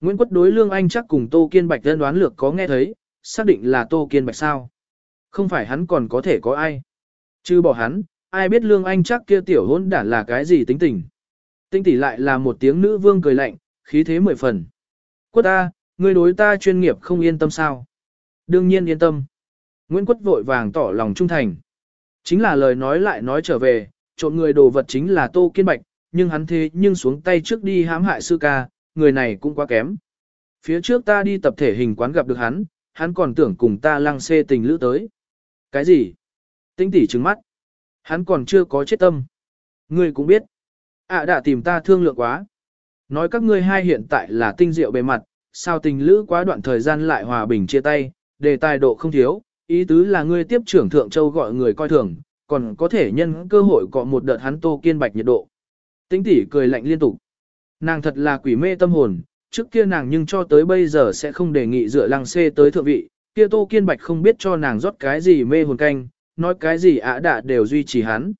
Nguyễn Quất đối Lương Anh chắc cùng Tô Kiên Bạch đơn đoán lược có nghe thấy, xác định là Tô Kiên Bạch sao. Không phải hắn còn có thể có ai. Chứ bỏ hắn, ai biết Lương Anh chắc kia tiểu hôn đản là cái gì tính tình. Tinh tỷ lại là một tiếng nữ vương cười lạnh, khí thế mười phần. Quất ta, ngươi đối ta chuyên nghiệp không yên tâm sao? Đương nhiên yên tâm. Nguyễn Quất vội vàng tỏ lòng trung thành. Chính là lời nói lại nói trở về, trộm người đồ vật chính là Tô Kiên Bạch, nhưng hắn thế nhưng xuống tay trước đi hãm hại sư ca, người này cũng quá kém. Phía trước ta đi tập thể hình quán gặp được hắn, hắn còn tưởng cùng ta lăng xê tình lữ tới. Cái gì? Tinh tỷ trừng mắt. Hắn còn chưa có chết tâm. Ngươi cũng biết. À đã tìm ta thương lượng quá. Nói các ngươi hai hiện tại là tinh diệu bề mặt, sao tình lữ quá đoạn thời gian lại hòa bình chia tay, đề tài độ không thiếu, ý tứ là ngươi tiếp trưởng Thượng Châu gọi người coi thường, còn có thể nhân cơ hội cọ một đợt hắn tô kiên bạch nhiệt độ. Tinh tỷ cười lạnh liên tục. Nàng thật là quỷ mê tâm hồn, trước kia nàng nhưng cho tới bây giờ sẽ không đề nghị dựa lăng xê tới thượng vị, kia tô kiên bạch không biết cho nàng rót cái gì mê hồn canh, nói cái gì ả đạ đều duy trì hắn.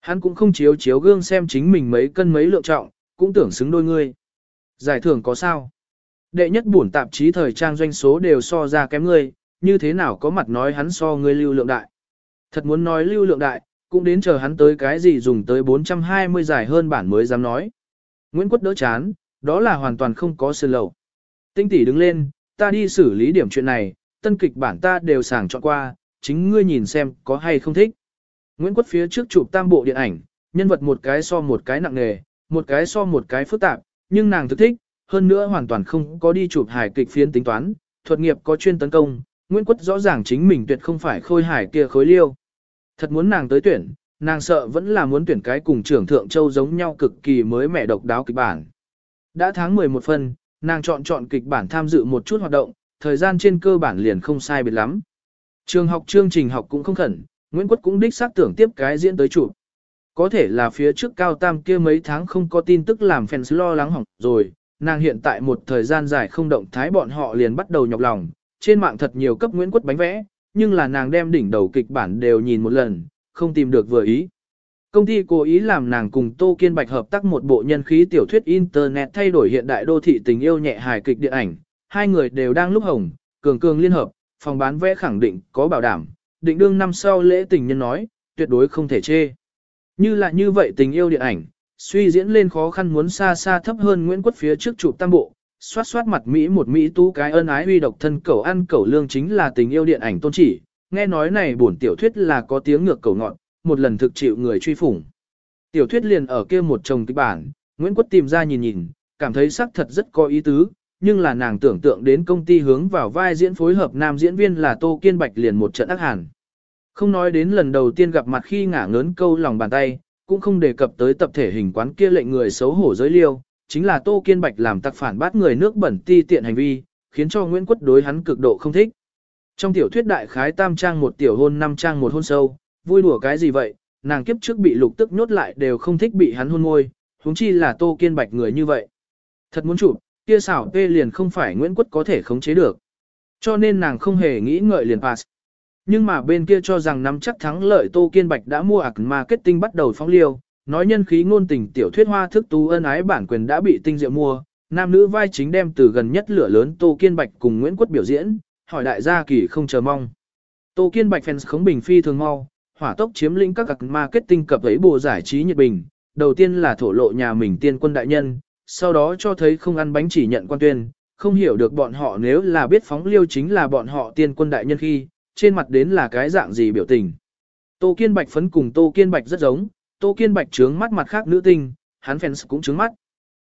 Hắn cũng không chiếu chiếu gương xem chính mình mấy cân mấy lượng trọng, cũng tưởng xứng đôi ngươi. Giải thưởng có sao? Đệ nhất bổn tạp chí thời trang doanh số đều so ra kém ngươi, như thế nào có mặt nói hắn so ngươi lưu lượng đại. Thật muốn nói lưu lượng đại, cũng đến chờ hắn tới cái gì dùng tới 420 giải hơn bản mới dám nói. Nguyễn Quất đỡ chán, đó là hoàn toàn không có sơn lầu. Tinh tỷ đứng lên, ta đi xử lý điểm chuyện này, tân kịch bản ta đều sàng chọn qua, chính ngươi nhìn xem có hay không thích. Nguyễn Quất phía trước chụp tam bộ điện ảnh, nhân vật một cái so một cái nặng nề, một cái so một cái phức tạp, nhưng nàng thực thích, hơn nữa hoàn toàn không có đi chụp hài kịch phiến tính toán, thuật nghiệp có chuyên tấn công, Nguyễn Quất rõ ràng chính mình tuyệt không phải khôi hài kia khối liêu. Thật muốn nàng tới tuyển, nàng sợ vẫn là muốn tuyển cái cùng trưởng thượng châu giống nhau cực kỳ mới mẻ độc đáo kịch bản. Đã tháng 11 phân, nàng chọn chọn kịch bản tham dự một chút hoạt động, thời gian trên cơ bản liền không sai biệt lắm. Trường học chương trình học cũng không khẩn, Nguyễn Quất cũng đích xác tưởng tiếp cái diễn tới chủ. Có thể là phía trước cao tam kia mấy tháng không có tin tức làm fans lo lắng hỏng rồi, nàng hiện tại một thời gian dài không động thái bọn họ liền bắt đầu nhọc lòng, trên mạng thật nhiều cấp Nguyễn Quất bánh vẽ, nhưng là nàng đem đỉnh đầu kịch bản đều nhìn một lần, không tìm được vừa ý. Công ty cố ý làm nàng cùng Tô Kiên Bạch hợp tác một bộ nhân khí tiểu thuyết Internet thay đổi hiện đại đô thị tình yêu nhẹ hài kịch điện ảnh, hai người đều đang lúc hồng, cường cường liên hợp, phòng bán vẽ khẳng định có bảo đảm, định đương năm sau lễ tình nhân nói, tuyệt đối không thể chê. Như là như vậy tình yêu điện ảnh, suy diễn lên khó khăn muốn xa xa thấp hơn Nguyễn Quất phía trước chụp tam bộ, xoát xoát mặt Mỹ một Mỹ tú cái ân ái huy độc thân cẩu ăn cẩu lương chính là tình yêu điện ảnh tôn chỉ, nghe nói này bổn tiểu thuyết là có tiếng ngược cầu ngọn, một lần thực chịu người truy phủng. Tiểu thuyết liền ở kia một chồng kịch bản, Nguyễn Quất tìm ra nhìn nhìn, cảm thấy sắc thật rất có ý tứ, nhưng là nàng tưởng tượng đến công ty hướng vào vai diễn phối hợp nam diễn viên là Tô Kiên Bạch liền một trận ác hàn. Không nói đến lần đầu tiên gặp mặt khi ngả ngớn câu lòng bàn tay, cũng không đề cập tới tập thể hình quán kia lệnh người xấu hổ giới liêu, chính là Tô Kiên Bạch làm tặc phản bát người nước bẩn ti tiện hành vi, khiến cho Nguyễn Quất đối hắn cực độ không thích. Trong tiểu thuyết đại khái tam trang một tiểu hôn năm trang một hôn sâu, vui đùa cái gì vậy, nàng kiếp trước bị lục tức nhốt lại đều không thích bị hắn hôn môi, huống chi là Tô Kiên Bạch người như vậy. Thật muốn chụp, kia xảo tê liền không phải Nguyễn Quất có thể khống chế được. Cho nên nàng không hề nghĩ ngợi liền pass. Nhưng mà bên kia cho rằng nắm chắc thắng lợi Tô Kiên Bạch đã mua ạc marketing bắt đầu phóng liêu, nói nhân khí ngôn tình tiểu thuyết hoa thức tú ân ái bản quyền đã bị tinh diệu mua, nam nữ vai chính đem từ gần nhất lửa lớn Tô Kiên Bạch cùng Nguyễn Quất biểu diễn, hỏi đại gia kỳ không chờ mong. Tô Kiên Bạch fans khống bình phi thường mau, hỏa tốc chiếm lĩnh các các marketing cập ấy bộ giải trí nhiệt bình, đầu tiên là thổ lộ nhà mình tiên quân đại nhân, sau đó cho thấy không ăn bánh chỉ nhận quan tuyên, không hiểu được bọn họ nếu là biết phóng liêu chính là bọn họ tiên quân đại nhân khi, trên mặt đến là cái dạng gì biểu tình. Tô Kiên Bạch phấn cùng Tô Kiên Bạch rất giống, Tô Kiên Bạch trướng mắt mặt khác nữ tinh, hắn fans cũng trướng mắt.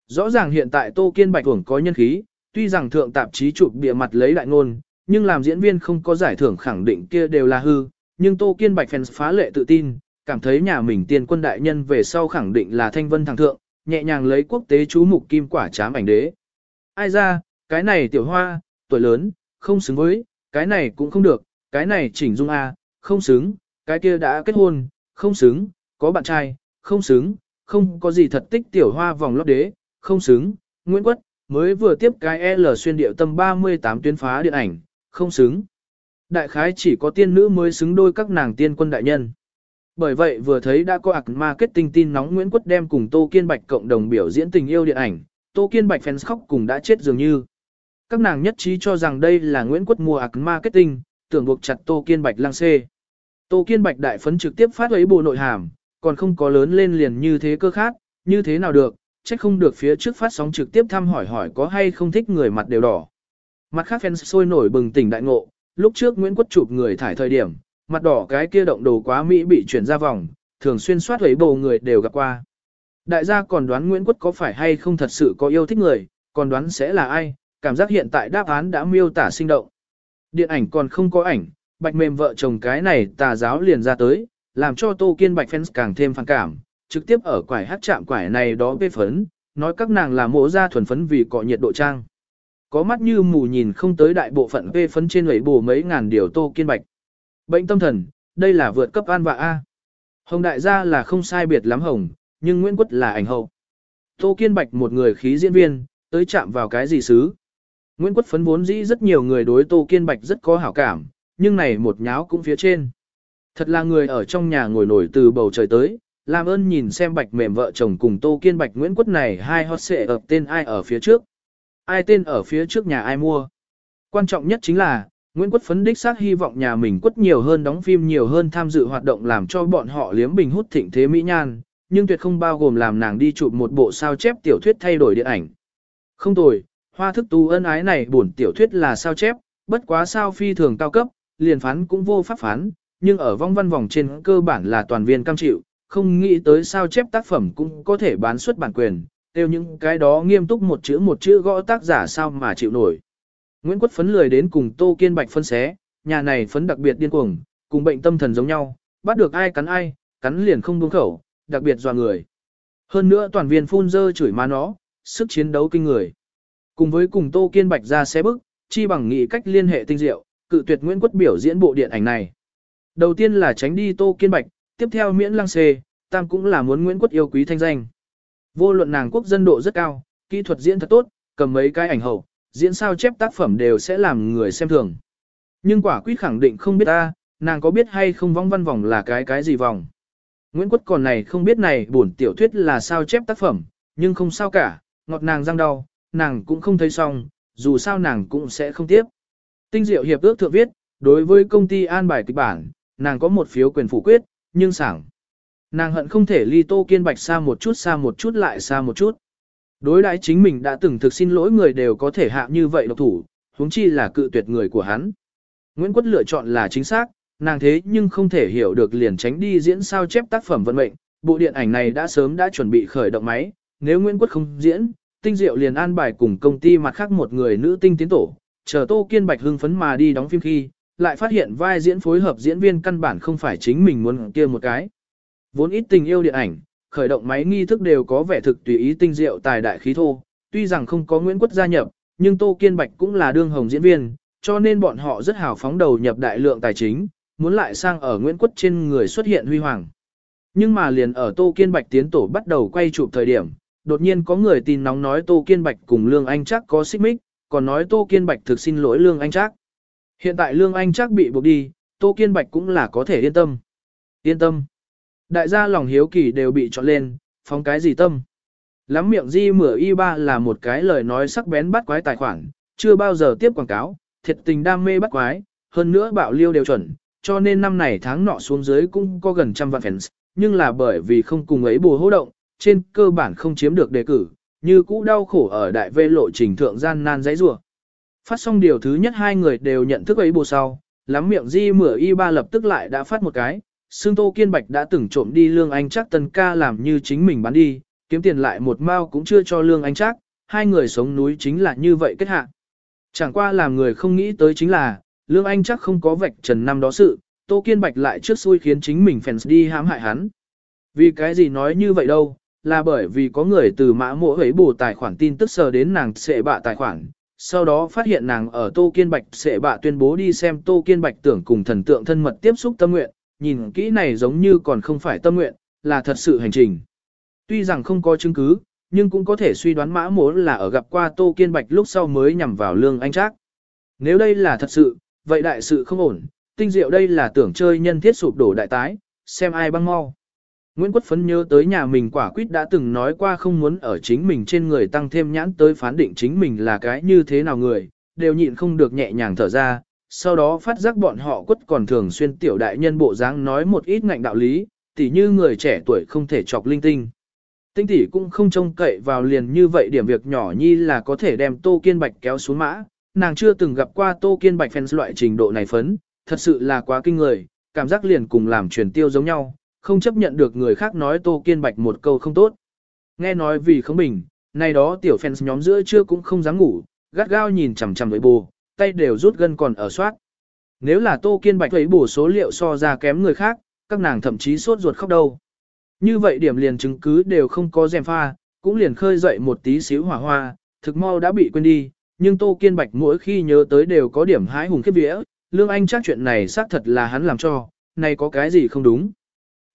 Rõ ràng hiện tại Tô Kiên Bạch hưởng có nhân khí, tuy rằng thượng tạp chí chụp bìa mặt lấy đại ngôn, nhưng làm diễn viên không có giải thưởng khẳng định kia đều là hư, nhưng Tô Kiên Bạch fans phá lệ tự tin, cảm thấy nhà mình tiên quân đại nhân về sau khẳng định là thanh vân thằng thượng, nhẹ nhàng lấy quốc tế chú mục kim quả chám ảnh đế. Ai ra, cái này tiểu hoa, tuổi lớn, không xứng với, cái này cũng không được, cái này chỉnh dung A, không xứng, cái kia đã kết hôn, không xứng, có bạn trai, không xứng, không có gì thật tích tiểu hoa vòng lót đế, không xứng, Nguyễn Quất, mới vừa tiếp cái L xuyên điệu tâm 38 tuyến phá điện ảnh, không xứng. Đại khái chỉ có tiên nữ mới xứng đôi các nàng tiên quân đại nhân. Bởi vậy vừa thấy đã có ạc marketing tin nóng Nguyễn Quất đem cùng Tô Kiên Bạch cộng đồng biểu diễn tình yêu điện ảnh, Tô Kiên Bạch fans khóc cùng đã chết dường như. Các nàng nhất trí cho rằng đây là Nguyễn Quất mua ạc marketing, tưởng buộc chặt Tô Kiên Bạch lang xê. Tô Kiên Bạch đại phấn trực tiếp phát ấy bộ nội hàm, còn không có lớn lên liền như thế cơ khát, như thế nào được, trách không được phía trước phát sóng trực tiếp thăm hỏi hỏi có hay không thích người mặt đều đỏ. Mặt khác fans sôi nổi bừng tỉnh đại ngộ, lúc trước Nguyễn Quất chụp người thải thời điểm, mặt đỏ cái kia động đồ quá Mỹ bị chuyển ra vòng, thường xuyên soát thấy bầu người đều gặp qua. Đại gia còn đoán Nguyễn Quất có phải hay không thật sự có yêu thích người, còn đoán sẽ là ai, cảm giác hiện tại đáp án đã miêu tả sinh động. Điện ảnh còn không có ảnh, bạch mềm vợ chồng cái này tà giáo liền ra tới, làm cho Tô Kiên Bạch fans càng thêm phản cảm, trực tiếp ở quải hát chạm quải này đó bê phấn, nói các nàng là mộ ra thuần phấn vì cọ nhiệt độ trang. Có mắt như mù nhìn không tới đại bộ phận vê phấn trên lưỡi bù mấy ngàn điều Tô Kiên Bạch. Bệnh tâm thần, đây là vượt cấp an vạ A. Hồng đại gia là không sai biệt lắm hồng, nhưng Nguyễn Quất là ảnh hậu. Tô Kiên Bạch một người khí diễn viên, tới chạm vào cái gì xứ. Nguyễn Quất phấn vốn dĩ rất nhiều người đối Tô Kiên Bạch rất có hảo cảm, nhưng này một nháo cũng phía trên. Thật là người ở trong nhà ngồi nổi từ bầu trời tới, làm ơn nhìn xem Bạch mềm vợ chồng cùng Tô Kiên Bạch Nguyễn Quất này hai hot xệ ập tên ai ở phía trước. Ai tên ở phía trước nhà ai mua. Quan trọng nhất chính là, Nguyễn Quất phấn đích xác hy vọng nhà mình quất nhiều hơn đóng phim nhiều hơn tham dự hoạt động làm cho bọn họ liếm bình hút thịnh thế mỹ nhan, nhưng tuyệt không bao gồm làm nàng đi chụp một bộ sao chép tiểu thuyết thay đổi điện ảnh. Không tồi, hoa thức tu ân ái này buồn tiểu thuyết là sao chép, bất quá sao phi thường cao cấp, liền phán cũng vô pháp phán, nhưng ở vong văn vòng trên cơ bản là toàn viên cam chịu, không nghĩ tới sao chép tác phẩm cũng có thể bán xuất bản quyền, kêu những cái đó nghiêm túc một chữ một chữ gõ tác giả sao mà chịu nổi. Nguyễn Quất phấn lười đến cùng Tô Kiên Bạch phân xé, nhà này phấn đặc biệt điên cuồng, cùng bệnh tâm thần giống nhau, bắt được ai cắn ai, cắn liền không buông khẩu, đặc biệt dọa người. Hơn nữa toàn viên phun dơ chửi má nó, sức chiến đấu kinh người. Cùng với cùng Tô Kiên Bạch ra xé bức, chi bằng nghị cách liên hệ tinh diệu, cự tuyệt Nguyễn Quất biểu diễn bộ điện ảnh này. Đầu tiên là tránh đi Tô Kiên Bạch, tiếp theo miễn lăng xê, tam cũng là muốn Nguyễn Quất yêu quý thanh danh. Vô luận nàng quốc dân độ rất cao, kỹ thuật diễn thật tốt, cầm mấy cái ảnh hậu, diễn sao chép tác phẩm đều sẽ làm người xem thường. Nhưng quả quyết khẳng định không biết ta, nàng có biết hay không vong văn vòng là cái cái gì vòng. Nguyễn Quốc còn này không biết này buồn tiểu thuyết là sao chép tác phẩm, nhưng không sao cả, ngọt nàng răng đau, nàng cũng không thấy xong, dù sao nàng cũng sẽ không tiếp. Tinh diệu hiệp ước thượng viết, đối với công ty an bài kịch bản, nàng có một phiếu quyền phủ quyết, nhưng sảng. Nàng hận không thể ly tô kiên bạch xa một chút xa một chút lại xa một chút. Đối đãi chính mình đã từng thực xin lỗi người đều có thể hạ như vậy độc thủ, huống chi là cự tuyệt người của hắn. Nguyễn Quất lựa chọn là chính xác, nàng thế nhưng không thể hiểu được liền tránh đi diễn sao chép tác phẩm vận mệnh. Bộ điện ảnh này đã sớm đã chuẩn bị khởi động máy, nếu Nguyễn Quất không diễn, tinh diệu liền an bài cùng công ty mặt khác một người nữ tinh tiến tổ, chờ Tô Kiên Bạch hưng phấn mà đi đóng phim khi, lại phát hiện vai diễn phối hợp diễn viên căn bản không phải chính mình muốn kia một cái. Vốn ít tình yêu điện ảnh, khởi động máy nghi thức đều có vẻ thực tùy ý tinh diệu tài đại khí thô, tuy rằng không có Nguyễn Quất gia nhập, nhưng Tô Kiên Bạch cũng là đương hồng diễn viên, cho nên bọn họ rất hào phóng đầu nhập đại lượng tài chính, muốn lại sang ở Nguyễn Quất trên người xuất hiện huy hoàng. Nhưng mà liền ở Tô Kiên Bạch tiến tổ bắt đầu quay chụp thời điểm, đột nhiên có người tin nóng nói Tô Kiên Bạch cùng Lương Anh trác có xích mích, còn nói Tô Kiên Bạch thực xin lỗi Lương Anh trác Hiện tại Lương Anh trác bị buộc đi, Tô Kiên Bạch cũng là có thể yên tâm. Yên tâm. Đại gia lòng hiếu kỳ đều bị chọn lên, phóng cái gì tâm. Lắm miệng di mửa y ba là một cái lời nói sắc bén bắt quái tài khoản, chưa bao giờ tiếp quảng cáo, thiệt tình đam mê bắt quái, hơn nữa bạo liêu đều chuẩn, cho nên năm này tháng nọ xuống dưới cũng có gần trăm vạn fans, nhưng là bởi vì không cùng ấy bù hô động, trên cơ bản không chiếm được đề cử, như cũ đau khổ ở đại vê lộ trình thượng gian nan dãy rủa. Phát xong điều thứ nhất hai người đều nhận thức ấy bù sau, lắm miệng di mửa y ba lập tức lại đã phát một cái, Sương Tô Kiên Bạch đã từng trộm đi Lương Anh chắc tân ca làm như chính mình bán đi, kiếm tiền lại một mao cũng chưa cho Lương Anh chắc, hai người sống núi chính là như vậy kết hạ. Chẳng qua làm người không nghĩ tới chính là, Lương Anh chắc không có vạch trần năm đó sự, Tô Kiên Bạch lại trước xui khiến chính mình fans đi hãm hại hắn. Vì cái gì nói như vậy đâu, là bởi vì có người từ mã mộ ấy bù tài khoản tin tức sờ đến nàng sẽ bạ tài khoản, sau đó phát hiện nàng ở Tô Kiên Bạch sẽ bạ tuyên bố đi xem Tô Kiên Bạch tưởng cùng thần tượng thân mật tiếp xúc tâm nguyện, nhìn kỹ này giống như còn không phải tâm nguyện, là thật sự hành trình. Tuy rằng không có chứng cứ, nhưng cũng có thể suy đoán mã mố là ở gặp qua Tô Kiên Bạch lúc sau mới nhằm vào lương anh trác. Nếu đây là thật sự, vậy đại sự không ổn, tinh diệu đây là tưởng chơi nhân thiết sụp đổ đại tái, xem ai băng mau. Nguyễn Quốc Phấn nhớ tới nhà mình quả quyết đã từng nói qua không muốn ở chính mình trên người tăng thêm nhãn tới phán định chính mình là cái như thế nào người, đều nhịn không được nhẹ nhàng thở ra, sau đó phát giác bọn họ quất còn thường xuyên tiểu đại nhân bộ dáng nói một ít ngạnh đạo lý, tỉ như người trẻ tuổi không thể chọc linh tinh. Tinh tỷ cũng không trông cậy vào liền như vậy điểm việc nhỏ nhi là có thể đem Tô Kiên Bạch kéo xuống mã, nàng chưa từng gặp qua Tô Kiên Bạch fans loại trình độ này phấn, thật sự là quá kinh người, cảm giác liền cùng làm truyền tiêu giống nhau, không chấp nhận được người khác nói Tô Kiên Bạch một câu không tốt. Nghe nói vì không bình, nay đó tiểu fans nhóm giữa trưa cũng không dám ngủ, gắt gao nhìn chằm chằm với bồ tay đều rút gân còn ở soát. Nếu là Tô Kiên Bạch thấy bổ số liệu so ra kém người khác, các nàng thậm chí sốt ruột khóc đâu. Như vậy điểm liền chứng cứ đều không có dèm pha, cũng liền khơi dậy một tí xíu hỏa hoa, thực mau đã bị quên đi, nhưng Tô Kiên Bạch mỗi khi nhớ tới đều có điểm hái hùng khiếp vía, Lương Anh chắc chuyện này xác thật là hắn làm cho, này có cái gì không đúng.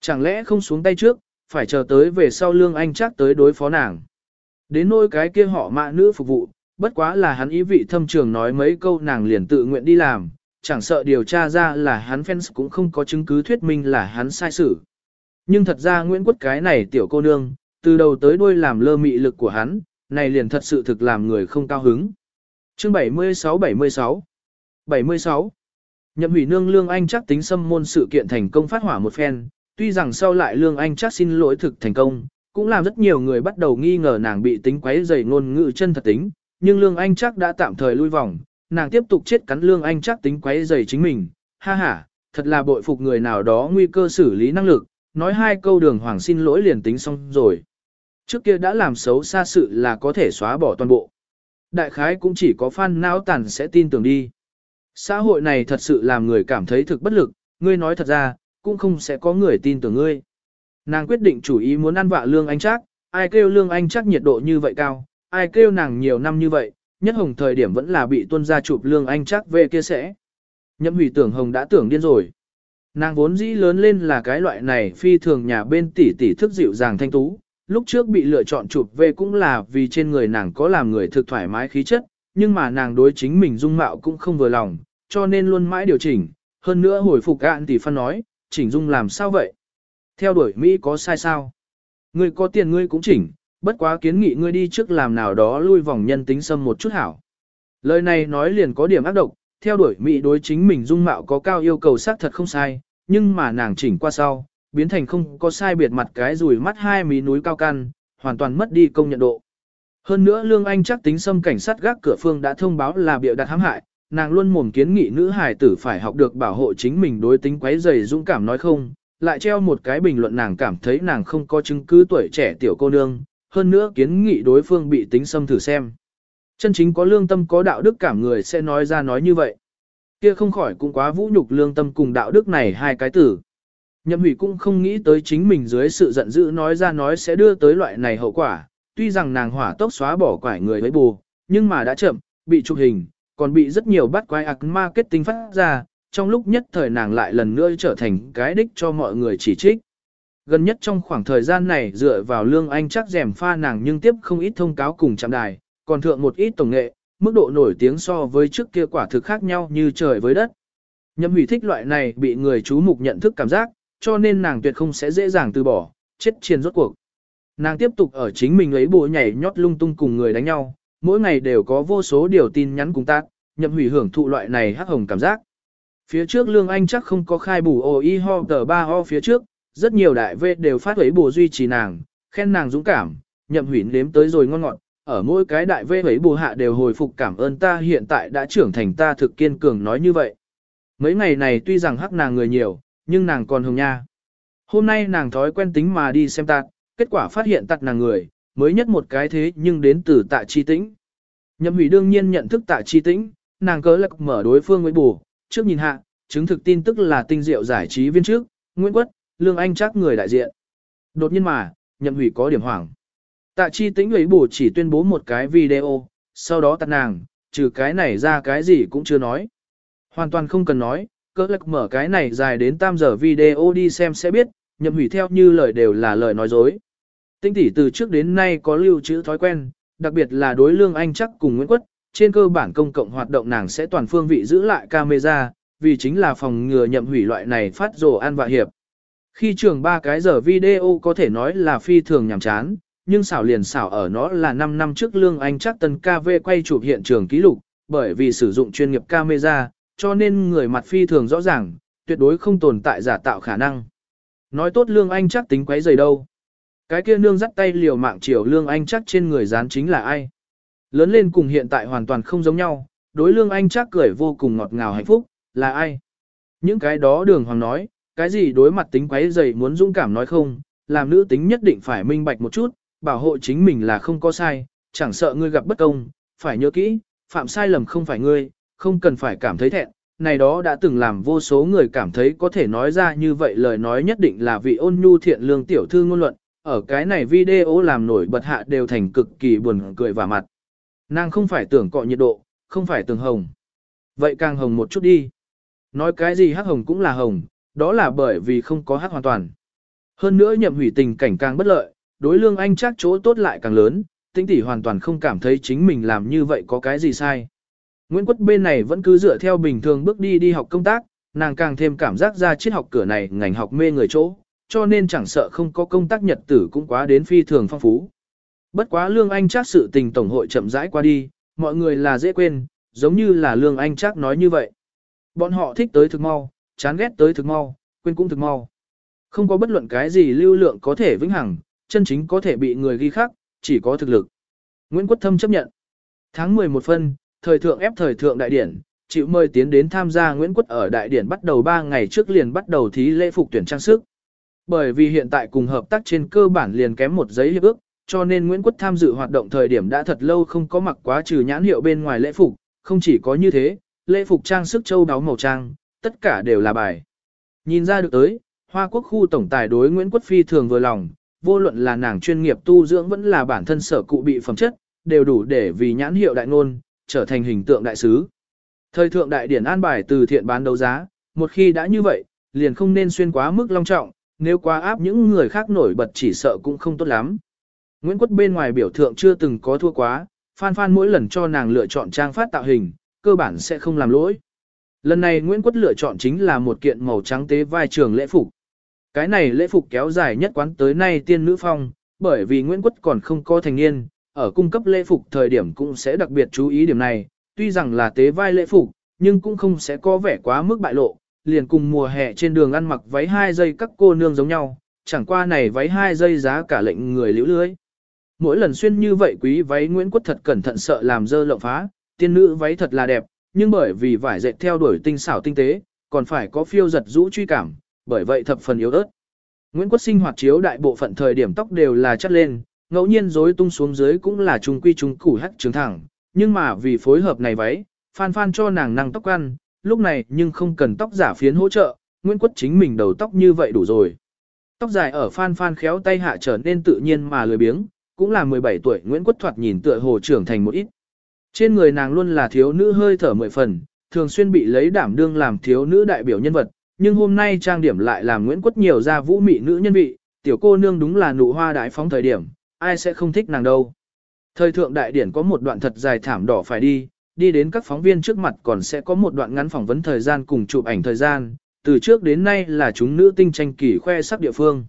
Chẳng lẽ không xuống tay trước, phải chờ tới về sau Lương Anh chắc tới đối phó nàng. Đến nỗi cái kia họ mạ nữ phục vụ, bất quá là hắn ý vị thâm trường nói mấy câu nàng liền tự nguyện đi làm, chẳng sợ điều tra ra là hắn fans cũng không có chứng cứ thuyết minh là hắn sai sự. Nhưng thật ra Nguyễn Quốc cái này tiểu cô nương, từ đầu tới đuôi làm lơ mị lực của hắn, này liền thật sự thực làm người không cao hứng. Chương 76-76 76 Nhậm hủy nương Lương Anh chắc tính xâm môn sự kiện thành công phát hỏa một phen, tuy rằng sau lại Lương Anh chắc xin lỗi thực thành công, cũng làm rất nhiều người bắt đầu nghi ngờ nàng bị tính quấy dày ngôn ngữ chân thật tính, nhưng Lương Anh chắc đã tạm thời lui vòng, nàng tiếp tục chết cắn Lương Anh chắc tính quấy dày chính mình, ha ha, thật là bội phục người nào đó nguy cơ xử lý năng lực, nói hai câu đường hoàng xin lỗi liền tính xong rồi. Trước kia đã làm xấu xa sự là có thể xóa bỏ toàn bộ. Đại khái cũng chỉ có fan não tàn sẽ tin tưởng đi. Xã hội này thật sự làm người cảm thấy thực bất lực, ngươi nói thật ra, cũng không sẽ có người tin tưởng ngươi. Nàng quyết định chủ ý muốn ăn vạ lương anh chắc, ai kêu lương anh chắc nhiệt độ như vậy cao, ai kêu nàng nhiều năm như vậy, nhất hồng thời điểm vẫn là bị tuân gia chụp lương anh chắc về kia sẽ. Nhậm hủy tưởng hồng đã tưởng điên rồi. Nàng vốn dĩ lớn lên là cái loại này phi thường nhà bên tỷ tỷ thức dịu dàng thanh tú, lúc trước bị lựa chọn chụp về cũng là vì trên người nàng có làm người thực thoải mái khí chất, nhưng mà nàng đối chính mình dung mạo cũng không vừa lòng, cho nên luôn mãi điều chỉnh, hơn nữa hồi phục ạn tỷ phân nói, chỉnh dung làm sao vậy? Theo đuổi Mỹ có sai sao? Ngươi có tiền ngươi cũng chỉnh, bất quá kiến nghị ngươi đi trước làm nào đó lui vòng nhân tính xâm một chút hảo. Lời này nói liền có điểm ác độc, theo đuổi Mỹ đối chính mình dung mạo có cao yêu cầu xác thật không sai, nhưng mà nàng chỉnh qua sau, biến thành không có sai biệt mặt cái rùi mắt hai mí núi cao căn, hoàn toàn mất đi công nhận độ. Hơn nữa Lương Anh chắc tính xâm cảnh sát gác cửa phương đã thông báo là bịa đặt hãm hại, nàng luôn mồm kiến nghị nữ hài tử phải học được bảo hộ chính mình đối tính quấy dày dũng cảm nói không, lại treo một cái bình luận nàng cảm thấy nàng không có chứng cứ tuổi trẻ tiểu cô nương, hơn nữa kiến nghị đối phương bị tính xâm thử xem. Chân chính có lương tâm có đạo đức cảm người sẽ nói ra nói như vậy. Kia không khỏi cũng quá vũ nhục lương tâm cùng đạo đức này hai cái tử. Nhậm hủy cũng không nghĩ tới chính mình dưới sự giận dữ nói ra nói sẽ đưa tới loại này hậu quả, tuy rằng nàng hỏa tốc xóa bỏ quải người với bù, nhưng mà đã chậm, bị chụp hình, còn bị rất nhiều bắt quái ạc marketing phát ra, trong lúc nhất thời nàng lại lần nữa trở thành cái đích cho mọi người chỉ trích. Gần nhất trong khoảng thời gian này dựa vào lương anh chắc rèm pha nàng nhưng tiếp không ít thông cáo cùng chạm đài, còn thượng một ít tổng nghệ, mức độ nổi tiếng so với trước kia quả thực khác nhau như trời với đất. Nhậm hủy thích loại này bị người chú mục nhận thức cảm giác, cho nên nàng tuyệt không sẽ dễ dàng từ bỏ, chết chiền rốt cuộc. Nàng tiếp tục ở chính mình ấy bộ nhảy nhót lung tung cùng người đánh nhau, mỗi ngày đều có vô số điều tin nhắn cùng tác, nhậm hủy hưởng thụ loại này hắc hồng cảm giác. Phía trước Lương Anh chắc không có khai bù ô y ho tờ ba ho phía trước, rất nhiều đại vệ đều phát huấy bù duy trì nàng, khen nàng dũng cảm, nhậm hủy nếm tới rồi ngon ngọt, ở mỗi cái đại vệ ấy bù hạ đều hồi phục cảm ơn ta hiện tại đã trưởng thành ta thực kiên cường nói như vậy. Mấy ngày này tuy rằng hắc nàng người nhiều, nhưng nàng còn hồng nha. Hôm nay nàng thói quen tính mà đi xem tạc, kết quả phát hiện tạc nàng người, mới nhất một cái thế nhưng đến từ tạ chi tĩnh. Nhậm hủy đương nhiên nhận thức tạ chi tĩnh, nàng cớ lạc mở đối phương với bù, trước nhìn hạ, chứng thực tin tức là tinh diệu giải trí viên trước, Nguyễn Quất, Lương Anh chắc người đại diện. Đột nhiên mà, nhậm hủy có điểm hoảng. Tạ chi tĩnh ấy bù chỉ tuyên bố một cái video, sau đó tắt nàng, trừ cái này ra cái gì cũng chưa nói. Hoàn toàn không cần nói, cỡ lạc mở cái này dài đến tam giờ video đi xem sẽ biết, nhậm hủy theo như lời đều là lời nói dối. Tinh tỷ từ trước đến nay có lưu trữ thói quen, đặc biệt là đối lương anh chắc cùng Nguyễn Quất, trên cơ bản công cộng hoạt động nàng sẽ toàn phương vị giữ lại camera, vì chính là phòng ngừa nhậm hủy loại này phát rồ an vạ hiệp. Khi trường ba cái giờ video có thể nói là phi thường nhàm chán, nhưng xảo liền xảo ở nó là 5 năm trước Lương Anh chắc tân KV quay chụp hiện trường ký lục, bởi vì sử dụng chuyên nghiệp camera, cho nên người mặt phi thường rõ ràng, tuyệt đối không tồn tại giả tạo khả năng. Nói tốt Lương Anh chắc tính quấy giày đâu. Cái kia nương dắt tay liều mạng chiều Lương Anh chắc trên người dán chính là ai. Lớn lên cùng hiện tại hoàn toàn không giống nhau, đối Lương Anh chắc cười vô cùng ngọt ngào hạnh phúc, là ai. Những cái đó đường hoàng nói, cái gì đối mặt tính quấy giày muốn dũng cảm nói không, làm nữ tính nhất định phải minh bạch một chút, bảo hộ chính mình là không có sai, chẳng sợ ngươi gặp bất công, phải nhớ kỹ, phạm sai lầm không phải ngươi, không cần phải cảm thấy thẹn, này đó đã từng làm vô số người cảm thấy có thể nói ra như vậy lời nói nhất định là vị ôn nhu thiện lương tiểu thư ngôn luận, ở cái này video làm nổi bật hạ đều thành cực kỳ buồn cười và mặt. Nàng không phải tưởng cọ nhiệt độ, không phải tưởng hồng. Vậy càng hồng một chút đi. Nói cái gì hắc hồng cũng là hồng, đó là bởi vì không có hắc hoàn toàn. Hơn nữa nhậm hủy tình cảnh càng bất lợi, đối lương anh chắc chỗ tốt lại càng lớn, tinh tỷ hoàn toàn không cảm thấy chính mình làm như vậy có cái gì sai. Nguyễn Quất bên này vẫn cứ dựa theo bình thường bước đi đi học công tác, nàng càng thêm cảm giác ra triết học cửa này ngành học mê người chỗ, cho nên chẳng sợ không có công tác nhật tử cũng quá đến phi thường phong phú. Bất quá Lương Anh chắc sự tình tổng hội chậm rãi qua đi, mọi người là dễ quên, giống như là Lương Anh chắc nói như vậy. Bọn họ thích tới thực mau, chán ghét tới thực mau, quên cũng thực mau. Không có bất luận cái gì lưu lượng có thể vĩnh hằng, chân chính có thể bị người ghi khắc, chỉ có thực lực. Nguyễn Quốc Thâm chấp nhận. Tháng 11 phân, thời thượng ép thời thượng đại điển, chịu mời tiến đến tham gia Nguyễn Quốc ở đại điển bắt đầu 3 ngày trước liền bắt đầu thí lễ phục tuyển trang sức. Bởi vì hiện tại cùng hợp tác trên cơ bản liền kém một giấy hiệp ước, cho nên Nguyễn Quốc tham dự hoạt động thời điểm đã thật lâu không có mặc quá trừ nhãn hiệu bên ngoài lễ phục, không chỉ có như thế, lễ phục trang sức châu đáo màu trang, tất cả đều là bài. Nhìn ra được tới, Hoa Quốc khu tổng tài đối Nguyễn Quốc Phi thường vừa lòng, vô luận là nàng chuyên nghiệp tu dưỡng vẫn là bản thân sở cụ bị phẩm chất, đều đủ để vì nhãn hiệu đại ngôn, trở thành hình tượng đại sứ. Thời thượng đại điển an bài từ thiện bán đấu giá, một khi đã như vậy, liền không nên xuyên quá mức long trọng, nếu quá áp những người khác nổi bật chỉ sợ cũng không tốt lắm. Nguyễn Quất bên ngoài biểu thượng chưa từng có thua quá, Phan Phan mỗi lần cho nàng lựa chọn trang phát tạo hình, cơ bản sẽ không làm lỗi. Lần này Nguyễn Quất lựa chọn chính là một kiện màu trắng tế vai trường lễ phục. Cái này lễ phục kéo dài nhất quán tới nay tiên nữ phong, bởi vì Nguyễn Quất còn không có thành niên, ở cung cấp lễ phục thời điểm cũng sẽ đặc biệt chú ý điểm này, tuy rằng là tế vai lễ phục, nhưng cũng không sẽ có vẻ quá mức bại lộ, liền cùng mùa hè trên đường ăn mặc váy hai giây các cô nương giống nhau, chẳng qua này váy hai giây giá cả lệnh người liễu lưới. Mỗi lần xuyên như vậy quý váy Nguyễn Quất thật cẩn thận sợ làm dơ lộng phá, tiên nữ váy thật là đẹp, nhưng bởi vì vải dệt theo đuổi tinh xảo tinh tế, còn phải có phiêu giật rũ truy cảm, bởi vậy thập phần yếu ớt. Nguyễn Quốc sinh hoạt chiếu đại bộ phận thời điểm tóc đều là chất lên, ngẫu nhiên rối tung xuống dưới cũng là trùng quy trùng củ hắc trường thẳng, nhưng mà vì phối hợp này váy, Phan Phan cho nàng năng tóc ăn, lúc này nhưng không cần tóc giả phiến hỗ trợ, Nguyễn Quốc chính mình đầu tóc như vậy đủ rồi. Tóc dài ở Phan Phan khéo tay hạ trở nên tự nhiên mà lười biếng, cũng là 17 tuổi Nguyễn Quốc thoạt nhìn tựa hồ trưởng thành một ít. Trên người nàng luôn là thiếu nữ hơi thở mười phần, thường xuyên bị lấy đảm đương làm thiếu nữ đại biểu nhân vật, nhưng hôm nay trang điểm lại làm Nguyễn Quất nhiều ra vũ mị nữ nhân vị, tiểu cô nương đúng là nụ hoa đại phóng thời điểm, ai sẽ không thích nàng đâu. Thời thượng đại điển có một đoạn thật dài thảm đỏ phải đi, đi đến các phóng viên trước mặt còn sẽ có một đoạn ngắn phỏng vấn thời gian cùng chụp ảnh thời gian, từ trước đến nay là chúng nữ tinh tranh kỳ khoe sắc địa phương.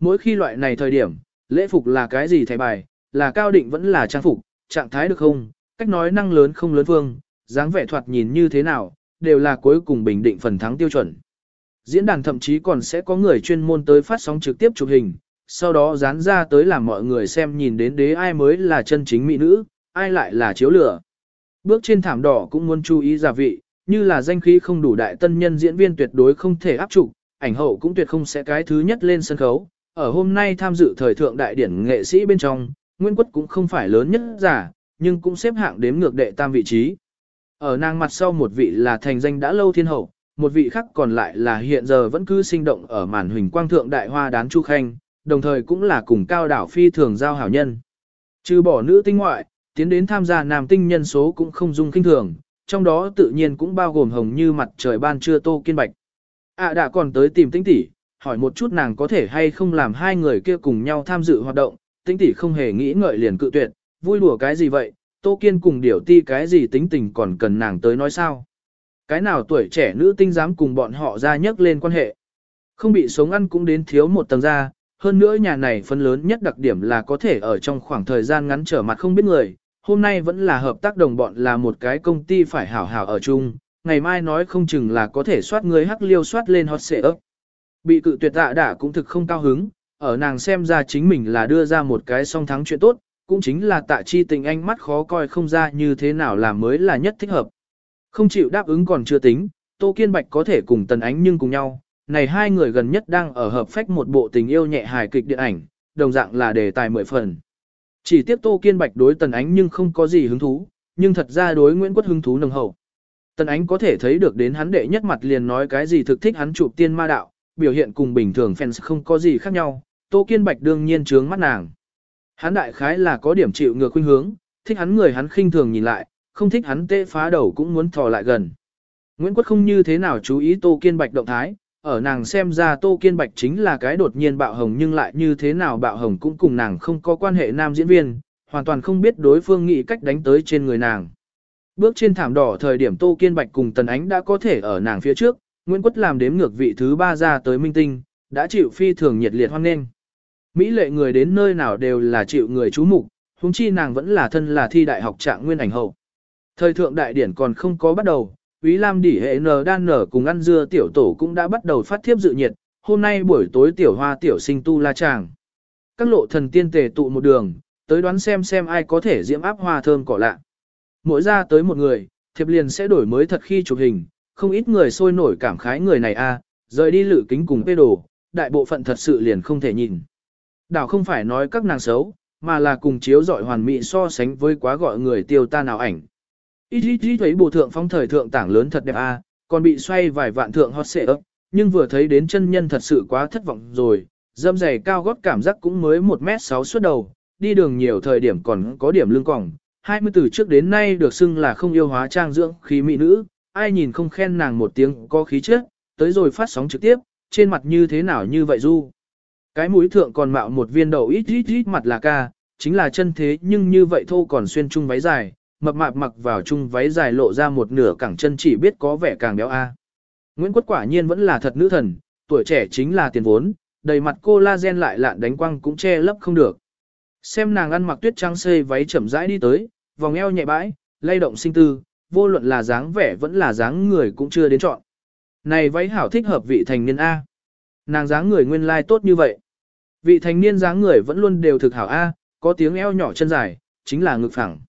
Mỗi khi loại này thời điểm, lễ phục là cái gì thay bài, là cao định vẫn là trang phục, trạng thái được không, cách nói năng lớn không lớn vương dáng vẻ thoạt nhìn như thế nào, đều là cuối cùng bình định phần thắng tiêu chuẩn. Diễn đàn thậm chí còn sẽ có người chuyên môn tới phát sóng trực tiếp chụp hình, sau đó dán ra tới làm mọi người xem nhìn đến đế ai mới là chân chính mỹ nữ, ai lại là chiếu lửa. Bước trên thảm đỏ cũng muốn chú ý giả vị, như là danh khí không đủ đại tân nhân diễn viên tuyệt đối không thể áp trụ, ảnh hậu cũng tuyệt không sẽ cái thứ nhất lên sân khấu. Ở hôm nay tham dự thời thượng đại điển nghệ sĩ bên trong, Nguyên Quất cũng không phải lớn nhất giả, nhưng cũng xếp hạng đếm ngược đệ tam vị trí. Ở nàng mặt sau một vị là thành danh đã lâu thiên hậu, một vị khác còn lại là hiện giờ vẫn cứ sinh động ở màn huỳnh quang thượng đại hoa đán chu khanh, đồng thời cũng là cùng cao đảo phi thường giao hảo nhân. Trừ bỏ nữ tinh ngoại, tiến đến tham gia nam tinh nhân số cũng không dung kinh thường, trong đó tự nhiên cũng bao gồm hồng như mặt trời ban trưa tô kiên bạch. À đã còn tới tìm tinh tỷ, hỏi một chút nàng có thể hay không làm hai người kia cùng nhau tham dự hoạt động, tinh tỷ không hề nghĩ ngợi liền cự tuyệt, vui đùa cái gì vậy, tô kiên cùng điểu ti cái gì tính tình còn cần nàng tới nói sao. Cái nào tuổi trẻ nữ tinh dám cùng bọn họ ra nhấc lên quan hệ. Không bị sống ăn cũng đến thiếu một tầng da, hơn nữa nhà này phần lớn nhất đặc điểm là có thể ở trong khoảng thời gian ngắn trở mặt không biết người. Hôm nay vẫn là hợp tác đồng bọn là một cái công ty phải hảo hảo ở chung, ngày mai nói không chừng là có thể soát người hắc liêu soát lên hot xệ ấp. Bị cự tuyệt tạ đả cũng thực không cao hứng, ở nàng xem ra chính mình là đưa ra một cái song thắng chuyện tốt, cũng chính là tạ chi tình anh mắt khó coi không ra như thế nào là mới là nhất thích hợp. Không chịu đáp ứng còn chưa tính, Tô Kiên Bạch có thể cùng Tần Ánh nhưng cùng nhau, này hai người gần nhất đang ở hợp phách một bộ tình yêu nhẹ hài kịch điện ảnh, đồng dạng là đề tài mười phần. Chỉ tiếp Tô Kiên Bạch đối Tần Ánh nhưng không có gì hứng thú, nhưng thật ra đối Nguyễn quốc hứng thú nồng hậu. Tần Ánh có thể thấy được đến hắn đệ nhất mặt liền nói cái gì thực thích hắn chụp tiên ma đạo, biểu hiện cùng bình thường fans không có gì khác nhau, Tô Kiên Bạch đương nhiên trướng mắt nàng. Hắn đại khái là có điểm chịu ngược khuynh hướng, thích hắn người hắn khinh thường nhìn lại, không thích hắn tê phá đầu cũng muốn thò lại gần. Nguyễn Quất không như thế nào chú ý Tô Kiên Bạch động thái, ở nàng xem ra Tô Kiên Bạch chính là cái đột nhiên bạo hồng nhưng lại như thế nào bạo hồng cũng cùng nàng không có quan hệ nam diễn viên, hoàn toàn không biết đối phương nghĩ cách đánh tới trên người nàng. Bước trên thảm đỏ thời điểm Tô Kiên Bạch cùng Tần Ánh đã có thể ở nàng phía trước, Nguyễn Quất làm đếm ngược vị thứ ba ra tới minh tinh, đã chịu phi thường nhiệt liệt hoan nghênh. Mỹ lệ người đến nơi nào đều là chịu người chú mục, huống chi nàng vẫn là thân là thi đại học trạng nguyên ảnh hậu. Thời thượng đại điển còn không có bắt đầu, Úy Lam đỉ hệ N đan nở cùng ăn dưa tiểu tổ cũng đã bắt đầu phát thiếp dự nhiệt, hôm nay buổi tối tiểu hoa tiểu sinh tu la chàng. Các lộ thần tiên tề tụ một đường, tới đoán xem xem ai có thể diễm áp hoa thơm cỏ lạ. Mỗi ra tới một người, thiệp liền sẽ đổi mới thật khi chụp hình, không ít người sôi nổi cảm khái người này a, rời đi lự kính cùng bê đồ, đại bộ phận thật sự liền không thể nhìn. Đảo không phải nói các nàng xấu, mà là cùng chiếu dọi hoàn mỹ so sánh với quá gọi người tiêu ta nào ảnh. Ít ít ít thấy bộ thượng phong thời thượng tảng lớn thật đẹp a, à, còn bị xoay vài vạn thượng hot xệ ấp, nhưng vừa thấy đến chân nhân thật sự quá thất vọng rồi, dâm dày cao gót cảm giác cũng mới 1m6 suốt đầu, đi đường nhiều thời điểm còn có điểm lưng còng, 20 từ trước đến nay được xưng là không yêu hóa trang dưỡng khí mỹ nữ, ai nhìn không khen nàng một tiếng có khí chất, tới rồi phát sóng trực tiếp, trên mặt như thế nào như vậy du. Cái mũi thượng còn mạo một viên đầu ít ít ít mặt là ca, chính là chân thế nhưng như vậy thô còn xuyên chung váy dài, mập mạp mặc vào chung váy dài lộ ra một nửa cẳng chân chỉ biết có vẻ càng béo a. Nguyễn Quất quả nhiên vẫn là thật nữ thần, tuổi trẻ chính là tiền vốn, đầy mặt cô la gen lại lạn đánh quăng cũng che lấp không được. Xem nàng ăn mặc tuyết trắng xê váy chậm rãi đi tới, vòng eo nhẹ bãi, lay động sinh tư, vô luận là dáng vẻ vẫn là dáng người cũng chưa đến chọn. Này váy hảo thích hợp vị thành niên A. Nàng dáng người nguyên lai like tốt như vậy. Vị thành niên dáng người vẫn luôn đều thực hảo A, có tiếng eo nhỏ chân dài, chính là ngực phẳng.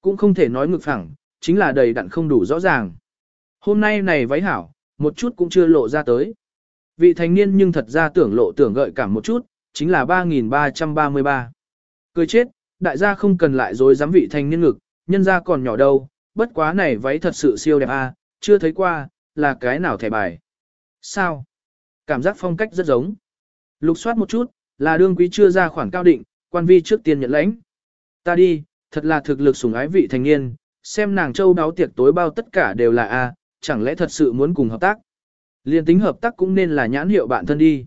Cũng không thể nói ngực phẳng, chính là đầy đặn không đủ rõ ràng. Hôm nay này váy hảo, một chút cũng chưa lộ ra tới. Vị thành niên nhưng thật ra tưởng lộ tưởng gợi cảm một chút, chính là 3.333. Cười chết, đại gia không cần lại dối dám vị thành niên ngực, nhân gia còn nhỏ đâu, bất quá này váy thật sự siêu đẹp a, chưa thấy qua, là cái nào thẻ bài. Sao? Cảm giác phong cách rất giống. Lục soát một chút, là đương quý chưa ra khoản cao định, quan vi trước tiên nhận lãnh. Ta đi, thật là thực lực sủng ái vị thành niên, xem nàng châu đáo tiệc tối bao tất cả đều là A, chẳng lẽ thật sự muốn cùng hợp tác. Liên tính hợp tác cũng nên là nhãn hiệu bạn thân đi.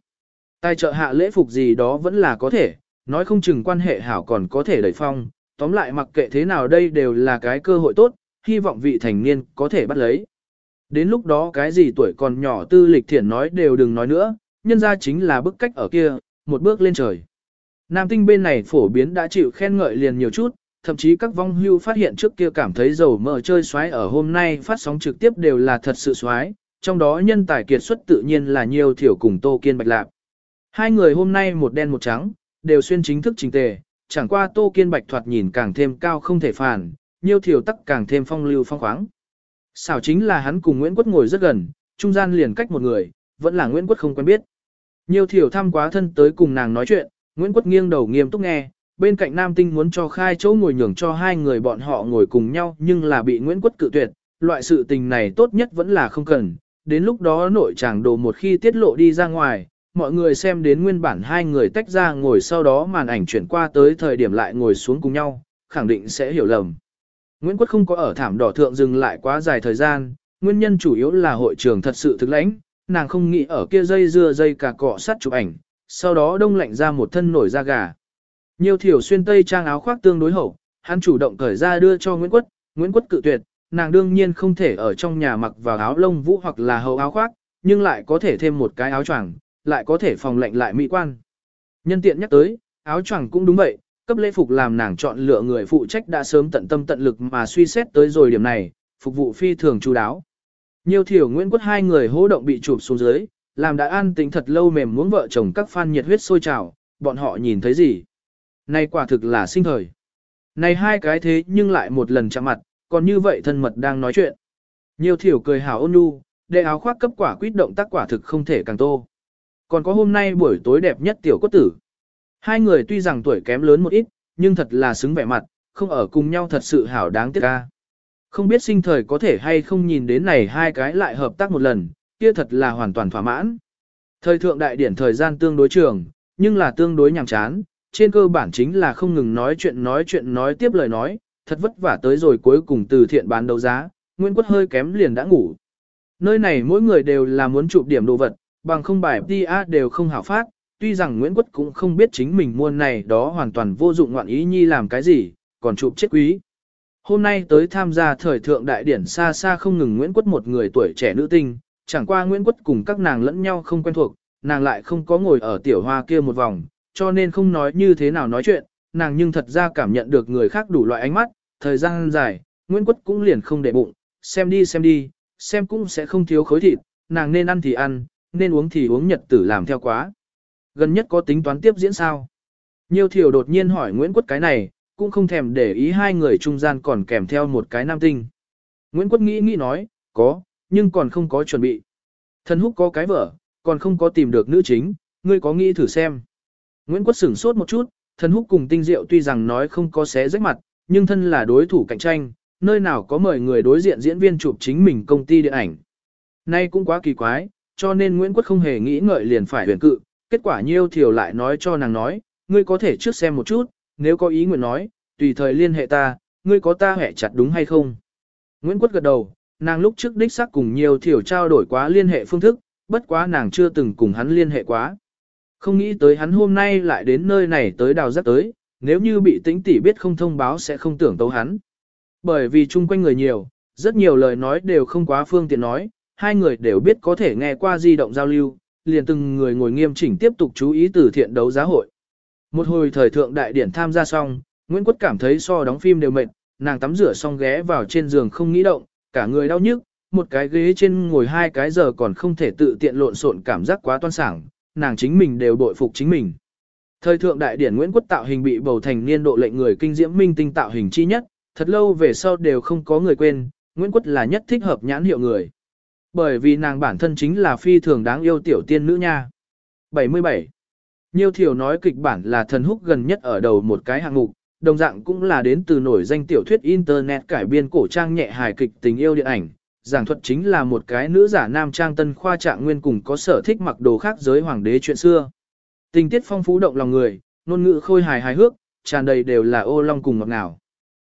Tài trợ hạ lễ phục gì đó vẫn là có thể, nói không chừng quan hệ hảo còn có thể đẩy phong, tóm lại mặc kệ thế nào đây đều là cái cơ hội tốt, hy vọng vị thành niên có thể bắt lấy. Đến lúc đó cái gì tuổi còn nhỏ tư lịch thiển nói đều đừng nói nữa, nhân ra chính là bức cách ở kia, một bước lên trời. Nam tinh bên này phổ biến đã chịu khen ngợi liền nhiều chút, thậm chí các vong hưu phát hiện trước kia cảm thấy dầu mỡ chơi xoái ở hôm nay phát sóng trực tiếp đều là thật sự xoái, trong đó nhân tài kiệt xuất tự nhiên là nhiều thiểu cùng Tô Kiên Bạch Lạp. Hai người hôm nay một đen một trắng, đều xuyên chính thức trình tề, chẳng qua Tô Kiên Bạch thoạt nhìn càng thêm cao không thể phản, nhiều thiểu tắc càng thêm phong lưu phong khoáng. Xảo chính là hắn cùng Nguyễn Quất ngồi rất gần, trung gian liền cách một người, vẫn là Nguyễn Quất không quen biết. Nhiều thiểu thăm quá thân tới cùng nàng nói chuyện, Nguyễn Quất nghiêng đầu nghiêm túc nghe, bên cạnh Nam Tinh muốn cho khai chỗ ngồi nhường cho hai người bọn họ ngồi cùng nhau nhưng là bị Nguyễn Quất cự tuyệt, loại sự tình này tốt nhất vẫn là không cần, đến lúc đó nội chàng đồ một khi tiết lộ đi ra ngoài, mọi người xem đến nguyên bản hai người tách ra ngồi sau đó màn ảnh chuyển qua tới thời điểm lại ngồi xuống cùng nhau, khẳng định sẽ hiểu lầm. Nguyễn Quất không có ở thảm đỏ thượng dừng lại quá dài thời gian, nguyên nhân chủ yếu là hội trường thật sự thực lãnh, nàng không nghĩ ở kia dây dưa dây cả cọ sắt chụp ảnh, sau đó đông lạnh ra một thân nổi da gà. Nhiều thiểu xuyên tây trang áo khoác tương đối hậu, hắn chủ động cởi ra đưa cho Nguyễn Quất, Nguyễn Quất cự tuyệt, nàng đương nhiên không thể ở trong nhà mặc vào áo lông vũ hoặc là hậu áo khoác, nhưng lại có thể thêm một cái áo choàng, lại có thể phòng lạnh lại mỹ quan. Nhân tiện nhắc tới, áo choàng cũng đúng vậy, cấp lễ phục làm nàng chọn lựa người phụ trách đã sớm tận tâm tận lực mà suy xét tới rồi điểm này, phục vụ phi thường chú đáo. Nhiều thiểu Nguyễn Quốc hai người hỗ động bị chụp xuống dưới, làm đã an tính thật lâu mềm muốn vợ chồng các fan nhiệt huyết sôi trào, bọn họ nhìn thấy gì? Này quả thực là sinh thời. Này hai cái thế nhưng lại một lần chạm mặt, còn như vậy thân mật đang nói chuyện. Nhiều thiểu cười hào ôn nhu, để áo khoác cấp quả quyết động tác quả thực không thể càng tô. Còn có hôm nay buổi tối đẹp nhất tiểu cốt tử. Hai người tuy rằng tuổi kém lớn một ít, nhưng thật là xứng vẻ mặt, không ở cùng nhau thật sự hảo đáng tiếc ca. Không biết sinh thời có thể hay không nhìn đến này hai cái lại hợp tác một lần, kia thật là hoàn toàn thỏa mãn. Thời thượng đại điển thời gian tương đối trường, nhưng là tương đối nhàm chán, trên cơ bản chính là không ngừng nói chuyện nói chuyện nói tiếp lời nói, thật vất vả tới rồi cuối cùng từ thiện bán đấu giá, Nguyễn Quất hơi kém liền đã ngủ. Nơi này mỗi người đều là muốn chụp điểm đồ vật, bằng không bài PTA đều không hảo phát, tuy rằng Nguyễn Quất cũng không biết chính mình mua này đó hoàn toàn vô dụng ngoạn ý nhi làm cái gì, còn chụp chết quý. Hôm nay tới tham gia thời thượng đại điển xa xa không ngừng Nguyễn Quất một người tuổi trẻ nữ tinh, chẳng qua Nguyễn Quất cùng các nàng lẫn nhau không quen thuộc, nàng lại không có ngồi ở tiểu hoa kia một vòng, cho nên không nói như thế nào nói chuyện, nàng nhưng thật ra cảm nhận được người khác đủ loại ánh mắt, thời gian dài, Nguyễn Quất cũng liền không để bụng, xem đi xem đi, xem cũng sẽ không thiếu khối thịt, nàng nên ăn thì ăn, nên uống thì uống nhật tử làm theo quá. Gần nhất có tính toán tiếp diễn sao? Nhiều thiểu đột nhiên hỏi Nguyễn Quất cái này, cũng không thèm để ý hai người trung gian còn kèm theo một cái nam tinh. Nguyễn Quất nghĩ nghĩ nói, có, nhưng còn không có chuẩn bị. Thần húc có cái vợ, còn không có tìm được nữ chính, ngươi có nghĩ thử xem. Nguyễn Quất sửng sốt một chút, thần húc cùng tinh diệu tuy rằng nói không có xé rách mặt, nhưng thân là đối thủ cạnh tranh, nơi nào có mời người đối diện diễn viên chụp chính mình công ty điện ảnh. Nay cũng quá kỳ quái, cho nên Nguyễn Quất không hề nghĩ ngợi liền phải huyền cự, kết quả nhiêu thiểu lại nói cho nàng nói, ngươi có thể trước xem một chút, nếu có ý nguyện nói, tùy thời liên hệ ta, ngươi có ta hẹ chặt đúng hay không. Nguyễn Quất gật đầu, nàng lúc trước đích xác cùng nhiều thiểu trao đổi quá liên hệ phương thức, bất quá nàng chưa từng cùng hắn liên hệ quá. Không nghĩ tới hắn hôm nay lại đến nơi này tới đào rất tới, nếu như bị tĩnh tỷ biết không thông báo sẽ không tưởng tấu hắn. Bởi vì chung quanh người nhiều, rất nhiều lời nói đều không quá phương tiện nói, hai người đều biết có thể nghe qua di động giao lưu, liền từng người ngồi nghiêm chỉnh tiếp tục chú ý từ thiện đấu giá hội. Một hồi thời thượng đại điển tham gia xong, Nguyễn Quất cảm thấy so đóng phim đều mệt, nàng tắm rửa xong ghé vào trên giường không nghĩ động, cả người đau nhức, một cái ghế trên ngồi hai cái giờ còn không thể tự tiện lộn xộn cảm giác quá toan sảng, nàng chính mình đều bội phục chính mình. Thời thượng đại điển Nguyễn Quốc tạo hình bị bầu thành niên độ lệnh người kinh diễm minh tinh tạo hình chi nhất, thật lâu về sau đều không có người quên, Nguyễn Quốc là nhất thích hợp nhãn hiệu người. Bởi vì nàng bản thân chính là phi thường đáng yêu tiểu tiên nữ nha. 77. Nhiêu thiểu nói kịch bản là thần húc gần nhất ở đầu một cái hạng mục, đồng dạng cũng là đến từ nổi danh tiểu thuyết Internet cải biên cổ trang nhẹ hài kịch tình yêu điện ảnh, giảng thuật chính là một cái nữ giả nam trang tân khoa trạng nguyên cùng có sở thích mặc đồ khác giới hoàng đế chuyện xưa. Tình tiết phong phú động lòng người, ngôn ngữ khôi hài hài hước, tràn đầy đều là ô long cùng ngọt ngào.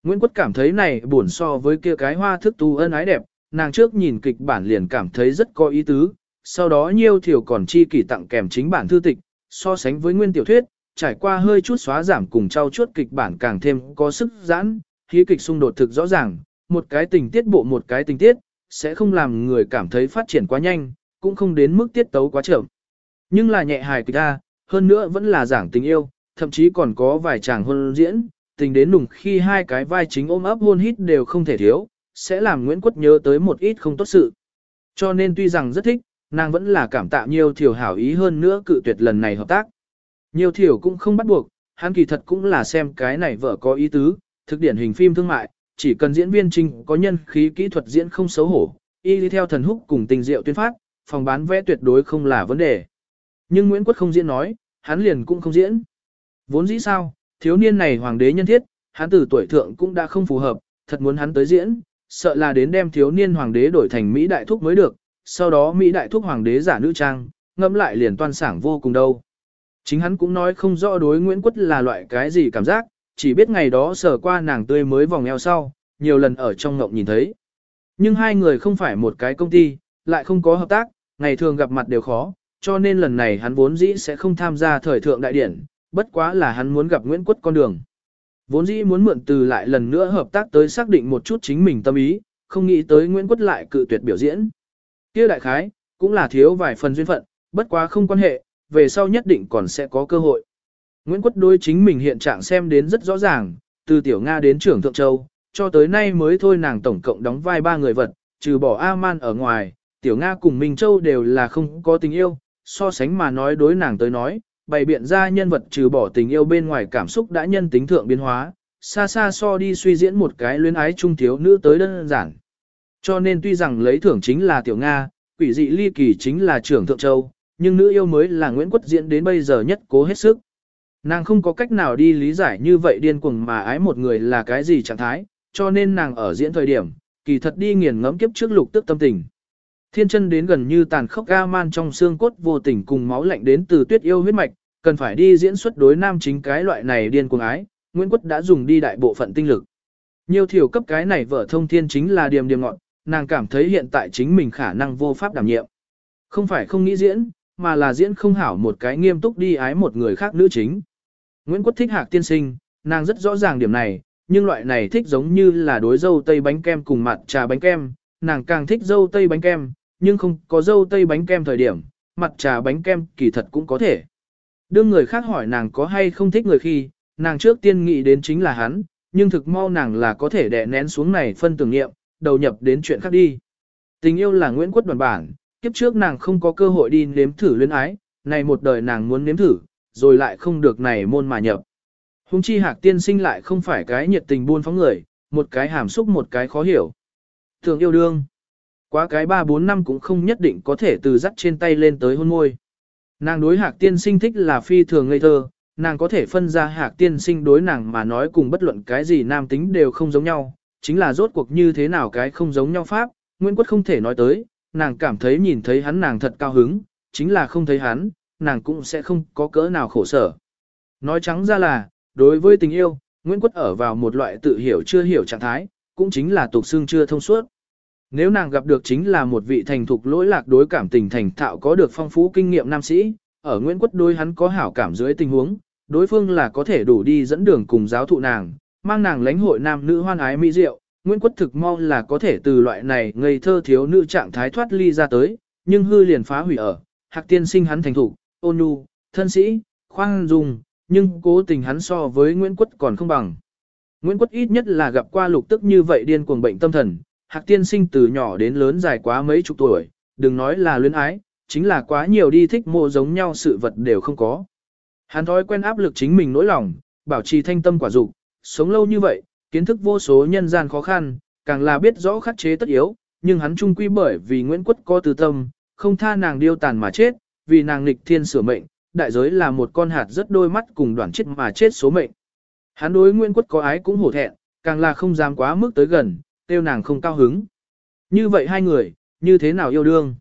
Nguyễn Quất cảm thấy này buồn so với kia cái hoa thức tu ân ái đẹp, nàng trước nhìn kịch bản liền cảm thấy rất có ý tứ, sau đó nhiêu thiểu còn chi kỷ tặng kèm chính bản thư tịch, so sánh với nguyên tiểu thuyết, trải qua hơi chút xóa giảm cùng trao chuốt kịch bản càng thêm có sức giãn, khí kịch xung đột thực rõ ràng, một cái tình tiết bộ một cái tình tiết, sẽ không làm người cảm thấy phát triển quá nhanh, cũng không đến mức tiết tấu quá chậm. Nhưng là nhẹ hài kịch ra, hơn nữa vẫn là giảng tình yêu, thậm chí còn có vài chàng hôn diễn, tình đến nùng khi hai cái vai chính ôm ấp hôn hít đều không thể thiếu, sẽ làm Nguyễn Quất nhớ tới một ít không tốt sự. Cho nên tuy rằng rất thích, nàng vẫn là cảm tạ nhiều thiểu hảo ý hơn nữa cự tuyệt lần này hợp tác. Nhiều thiểu cũng không bắt buộc, hắn kỳ thật cũng là xem cái này vợ có ý tứ, thực điển hình phim thương mại, chỉ cần diễn viên trinh có nhân khí kỹ thuật diễn không xấu hổ, y đi theo thần húc cùng tình diệu tuyên phát, phòng bán vẽ tuyệt đối không là vấn đề. Nhưng Nguyễn Quốc không diễn nói, hắn liền cũng không diễn. Vốn dĩ sao, thiếu niên này hoàng đế nhân thiết, hắn từ tuổi thượng cũng đã không phù hợp, thật muốn hắn tới diễn, sợ là đến đem thiếu niên hoàng đế đổi thành Mỹ đại thúc mới được, sau đó Mỹ đại thúc hoàng đế giả nữ trang, ngẫm lại liền toan sảng vô cùng đâu. Chính hắn cũng nói không rõ đối Nguyễn Quất là loại cái gì cảm giác, chỉ biết ngày đó sờ qua nàng tươi mới vòng eo sau, nhiều lần ở trong ngộng nhìn thấy. Nhưng hai người không phải một cái công ty, lại không có hợp tác, ngày thường gặp mặt đều khó, cho nên lần này hắn vốn dĩ sẽ không tham gia thời thượng đại điển, bất quá là hắn muốn gặp Nguyễn Quất con đường. Vốn dĩ muốn mượn từ lại lần nữa hợp tác tới xác định một chút chính mình tâm ý, không nghĩ tới Nguyễn Quất lại cự tuyệt biểu diễn. Kia đại khái, cũng là thiếu vài phần duyên phận, Bất quá không quan hệ, về sau nhất định còn sẽ có cơ hội. Nguyễn Quất đối chính mình hiện trạng xem đến rất rõ ràng, từ Tiểu Nga đến trưởng Thượng Châu, cho tới nay mới thôi nàng tổng cộng đóng vai ba người vật, trừ bỏ A-man ở ngoài, Tiểu Nga cùng Minh Châu đều là không có tình yêu, so sánh mà nói đối nàng tới nói, bày biện ra nhân vật trừ bỏ tình yêu bên ngoài cảm xúc đã nhân tính thượng biến hóa, xa xa so đi suy diễn một cái luyến ái trung thiếu nữ tới đơn giản. Cho nên tuy rằng lấy thưởng chính là Tiểu Nga, quỷ dị ly kỳ chính là trưởng Thượng Châu, nhưng nữ yêu mới là Nguyễn Quất diễn đến bây giờ nhất cố hết sức. Nàng không có cách nào đi lý giải như vậy điên cuồng mà ái một người là cái gì trạng thái, cho nên nàng ở diễn thời điểm, kỳ thật đi nghiền ngẫm kiếp trước lục tức tâm tình. Thiên chân đến gần như tàn khốc ga man trong xương cốt vô tình cùng máu lạnh đến từ tuyết yêu huyết mạch, cần phải đi diễn xuất đối nam chính cái loại này điên cuồng ái, Nguyễn Quất đã dùng đi đại bộ phận tinh lực. Nhiều thiểu cấp cái này vợ thông thiên chính là điềm điềm ngọn, nàng cảm thấy hiện tại chính mình khả năng vô pháp đảm nhiệm. Không phải không nghĩ diễn, mà là diễn không hảo một cái nghiêm túc đi ái một người khác nữ chính. Nguyễn Quất thích hạc tiên sinh, nàng rất rõ ràng điểm này, nhưng loại này thích giống như là đối dâu tây bánh kem cùng mặt trà bánh kem, nàng càng thích dâu tây bánh kem, nhưng không có dâu tây bánh kem thời điểm, mặt trà bánh kem kỳ thật cũng có thể. Đương người khác hỏi nàng có hay không thích người khi, nàng trước tiên nghĩ đến chính là hắn, nhưng thực mau nàng là có thể đè nén xuống này phân tưởng nghiệm, đầu nhập đến chuyện khác đi. Tình yêu là Nguyễn Quất đoàn bản, kiếp trước nàng không có cơ hội đi nếm thử luyến ái, này một đời nàng muốn nếm thử, rồi lại không được này môn mà nhập. Hùng chi hạc tiên sinh lại không phải cái nhiệt tình buôn phóng người, một cái hàm xúc một cái khó hiểu. Thường yêu đương. Quá cái 3-4 năm cũng không nhất định có thể từ dắt trên tay lên tới hôn môi. Nàng đối hạc tiên sinh thích là phi thường ngây thơ, nàng có thể phân ra hạc tiên sinh đối nàng mà nói cùng bất luận cái gì nam tính đều không giống nhau, chính là rốt cuộc như thế nào cái không giống nhau pháp, Nguyễn Quất không thể nói tới, nàng cảm thấy nhìn thấy hắn nàng thật cao hứng, chính là không thấy hắn, nàng cũng sẽ không có cỡ nào khổ sở. Nói trắng ra là, đối với tình yêu, Nguyễn Quất ở vào một loại tự hiểu chưa hiểu trạng thái, cũng chính là tục xương chưa thông suốt. Nếu nàng gặp được chính là một vị thành thục lỗi lạc đối cảm tình thành thạo có được phong phú kinh nghiệm nam sĩ, ở Nguyễn Quất đối hắn có hảo cảm dưới tình huống, đối phương là có thể đủ đi dẫn đường cùng giáo thụ nàng, mang nàng lãnh hội nam nữ hoan ái mỹ diệu, Nguyễn Quất thực mong là có thể từ loại này ngây thơ thiếu nữ trạng thái thoát ly ra tới, nhưng hư liền phá hủy ở, hạc tiên sinh hắn thành thủ, ôn nhu, thân sĩ, khoan dung, nhưng cố tình hắn so với Nguyễn Quất còn không bằng. Nguyễn Quất ít nhất là gặp qua lục tức như vậy điên cuồng bệnh tâm thần, hạc tiên sinh từ nhỏ đến lớn dài quá mấy chục tuổi, đừng nói là luyến ái, chính là quá nhiều đi thích mộ giống nhau sự vật đều không có. Hắn thói quen áp lực chính mình nỗi lòng, bảo trì thanh tâm quả dục, sống lâu như vậy, kiến thức vô số nhân gian khó khăn, càng là biết rõ khắc chế tất yếu, nhưng hắn trung quy bởi vì Nguyễn Quất có từ tâm, không tha nàng điêu tàn mà chết, vì nàng nghịch thiên sửa mệnh, đại giới là một con hạt rất đôi mắt cùng đoàn chết mà chết số mệnh. Hắn đối Nguyễn Quất có ái cũng hổ thẹn, càng là không dám quá mức tới gần, tiêu nàng không cao hứng. Như vậy hai người, như thế nào yêu đương?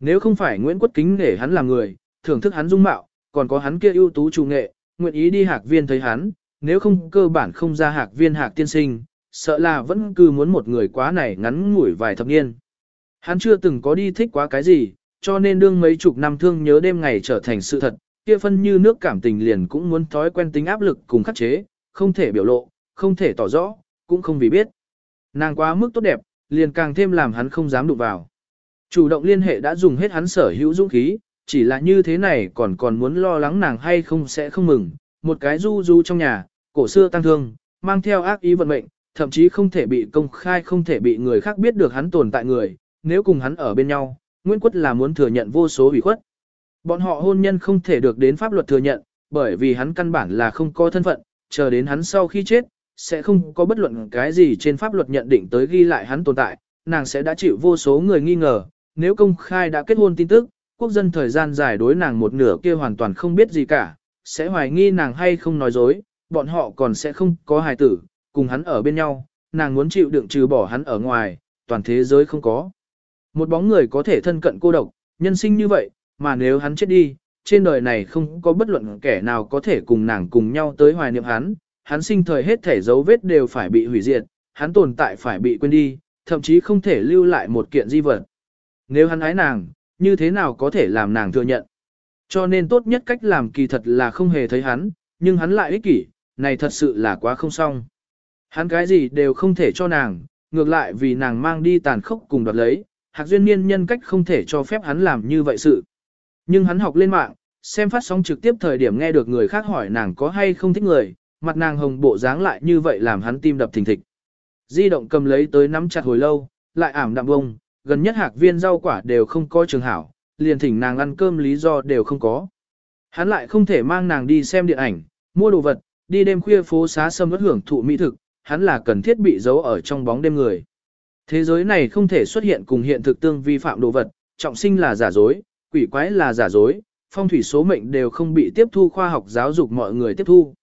Nếu không phải Nguyễn Quất kính để hắn làm người, thưởng thức hắn dung mạo, còn có hắn kia ưu tú trù nghệ, nguyện ý đi hạc viên thấy hắn, nếu không cơ bản không ra hạc viên hạc tiên sinh, sợ là vẫn cứ muốn một người quá này ngắn ngủi vài thập niên. Hắn chưa từng có đi thích quá cái gì, cho nên đương mấy chục năm thương nhớ đêm ngày trở thành sự thật, kia phân như nước cảm tình liền cũng muốn thói quen tính áp lực cùng khắc chế, không thể biểu lộ, không thể tỏ rõ, cũng không vì biết. Nàng quá mức tốt đẹp, liền càng thêm làm hắn không dám đụng vào. Chủ động liên hệ đã dùng hết hắn sở hữu dũng khí, chỉ là như thế này còn còn muốn lo lắng nàng hay không sẽ không mừng. Một cái du du trong nhà, cổ xưa tăng thương, mang theo ác ý vận mệnh, thậm chí không thể bị công khai không thể bị người khác biết được hắn tồn tại người, nếu cùng hắn ở bên nhau, Nguyễn Quất là muốn thừa nhận vô số ủy khuất. Bọn họ hôn nhân không thể được đến pháp luật thừa nhận, bởi vì hắn căn bản là không có thân phận, chờ đến hắn sau khi chết, sẽ không có bất luận cái gì trên pháp luật nhận định tới ghi lại hắn tồn tại, nàng sẽ đã chịu vô số người nghi ngờ, nếu công khai đã kết hôn tin tức, quốc dân thời gian dài đối nàng một nửa kia hoàn toàn không biết gì cả, sẽ hoài nghi nàng hay không nói dối, bọn họ còn sẽ không có hài tử, cùng hắn ở bên nhau, nàng muốn chịu đựng trừ bỏ hắn ở ngoài, toàn thế giới không có. Một bóng người có thể thân cận cô độc, nhân sinh như vậy, mà nếu hắn chết đi, trên đời này không có bất luận kẻ nào có thể cùng nàng cùng nhau tới hoài niệm hắn, hắn sinh thời hết thể dấu vết đều phải bị hủy diệt, hắn tồn tại phải bị quên đi, thậm chí không thể lưu lại một kiện di vật. Nếu hắn ái nàng, như thế nào có thể làm nàng thừa nhận? Cho nên tốt nhất cách làm kỳ thật là không hề thấy hắn, nhưng hắn lại ích kỷ, này thật sự là quá không xong. Hắn cái gì đều không thể cho nàng, ngược lại vì nàng mang đi tàn khốc cùng đoạt lấy, Hạc Duyên Niên nhân cách không thể cho phép hắn làm như vậy sự. Nhưng hắn học lên mạng, xem phát sóng trực tiếp thời điểm nghe được người khác hỏi nàng có hay không thích người, mặt nàng hồng bộ dáng lại như vậy làm hắn tim đập thình thịch. Di động cầm lấy tới nắm chặt hồi lâu, lại ảm đạm bông, gần nhất hạc viên rau quả đều không có trường hảo, liền thỉnh nàng ăn cơm lý do đều không có. Hắn lại không thể mang nàng đi xem điện ảnh, mua đồ vật, đi đêm khuya phố xá sâm vất hưởng thụ mỹ thực, hắn là cần thiết bị giấu ở trong bóng đêm người. Thế giới này không thể xuất hiện cùng hiện thực tương vi phạm đồ vật, trọng sinh là giả dối, quỷ quái là giả dối, phong thủy số mệnh đều không bị tiếp thu khoa học giáo dục mọi người tiếp thu.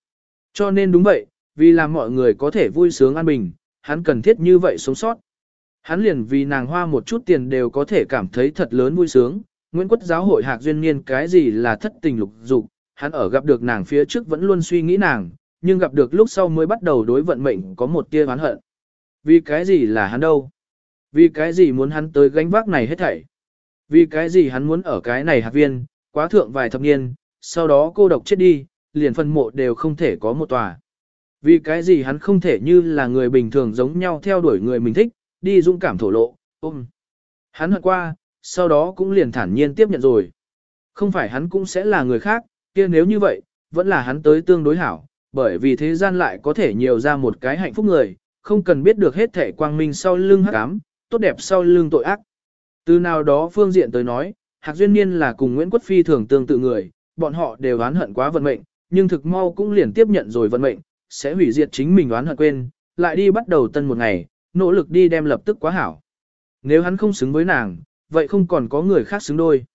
Cho nên đúng vậy, vì làm mọi người có thể vui sướng an bình, hắn cần thiết như vậy sống sót. Hắn liền vì nàng hoa một chút tiền đều có thể cảm thấy thật lớn vui sướng. Nguyễn Quất giáo hội hạc duyên niên cái gì là thất tình lục dục, hắn ở gặp được nàng phía trước vẫn luôn suy nghĩ nàng, nhưng gặp được lúc sau mới bắt đầu đối vận mệnh có một tia oán hận. Vì cái gì là hắn đâu? Vì cái gì muốn hắn tới gánh vác này hết thảy? Vì cái gì hắn muốn ở cái này hạt viên, quá thượng vài thập niên, sau đó cô độc chết đi, liền phân mộ đều không thể có một tòa. Vì cái gì hắn không thể như là người bình thường giống nhau theo đuổi người mình thích, đi dũng cảm thổ lộ, ôm. Hắn hận qua, sau đó cũng liền thản nhiên tiếp nhận rồi. Không phải hắn cũng sẽ là người khác, kia nếu như vậy, vẫn là hắn tới tương đối hảo, bởi vì thế gian lại có thể nhiều ra một cái hạnh phúc người, không cần biết được hết thể quang minh sau lưng hắc ám, tốt đẹp sau lưng tội ác. Từ nào đó phương diện tới nói, Hạc Duyên Niên là cùng Nguyễn Quốc Phi thường tương tự người, bọn họ đều oán hận quá vận mệnh, nhưng thực mau cũng liền tiếp nhận rồi vận mệnh, sẽ hủy diệt chính mình oán hận quên, lại đi bắt đầu tân một ngày, nỗ lực đi đem lập tức quá hảo. Nếu hắn không xứng với nàng, vậy không còn có người khác xứng đôi.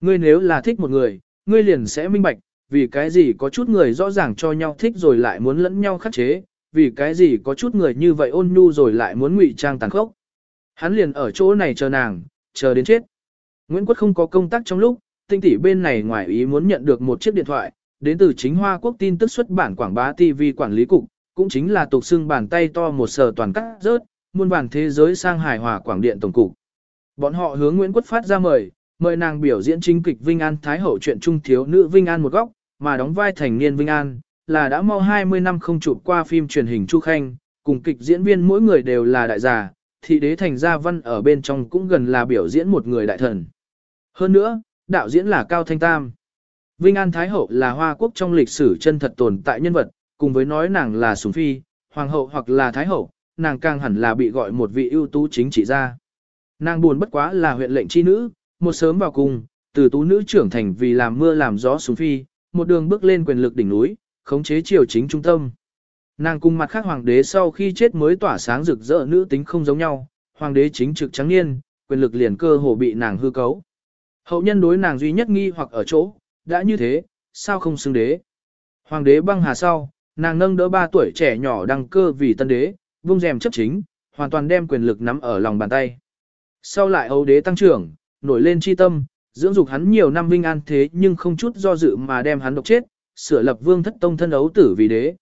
Ngươi nếu là thích một người, ngươi liền sẽ minh bạch, vì cái gì có chút người rõ ràng cho nhau thích rồi lại muốn lẫn nhau khắc chế, vì cái gì có chút người như vậy ôn nhu rồi lại muốn ngụy trang tàn khốc. Hắn liền ở chỗ này chờ nàng, chờ đến chết. Nguyễn Quốc không có công tác trong lúc, tinh tỷ bên này ngoài ý muốn nhận được một chiếc điện thoại, đến từ chính Hoa Quốc tin tức xuất bản quảng bá TV quản lý cục, cũng chính là tục xưng bàn tay to một sở toàn cắt rớt, muôn bản thế giới sang hài hòa quảng điện tổng cục. Bọn họ hướng Nguyễn Quốc phát ra mời, mời nàng biểu diễn chính kịch Vinh An Thái Hậu chuyện trung thiếu nữ Vinh An một góc, mà đóng vai thành niên Vinh An, là đã mau 20 năm không chụp qua phim truyền hình Chu Khanh, cùng kịch diễn viên mỗi người đều là đại già, thị đế thành gia văn ở bên trong cũng gần là biểu diễn một người đại thần. Hơn nữa, đạo diễn là Cao Thanh Tam. Vinh An Thái Hậu là Hoa Quốc trong lịch sử chân thật tồn tại nhân vật, cùng với nói nàng là Sùng Phi, Hoàng hậu hoặc là Thái Hậu, nàng càng hẳn là bị gọi một vị ưu tú chính trị gia. Nàng buồn bất quá là huyện lệnh chi nữ, một sớm vào cùng, từ tú nữ trưởng thành vì làm mưa làm gió xuống Phi, một đường bước lên quyền lực đỉnh núi, khống chế triều chính trung tâm. Nàng cùng mặt khác hoàng đế sau khi chết mới tỏa sáng rực rỡ nữ tính không giống nhau, hoàng đế chính trực trắng niên, quyền lực liền cơ hồ bị nàng hư cấu. Hậu nhân đối nàng duy nhất nghi hoặc ở chỗ, đã như thế, sao không xưng đế? Hoàng đế băng hà sau, nàng nâng đỡ ba tuổi trẻ nhỏ đăng cơ vì tân đế, vung rèm chấp chính, hoàn toàn đem quyền lực nắm ở lòng bàn tay. Sau lại Âu đế tăng trưởng, nổi lên chi tâm, dưỡng dục hắn nhiều năm vinh an thế nhưng không chút do dự mà đem hắn độc chết, sửa lập vương thất tông thân ấu tử vì đế.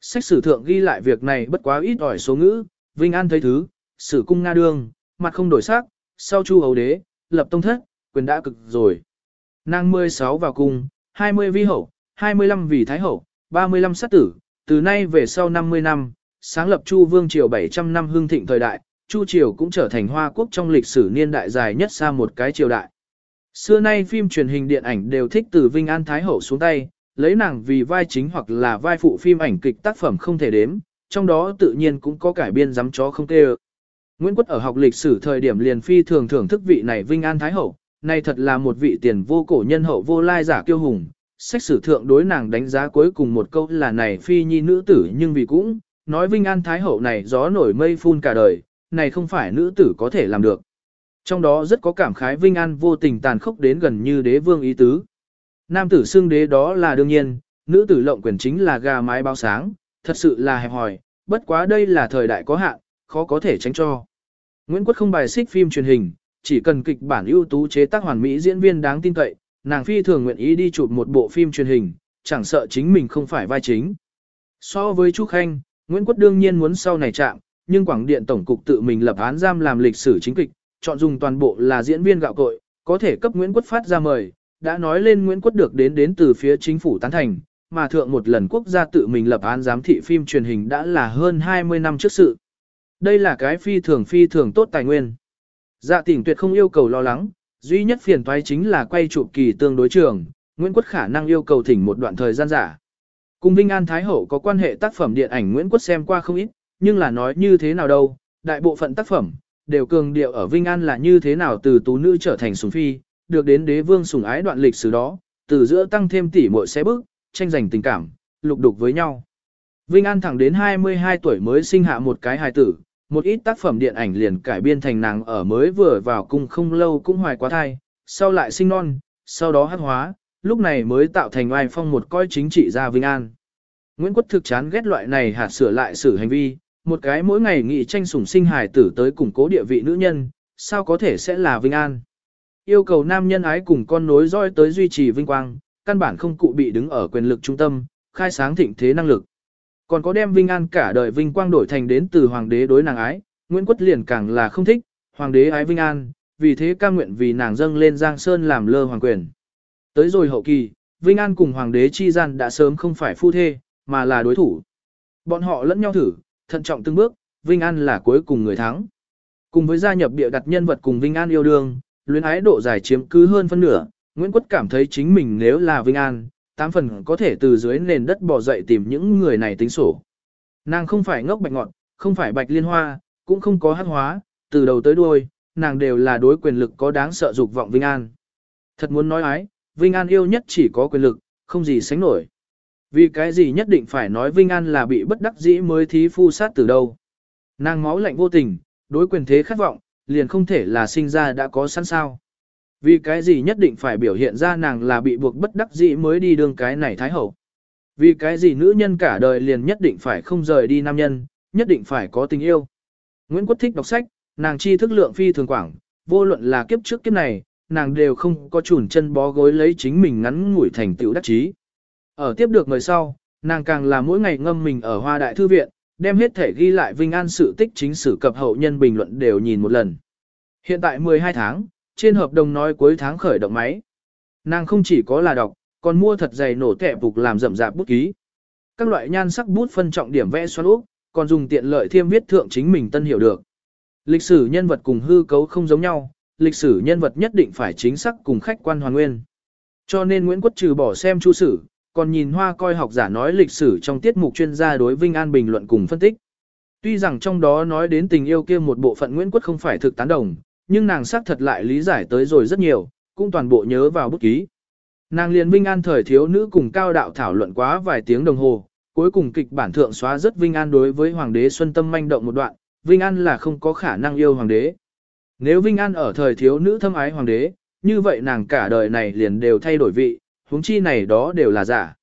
Sách sử thượng ghi lại việc này bất quá ít ỏi số ngữ, vinh an thấy thứ, sử cung Nga đương, mặt không đổi sắc, sau chu hầu đế, lập tông thất, quyền đã cực rồi. Nàng 16 vào cung, 20 vi hậu, 25 vì thái hậu, 35 sát tử, từ nay về sau 50 năm, sáng lập Chu Vương Triều 700 năm hương thịnh thời đại, Chu Triều cũng trở thành Hoa Quốc trong lịch sử niên đại dài nhất xa một cái triều đại. Xưa nay phim truyền hình điện ảnh đều thích từ Vinh An Thái Hậu xuống tay, lấy nàng vì vai chính hoặc là vai phụ phim ảnh kịch tác phẩm không thể đếm, trong đó tự nhiên cũng có cải biên giám chó không tê Nguyễn Quất ở học lịch sử thời điểm liền phi thường thưởng thức vị này Vinh An Thái Hậu, này thật là một vị tiền vô cổ nhân hậu vô lai giả kiêu hùng. Sách sử thượng đối nàng đánh giá cuối cùng một câu là này phi nhi nữ tử nhưng vì cũng, nói Vinh An Thái Hậu này gió nổi mây phun cả đời, này không phải nữ tử có thể làm được. Trong đó rất có cảm khái Vinh An vô tình tàn khốc đến gần như đế vương ý tứ. Nam tử xưng đế đó là đương nhiên, nữ tử lộng quyền chính là gà mái báo sáng, thật sự là hẹp hòi, bất quá đây là thời đại có hạn, khó có thể tránh cho. Nguyễn Quốc không bài xích phim truyền hình, chỉ cần kịch bản ưu tú chế tác hoàn mỹ diễn viên đáng tin cậy, nàng phi thường nguyện ý đi chụp một bộ phim truyền hình, chẳng sợ chính mình không phải vai chính. So với Chu Khanh, Nguyễn Quốc đương nhiên muốn sau này chạm, nhưng Quảng Điện Tổng cục tự mình lập án giam làm lịch sử chính kịch, chọn dùng toàn bộ là diễn viên gạo cội, có thể cấp Nguyễn Quốc phát ra mời, đã nói lên Nguyễn Quốc được đến đến từ phía chính phủ tán thành, mà thượng một lần quốc gia tự mình lập án giám thị phim truyền hình đã là hơn 20 năm trước sự. Đây là cái phi thường phi thường tốt tài nguyên. Dạ tỉnh tuyệt không yêu cầu lo lắng, Duy nhất phiền toái chính là quay chụp kỳ tương đối trường, Nguyễn Quất khả năng yêu cầu thỉnh một đoạn thời gian giả. Cùng Vinh An Thái Hậu có quan hệ tác phẩm điện ảnh Nguyễn Quất xem qua không ít, nhưng là nói như thế nào đâu, đại bộ phận tác phẩm, đều cường điệu ở Vinh An là như thế nào từ tú nữ trở thành sùng phi, được đến đế vương sùng ái đoạn lịch sử đó, từ giữa tăng thêm tỉ muội xé bước, tranh giành tình cảm, lục đục với nhau. Vinh An thẳng đến 22 tuổi mới sinh hạ một cái hài tử, một ít tác phẩm điện ảnh liền cải biên thành nàng ở mới vừa vào cung không lâu cũng hoài quá thai, sau lại sinh non, sau đó hát hóa, lúc này mới tạo thành oai phong một coi chính trị gia Vinh An. Nguyễn Quốc thực chán ghét loại này hạt sửa lại xử hành vi, một cái mỗi ngày nghị tranh sủng sinh hài tử tới củng cố địa vị nữ nhân, sao có thể sẽ là Vinh An. Yêu cầu nam nhân ái cùng con nối roi tới duy trì vinh quang, căn bản không cụ bị đứng ở quyền lực trung tâm, khai sáng thịnh thế năng lực. Còn có đem Vinh An cả đời vinh quang đổi thành đến từ hoàng đế đối nàng ái, Nguyễn Quất liền càng là không thích, hoàng đế ái Vinh An, vì thế ca nguyện vì nàng dâng lên Giang Sơn làm lơ hoàng quyền. Tới rồi hậu kỳ, Vinh An cùng hoàng đế chi gian đã sớm không phải phu thê, mà là đối thủ. Bọn họ lẫn nhau thử, thận trọng từng bước, Vinh An là cuối cùng người thắng. Cùng với gia nhập địa đặt nhân vật cùng Vinh An yêu đương, luyến ái độ dài chiếm cứ hơn phân nửa, Nguyễn Quất cảm thấy chính mình nếu là Vinh An, tám phần có thể từ dưới nền đất bò dậy tìm những người này tính sổ. Nàng không phải ngốc bạch ngọn, không phải bạch liên hoa, cũng không có hát hóa, từ đầu tới đuôi, nàng đều là đối quyền lực có đáng sợ dục vọng Vinh An. Thật muốn nói ái, Vinh An yêu nhất chỉ có quyền lực, không gì sánh nổi. Vì cái gì nhất định phải nói Vinh An là bị bất đắc dĩ mới thí phu sát từ đâu. Nàng máu lạnh vô tình, đối quyền thế khát vọng, liền không thể là sinh ra đã có sẵn sao. Vì cái gì nhất định phải biểu hiện ra nàng là bị buộc bất đắc dĩ mới đi đường cái này thái hậu. Vì cái gì nữ nhân cả đời liền nhất định phải không rời đi nam nhân, nhất định phải có tình yêu. Nguyễn Quốc thích đọc sách, nàng chi thức lượng phi thường quảng, vô luận là kiếp trước kiếp này, nàng đều không có chùn chân bó gối lấy chính mình ngắn ngủi thành tựu đắc chí. Ở tiếp được người sau, nàng càng là mỗi ngày ngâm mình ở hoa đại thư viện, đem hết thể ghi lại vinh an sự tích chính sử cập hậu nhân bình luận đều nhìn một lần. Hiện tại 12 tháng, trên hợp đồng nói cuối tháng khởi động máy. Nàng không chỉ có là đọc, còn mua thật dày nổ kẹp phục làm rậm rạp bút ký. Các loại nhan sắc bút phân trọng điểm vẽ xoắn úp, còn dùng tiện lợi thêm viết thượng chính mình tân hiểu được. Lịch sử nhân vật cùng hư cấu không giống nhau, lịch sử nhân vật nhất định phải chính xác cùng khách quan hoàn nguyên. Cho nên Nguyễn Quốc trừ bỏ xem chu sử, còn nhìn hoa coi học giả nói lịch sử trong tiết mục chuyên gia đối Vinh An bình luận cùng phân tích. Tuy rằng trong đó nói đến tình yêu kia một bộ phận Nguyễn Quốc không phải thực tán đồng, nhưng nàng xác thật lại lý giải tới rồi rất nhiều, cũng toàn bộ nhớ vào bút ký. Nàng liền Vinh An thời thiếu nữ cùng cao đạo thảo luận quá vài tiếng đồng hồ, cuối cùng kịch bản thượng xóa rất Vinh An đối với Hoàng đế Xuân Tâm manh động một đoạn, Vinh An là không có khả năng yêu Hoàng đế. Nếu Vinh An ở thời thiếu nữ thâm ái Hoàng đế, như vậy nàng cả đời này liền đều thay đổi vị, huống chi này đó đều là giả.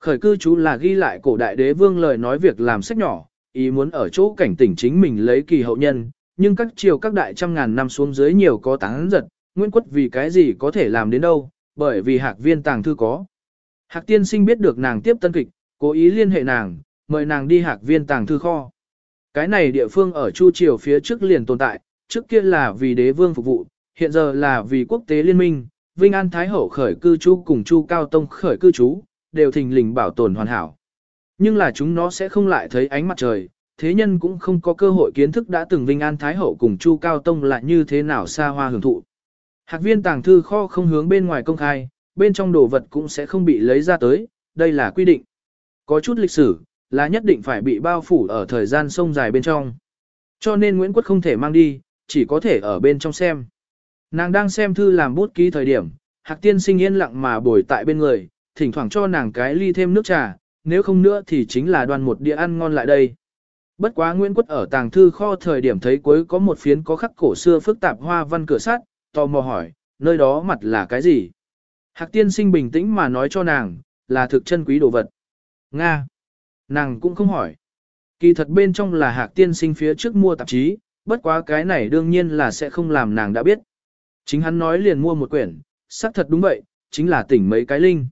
Khởi cư chú là ghi lại cổ đại đế vương lời nói việc làm sách nhỏ, ý muốn ở chỗ cảnh tỉnh chính mình lấy kỳ hậu nhân, nhưng các triều các đại trăm ngàn năm xuống dưới nhiều có táng giật, Nguyễn Quất vì cái gì có thể làm đến đâu, bởi vì hạc viên tàng thư có. Hạc tiên sinh biết được nàng tiếp tân kịch, cố ý liên hệ nàng, mời nàng đi hạc viên tàng thư kho. Cái này địa phương ở Chu Triều phía trước liền tồn tại, trước kia là vì đế vương phục vụ, hiện giờ là vì quốc tế liên minh, Vinh An Thái Hậu khởi cư trú cùng Chu Cao Tông khởi cư trú, đều thình lình bảo tồn hoàn hảo. Nhưng là chúng nó sẽ không lại thấy ánh mặt trời, thế nhân cũng không có cơ hội kiến thức đã từng Vinh An Thái Hậu cùng Chu Cao Tông là như thế nào xa hoa hưởng thụ. Hạc viên tàng thư kho không hướng bên ngoài công khai, bên trong đồ vật cũng sẽ không bị lấy ra tới, đây là quy định. Có chút lịch sử, là nhất định phải bị bao phủ ở thời gian sông dài bên trong. Cho nên Nguyễn Quốc không thể mang đi, chỉ có thể ở bên trong xem. Nàng đang xem thư làm bút ký thời điểm, Hạc tiên sinh yên lặng mà bồi tại bên người, thỉnh thoảng cho nàng cái ly thêm nước trà, nếu không nữa thì chính là đoan một đĩa ăn ngon lại đây. Bất quá Nguyễn Quất ở tàng thư kho thời điểm thấy cuối có một phiến có khắc cổ xưa phức tạp hoa văn cửa sắt, tò mò hỏi, nơi đó mặt là cái gì? Hạc tiên sinh bình tĩnh mà nói cho nàng, là thực chân quý đồ vật. Nga. Nàng cũng không hỏi. Kỳ thật bên trong là hạc tiên sinh phía trước mua tạp chí, bất quá cái này đương nhiên là sẽ không làm nàng đã biết. Chính hắn nói liền mua một quyển, xác thật đúng vậy, chính là tỉnh mấy cái linh.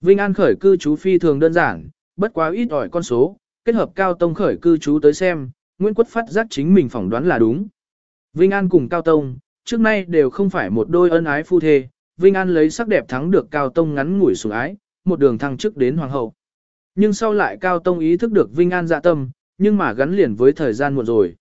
Vinh An khởi cư trú phi thường đơn giản, bất quá ít ỏi con số, kết hợp Cao Tông khởi cư trú tới xem, Nguyễn Quất phát giác chính mình phỏng đoán là đúng. Vinh An cùng Cao Tông, trước nay đều không phải một đôi ân ái phu thê, Vinh An lấy sắc đẹp thắng được Cao Tông ngắn ngủi sủng ái, một đường thăng chức đến hoàng hậu. Nhưng sau lại Cao Tông ý thức được Vinh An dạ tâm, nhưng mà gắn liền với thời gian muộn rồi.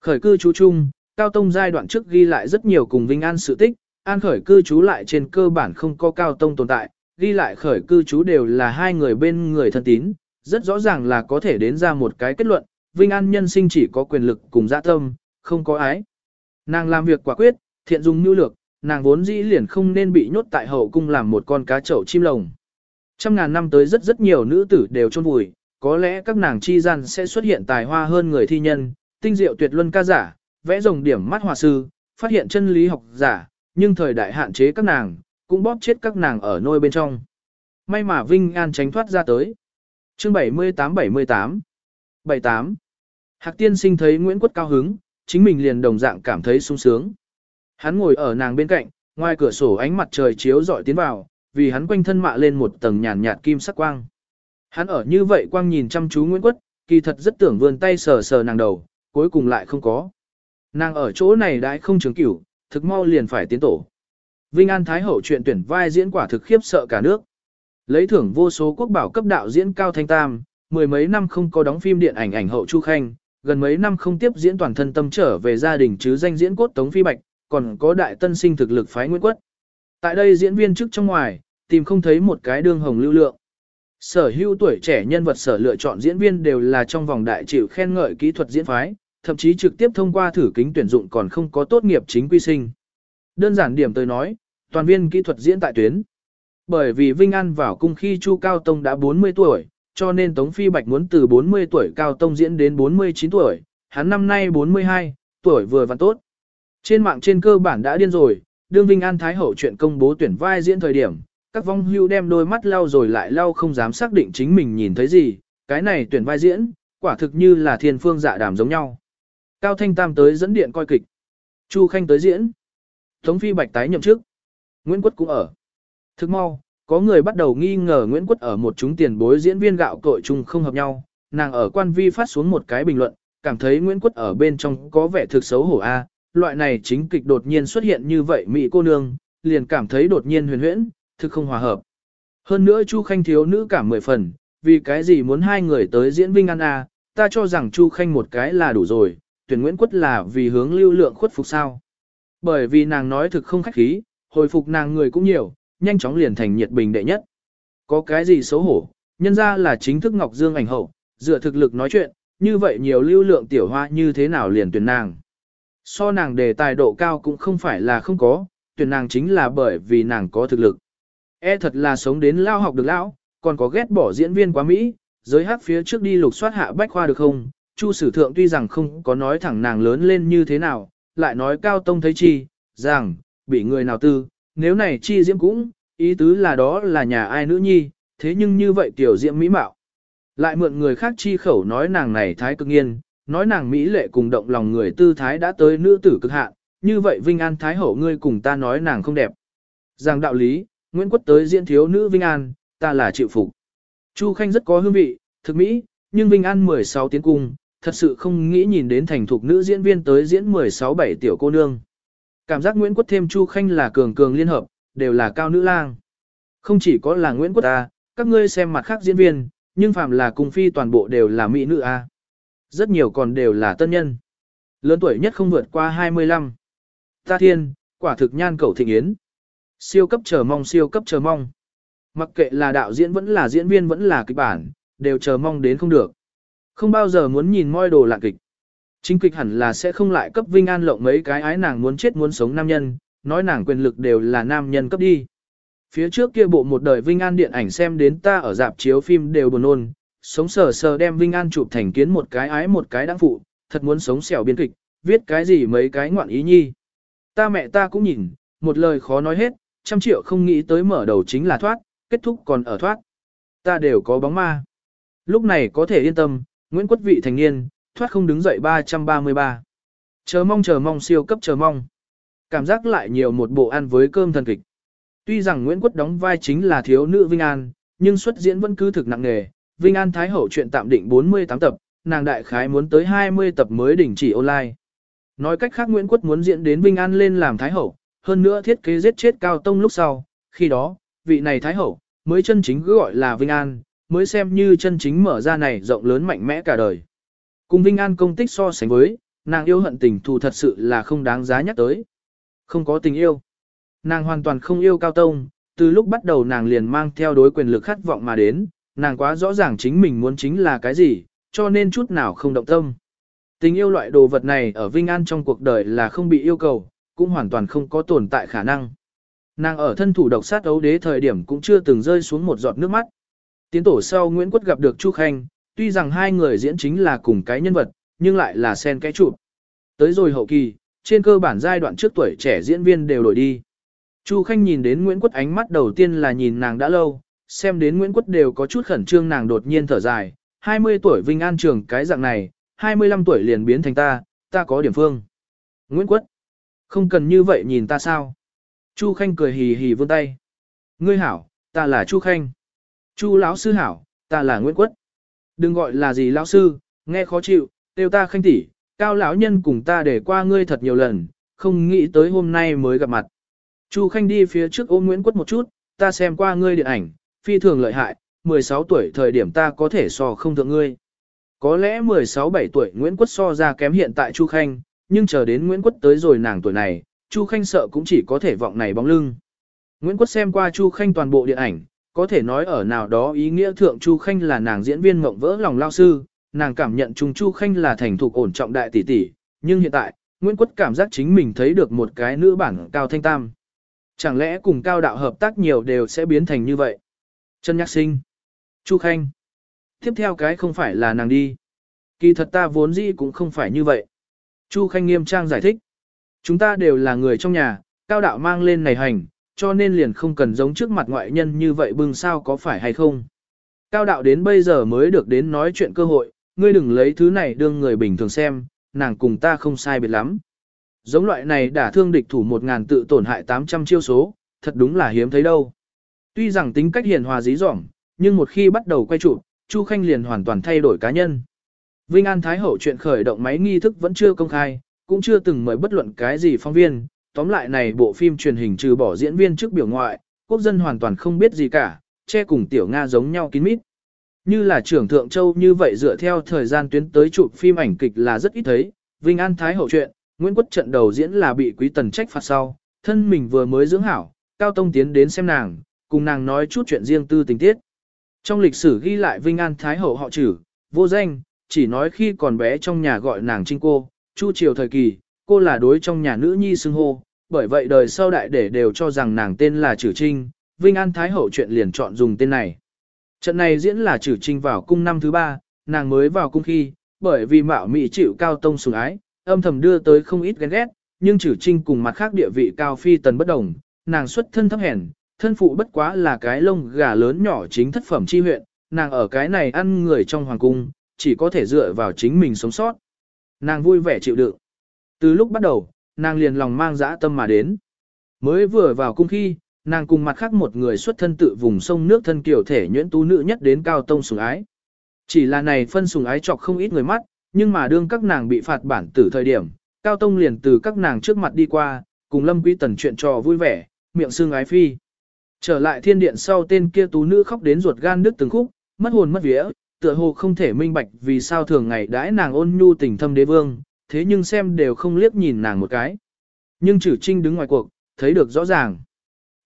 Khởi cư chú chung, Cao Tông giai đoạn trước ghi lại rất nhiều cùng Vinh An sự tích, an khởi cư trú lại trên cơ bản không có cao tông tồn tại, ghi lại khởi cư trú đều là hai người bên người thân tín, rất rõ ràng là có thể đến ra một cái kết luận, Vinh An nhân sinh chỉ có quyền lực cùng dạ tâm, không có ái. Nàng làm việc quả quyết, thiện dùng nhu lược, nàng vốn dĩ liền không nên bị nhốt tại hậu cung làm một con cá chậu chim lồng. Trăm ngàn năm tới rất rất nhiều nữ tử đều chôn vùi, có lẽ các nàng chi gian sẽ xuất hiện tài hoa hơn người thi nhân, tinh diệu tuyệt luân ca giả, vẽ rồng điểm mắt hòa sư, phát hiện chân lý học giả, nhưng thời đại hạn chế các nàng, cũng bóp chết các nàng ở nôi bên trong. May mà Vinh An tránh thoát ra tới. Chương 78-78 78 Hạc tiên sinh thấy Nguyễn Quất cao hứng, chính mình liền đồng dạng cảm thấy sung sướng. Hắn ngồi ở nàng bên cạnh, ngoài cửa sổ ánh mặt trời chiếu rọi tiến vào, vì hắn quanh thân mạ lên một tầng nhàn nhạt kim sắc quang. Hắn ở như vậy quang nhìn chăm chú Nguyễn Quất, kỳ thật rất tưởng vươn tay sờ sờ nàng đầu, cuối cùng lại không có. Nàng ở chỗ này đãi không chứng cửu, thực mau liền phải tiến tổ. Vinh An Thái Hậu chuyện tuyển vai diễn quả thực khiếp sợ cả nước. Lấy thưởng vô số quốc bảo cấp đạo diễn Cao Thanh Tam, mười mấy năm không có đóng phim điện ảnh ảnh hậu Chu Khanh, gần mấy năm không tiếp diễn toàn thân tâm trở về gia đình chứ danh diễn cốt Tống Phi Bạch, còn có đại tân sinh thực lực phái Nguyễn Quất. Tại đây diễn viên trước trong ngoài, tìm không thấy một cái đương hồng lưu lượng. Sở hữu tuổi trẻ nhân vật sở lựa chọn diễn viên đều là trong vòng đại chịu khen ngợi kỹ thuật diễn phái, thậm chí trực tiếp thông qua thử kính tuyển dụng còn không có tốt nghiệp chính quy sinh. Đơn giản điểm tới nói, toàn viên kỹ thuật diễn tại tuyến. Bởi vì Vinh An vào cung khi Chu Cao Tông đã 40 tuổi, cho nên Tống Phi Bạch muốn từ 40 tuổi Cao Tông diễn đến 49 tuổi, hắn năm nay 42, tuổi vừa và tốt. Trên mạng trên cơ bản đã điên rồi, đương Vinh An Thái Hậu chuyện công bố tuyển vai diễn thời điểm, các vong hưu đem đôi mắt lau rồi lại lau không dám xác định chính mình nhìn thấy gì, cái này tuyển vai diễn, quả thực như là thiên phương dạ đàm giống nhau. Cao Thanh Tam tới dẫn điện coi kịch. Chu Khanh tới diễn. Tống Phi Bạch tái nhậm chức. Nguyễn Quất cũng ở. Thức mau, có người bắt đầu nghi ngờ Nguyễn Quất ở một chúng tiền bối diễn viên gạo cội chung không hợp nhau. Nàng ở quan vi phát xuống một cái bình luận, cảm thấy Nguyễn Quất ở bên trong có vẻ thực xấu hổ a. Loại này chính kịch đột nhiên xuất hiện như vậy mỹ cô nương, liền cảm thấy đột nhiên huyền huyễn, thực không hòa hợp. Hơn nữa Chu Khanh thiếu nữ cảm mười phần, vì cái gì muốn hai người tới diễn Vinh An A, ta cho rằng Chu Khanh một cái là đủ rồi, tuyển Nguyễn Quất là vì hướng lưu lượng khuất phục sao. Bởi vì nàng nói thực không khách khí, hồi phục nàng người cũng nhiều, nhanh chóng liền thành nhiệt bình đệ nhất. Có cái gì xấu hổ, nhân ra là chính thức Ngọc Dương ảnh hậu, dựa thực lực nói chuyện, như vậy nhiều lưu lượng tiểu hoa như thế nào liền tuyển nàng. So nàng đề tài độ cao cũng không phải là không có, tuyển nàng chính là bởi vì nàng có thực lực. E thật là sống đến lao học được lão, còn có ghét bỏ diễn viên quá Mỹ, giới hát phía trước đi lục soát hạ bách khoa được không? Chu sử thượng tuy rằng không có nói thẳng nàng lớn lên như thế nào, lại nói cao tông thấy chi, rằng, bị người nào tư, nếu này chi diễm cũng, ý tứ là đó là nhà ai nữ nhi, thế nhưng như vậy tiểu diễm mỹ mạo. Lại mượn người khác chi khẩu nói nàng này thái cực nghiên, nói nàng mỹ lệ cùng động lòng người tư thái đã tới nữ tử cực hạn, như vậy Vinh An Thái Hậu ngươi cùng ta nói nàng không đẹp. Rằng đạo lý, Nguyễn Quất tới diễn thiếu nữ Vinh An, ta là chịu phục. Chu Khanh rất có hương vị, thực mỹ, nhưng Vinh An 16 tiến cung, thật sự không nghĩ nhìn đến thành thục nữ diễn viên tới diễn 16-7 tiểu cô nương. Cảm giác Nguyễn Quất thêm Chu Khanh là cường cường liên hợp, đều là cao nữ lang. Không chỉ có là Nguyễn Quất ta, các ngươi xem mặt khác diễn viên, nhưng phàm là cung phi toàn bộ đều là mỹ nữ a. Rất nhiều còn đều là tân nhân. Lớn tuổi nhất không vượt qua 25. Ta thiên, quả thực nhan cầu thịnh yến. Siêu cấp chờ mong siêu cấp chờ mong. Mặc kệ là đạo diễn vẫn là diễn viên vẫn là kịch bản, đều chờ mong đến không được. Không bao giờ muốn nhìn moi đồ lạ kịch. Chính kịch hẳn là sẽ không lại cấp Vinh An lộng mấy cái ái nàng muốn chết muốn sống nam nhân, nói nàng quyền lực đều là nam nhân cấp đi. Phía trước kia bộ một đời Vinh An điện ảnh xem đến ta ở dạp chiếu phim đều buồn nôn, sống sờ sờ đem Vinh An chụp thành kiến một cái ái một cái đáng phụ, thật muốn sống xẻo biên kịch, viết cái gì mấy cái ngoạn ý nhi. Ta mẹ ta cũng nhìn, một lời khó nói hết, trăm triệu không nghĩ tới mở đầu chính là thoát, kết thúc còn ở thoát. Ta đều có bóng ma. Lúc này có thể yên tâm, Nguyễn Quốc Vị thành niên, thoát không đứng dậy 333. Chờ mong chờ mong siêu cấp chờ mong. Cảm giác lại nhiều một bộ ăn với cơm thần kịch. Tuy rằng Nguyễn Quốc đóng vai chính là thiếu nữ Vinh An, nhưng xuất diễn vẫn cứ thực nặng nghề. Vinh An Thái Hậu chuyện tạm định 48 tập, nàng đại khái muốn tới 20 tập mới đỉnh chỉ online. Nói cách khác Nguyễn Quốc muốn diễn đến Vinh An lên làm Thái Hậu, hơn nữa thiết kế giết chết Cao Tông lúc sau, khi đó, vị này Thái Hậu, mới chân chính cứ gọi là Vinh An, mới xem như chân chính mở ra này rộng lớn mạnh mẽ cả đời. Cùng Vinh An công tích so sánh với, nàng yêu hận tình thù thật sự là không đáng giá nhắc tới. Không có tình yêu. Nàng hoàn toàn không yêu Cao Tông, từ lúc bắt đầu nàng liền mang theo đối quyền lực khát vọng mà đến, nàng quá rõ ràng chính mình muốn chính là cái gì, cho nên chút nào không động tâm. Tình yêu loại đồ vật này ở Vinh An trong cuộc đời là không bị yêu cầu, cũng hoàn toàn không có tồn tại khả năng. Nàng ở thân thủ độc sát ấu đế thời điểm cũng chưa từng rơi xuống một giọt nước mắt. Tiến tổ sau Nguyễn Quất gặp được Chu Khanh, tuy rằng hai người diễn chính là cùng cái nhân vật, nhưng lại là sen cái chụp. Tới rồi hậu kỳ, trên cơ bản giai đoạn trước tuổi trẻ diễn viên đều đổi đi. Chu Khanh nhìn đến Nguyễn Quất ánh mắt đầu tiên là nhìn nàng đã lâu, xem đến Nguyễn Quất đều có chút khẩn trương nàng đột nhiên thở dài, 20 tuổi Vinh An trường cái dạng này, 25 tuổi liền biến thành ta, ta có điểm phương. Nguyễn Quất, không cần như vậy nhìn ta sao? Chu Khanh cười hì hì vươn tay. Ngươi hảo, ta là Chu Khanh. Chu lão sư hảo, ta là Nguyễn Quất. Đừng gọi là gì lão sư, nghe khó chịu, tiêu ta khanh tỷ, cao lão nhân cùng ta để qua ngươi thật nhiều lần, không nghĩ tới hôm nay mới gặp mặt. Chu Khanh đi phía trước ôm Nguyễn Quất một chút, ta xem qua ngươi điện ảnh, phi thường lợi hại, 16 tuổi thời điểm ta có thể so không thượng ngươi. Có lẽ 16, 7 tuổi Nguyễn Quất so ra kém hiện tại Chu Khanh, nhưng chờ đến Nguyễn Quất tới rồi nàng tuổi này, Chu Khanh sợ cũng chỉ có thể vọng này bóng lưng. Nguyễn Quất xem qua Chu Khanh toàn bộ điện ảnh, có thể nói ở nào đó ý nghĩa thượng Chu Khanh là nàng diễn viên mộng vỡ lòng lao sư, nàng cảm nhận chung Chu Khanh là thành thục ổn trọng đại tỷ tỷ, nhưng hiện tại, Nguyễn Quất cảm giác chính mình thấy được một cái nữ bản cao thanh tam. Chẳng lẽ cùng cao đạo hợp tác nhiều đều sẽ biến thành như vậy? Trân Nhạc Sinh, Chu Khanh. Tiếp theo cái không phải là nàng đi. Kỳ thật ta vốn dĩ cũng không phải như vậy. Chu Khanh nghiêm trang giải thích. Chúng ta đều là người trong nhà, cao đạo mang lên này hành, cho nên liền không cần giống trước mặt ngoại nhân như vậy bưng sao có phải hay không. Cao đạo đến bây giờ mới được đến nói chuyện cơ hội, ngươi đừng lấy thứ này đương người bình thường xem, nàng cùng ta không sai biệt lắm. Giống loại này đả thương địch thủ một ngàn tự tổn hại 800 chiêu số, thật đúng là hiếm thấy đâu. Tuy rằng tính cách hiền hòa dí dỏm, nhưng một khi bắt đầu quay trụ, Chu Khanh liền hoàn toàn thay đổi cá nhân. Vinh An Thái Hậu chuyện khởi động máy nghi thức vẫn chưa công khai, cũng chưa từng mời bất luận cái gì phóng viên, tóm lại này bộ phim truyền hình trừ bỏ diễn viên trước biểu ngoại, quốc dân hoàn toàn không biết gì cả, che cùng tiểu Nga giống nhau kín mít. Như là trưởng Thượng Châu như vậy dựa theo thời gian tuyến tới chụp phim ảnh kịch là rất ít thấy, Vinh An Thái Hậu chuyện, Nguyễn Quốc trận đầu diễn là bị Quý Tần trách phạt sau, thân mình vừa mới dưỡng hảo, Cao Tông tiến đến xem nàng, cùng nàng nói chút chuyện riêng tư tình tiết. Trong lịch sử ghi lại Vinh An Thái Hậu họ chữ vô danh, chỉ nói khi còn bé trong nhà gọi nàng Trinh cô, chu triều thời kỳ, cô là đối trong nhà nữ nhi xưng hô, bởi vậy đời sau đại để đều cho rằng nàng tên là Trử Trinh, Vinh An Thái Hậu chuyện liền chọn dùng tên này. Trận này diễn là Trử Trinh vào cung năm thứ ba, nàng mới vào cung khi, bởi vì mạo mị chịu cao tông sủng ái, âm thầm đưa tới không ít ghen ghét, nhưng Trử Trinh cùng mặt khác địa vị cao phi tần bất đồng, nàng xuất thân thấp hèn, thân phụ bất quá là cái lông gà lớn nhỏ chính thất phẩm chi huyện, nàng ở cái này ăn người trong hoàng cung, chỉ có thể dựa vào chính mình sống sót. Nàng vui vẻ chịu đựng. Từ lúc bắt đầu, nàng liền lòng mang dã tâm mà đến. Mới vừa vào cung khi, nàng cùng mặt khác một người xuất thân tự vùng sông nước thân kiểu thể nhuyễn tú nữ nhất đến cao tông sùng ái. Chỉ là này phân sùng ái chọc không ít người mắt, nhưng mà đương các nàng bị phạt bản tử thời điểm, cao tông liền từ các nàng trước mặt đi qua, cùng lâm quý tần chuyện trò vui vẻ, miệng xương ái phi. Trở lại thiên điện sau tên kia tú nữ khóc đến ruột gan nước từng khúc, mất hồn mất vía, tựa hồ không thể minh bạch vì sao thường ngày đãi nàng ôn nhu tình thâm đế vương, thế nhưng xem đều không liếc nhìn nàng một cái. Nhưng trừ trinh đứng ngoài cuộc, thấy được rõ ràng.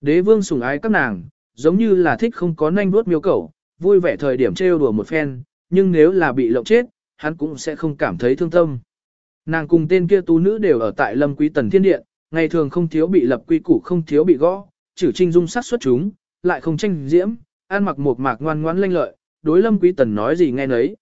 Đế vương sủng ái các nàng, giống như là thích không có nanh vuốt miêu cẩu, vui vẻ thời điểm trêu đùa một phen, nhưng nếu là bị lộng chết, hắn cũng sẽ không cảm thấy thương tâm. Nàng cùng tên kia tú nữ đều ở tại lâm quý tần thiên điện, ngày thường không thiếu bị lập quy củ không thiếu bị gõ, trừ trinh dung sát xuất chúng, lại không tranh diễm, an mặc một mạc ngoan ngoãn lanh lợi, đối lâm quý tần nói gì nghe nấy.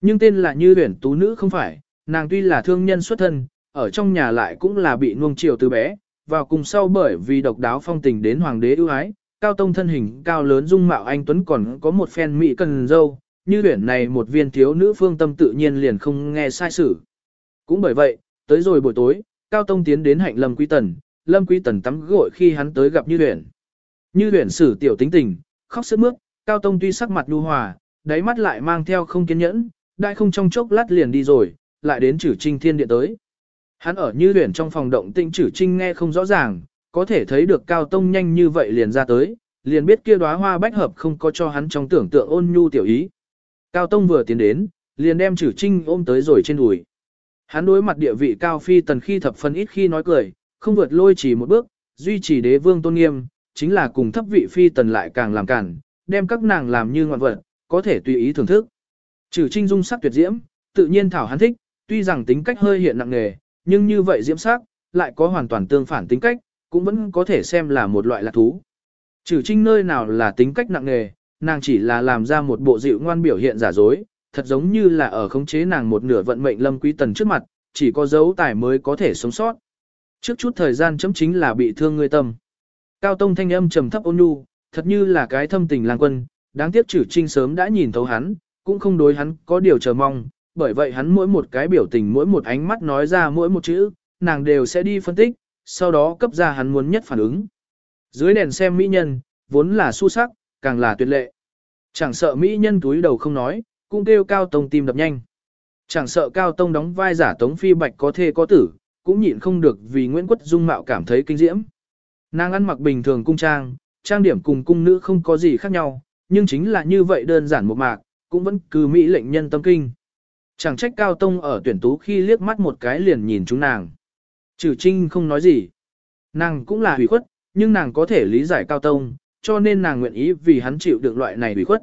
Nhưng tên là như tuyển tú nữ không phải, nàng tuy là thương nhân xuất thân, ở trong nhà lại cũng là bị nuông chiều từ bé, vào cùng sau bởi vì độc đáo phong tình đến hoàng đế ưu ái, cao tông thân hình cao lớn dung mạo anh Tuấn còn có một phen mỹ cần dâu, như huyển này một viên thiếu nữ phương tâm tự nhiên liền không nghe sai sử. Cũng bởi vậy, tới rồi buổi tối, cao tông tiến đến hạnh lâm quý tần, lâm quý tần tắm gội khi hắn tới gặp như huyển. Như huyển xử tiểu tính tình, khóc sướt mướt, Cao Tông tuy sắc mặt nhu hòa, đáy mắt lại mang theo không kiên nhẫn, đại không trong chốc lát liền đi rồi, lại đến chử trinh thiên điện tới. Hắn ở như huyền trong phòng động tĩnh chử trinh nghe không rõ ràng, có thể thấy được Cao Tông nhanh như vậy liền ra tới, liền biết kia đóa hoa bách hợp không có cho hắn trong tưởng tượng ôn nhu tiểu ý. Cao Tông vừa tiến đến, liền đem chử trinh ôm tới rồi trên đùi. Hắn đối mặt địa vị cao phi tần khi thập phân ít khi nói cười, không vượt lôi chỉ một bước, duy trì đế vương tôn nghiêm, chính là cùng thấp vị phi tần lại càng làm cản, đem các nàng làm như ngoạn vật, có thể tùy ý thưởng thức. Trừ trinh dung sắc tuyệt diễm, tự nhiên thảo hắn thích, tuy rằng tính cách hơi hiện nặng nề, nhưng như vậy diễm sắc, lại có hoàn toàn tương phản tính cách, cũng vẫn có thể xem là một loại lạc thú. Trừ trinh nơi nào là tính cách nặng nề, nàng chỉ là làm ra một bộ dịu ngoan biểu hiện giả dối, thật giống như là ở khống chế nàng một nửa vận mệnh lâm quý tần trước mặt, chỉ có dấu tài mới có thể sống sót. Trước chút thời gian chấm chính là bị thương người tâm. Cao Tông thanh âm trầm thấp ôn nhu, thật như là cái thâm tình lang quân, đáng tiếc trừ trinh sớm đã nhìn thấu hắn, cũng không đối hắn có điều chờ mong, bởi vậy hắn mỗi một cái biểu tình mỗi một ánh mắt nói ra mỗi một chữ, nàng đều sẽ đi phân tích, sau đó cấp ra hắn muốn nhất phản ứng. Dưới đèn xem mỹ nhân, vốn là su sắc, càng là tuyệt lệ. Chẳng sợ mỹ nhân túi đầu không nói, cũng kêu Cao Tông tim đập nhanh. Chẳng sợ Cao Tông đóng vai giả Tống Phi Bạch có thê có tử, cũng nhịn không được vì Nguyễn Quất Dung mạo cảm thấy kinh diễm. Nàng ăn mặc bình thường cung trang, trang điểm cùng cung nữ không có gì khác nhau, nhưng chính là như vậy đơn giản một mạc, cũng vẫn cứ mỹ lệnh nhân tâm kinh. Chẳng trách Cao Tông ở tuyển tú khi liếc mắt một cái liền nhìn chúng nàng. Trừ Trinh không nói gì. Nàng cũng là hủy khuất, nhưng nàng có thể lý giải Cao Tông, cho nên nàng nguyện ý vì hắn chịu được loại này hủy khuất.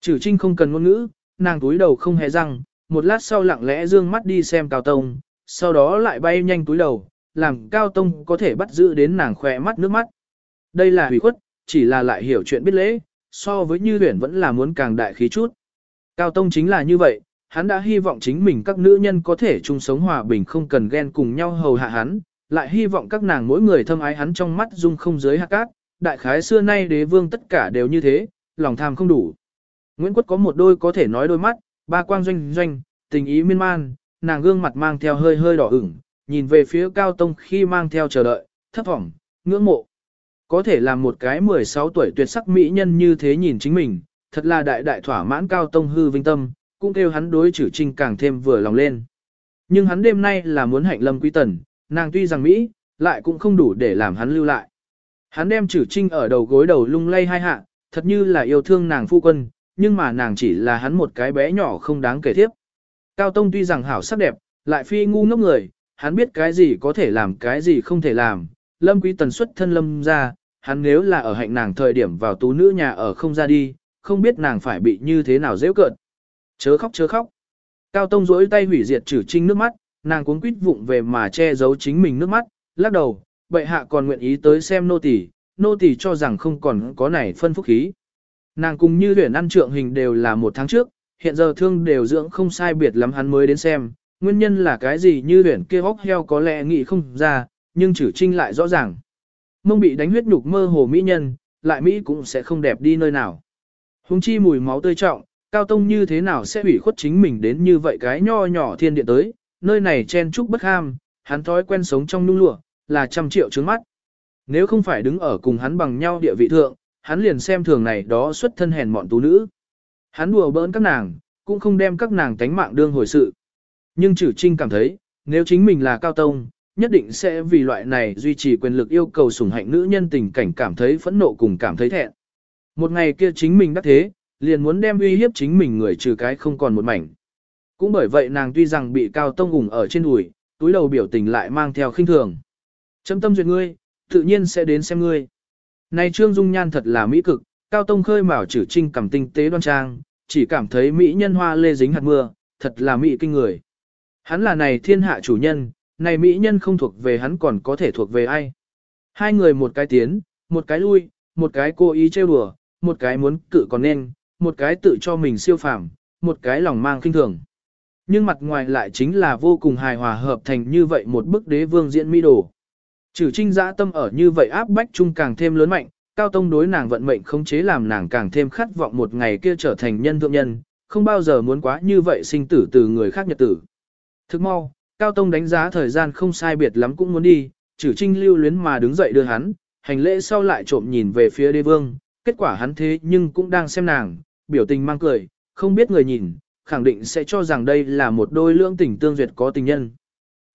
Trừ Trinh không cần ngôn ngữ, nàng túi đầu không hề răng, một lát sau lặng lẽ dương mắt đi xem Cao Tông, sau đó lại bay nhanh túi đầu, làm Cao Tông có thể bắt giữ đến nàng khỏe mắt nước mắt. Đây là hủy khuất, chỉ là lại hiểu chuyện biết lễ, so với như huyển vẫn là muốn càng đại khí chút. Cao Tông chính là như vậy, hắn đã hy vọng chính mình các nữ nhân có thể chung sống hòa bình không cần ghen cùng nhau hầu hạ hắn, lại hy vọng các nàng mỗi người thâm ái hắn trong mắt dung không giới hạt cát, đại khái xưa nay đế vương tất cả đều như thế, lòng tham không đủ. Nguyễn Quất có một đôi có thể nói đôi mắt, ba quang doanh doanh, tình ý miên man, nàng gương mặt mang theo hơi hơi đỏ ửng, nhìn về phía Cao Tông khi mang theo chờ đợi, thấp vọng, ngưỡng mộ. Có thể làm một cái 16 tuổi tuyệt sắc mỹ nhân như thế nhìn chính mình, thật là đại đại thỏa mãn Cao Tông hư vinh tâm, cũng kêu hắn đối chử trinh càng thêm vừa lòng lên. Nhưng hắn đêm nay là muốn hạnh lâm quý tần, nàng tuy rằng Mỹ, lại cũng không đủ để làm hắn lưu lại. Hắn đem chử trinh ở đầu gối đầu lung lay hai hạ, thật như là yêu thương nàng phu quân, nhưng mà nàng chỉ là hắn một cái bé nhỏ không đáng kể tiếp. Cao Tông tuy rằng hảo sắc đẹp, lại phi ngu ngốc người, hắn biết cái gì có thể làm cái gì không thể làm. Lâm Quý Tần xuất thân lâm ra, hắn nếu là ở hạnh nàng thời điểm vào tú nữ nhà ở không ra đi, không biết nàng phải bị như thế nào dễ cợt. Chớ khóc chớ khóc. Cao Tông rỗi tay hủy diệt trừ trinh nước mắt, nàng cuốn quýt vụng về mà che giấu chính mình nước mắt, lắc đầu, bệ hạ còn nguyện ý tới xem nô tỳ, nô tỳ cho rằng không còn có này phân phúc khí. Nàng cùng như huyền ăn trượng hình đều là một tháng trước, hiện giờ thương đều dưỡng không sai biệt lắm hắn mới đến xem, nguyên nhân là cái gì như huyền kia hóc heo có lẽ nghĩ không ra, nhưng trừ trinh lại rõ ràng. Mông bị đánh huyết nhục mơ hồ mỹ nhân, lại Mỹ cũng sẽ không đẹp đi nơi nào. Hùng chi mùi máu tươi trọng, Cao Tông như thế nào sẽ ủy khuất chính mình đến như vậy cái nho nhỏ thiên điện tới, nơi này chen trúc bất ham, hắn thói quen sống trong nung lụa, là trăm triệu trướng mắt. Nếu không phải đứng ở cùng hắn bằng nhau địa vị thượng, hắn liền xem thường này đó xuất thân hèn mọn tú nữ. Hắn đùa bỡn các nàng, cũng không đem các nàng tánh mạng đương hồi sự. Nhưng Trử Trinh cảm thấy, nếu chính mình là Cao Tông, nhất định sẽ vì loại này duy trì quyền lực yêu cầu sủng hạnh nữ nhân tình cảnh cảm thấy phẫn nộ cùng cảm thấy thẹn. Một ngày kia chính mình đã thế, liền muốn đem uy hiếp chính mình người trừ cái không còn một mảnh. Cũng bởi vậy nàng tuy rằng bị Cao Tông ủng ở trên đùi, túi đầu biểu tình lại mang theo khinh thường. Châm tâm duyệt ngươi, tự nhiên sẽ đến xem ngươi. Này Trương Dung Nhan thật là mỹ cực, Cao Tông khơi mào trừ trinh cảm tinh tế đoan trang, chỉ cảm thấy mỹ nhân hoa lê dính hạt mưa, thật là mỹ kinh người. Hắn là này thiên hạ chủ nhân, này mỹ nhân không thuộc về hắn còn có thể thuộc về ai. Hai người một cái tiến, một cái lui, một cái cố ý trêu đùa, một cái muốn cự còn nên, một cái tự cho mình siêu phàm, một cái lòng mang kinh thường. Nhưng mặt ngoài lại chính là vô cùng hài hòa hợp thành như vậy một bức đế vương diễn mỹ đồ. Trừ trinh dã tâm ở như vậy áp bách chung càng thêm lớn mạnh, cao tông đối nàng vận mệnh không chế làm nàng càng thêm khát vọng một ngày kia trở thành nhân thượng nhân, không bao giờ muốn quá như vậy sinh tử từ người khác nhật tử. Thức mau, cao tông đánh giá thời gian không sai biệt lắm cũng muốn đi, trừ trinh lưu luyến mà đứng dậy đưa hắn, hành lễ sau lại trộm nhìn về phía đế vương, kết quả hắn thế nhưng cũng đang xem nàng, biểu tình mang cười, không biết người nhìn, khẳng định sẽ cho rằng đây là một đôi lưỡng tình tương duyệt có tình nhân.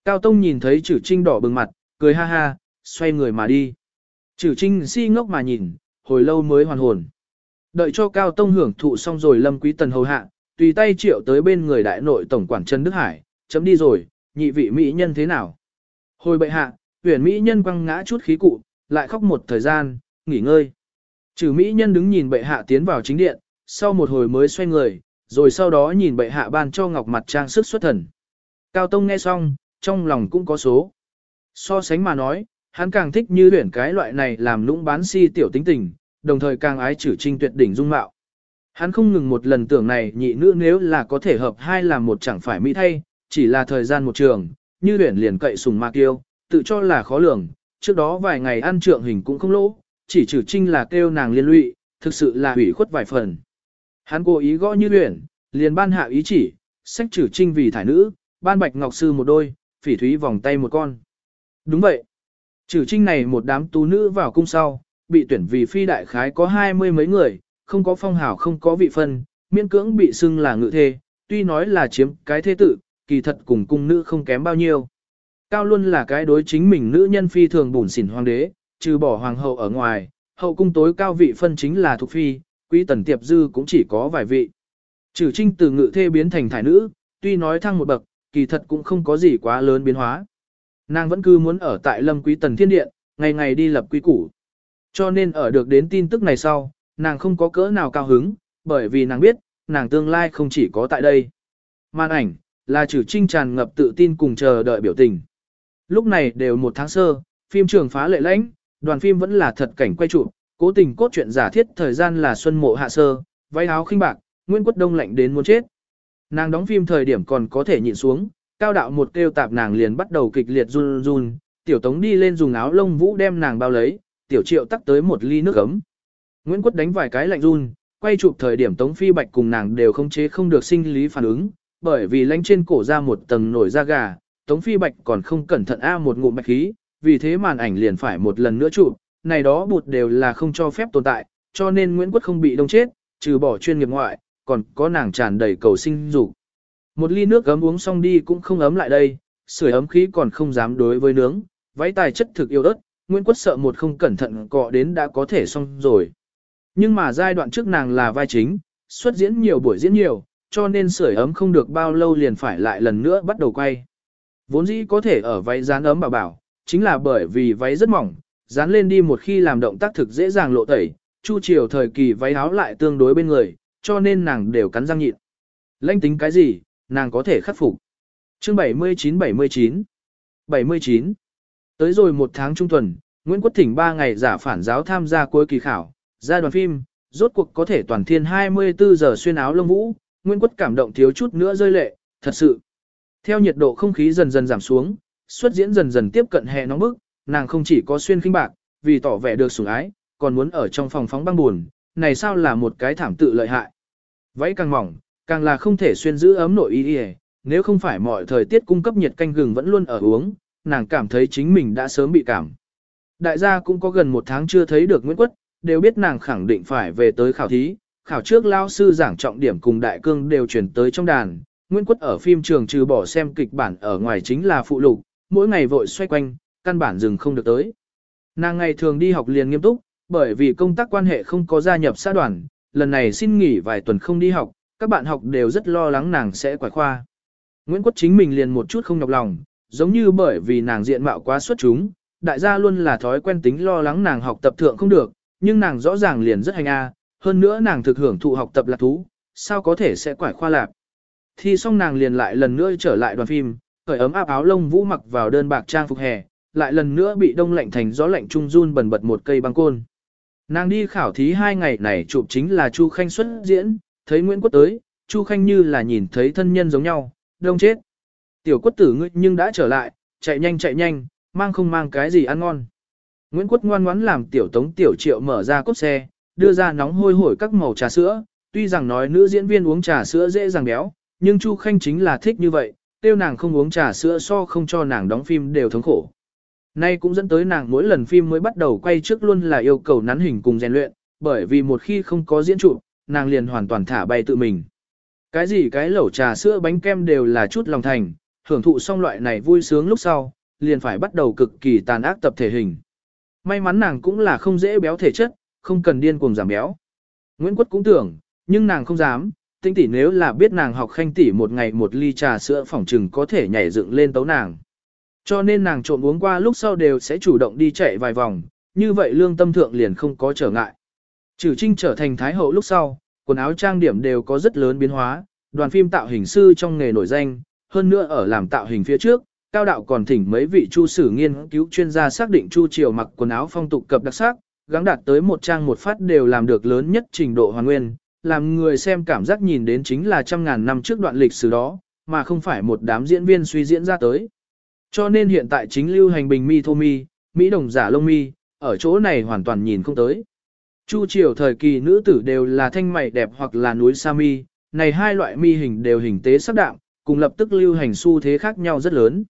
Cao Tông nhìn thấy chử Trinh đỏ bừng mặt, cười ha ha, xoay người mà đi. Chử Trinh si ngốc mà nhìn, hồi lâu mới hoàn hồn. Đợi cho Cao Tông hưởng thụ xong rồi Lâm Quý Tần hầu hạ, tùy tay triệu tới bên người đại nội tổng quản Trần Đức Hải, chấm đi rồi, nhị vị mỹ nhân thế nào? Hồi bệ hạ, huyền mỹ nhân quăng ngã chút khí cụ, lại khóc một thời gian, nghỉ ngơi. Trừ Mỹ nhân đứng nhìn bệ hạ tiến vào chính điện, sau một hồi mới xoay người, rồi sau đó nhìn bệ hạ ban cho ngọc mặt trang sức xuất thần. Cao Tông nghe xong, trong lòng cũng có số. So sánh mà nói, hắn càng thích như huyển cái loại này làm lũng bán si tiểu tính tình, đồng thời càng ái chử trinh tuyệt đỉnh dung mạo. Hắn không ngừng một lần tưởng này nhị nữ nếu là có thể hợp hai làm một chẳng phải mỹ thay, chỉ là thời gian một trường, như huyển liền cậy sùng ma yêu, tự cho là khó lường, trước đó vài ngày ăn trượng hình cũng không lỗ, chỉ trừ trinh là kêu nàng liên lụy, thực sự là hủy khuất vài phần. Hắn cố ý gõ như huyển, liền ban hạ ý chỉ, sách trừ trinh vì thải nữ, ban bạch ngọc sư một đôi, phỉ thúy vòng tay một con. Đúng vậy. Trừ trinh này một đám tú nữ vào cung sau, bị tuyển vì phi đại khái có hai mươi mấy người, không có phong hào không có vị phân, miễn cưỡng bị xưng là ngự thê, tuy nói là chiếm cái thế tử, kỳ thật cùng cung nữ không kém bao nhiêu. Cao luôn là cái đối chính mình nữ nhân phi thường bùn xỉn hoàng đế, trừ bỏ hoàng hậu ở ngoài, hậu cung tối cao vị phân chính là thuộc phi, quý tần tiệp dư cũng chỉ có vài vị. Trừ trinh từ ngự thê biến thành thải nữ, tuy nói thăng một bậc, kỳ thật cũng không có gì quá lớn biến hóa. Nàng vẫn cứ muốn ở tại lâm quý tần thiên điện, ngày ngày đi lập quý củ. Cho nên ở được đến tin tức này sau, nàng không có cỡ nào cao hứng, bởi vì nàng biết, nàng tương lai không chỉ có tại đây. Màn ảnh, là trừ trinh tràn ngập tự tin cùng chờ đợi biểu tình. Lúc này đều một tháng sơ, phim trường phá lệ lãnh, đoàn phim vẫn là thật cảnh quay chụp, cố tình cốt truyện giả thiết thời gian là xuân mộ hạ sơ, váy áo khinh bạc, Nguyễn Quất Đông lạnh đến muốn chết. Nàng đóng phim thời điểm còn có thể nhịn xuống, cao đạo một kêu tạp nàng liền bắt đầu kịch liệt run run, tiểu tống đi lên dùng áo lông vũ đem nàng bao lấy, tiểu triệu tắc tới một ly nước ấm. Nguyễn Quất đánh vài cái lạnh run, quay chụp thời điểm tống phi bạch cùng nàng đều không chế không được sinh lý phản ứng, bởi vì lanh trên cổ ra một tầng nổi da gà, tống phi bạch còn không cẩn thận a một ngụm bạch khí, vì thế màn ảnh liền phải một lần nữa chụp, này đó bụt đều là không cho phép tồn tại, cho nên Nguyễn Quất không bị đông chết, trừ bỏ chuyên nghiệp ngoại, còn có nàng tràn đầy cầu sinh dục. Một ly nước ấm uống xong đi cũng không ấm lại đây, sưởi ấm khí còn không dám đối với nướng, váy tài chất thực yêu ớt, Nguyễn Quất sợ một không cẩn thận cọ đến đã có thể xong rồi. Nhưng mà giai đoạn trước nàng là vai chính, xuất diễn nhiều buổi diễn nhiều, cho nên sưởi ấm không được bao lâu liền phải lại lần nữa bắt đầu quay. Vốn dĩ có thể ở váy dán ấm bảo bảo, chính là bởi vì váy rất mỏng, dán lên đi một khi làm động tác thực dễ dàng lộ tẩy, chu chiều thời kỳ váy áo lại tương đối bên người, cho nên nàng đều cắn răng nhịn. Lênh tính cái gì, nàng có thể khắc phục. Chương 79-79 79 Tới rồi một tháng trung tuần, Nguyễn Quốc Thỉnh 3 ngày giả phản giáo tham gia cuối kỳ khảo, ra đoàn phim, rốt cuộc có thể toàn thiên 24 giờ xuyên áo lông vũ, Nguyễn Quốc cảm động thiếu chút nữa rơi lệ, thật sự. Theo nhiệt độ không khí dần dần giảm xuống, xuất diễn dần dần tiếp cận hè nóng bức, nàng không chỉ có xuyên khinh bạc, vì tỏ vẻ được sủng ái, còn muốn ở trong phòng phóng băng buồn, này sao là một cái thảm tự lợi hại. Váy càng mỏng, càng là không thể xuyên giữ ấm nội y y, nếu không phải mọi thời tiết cung cấp nhiệt canh gừng vẫn luôn ở uống, nàng cảm thấy chính mình đã sớm bị cảm. Đại gia cũng có gần một tháng chưa thấy được Nguyễn Quất, đều biết nàng khẳng định phải về tới khảo thí, khảo trước lao sư giảng trọng điểm cùng đại cương đều chuyển tới trong đàn. Nguyễn Quất ở phim trường trừ bỏ xem kịch bản ở ngoài chính là phụ lục, mỗi ngày vội xoay quanh, căn bản dừng không được tới. Nàng ngày thường đi học liền nghiêm túc, bởi vì công tác quan hệ không có gia nhập xã đoàn, lần này xin nghỉ vài tuần không đi học, các bạn học đều rất lo lắng nàng sẽ quải khoa. Nguyễn Quốc chính mình liền một chút không nhọc lòng, giống như bởi vì nàng diện mạo quá xuất chúng, đại gia luôn là thói quen tính lo lắng nàng học tập thượng không được, nhưng nàng rõ ràng liền rất hành a, hơn nữa nàng thực hưởng thụ học tập là thú, sao có thể sẽ quải khoa lạc. Thì xong nàng liền lại lần nữa trở lại đoàn phim, cởi ấm áp áo lông vũ mặc vào đơn bạc trang phục hè, lại lần nữa bị đông lạnh thành gió lạnh trung run bần bật một cây băng côn. Nàng đi khảo thí hai ngày này chụp chính là Chu Khanh xuất diễn, thấy Nguyễn Quốc tới, Chu Khanh như là nhìn thấy thân nhân giống nhau, đông chết. Tiểu quất tử ngươi nhưng đã trở lại, chạy nhanh chạy nhanh, mang không mang cái gì ăn ngon. Nguyễn Quốc ngoan ngoãn làm tiểu tống tiểu triệu mở ra cốt xe, đưa ra nóng hôi hổi các màu trà sữa, tuy rằng nói nữ diễn viên uống trà sữa dễ dàng béo, nhưng Chu Khanh chính là thích như vậy, tiêu nàng không uống trà sữa so không cho nàng đóng phim đều thống khổ. Nay cũng dẫn tới nàng mỗi lần phim mới bắt đầu quay trước luôn là yêu cầu nắn hình cùng rèn luyện, bởi vì một khi không có diễn trụ, nàng liền hoàn toàn thả bay tự mình. Cái gì cái lẩu trà sữa bánh kem đều là chút lòng thành, hưởng thụ xong loại này vui sướng lúc sau, liền phải bắt đầu cực kỳ tàn ác tập thể hình. May mắn nàng cũng là không dễ béo thể chất, không cần điên cuồng giảm béo. Nguyễn Quất cũng tưởng, nhưng nàng không dám, tinh tỷ nếu là biết nàng học khanh tỷ một ngày một ly trà sữa phỏng trừng có thể nhảy dựng lên tấu nàng. Cho nên nàng trộm uống qua lúc sau đều sẽ chủ động đi chạy vài vòng, như vậy lương tâm thượng liền không có trở ngại. Trừ Trinh trở thành Thái Hậu lúc sau, quần áo trang điểm đều có rất lớn biến hóa, đoàn phim tạo hình sư trong nghề nổi danh, hơn nữa ở làm tạo hình phía trước, cao đạo còn thỉnh mấy vị chu sử nghiên cứu chuyên gia xác định chu triều mặc quần áo phong tục cập đặc sắc, gắng đạt tới một trang một phát đều làm được lớn nhất trình độ hoàn nguyên, làm người xem cảm giác nhìn đến chính là trăm ngàn năm trước đoạn lịch sử đó, mà không phải một đám diễn viên suy diễn ra tới. Cho nên hiện tại chính lưu hành bình mi thô mi, Mỹ đồng giả lông mi, ở chỗ này hoàn toàn nhìn không tới. Chu triều thời kỳ nữ tử đều là thanh mày đẹp hoặc là núi sa mi, này hai loại mi hình đều hình tế sắc đạm, cùng lập tức lưu hành xu thế khác nhau rất lớn.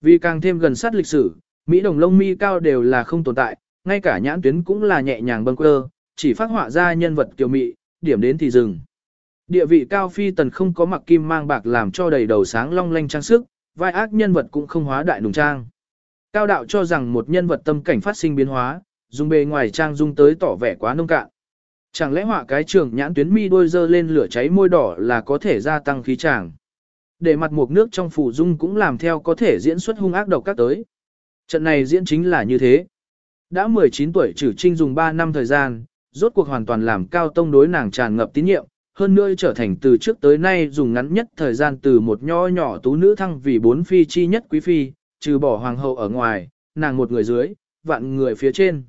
Vì càng thêm gần sát lịch sử, Mỹ đồng lông mi cao đều là không tồn tại, ngay cả nhãn tuyến cũng là nhẹ nhàng bâng quơ, chỉ phát họa ra nhân vật kiều mị, điểm đến thì dừng. Địa vị cao phi tần không có mặc kim mang bạc làm cho đầy đầu sáng long lanh trang sức, vai ác nhân vật cũng không hóa đại nùng trang. Cao đạo cho rằng một nhân vật tâm cảnh phát sinh biến hóa, dùng bề ngoài trang dung tới tỏ vẻ quá nông cạn. Chẳng lẽ họa cái trường nhãn tuyến mi đôi dơ lên lửa cháy môi đỏ là có thể gia tăng khí tràng. Để mặt một nước trong phủ dung cũng làm theo có thể diễn xuất hung ác độc các tới. Trận này diễn chính là như thế. Đã 19 tuổi trừ trinh dùng 3 năm thời gian, rốt cuộc hoàn toàn làm cao tông đối nàng tràn ngập tín nhiệm, hơn nữa trở thành từ trước tới nay dùng ngắn nhất thời gian từ một nho nhỏ tú nữ thăng vì bốn phi chi nhất quý phi, trừ bỏ hoàng hậu ở ngoài, nàng một người dưới, vạn người phía trên.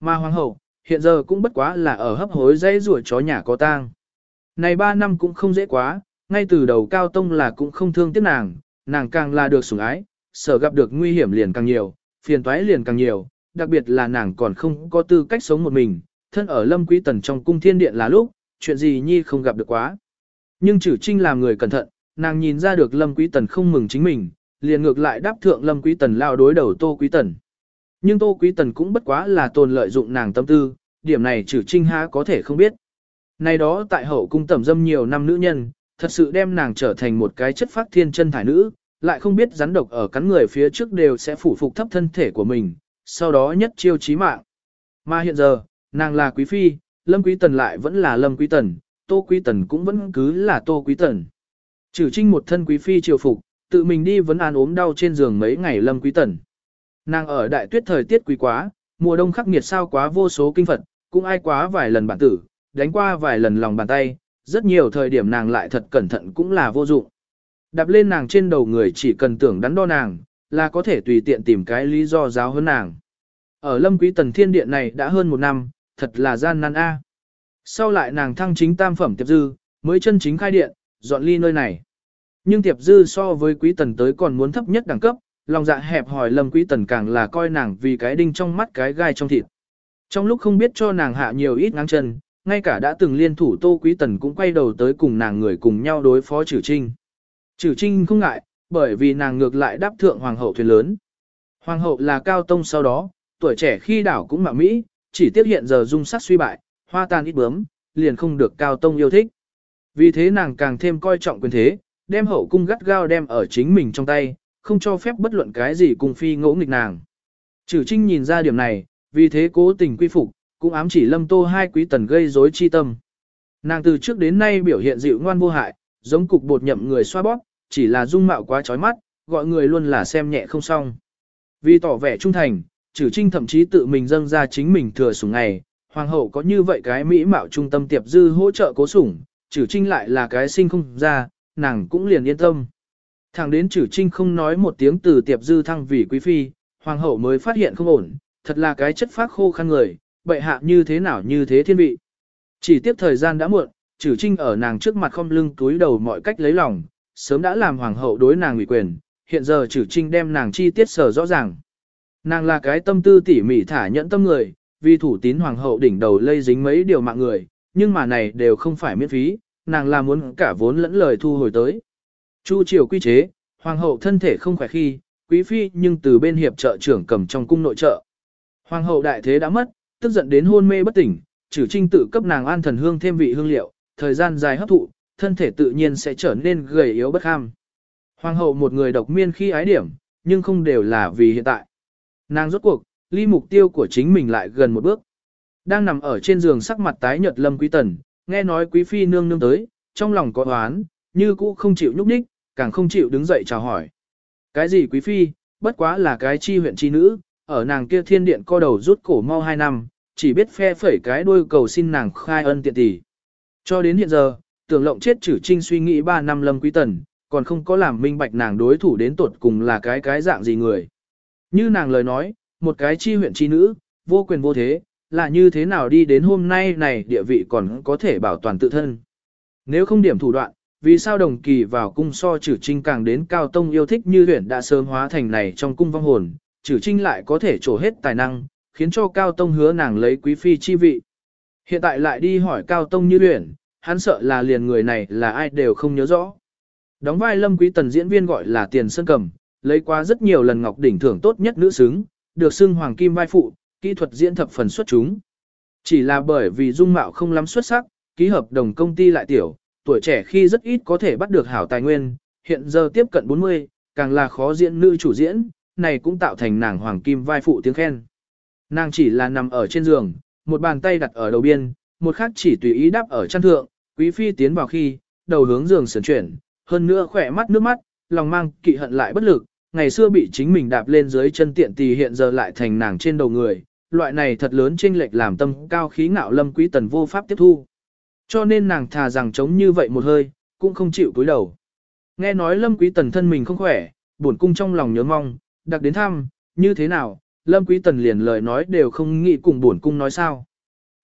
Mà hoàng hậu, hiện giờ cũng bất quá là ở hấp hối dây rủa chó nhà có tang. Này ba năm cũng không dễ quá, ngay từ đầu cao tông là cũng không thương tiếc nàng, nàng càng là được sủng ái, sợ gặp được nguy hiểm liền càng nhiều, phiền toái liền càng nhiều, đặc biệt là nàng còn không có tư cách sống một mình, thân ở lâm quý tần trong cung thiên điện là lúc, chuyện gì nhi không gặp được quá. Nhưng chử trinh làm người cẩn thận, nàng nhìn ra được lâm quý tần không mừng chính mình, liền ngược lại đáp thượng lâm quý tần lao đối đầu tô quý tần. Nhưng tô quý tần cũng bất quá là tồn lợi dụng nàng tâm tư, điểm này chử trinh há có thể không biết. Này đó tại hậu cung tẩm dâm nhiều năm nữ nhân, thật sự đem nàng trở thành một cái chất phát thiên chân thải nữ, lại không biết rắn độc ở cắn người phía trước đều sẽ phủ phục thấp thân thể của mình, sau đó nhất chiêu chí mạng. Mà hiện giờ, nàng là quý phi, lâm quý tần lại vẫn là lâm quý tần, tô quý tần cũng vẫn cứ là tô quý tần. Trừ trinh một thân quý phi triều phục, tự mình đi vẫn an ốm đau trên giường mấy ngày lâm quý tần. Nàng ở đại tuyết thời tiết quý quá, mùa đông khắc nghiệt sao quá vô số kinh phật, cũng ai quá vài lần bản tử, đánh qua vài lần lòng bàn tay, rất nhiều thời điểm nàng lại thật cẩn thận cũng là vô dụng. Đạp lên nàng trên đầu người chỉ cần tưởng đắn đo nàng, là có thể tùy tiện tìm cái lý do giáo hơn nàng. Ở lâm quý tần thiên điện này đã hơn một năm, thật là gian nan a. Sau lại nàng thăng chính tam phẩm tiệp dư, mới chân chính khai điện, dọn ly nơi này. Nhưng tiệp dư so với quý tần tới còn muốn thấp nhất đẳng cấp, lòng dạ hẹp hỏi lâm quý tần càng là coi nàng vì cái đinh trong mắt cái gai trong thịt. Trong lúc không biết cho nàng hạ nhiều ít ngang chân, ngay cả đã từng liên thủ tô quý tần cũng quay đầu tới cùng nàng người cùng nhau đối phó trừ trinh. Trừ trinh không ngại, bởi vì nàng ngược lại đáp thượng hoàng hậu thuyền lớn. Hoàng hậu là cao tông sau đó, tuổi trẻ khi đảo cũng mạng Mỹ, chỉ tiếc hiện giờ dung sắc suy bại, hoa tan ít bướm, liền không được cao tông yêu thích. Vì thế nàng càng thêm coi trọng quyền thế, đem hậu cung gắt gao đem ở chính mình trong tay, không cho phép bất luận cái gì cùng phi ngỗ nghịch nàng. Trử trinh nhìn ra điểm này, vì thế cố tình quy phục, cũng ám chỉ lâm tô hai quý tần gây rối chi tâm. Nàng từ trước đến nay biểu hiện dịu ngoan vô hại, giống cục bột nhậm người xoa bóp, chỉ là dung mạo quá chói mắt, gọi người luôn là xem nhẹ không xong. Vì tỏ vẻ trung thành, Trử trinh thậm chí tự mình dâng ra chính mình thừa sủng ngày, hoàng hậu có như vậy cái mỹ mạo trung tâm tiệp dư hỗ trợ cố sủng, Trử trinh lại là cái sinh không ra, nàng cũng liền yên tâm. Thẳng đến Trử trinh không nói một tiếng từ tiệp dư thăng vì quý phi, hoàng hậu mới phát hiện không ổn, thật là cái chất phác khô khăn người, bệ hạ như thế nào như thế thiên vị. Chỉ tiếp thời gian đã muộn, Trử trinh ở nàng trước mặt không lưng túi đầu mọi cách lấy lòng, sớm đã làm hoàng hậu đối nàng ủy quyền, hiện giờ Trử trinh đem nàng chi tiết sở rõ ràng. Nàng là cái tâm tư tỉ mỉ thả nhẫn tâm người, vì thủ tín hoàng hậu đỉnh đầu lây dính mấy điều mạng người, nhưng mà này đều không phải miễn phí, nàng là muốn cả vốn lẫn lời thu hồi tới. Chu triều quy chế, hoàng hậu thân thể không khỏe khi, quý phi nhưng từ bên hiệp trợ trưởng cầm trong cung nội trợ. Hoàng hậu đại thế đã mất, tức giận đến hôn mê bất tỉnh, trừ trinh tự cấp nàng an thần hương thêm vị hương liệu, thời gian dài hấp thụ, thân thể tự nhiên sẽ trở nên gầy yếu bất ham. Hoàng hậu một người độc miên khi ái điểm, nhưng không đều là vì hiện tại. Nàng rốt cuộc, ly mục tiêu của chính mình lại gần một bước. Đang nằm ở trên giường sắc mặt tái nhợt lâm quý tần, nghe nói quý phi nương nương tới, trong lòng có oán, như cũ không chịu nhúc nhích, càng không chịu đứng dậy chào hỏi. Cái gì quý phi, bất quá là cái chi huyện chi nữ, ở nàng kia thiên điện co đầu rút cổ mau hai năm, chỉ biết phe phẩy cái đuôi cầu xin nàng khai ân tiện tỷ. Cho đến hiện giờ, tưởng lộng chết chử trinh suy nghĩ 3 năm lâm quý tần, còn không có làm minh bạch nàng đối thủ đến tuột cùng là cái cái dạng gì người. Như nàng lời nói, một cái chi huyện chi nữ, vô quyền vô thế, là như thế nào đi đến hôm nay này địa vị còn có thể bảo toàn tự thân. Nếu không điểm thủ đoạn, vì sao đồng kỳ vào cung so trừ trinh càng đến cao tông yêu thích như huyện đã sớm hóa thành này trong cung vong hồn, trừ trinh lại có thể trổ hết tài năng, khiến cho cao tông hứa nàng lấy quý phi chi vị. Hiện tại lại đi hỏi cao tông như huyện, hắn sợ là liền người này là ai đều không nhớ rõ. Đóng vai lâm quý tần diễn viên gọi là tiền sơn cầm, lấy qua rất nhiều lần ngọc đỉnh thưởng tốt nhất nữ xứng, được xưng hoàng kim vai phụ, kỹ thuật diễn thập phần xuất chúng. Chỉ là bởi vì dung mạo không lắm xuất sắc, ký hợp đồng công ty lại tiểu, tuổi trẻ khi rất ít có thể bắt được hảo tài nguyên, hiện giờ tiếp cận 40, càng là khó diễn nữ chủ diễn, này cũng tạo thành nàng hoàng kim vai phụ tiếng khen. Nàng chỉ là nằm ở trên giường, một bàn tay đặt ở đầu biên, một khác chỉ tùy ý đáp ở chân thượng, quý phi tiến vào khi, đầu hướng giường sườn chuyển, hơn nữa khỏe mắt nước mắt, lòng mang kỵ hận lại bất lực, ngày xưa bị chính mình đạp lên dưới chân tiện tì hiện giờ lại thành nàng trên đầu người, loại này thật lớn chênh lệch làm tâm cao khí ngạo lâm quý tần vô pháp tiếp thu. Cho nên nàng thà rằng chống như vậy một hơi, cũng không chịu cúi đầu. Nghe nói lâm quý tần thân mình không khỏe, buồn cung trong lòng nhớ mong, đặc đến thăm, như thế nào, lâm quý tần liền lời nói đều không nghĩ cùng buồn cung nói sao.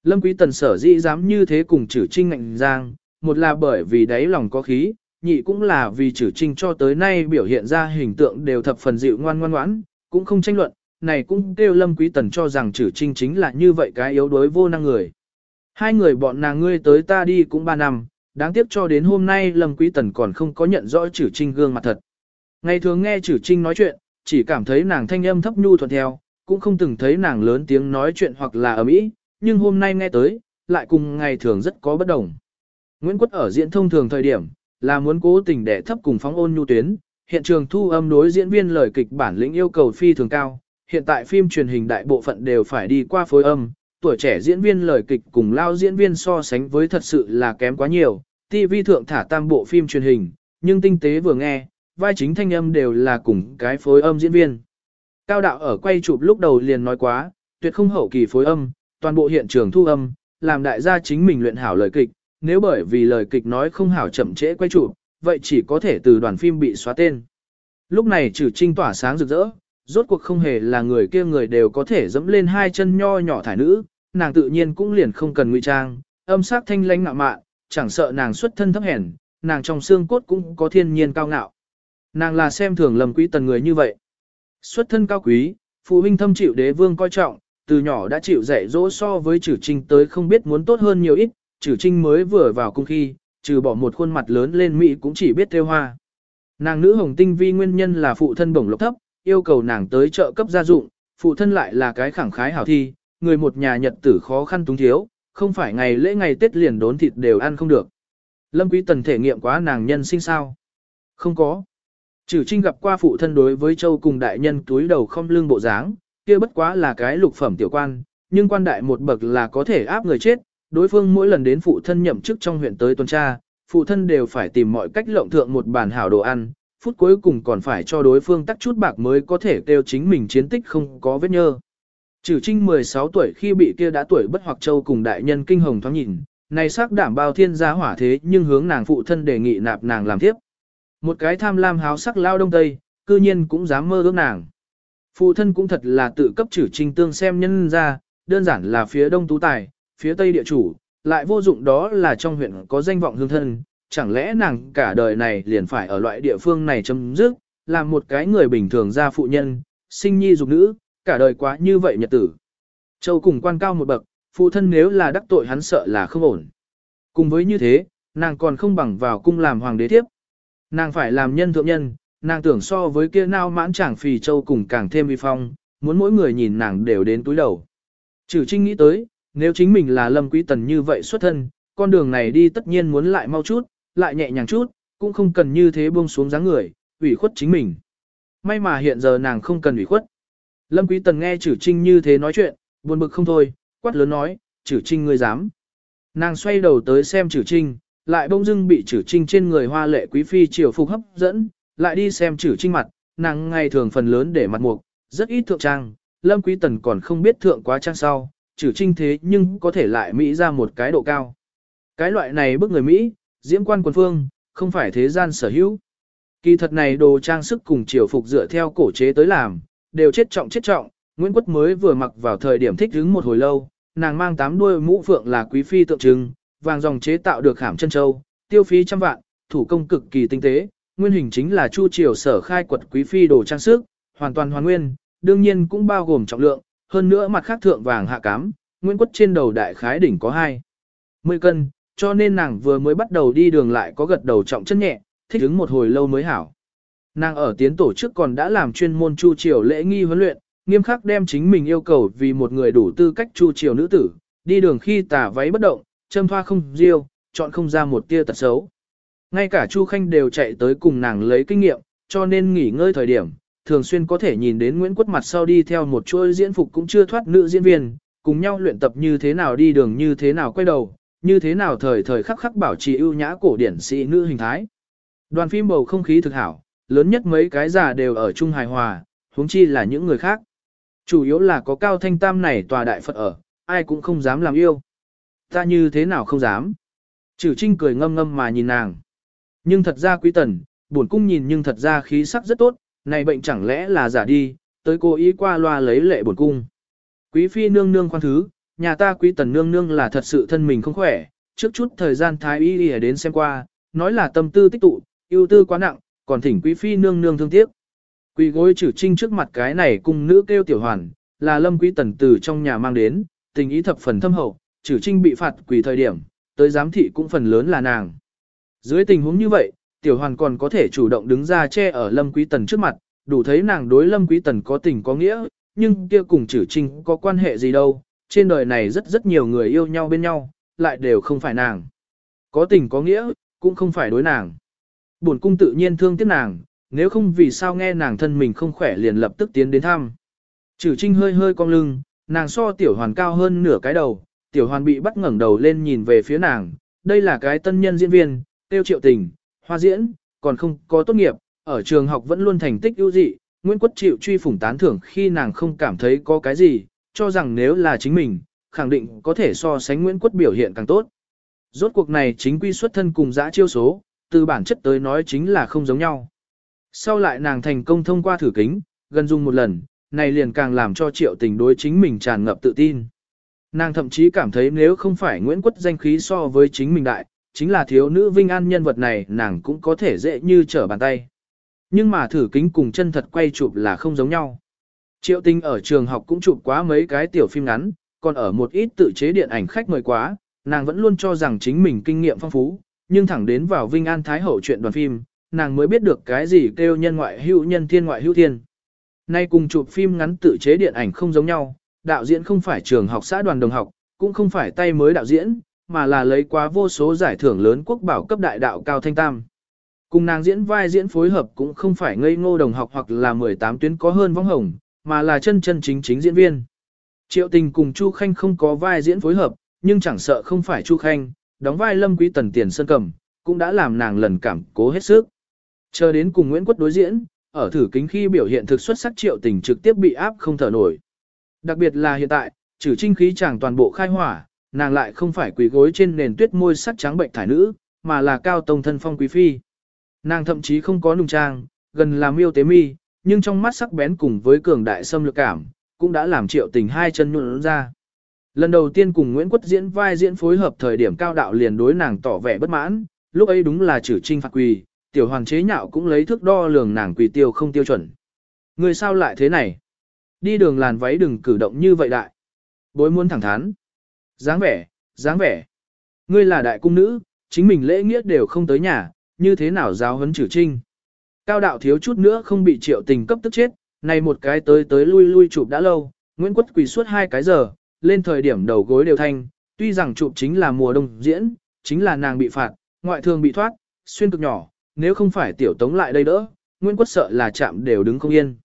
Lâm quý tần sở dĩ dám như thế cùng chử trinh ngạnh giang, một là bởi vì đáy lòng có khí, nhị cũng là vì chử trinh cho tới nay biểu hiện ra hình tượng đều thập phần dịu ngoan ngoan ngoãn, cũng không tranh luận, này cũng kêu lâm quý tần cho rằng chử trinh chính là như vậy cái yếu đuối vô năng người. Hai người bọn nàng ngươi tới ta đi cũng ba năm, đáng tiếc cho đến hôm nay lâm quý tần còn không có nhận rõ chử trinh gương mặt thật. Ngày thường nghe chử trinh nói chuyện, chỉ cảm thấy nàng thanh âm thấp nhu thuận theo, cũng không từng thấy nàng lớn tiếng nói chuyện hoặc là ầm mỹ, nhưng hôm nay nghe tới, lại cùng ngày thường rất có bất đồng. Nguyễn Quất ở diễn thông thường thời điểm, là muốn cố tình để thấp cùng phóng ôn nhu tuyến, hiện trường thu âm đối diễn viên lời kịch bản lĩnh yêu cầu phi thường cao, hiện tại phim truyền hình đại bộ phận đều phải đi qua phối âm, tuổi trẻ diễn viên lời kịch cùng lao diễn viên so sánh với thật sự là kém quá nhiều, TV thượng thả tam bộ phim truyền hình, nhưng tinh tế vừa nghe, vai chính thanh âm đều là cùng cái phối âm diễn viên. Cao đạo ở quay chụp lúc đầu liền nói quá, tuyệt không hậu kỳ phối âm, toàn bộ hiện trường thu âm, làm đại gia chính mình luyện hảo lời kịch, nếu bởi vì lời kịch nói không hảo chậm trễ quay chủ vậy chỉ có thể từ đoàn phim bị xóa tên. Lúc này trừ trinh tỏa sáng rực rỡ, rốt cuộc không hề là người kia người đều có thể dẫm lên hai chân nho nhỏ thải nữ, nàng tự nhiên cũng liền không cần ngụy trang, âm sắc thanh lãnh ngạo mạn, chẳng sợ nàng xuất thân thấp hèn, nàng trong xương cốt cũng có thiên nhiên cao ngạo. Nàng là xem thường lầm quý tần người như vậy. Xuất thân cao quý, phụ huynh thâm chịu đế vương coi trọng, từ nhỏ đã chịu dạy dỗ so với trừ trinh tới không biết muốn tốt hơn nhiều ít, trừ trinh mới vừa vào cung khi, trừ bỏ một khuôn mặt lớn lên Mỹ cũng chỉ biết theo hoa. Nàng nữ hồng tinh vi nguyên nhân là phụ thân bổng lộc thấp, yêu cầu nàng tới trợ cấp gia dụng, phụ thân lại là cái khẳng khái hảo thi, người một nhà nhật tử khó khăn túng thiếu, không phải ngày lễ ngày Tết liền đốn thịt đều ăn không được. Lâm Quý Tần thể nghiệm quá nàng nhân sinh sao? Không có. Trừ trinh gặp qua phụ thân đối với châu cùng đại nhân túi đầu không lưng bộ dáng, kia bất quá là cái lục phẩm tiểu quan, nhưng quan đại một bậc là có thể áp người chết, đối phương mỗi lần đến phụ thân nhậm chức trong huyện tới tuần tra, phụ thân đều phải tìm mọi cách lộng thượng một bàn hảo đồ ăn, phút cuối cùng còn phải cho đối phương tắt chút bạc mới có thể kêu chính mình chiến tích không có vết nhơ. Trừ trinh 16 tuổi khi bị kia đã tuổi bất hoặc châu cùng đại nhân kinh hồng thoáng nhìn, này xác đảm bao thiên gia hỏa thế nhưng hướng nàng phụ thân đề nghị nạp nàng làm tiếp. Một cái tham lam háo sắc lao đông tây, cư nhiên cũng dám mơ ước nàng. Phụ thân cũng thật là tự cấp trừ trinh tương xem nhân ra, đơn giản là phía đông tú tài, phía tây địa chủ, lại vô dụng đó là trong huyện có danh vọng hương thân, chẳng lẽ nàng cả đời này liền phải ở loại địa phương này chấm dứt, làm một cái người bình thường ra phụ nhân, sinh nhi dục nữ, cả đời quá như vậy nhật tử. Châu cùng quan cao một bậc, phụ thân nếu là đắc tội hắn sợ là không ổn. Cùng với như thế, nàng còn không bằng vào cung làm hoàng đế tiếp. Nàng phải làm nhân thượng nhân, nàng tưởng so với kia nao mãn chẳng phì châu cùng càng thêm vi phong, muốn mỗi người nhìn nàng đều đến túi đầu. Trừ trinh nghĩ tới, nếu chính mình là lâm quý tần như vậy xuất thân, con đường này đi tất nhiên muốn lại mau chút, lại nhẹ nhàng chút, cũng không cần như thế buông xuống dáng người, ủy khuất chính mình. May mà hiện giờ nàng không cần ủy khuất. Lâm Quý Tần nghe Chử Trinh như thế nói chuyện, buồn bực không thôi, quát lớn nói, Chử Trinh ngươi dám. Nàng xoay đầu tới xem Chử Trinh, lại bỗng dưng bị Chử Trinh trên người hoa lệ quý phi triều phục hấp dẫn, lại đi xem Chử Trinh mặt, nàng ngày thường phần lớn để mặt mục, rất ít thượng trang, Lâm Quý Tần còn không biết thượng quá trang sau, trừ trinh thế nhưng có thể lại Mỹ ra một cái độ cao. Cái loại này bức người Mỹ, diễm quan quân phương, không phải thế gian sở hữu. Kỳ thật này đồ trang sức cùng triều phục dựa theo cổ chế tới làm, đều chết trọng chết trọng, Nguyễn Quất mới vừa mặc vào thời điểm thích đứng một hồi lâu, nàng mang tám đuôi mũ phượng là quý phi tượng trưng, vàng dòng chế tạo được khảm chân châu, tiêu phí trăm vạn, thủ công cực kỳ tinh tế, nguyên hình chính là chu triều sở khai quật quý phi đồ trang sức, hoàn toàn hoàn nguyên, đương nhiên cũng bao gồm trọng lượng, hơn nữa mặt khác thượng vàng hạ cám, Nguyễn Quất trên đầu đại khái đỉnh có 2. 10 cân, cho nên nàng vừa mới bắt đầu đi đường lại có gật đầu trọng chân nhẹ, thích ứng một hồi lâu mới hảo. Nàng ở tiến tổ chức còn đã làm chuyên môn chu triều lễ nghi huấn luyện, nghiêm khắc đem chính mình yêu cầu vì một người đủ tư cách chu triều nữ tử, đi đường khi tả váy bất động, châm thoa không riêu, chọn không ra một tia tật xấu. Ngay cả Chu Khanh đều chạy tới cùng nàng lấy kinh nghiệm, cho nên nghỉ ngơi thời điểm, thường xuyên có thể nhìn đến Nguyễn Quất mặt sau đi theo một chuỗi diễn phục cũng chưa thoát nữ diễn viên, cùng nhau luyện tập như thế nào đi đường như thế nào quay đầu, như thế nào thời thời khắc khắc bảo trì ưu nhã cổ điển sĩ nữ hình thái. Đoàn phim bầu không khí thực hảo, lớn nhất mấy cái già đều ở chung hài hòa, huống chi là những người khác. Chủ yếu là có cao thanh tam này tòa đại Phật ở, ai cũng không dám làm yêu. Ta như thế nào không dám. Trừ trinh cười ngâm ngâm mà nhìn nàng. Nhưng thật ra quý tần, buồn cung nhìn nhưng thật ra khí sắc rất tốt, này bệnh chẳng lẽ là giả đi, tới cô ý qua loa lấy lệ buồn cung. Quý phi nương nương khoan thứ, nhà ta quý tần nương nương là thật sự thân mình không khỏe, trước chút thời gian thái y đi đến xem qua, nói là tâm tư tích tụ, ưu tư quá nặng, còn thỉnh quý phi nương nương thương tiếc. Quỳ gối trừ trinh trước mặt cái này cung nữ kêu tiểu hoàn, là lâm quý tần từ trong nhà mang đến, tình ý thập phần thâm hậu, trừ trinh bị phạt quỳ thời điểm, tới giám thị cũng phần lớn là nàng. Dưới tình huống như vậy, tiểu hoàn còn có thể chủ động đứng ra che ở lâm quý tần trước mặt, đủ thấy nàng đối lâm quý tần có tình có nghĩa, nhưng kia cùng trừ trinh có quan hệ gì đâu, trên đời này rất rất nhiều người yêu nhau bên nhau, lại đều không phải nàng. Có tình có nghĩa, cũng không phải đối nàng. Bổn cung tự nhiên thương tiếc nàng, nếu không vì sao nghe nàng thân mình không khỏe liền lập tức tiến đến thăm. Trừ trinh hơi hơi cong lưng, nàng so tiểu hoàn cao hơn nửa cái đầu, tiểu hoàn bị bắt ngẩng đầu lên nhìn về phía nàng, đây là cái tân nhân diễn viên, tiêu triệu tình, hoa diễn, còn không có tốt nghiệp, ở trường học vẫn luôn thành tích ưu dị, Nguyễn Quất chịu truy phủng tán thưởng khi nàng không cảm thấy có cái gì, cho rằng nếu là chính mình, khẳng định có thể so sánh Nguyễn Quất biểu hiện càng tốt. Rốt cuộc này chính quy xuất thân cùng dã chiêu số, từ bản chất tới nói chính là không giống nhau. Sau lại nàng thành công thông qua thử kính, gần dùng một lần, này liền càng làm cho triệu tình đối chính mình tràn ngập tự tin. Nàng thậm chí cảm thấy nếu không phải Nguyễn Quất danh khí so với chính mình đại, chính là thiếu nữ vinh an nhân vật này nàng cũng có thể dễ như trở bàn tay. Nhưng mà thử kính cùng chân thật quay chụp là không giống nhau. Triệu Tinh ở trường học cũng chụp quá mấy cái tiểu phim ngắn, còn ở một ít tự chế điện ảnh khách mời quá, nàng vẫn luôn cho rằng chính mình kinh nghiệm phong phú, nhưng thẳng đến vào Vinh An Thái Hậu chuyện đoàn phim, nàng mới biết được cái gì kêu nhân ngoại hữu nhân thiên ngoại hữu thiên. Nay cùng chụp phim ngắn tự chế điện ảnh không giống nhau, đạo diễn không phải trường học xã đoàn đồng học, cũng không phải tay mới đạo diễn, mà là lấy quá vô số giải thưởng lớn quốc bảo cấp đại đạo cao thanh tam. Cùng nàng diễn vai diễn phối hợp cũng không phải ngây ngô đồng học hoặc là 18 tuyến có hơn vong hồng, mà là chân chân chính chính diễn viên. Triệu tình cùng Chu Khanh không có vai diễn phối hợp, nhưng chẳng sợ không phải Chu Khanh, đóng vai lâm quý tần tiền sơn cầm, cũng đã làm nàng lần cảm cố hết sức. Chờ đến cùng Nguyễn Quất đối diễn, ở thử kính khi biểu hiện thực xuất sắc triệu tình trực tiếp bị áp không thở nổi. Đặc biệt là hiện tại, trừ trinh khí chẳng toàn bộ khai hỏa, nàng lại không phải quỳ gối trên nền tuyết môi sắc trắng bệnh thải nữ, mà là cao tông thân phong quý phi. Nàng thậm chí không có nùng trang, gần là miêu tế mi, nhưng trong mắt sắc bén cùng với cường đại xâm lược cảm, cũng đã làm triệu tình hai chân nhuận ra. Lần đầu tiên cùng Nguyễn Quất diễn vai diễn phối hợp thời điểm cao đạo liền đối nàng tỏ vẻ bất mãn, lúc ấy đúng là trừ trinh phạt quỳ, tiểu hoàng chế nhạo cũng lấy thước đo lường nàng quỳ tiêu không tiêu chuẩn. Người sao lại thế này? Đi đường làn váy đừng cử động như vậy đại. Bối muốn thẳng thắn dáng vẻ, dáng vẻ. Ngươi là đại cung nữ, chính mình lễ nghĩa đều không tới nhà, như thế nào giáo huấn trừ trinh. Cao đạo thiếu chút nữa không bị triệu tình cấp tức chết, này một cái tới tới lui lui chụp đã lâu, Nguyễn Quất quỳ suốt hai cái giờ, lên thời điểm đầu gối đều thanh, tuy rằng chụp chính là mùa đông diễn, chính là nàng bị phạt, ngoại thường bị thoát, xuyên cực nhỏ, nếu không phải tiểu tống lại đây đỡ, Nguyễn Quất sợ là chạm đều đứng không yên.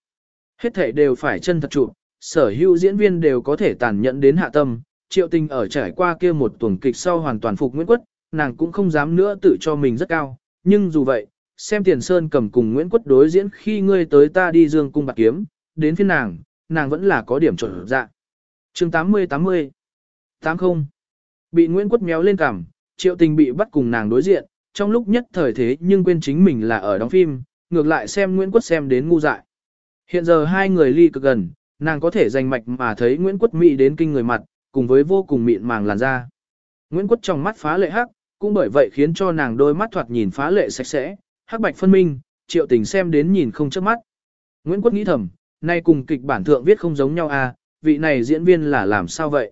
Hết thể đều phải chân thật chụp, sở hữu diễn viên đều có thể tàn nhẫn đến hạ tâm, triệu tình ở trải qua kia một tuần kịch sau hoàn toàn phục Nguyễn Quất, nàng cũng không dám nữa tự cho mình rất cao, nhưng dù vậy, xem tiền sơn cầm cùng Nguyễn Quất đối diễn khi ngươi tới ta đi dương cung bạc kiếm, đến phiên nàng, nàng vẫn là có điểm chuẩn dạ. chương 80-80 80 Bị Nguyễn Quất méo lên cằm, triệu tình bị bắt cùng nàng đối diện, trong lúc nhất thời thế nhưng quên chính mình là ở đóng phim, ngược lại xem Nguyễn Quất xem đến ngu dại. Hiện giờ hai người ly cực gần, nàng có thể giành mạch mà thấy Nguyễn Quất Mỹ đến kinh người mặt, cùng với vô cùng mịn màng làn da. Nguyễn Quất trong mắt phá lệ hắc, cũng bởi vậy khiến cho nàng đôi mắt thoạt nhìn phá lệ sạch sẽ, hắc bạch phân minh, triệu tình xem đến nhìn không chớp mắt. Nguyễn Quất nghĩ thầm, nay cùng kịch bản thượng viết không giống nhau à, vị này diễn viên là làm sao vậy?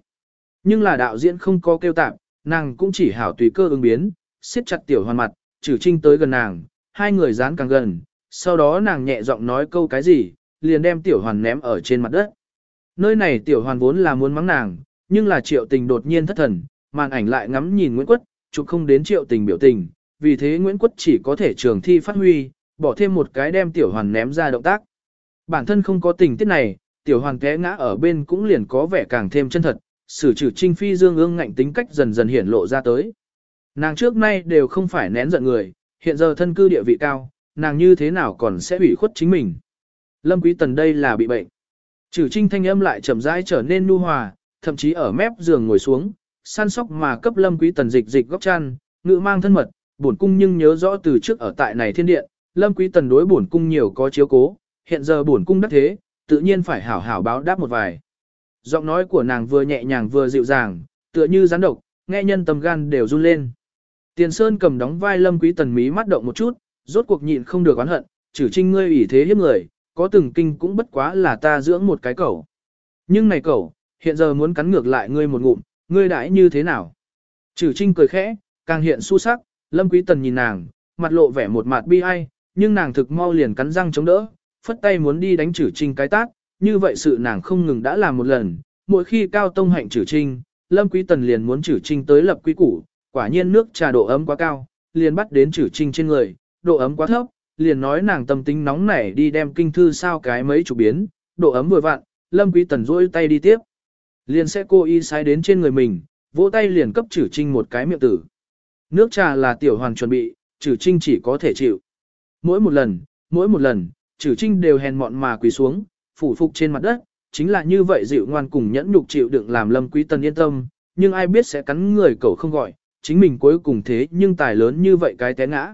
Nhưng là đạo diễn không có kêu tạm, nàng cũng chỉ hảo tùy cơ ứng biến, siết chặt tiểu hoàn mặt, trừ trinh tới gần nàng, hai người dán càng gần, sau đó nàng nhẹ giọng nói câu cái gì, liền đem tiểu hoàn ném ở trên mặt đất. Nơi này tiểu hoàn vốn là muốn mắng nàng, nhưng là triệu tình đột nhiên thất thần, màn ảnh lại ngắm nhìn Nguyễn Quất, chụp không đến triệu tình biểu tình, vì thế Nguyễn Quất chỉ có thể trường thi phát huy, bỏ thêm một cái đem tiểu hoàn ném ra động tác. Bản thân không có tình tiết này, tiểu hoàn té ngã ở bên cũng liền có vẻ càng thêm chân thật, sử trừ trinh phi dương ương ngạnh tính cách dần dần hiển lộ ra tới. Nàng trước nay đều không phải nén giận người, hiện giờ thân cư địa vị cao, nàng như thế nào còn sẽ ủy khuất chính mình. Lâm Quý Tần đây là bị bệnh. Trừ trinh thanh âm lại chậm rãi trở nên nu hòa, thậm chí ở mép giường ngồi xuống, săn sóc mà cấp Lâm Quý Tần dịch dịch góc chăn, ngự mang thân mật, bổn cung nhưng nhớ rõ từ trước ở tại này thiên điện, Lâm Quý Tần đối bổn cung nhiều có chiếu cố, hiện giờ bổn cung đắc thế, tự nhiên phải hảo hảo báo đáp một vài. Giọng nói của nàng vừa nhẹ nhàng vừa dịu dàng, tựa như rắn độc, nghe nhân tâm gan đều run lên. Tiền Sơn cầm đóng vai Lâm Quý Tần mí mắt động một chút, rốt cuộc nhịn không được oán hận, trừ trinh ngươi ủy thế hiếp người, có từng kinh cũng bất quá là ta dưỡng một cái cẩu. Nhưng này cẩu, hiện giờ muốn cắn ngược lại ngươi một ngụm, ngươi đãi như thế nào? Trử trinh cười khẽ, càng hiện su sắc, Lâm Quý Tần nhìn nàng, mặt lộ vẻ một mặt bi ai, nhưng nàng thực mau liền cắn răng chống đỡ, phất tay muốn đi đánh Trử trinh cái tát, như vậy sự nàng không ngừng đã làm một lần, mỗi khi cao tông hạnh Trử trinh, Lâm Quý Tần liền muốn Trử trinh tới lập quy củ, quả nhiên nước trà độ ấm quá cao, liền bắt đến Trử trinh trên người, độ ấm quá thấp, liền nói nàng tâm tính nóng nảy đi đem kinh thư sao cái mấy chục biến, độ ấm vừa vặn, Lâm Quý Tần duỗi tay đi tiếp. Liền sẽ cô y sai đến trên người mình, vỗ tay liền cấp trừ trinh một cái miệng tử. Nước trà là tiểu hoàng chuẩn bị, trừ trinh chỉ có thể chịu. Mỗi một lần, mỗi một lần, trừ trinh đều hèn mọn mà quỳ xuống, phủ phục trên mặt đất, chính là như vậy dịu ngoan cùng nhẫn nhục chịu đựng làm Lâm Quý tân yên tâm, nhưng ai biết sẽ cắn người cậu không gọi, chính mình cuối cùng thế nhưng tài lớn như vậy cái té ngã.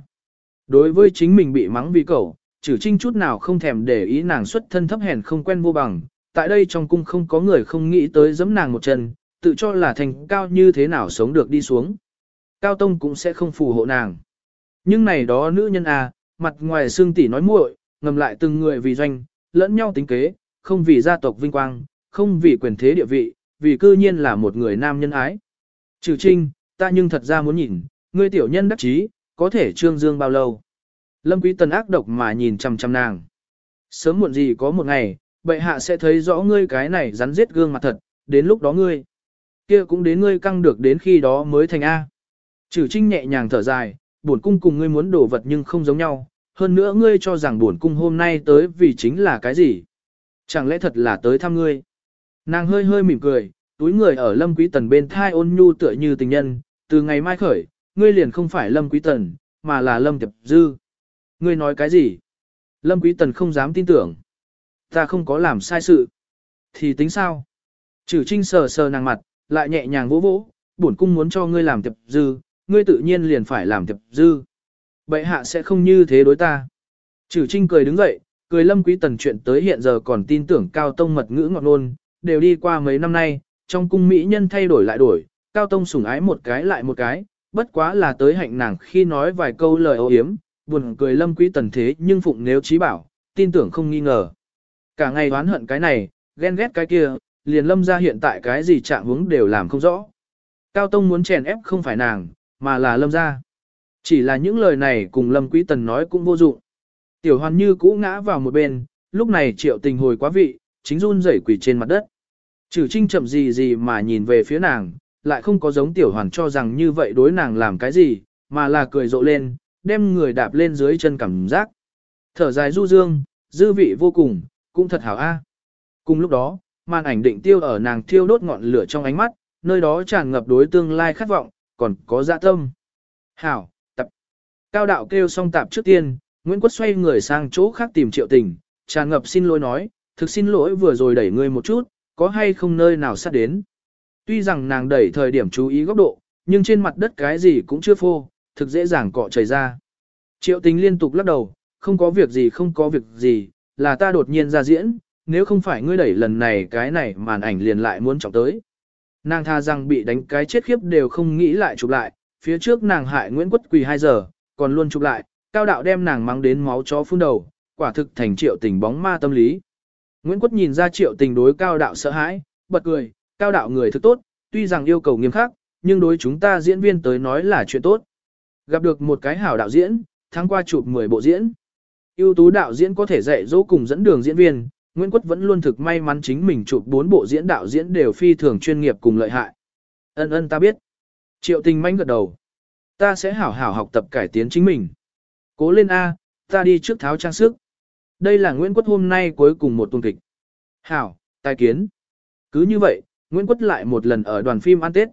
Đối với chính mình bị mắng vì cậu, trừ trinh chút nào không thèm để ý nàng xuất thân thấp hèn không quen vô bằng, tại đây trong cung không có người không nghĩ tới giẫm nàng một chân, tự cho là thành cao như thế nào sống được đi xuống. Cao Tông cũng sẽ không phù hộ nàng. Nhưng này đó nữ nhân à, mặt ngoài xương tỉ nói muội, ngầm lại từng người vì doanh, lẫn nhau tính kế, không vì gia tộc vinh quang, không vì quyền thế địa vị, vì cư nhiên là một người nam nhân ái. Trừ trinh, ta nhưng thật ra muốn nhìn, ngươi tiểu nhân đắc chí, có thể trương dương bao lâu. Lâm Quý Tần ác độc mà nhìn chằm chằm nàng. Sớm muộn gì có một ngày, bệ hạ sẽ thấy rõ ngươi cái này rắn giết gương mặt thật, đến lúc đó ngươi. kia cũng đến ngươi căng được đến khi đó mới thành A. Trừ trinh nhẹ nhàng thở dài, buồn cung cùng ngươi muốn đổ vật nhưng không giống nhau, hơn nữa ngươi cho rằng buồn cung hôm nay tới vì chính là cái gì. Chẳng lẽ thật là tới thăm ngươi? Nàng hơi hơi mỉm cười, túi người ở Lâm Quý Tần bên thai ôn nhu tựa như tình nhân, từ ngày mai khởi, ngươi liền không phải Lâm Quý Tần, mà là Lâm Tiệp Dư. Ngươi nói cái gì? Lâm Quý Tần không dám tin tưởng. Ta không có làm sai sự. Thì tính sao? Chử trinh sờ sờ nàng mặt, lại nhẹ nhàng vỗ vỗ, bổn cung muốn cho ngươi làm Tiệp Dư, ngươi tự nhiên liền phải làm Tiệp Dư. Bệ hạ sẽ không như thế đối ta. Chử trinh cười đứng dậy, cười lâm quý tần chuyện tới hiện giờ còn tin tưởng cao tông mật ngữ ngọt luôn, đều đi qua mấy năm nay, trong cung mỹ nhân thay đổi lại đổi, cao tông sủng ái một cái lại một cái, bất quá là tới hạnh nàng khi nói vài câu lời ô hiếm, buồn cười lâm quý tần thế nhưng phụng nếu trí bảo, tin tưởng không nghi ngờ. Cả ngày oán hận cái này, ghen ghét cái kia, liền lâm ra hiện tại cái gì trạng hướng đều làm không rõ. Cao tông muốn chèn ép không phải nàng, mà là lâm ra. Chỉ là những lời này cùng lâm quý tần nói cũng vô dụng. Tiểu hoàn như cũ ngã vào một bên, lúc này triệu tình hồi quá vị, chính run rẩy quỳ trên mặt đất. Trừ trinh chậm gì gì mà nhìn về phía nàng, lại không có giống tiểu hoàn cho rằng như vậy đối nàng làm cái gì, mà là cười rộ lên, đem người đạp lên dưới chân cảm giác. Thở dài du dương, dư vị vô cùng, cũng thật hảo a. Cùng lúc đó, màn ảnh định tiêu ở nàng thiêu đốt ngọn lửa trong ánh mắt, nơi đó tràn ngập đối tương lai khát vọng, còn có dạ tâm. Hảo, tập. Cao đạo kêu xong tạp trước tiên, Nguyễn Quất xoay người sang chỗ khác tìm triệu tình, tràn ngập xin lỗi nói, thực xin lỗi vừa rồi đẩy ngươi một chút, có hay không nơi nào sát đến. Tuy rằng nàng đẩy thời điểm chú ý góc độ, nhưng trên mặt đất cái gì cũng chưa phô, thực dễ dàng cọ chảy ra. Triệu tình liên tục lắc đầu, không có việc gì không có việc gì, là ta đột nhiên ra diễn, nếu không phải ngươi đẩy lần này cái này màn ảnh liền lại muốn trọng tới. Nàng tha rằng bị đánh cái chết khiếp đều không nghĩ lại chụp lại, phía trước nàng hại Nguyễn Quất quỳ 2 giờ, còn luôn chụp lại, cao đạo đem nàng mang đến máu chó phun đầu, quả thực thành triệu tình bóng ma tâm lý. Nguyễn Quất nhìn ra triệu tình đối cao đạo sợ hãi, bật cười, cao đạo người thức tốt, tuy rằng yêu cầu nghiêm khắc, nhưng đối chúng ta diễn viên tới nói là chuyện tốt. Gặp được một cái hảo đạo diễn, tháng qua chụp 10 bộ diễn ưu tú đạo diễn có thể dạy dỗ cùng dẫn đường diễn viên, Nguyễn Quất vẫn luôn thực may mắn chính mình chụp bốn bộ diễn đạo diễn đều phi thường chuyên nghiệp cùng lợi hại. Ân ân ta biết. Triệu tình manh gật đầu. Ta sẽ hảo hảo học tập cải tiến chính mình. Cố lên A, ta đi trước tháo trang sức. Đây là Nguyễn Quất hôm nay cuối cùng một tuần kịch. Hảo, tài kiến. Cứ như vậy, Nguyễn Quất lại một lần ở đoàn phim ăn Tết.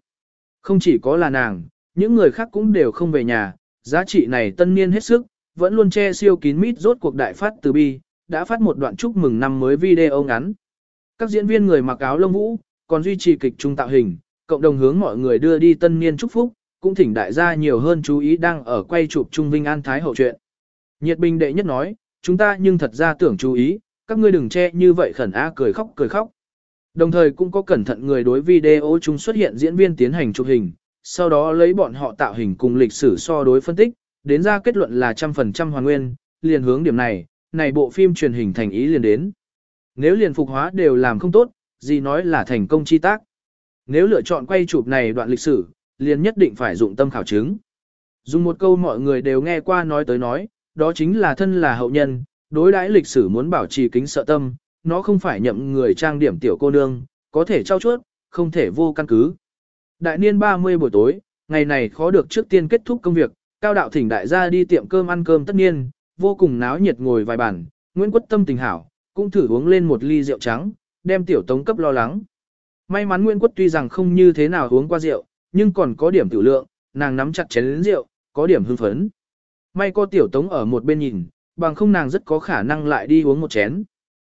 Không chỉ có là nàng, những người khác cũng đều không về nhà, giá trị này tân niên hết sức, vẫn luôn che siêu kín mít rốt cuộc đại phát từ bi, đã phát một đoạn chúc mừng năm mới video ngắn. Các diễn viên người mặc áo lông vũ, còn duy trì kịch trung tạo hình, cộng đồng hướng mọi người đưa đi tân niên chúc phúc, cũng thỉnh đại gia nhiều hơn chú ý đang ở quay chụp Trung Vinh An Thái hậu chuyện. Nhiệt Bình đệ nhất nói, chúng ta nhưng thật ra tưởng chú ý, các ngươi đừng che như vậy khẩn á cười khóc cười khóc. Đồng thời cũng có cẩn thận người đối video chúng xuất hiện diễn viên tiến hành chụp hình, sau đó lấy bọn họ tạo hình cùng lịch sử so đối phân tích, đến ra kết luận là trăm phần trăm hoàn nguyên, liền hướng điểm này, này bộ phim truyền hình thành ý liền đến. Nếu liền phục hóa đều làm không tốt, gì nói là thành công chi tác. Nếu lựa chọn quay chụp này đoạn lịch sử, liền nhất định phải dụng tâm khảo chứng. Dùng một câu mọi người đều nghe qua nói tới nói, đó chính là thân là hậu nhân, đối đãi lịch sử muốn bảo trì kính sợ tâm, nó không phải nhậm người trang điểm tiểu cô nương, có thể trao chuốt, không thể vô căn cứ. Đại niên 30 buổi tối, ngày này khó được trước tiên kết thúc công việc, cao đạo thỉnh đại gia đi tiệm cơm ăn cơm tất nhiên, vô cùng náo nhiệt ngồi vài bàn, Nguyễn Quất Tâm tình hảo, cũng thử uống lên một ly rượu trắng, đem tiểu tống cấp lo lắng. May mắn Nguyễn Quất tuy rằng không như thế nào uống qua rượu, nhưng còn có điểm tiểu lượng, nàng nắm chặt chén rượu, có điểm hưng phấn. May có tiểu tống ở một bên nhìn, bằng không nàng rất có khả năng lại đi uống một chén.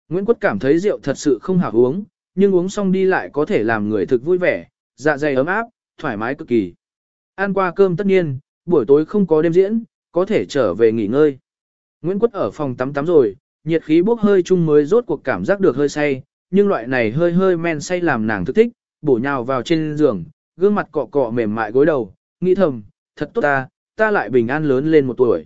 Nguyễn Quất cảm thấy rượu thật sự không hảo uống, nhưng uống xong đi lại có thể làm người thực vui vẻ, dạ dày ấm áp, thoải mái cực kỳ. Ăn qua cơm tất nhiên, buổi tối không có đêm diễn, có thể trở về nghỉ ngơi. Nguyễn Quất ở phòng tắm tắm rồi, nhiệt khí bốc hơi chung mới rốt cuộc cảm giác được hơi say, nhưng loại này hơi hơi men say làm nàng thức thích, bổ nhào vào trên giường, gương mặt cọ cọ mềm mại gối đầu, nghĩ thầm, thật tốt ta, ta lại bình an lớn lên một tuổi.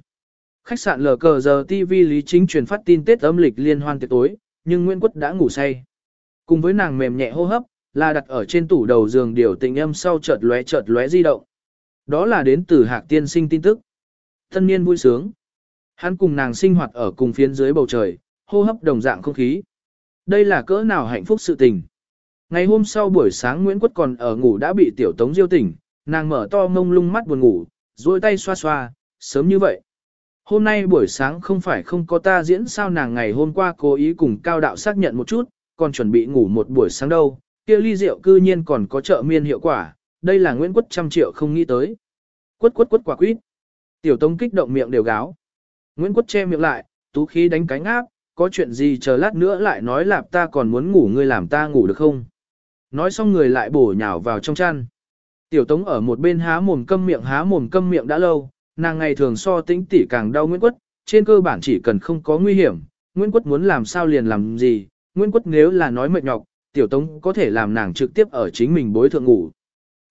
Khách sạn lờ cờ giờ TV Lý Chính truyền phát tin Tết âm lịch liên hoan tiệc tối, nhưng Nguyễn Quất đã ngủ say. Cùng với nàng mềm nhẹ hô hấp, là đặt ở trên tủ đầu giường điều tình âm sau chợt lóe chợt lóe di động. Đó là đến từ Hạc Tiên Sinh tin tức. Thân niên vui sướng. Hắn cùng nàng sinh hoạt ở cùng phiến dưới bầu trời, hô hấp đồng dạng không khí. Đây là cỡ nào hạnh phúc sự tình. Ngày hôm sau buổi sáng Nguyễn Quất còn ở ngủ đã bị tiểu tống diêu tỉnh, nàng mở to mông lung mắt buồn ngủ, duỗi tay xoa xoa, sớm như vậy. Hôm nay buổi sáng không phải không có ta diễn sao nàng ngày hôm qua cố ý cùng cao đạo xác nhận một chút, còn chuẩn bị ngủ một buổi sáng đâu, kia ly rượu cư nhiên còn có trợ miên hiệu quả, đây là Nguyễn Quất trăm triệu không nghĩ tới. Quất quất quất quả quýt. Tiểu Tống kích động miệng đều gáo. Nguyễn Quất che miệng lại, tú khí đánh cánh áp, có chuyện gì chờ lát nữa lại nói lạp ta còn muốn ngủ ngươi làm ta ngủ được không? Nói xong người lại bổ nhào vào trong chăn. Tiểu Tống ở một bên há mồm câm miệng há mồm câm miệng đã lâu, nàng ngày thường so tĩnh tỉ càng đau Nguyễn Quất, trên cơ bản chỉ cần không có nguy hiểm, Nguyễn Quất muốn làm sao liền làm gì, Nguyễn Quất nếu là nói mệt nhọc, Tiểu Tống có thể làm nàng trực tiếp ở chính mình bối thượng ngủ.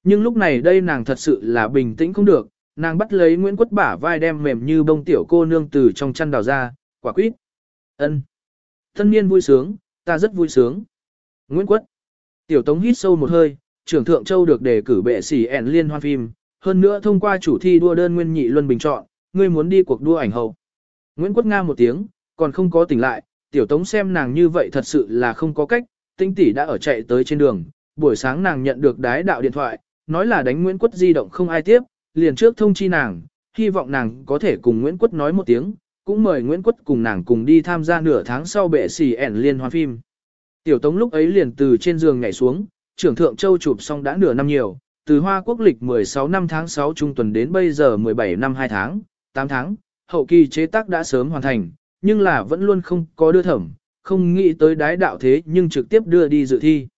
Nhưng lúc này đây nàng thật sự là bình tĩnh không được, nàng bắt lấy Nguyễn Quất bả vai đem mềm như bông tiểu cô nương từ trong chăn đào ra, quả quýt. ân Thân niên vui sướng, ta rất vui sướng. Nguyễn Quất. Tiểu Tống hít sâu một hơi, trưởng thượng châu được đề cử bệ sĩ ẻn liên hoan phim, hơn nữa thông qua chủ thi đua đơn nguyên nhị luân bình chọn, ngươi muốn đi cuộc đua ảnh hậu. Nguyễn Quất Nga một tiếng, còn không có tỉnh lại, tiểu tống xem nàng như vậy thật sự là không có cách, tinh tỷ đã ở chạy tới trên đường, buổi sáng nàng nhận được đái đạo điện thoại, nói là đánh Nguyễn Quất di động không ai tiếp, liền trước thông chi nàng, hy vọng nàng có thể cùng Nguyễn Quất nói một tiếng, cũng mời Nguyễn Quất cùng nàng cùng đi tham gia nửa tháng sau bệ xì ẻn liên hoan phim. Tiểu Tống lúc ấy liền từ trên giường nhảy xuống, trưởng thượng châu chụp xong đã nửa năm nhiều, từ Hoa Quốc lịch 16 năm tháng 6 trung tuần đến bây giờ 17 năm 2 tháng, 8 tháng, hậu kỳ chế tác đã sớm hoàn thành, nhưng là vẫn luôn không có đưa thẩm, không nghĩ tới đái đạo thế nhưng trực tiếp đưa đi dự thi.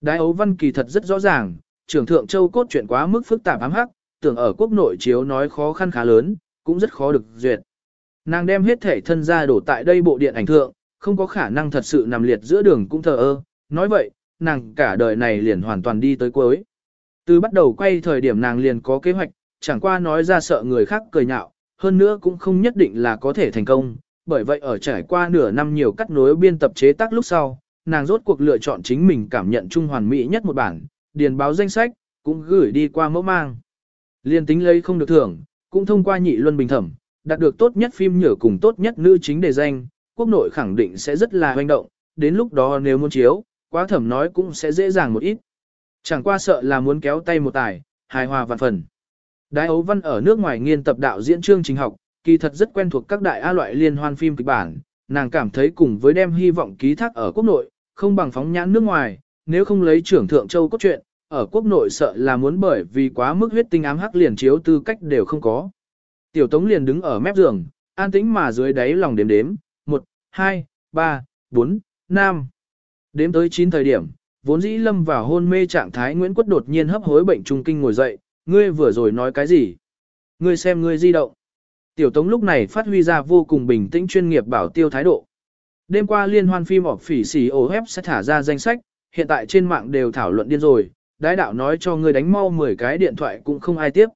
Đái ấu văn kỳ thật rất rõ ràng, trưởng thượng châu cốt chuyện quá mức phức tạp ám hắc, tưởng ở quốc nội chiếu nói khó khăn khá lớn, cũng rất khó được duyệt. Nàng đem hết thể thân ra đổ tại đây bộ điện ảnh thượng, không có khả năng thật sự nằm liệt giữa đường cũng thờ ơ, nói vậy, nàng cả đời này liền hoàn toàn đi tới cuối. Từ bắt đầu quay thời điểm nàng liền có kế hoạch, chẳng qua nói ra sợ người khác cười nhạo, hơn nữa cũng không nhất định là có thể thành công, bởi vậy ở trải qua nửa năm nhiều cắt nối biên tập chế tác lúc sau, nàng rốt cuộc lựa chọn chính mình cảm nhận trung hoàn mỹ nhất một bản, điền báo danh sách, cũng gửi đi qua mẫu mang. Liên tính lấy không được thưởng, cũng thông qua nhị luân bình thẩm, đạt được tốt nhất phim nhở cùng tốt nhất nữ chính đề danh, quốc nội khẳng định sẽ rất là hoành động, đến lúc đó nếu muốn chiếu, quá thẩm nói cũng sẽ dễ dàng một ít. Chẳng qua sợ là muốn kéo tay một tài, hài hòa vạn phần. Đái ấu văn ở nước ngoài nghiên tập đạo diễn chương trình học, kỳ thật rất quen thuộc các đại A loại liên hoan phim kịch bản, nàng cảm thấy cùng với đem hy vọng ký thác ở quốc nội, không bằng phóng nhãn nước ngoài, nếu không lấy trưởng thượng châu cốt truyện, ở quốc nội sợ là muốn bởi vì quá mức huyết tinh ám hắc liền chiếu tư cách đều không có. Tiểu Tống liền đứng ở mép giường, an tĩnh mà dưới đáy lòng đếm đếm, 1, 2, 3, 4, 5. Đếm tới 9 thời điểm, vốn dĩ lâm vào hôn mê trạng thái Nguyễn Quất đột nhiên hấp hối bệnh trung kinh ngồi dậy, ngươi vừa rồi nói cái gì? Ngươi xem ngươi di động. Tiểu Tống lúc này phát huy ra vô cùng bình tĩnh chuyên nghiệp bảo tiêu thái độ. Đêm qua liên hoan phim ọp phỉ sỉ ổ sẽ thả ra danh sách, hiện tại trên mạng đều thảo luận điên rồi, đái đạo nói cho ngươi đánh mau 10 cái điện thoại cũng không ai tiếp.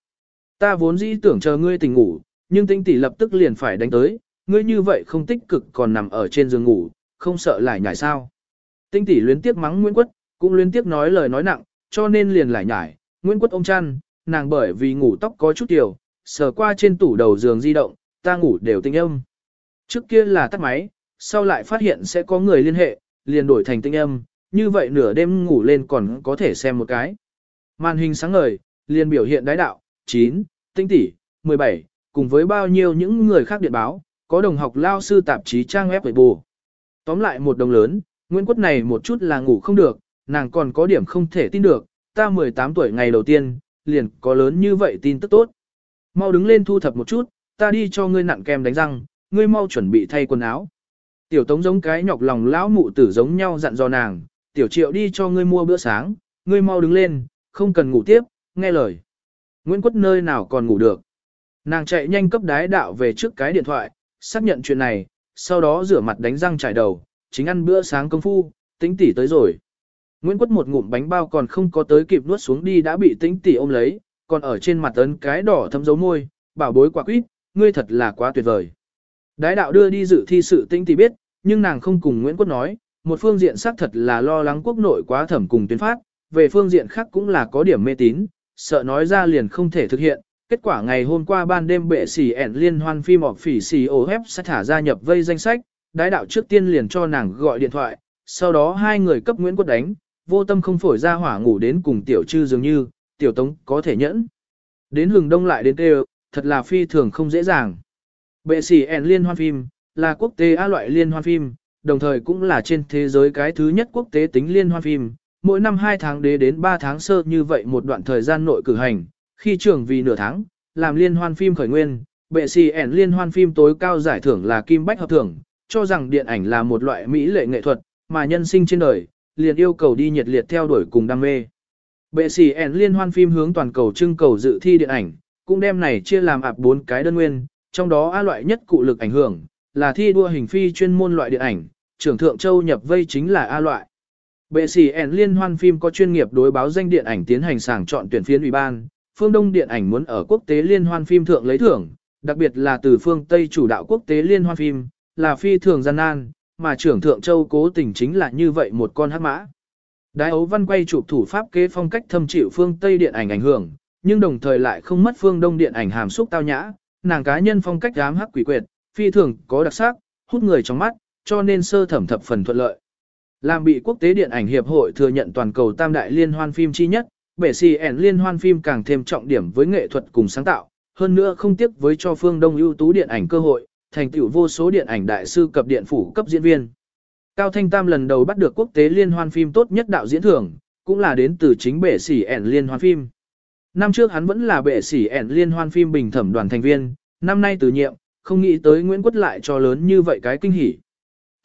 Ta vốn dĩ tưởng chờ ngươi tỉnh ngủ, nhưng tinh tỷ lập tức liền phải đánh tới, ngươi như vậy không tích cực còn nằm ở trên giường ngủ, không sợ lại nhảy sao. Tinh tỷ luyến tiếp mắng Nguyễn Quất, cũng luyến tiếp nói lời nói nặng, cho nên liền lại nhảy, Nguyễn Quất ôm chăn, nàng bởi vì ngủ tóc có chút tiểu, sờ qua trên tủ đầu giường di động, ta ngủ đều tinh âm. Trước kia là tắt máy, sau lại phát hiện sẽ có người liên hệ, liền đổi thành tinh âm, như vậy nửa đêm ngủ lên còn có thể xem một cái. Màn hình sáng ngời, liền biểu hiện đái đạo, 9, tinh tỷ, 17, cùng với bao nhiêu những người khác điện báo, có đồng học lao sư tạp chí trang web bù. Tóm lại một đồng lớn, Nguyễn Quất này một chút là ngủ không được, nàng còn có điểm không thể tin được, ta 18 tuổi ngày đầu tiên, liền có lớn như vậy tin tức tốt. Mau đứng lên thu thập một chút, ta đi cho ngươi nặn kem đánh răng, ngươi mau chuẩn bị thay quần áo. Tiểu tống giống cái nhọc lòng lão mụ tử giống nhau dặn dò nàng, tiểu triệu đi cho ngươi mua bữa sáng, ngươi mau đứng lên, không cần ngủ tiếp, nghe lời. Nguyễn Quất nơi nào còn ngủ được. Nàng chạy nhanh cấp đái đạo về trước cái điện thoại, xác nhận chuyện này, sau đó rửa mặt đánh răng trải đầu, chính ăn bữa sáng công phu, tính tỷ tới rồi. Nguyễn Quất một ngụm bánh bao còn không có tới kịp nuốt xuống đi đã bị tính tỷ ôm lấy, còn ở trên mặt ấn cái đỏ thấm dấu môi, bảo bối quả quýt, ngươi thật là quá tuyệt vời. Đái đạo đưa đi dự thi sự tính tỷ biết, nhưng nàng không cùng Nguyễn Quất nói, một phương diện xác thật là lo lắng quốc nội quá thẩm cùng tuyến phát, về phương diện khác cũng là có điểm mê tín, sợ nói ra liền không thể thực hiện. Kết quả ngày hôm qua ban đêm bệ sỉ ẻn liên hoan phim ọp phỉ sỉ ô hép sẽ thả ra nhập vây danh sách, đái đạo trước tiên liền cho nàng gọi điện thoại, sau đó hai người cấp Nguyễn Quốc đánh, vô tâm không phổi ra hỏa ngủ đến cùng tiểu trư dường như, tiểu tống có thể nhẫn. Đến hừng đông lại đến tê thật là phi thường không dễ dàng. Bệ sỉ ẻn liên hoan phim, là quốc tế A loại liên hoan phim, đồng thời cũng là trên thế giới cái thứ nhất quốc tế tính liên hoan phim. Mỗi năm 2 tháng đế đến 3 tháng sơ như vậy một đoạn thời gian nội cử hành, khi trưởng vì nửa tháng, làm liên hoan phim khởi nguyên, bệ xì ẻn liên hoan phim tối cao giải thưởng là Kim Bách Hợp Thưởng, cho rằng điện ảnh là một loại mỹ lệ nghệ thuật, mà nhân sinh trên đời, liền yêu cầu đi nhiệt liệt theo đuổi cùng đam mê. Bệ sĩ ẻn liên hoan phim hướng toàn cầu trưng cầu dự thi điện ảnh, cũng đem này chia làm ạp bốn cái đơn nguyên, trong đó A loại nhất cụ lực ảnh hưởng, là thi đua hình phi chuyên môn loại điện ảnh, trưởng thượng châu nhập vây chính là A loại. Bệ sĩ ẻn liên hoan phim có chuyên nghiệp đối báo danh điện ảnh tiến hành sàng chọn tuyển phiến ủy ban, phương Đông điện ảnh muốn ở quốc tế liên hoan phim thượng lấy thưởng, đặc biệt là từ phương Tây chủ đạo quốc tế liên hoan phim, là phi thường gian nan, mà trưởng thượng châu cố tình chính là như vậy một con hắc mã. Đái ấu văn quay chụp thủ pháp kế phong cách thâm chịu phương Tây điện ảnh ảnh hưởng, nhưng đồng thời lại không mất phương Đông điện ảnh hàm xúc tao nhã, nàng cá nhân phong cách dám hắc quỷ quyệt, phi thường có đặc sắc, hút người trong mắt, cho nên sơ thẩm thập phần thuận lợi. Làm bị quốc tế điện ảnh hiệp hội thừa nhận toàn cầu tam đại liên hoan phim chi nhất, bể CN liên hoan phim càng thêm trọng điểm với nghệ thuật cùng sáng tạo, hơn nữa không tiếc với cho phương Đông ưu tú điện ảnh cơ hội, thành tựu vô số điện ảnh đại sư cập điện phủ cấp diễn viên. Cao Thanh Tam lần đầu bắt được quốc tế liên hoan phim tốt nhất đạo diễn thưởng, cũng là đến từ chính bệ sỉ ẻn liên hoan phim. Năm trước hắn vẫn là bệ sỉ ẻn liên hoan phim bình thẩm đoàn thành viên, năm nay từ nhiệm, không nghĩ tới Nguyễn Quất lại cho lớn như vậy cái kinh hỉ.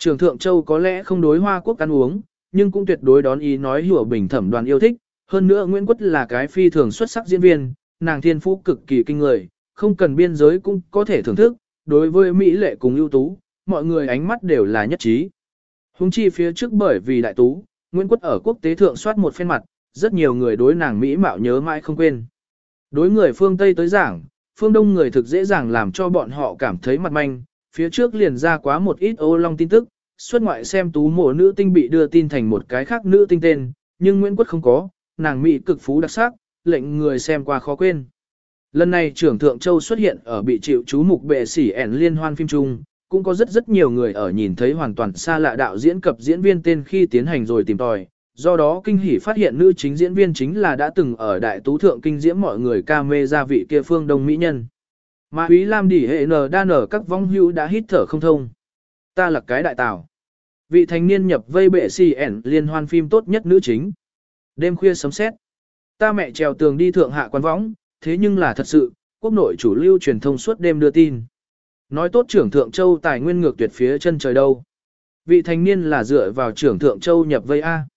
Trường Thượng Châu có lẽ không đối Hoa Quốc ăn uống, nhưng cũng tuyệt đối đón ý nói hùa bình thẩm đoàn yêu thích. Hơn nữa Nguyễn Quất là cái phi thường xuất sắc diễn viên, nàng thiên phú cực kỳ kinh người, không cần biên giới cũng có thể thưởng thức, đối với Mỹ lệ cùng ưu tú, mọi người ánh mắt đều là nhất trí. Hùng chi phía trước bởi vì đại tú, Nguyễn Quất ở quốc tế thượng soát một phen mặt, rất nhiều người đối nàng Mỹ mạo nhớ mãi không quên. Đối người phương Tây tới giảng, phương Đông người thực dễ dàng làm cho bọn họ cảm thấy mặt manh, phía trước liền ra quá một ít ô long tin tức, xuất ngoại xem tú mộ nữ tinh bị đưa tin thành một cái khác nữ tinh tên, nhưng Nguyễn Quất không có, nàng Mỹ cực phú đặc sắc, lệnh người xem qua khó quên. Lần này trưởng Thượng Châu xuất hiện ở bị chịu chú mục bệ sỉ ẻn liên hoan phim chung, cũng có rất rất nhiều người ở nhìn thấy hoàn toàn xa lạ đạo diễn cập diễn viên tên khi tiến hành rồi tìm tòi. Do đó kinh hỉ phát hiện nữ chính diễn viên chính là đã từng ở đại tú thượng kinh diễm mọi người ca mê gia vị kia phương đông mỹ nhân. Mà Úy Lam đỉ hệ n đa nở các vong hữu đã hít thở không thông. Ta là cái đại tảo. Vị thanh niên nhập vây bệ CN liên hoan phim tốt nhất nữ chính. Đêm khuya sấm sét. Ta mẹ trèo tường đi thượng hạ quan võng, thế nhưng là thật sự, quốc nội chủ lưu truyền thông suốt đêm đưa tin. Nói tốt trưởng Thượng Châu tài nguyên ngược tuyệt phía chân trời đâu. Vị thanh niên là dựa vào trưởng Thượng Châu nhập vây A.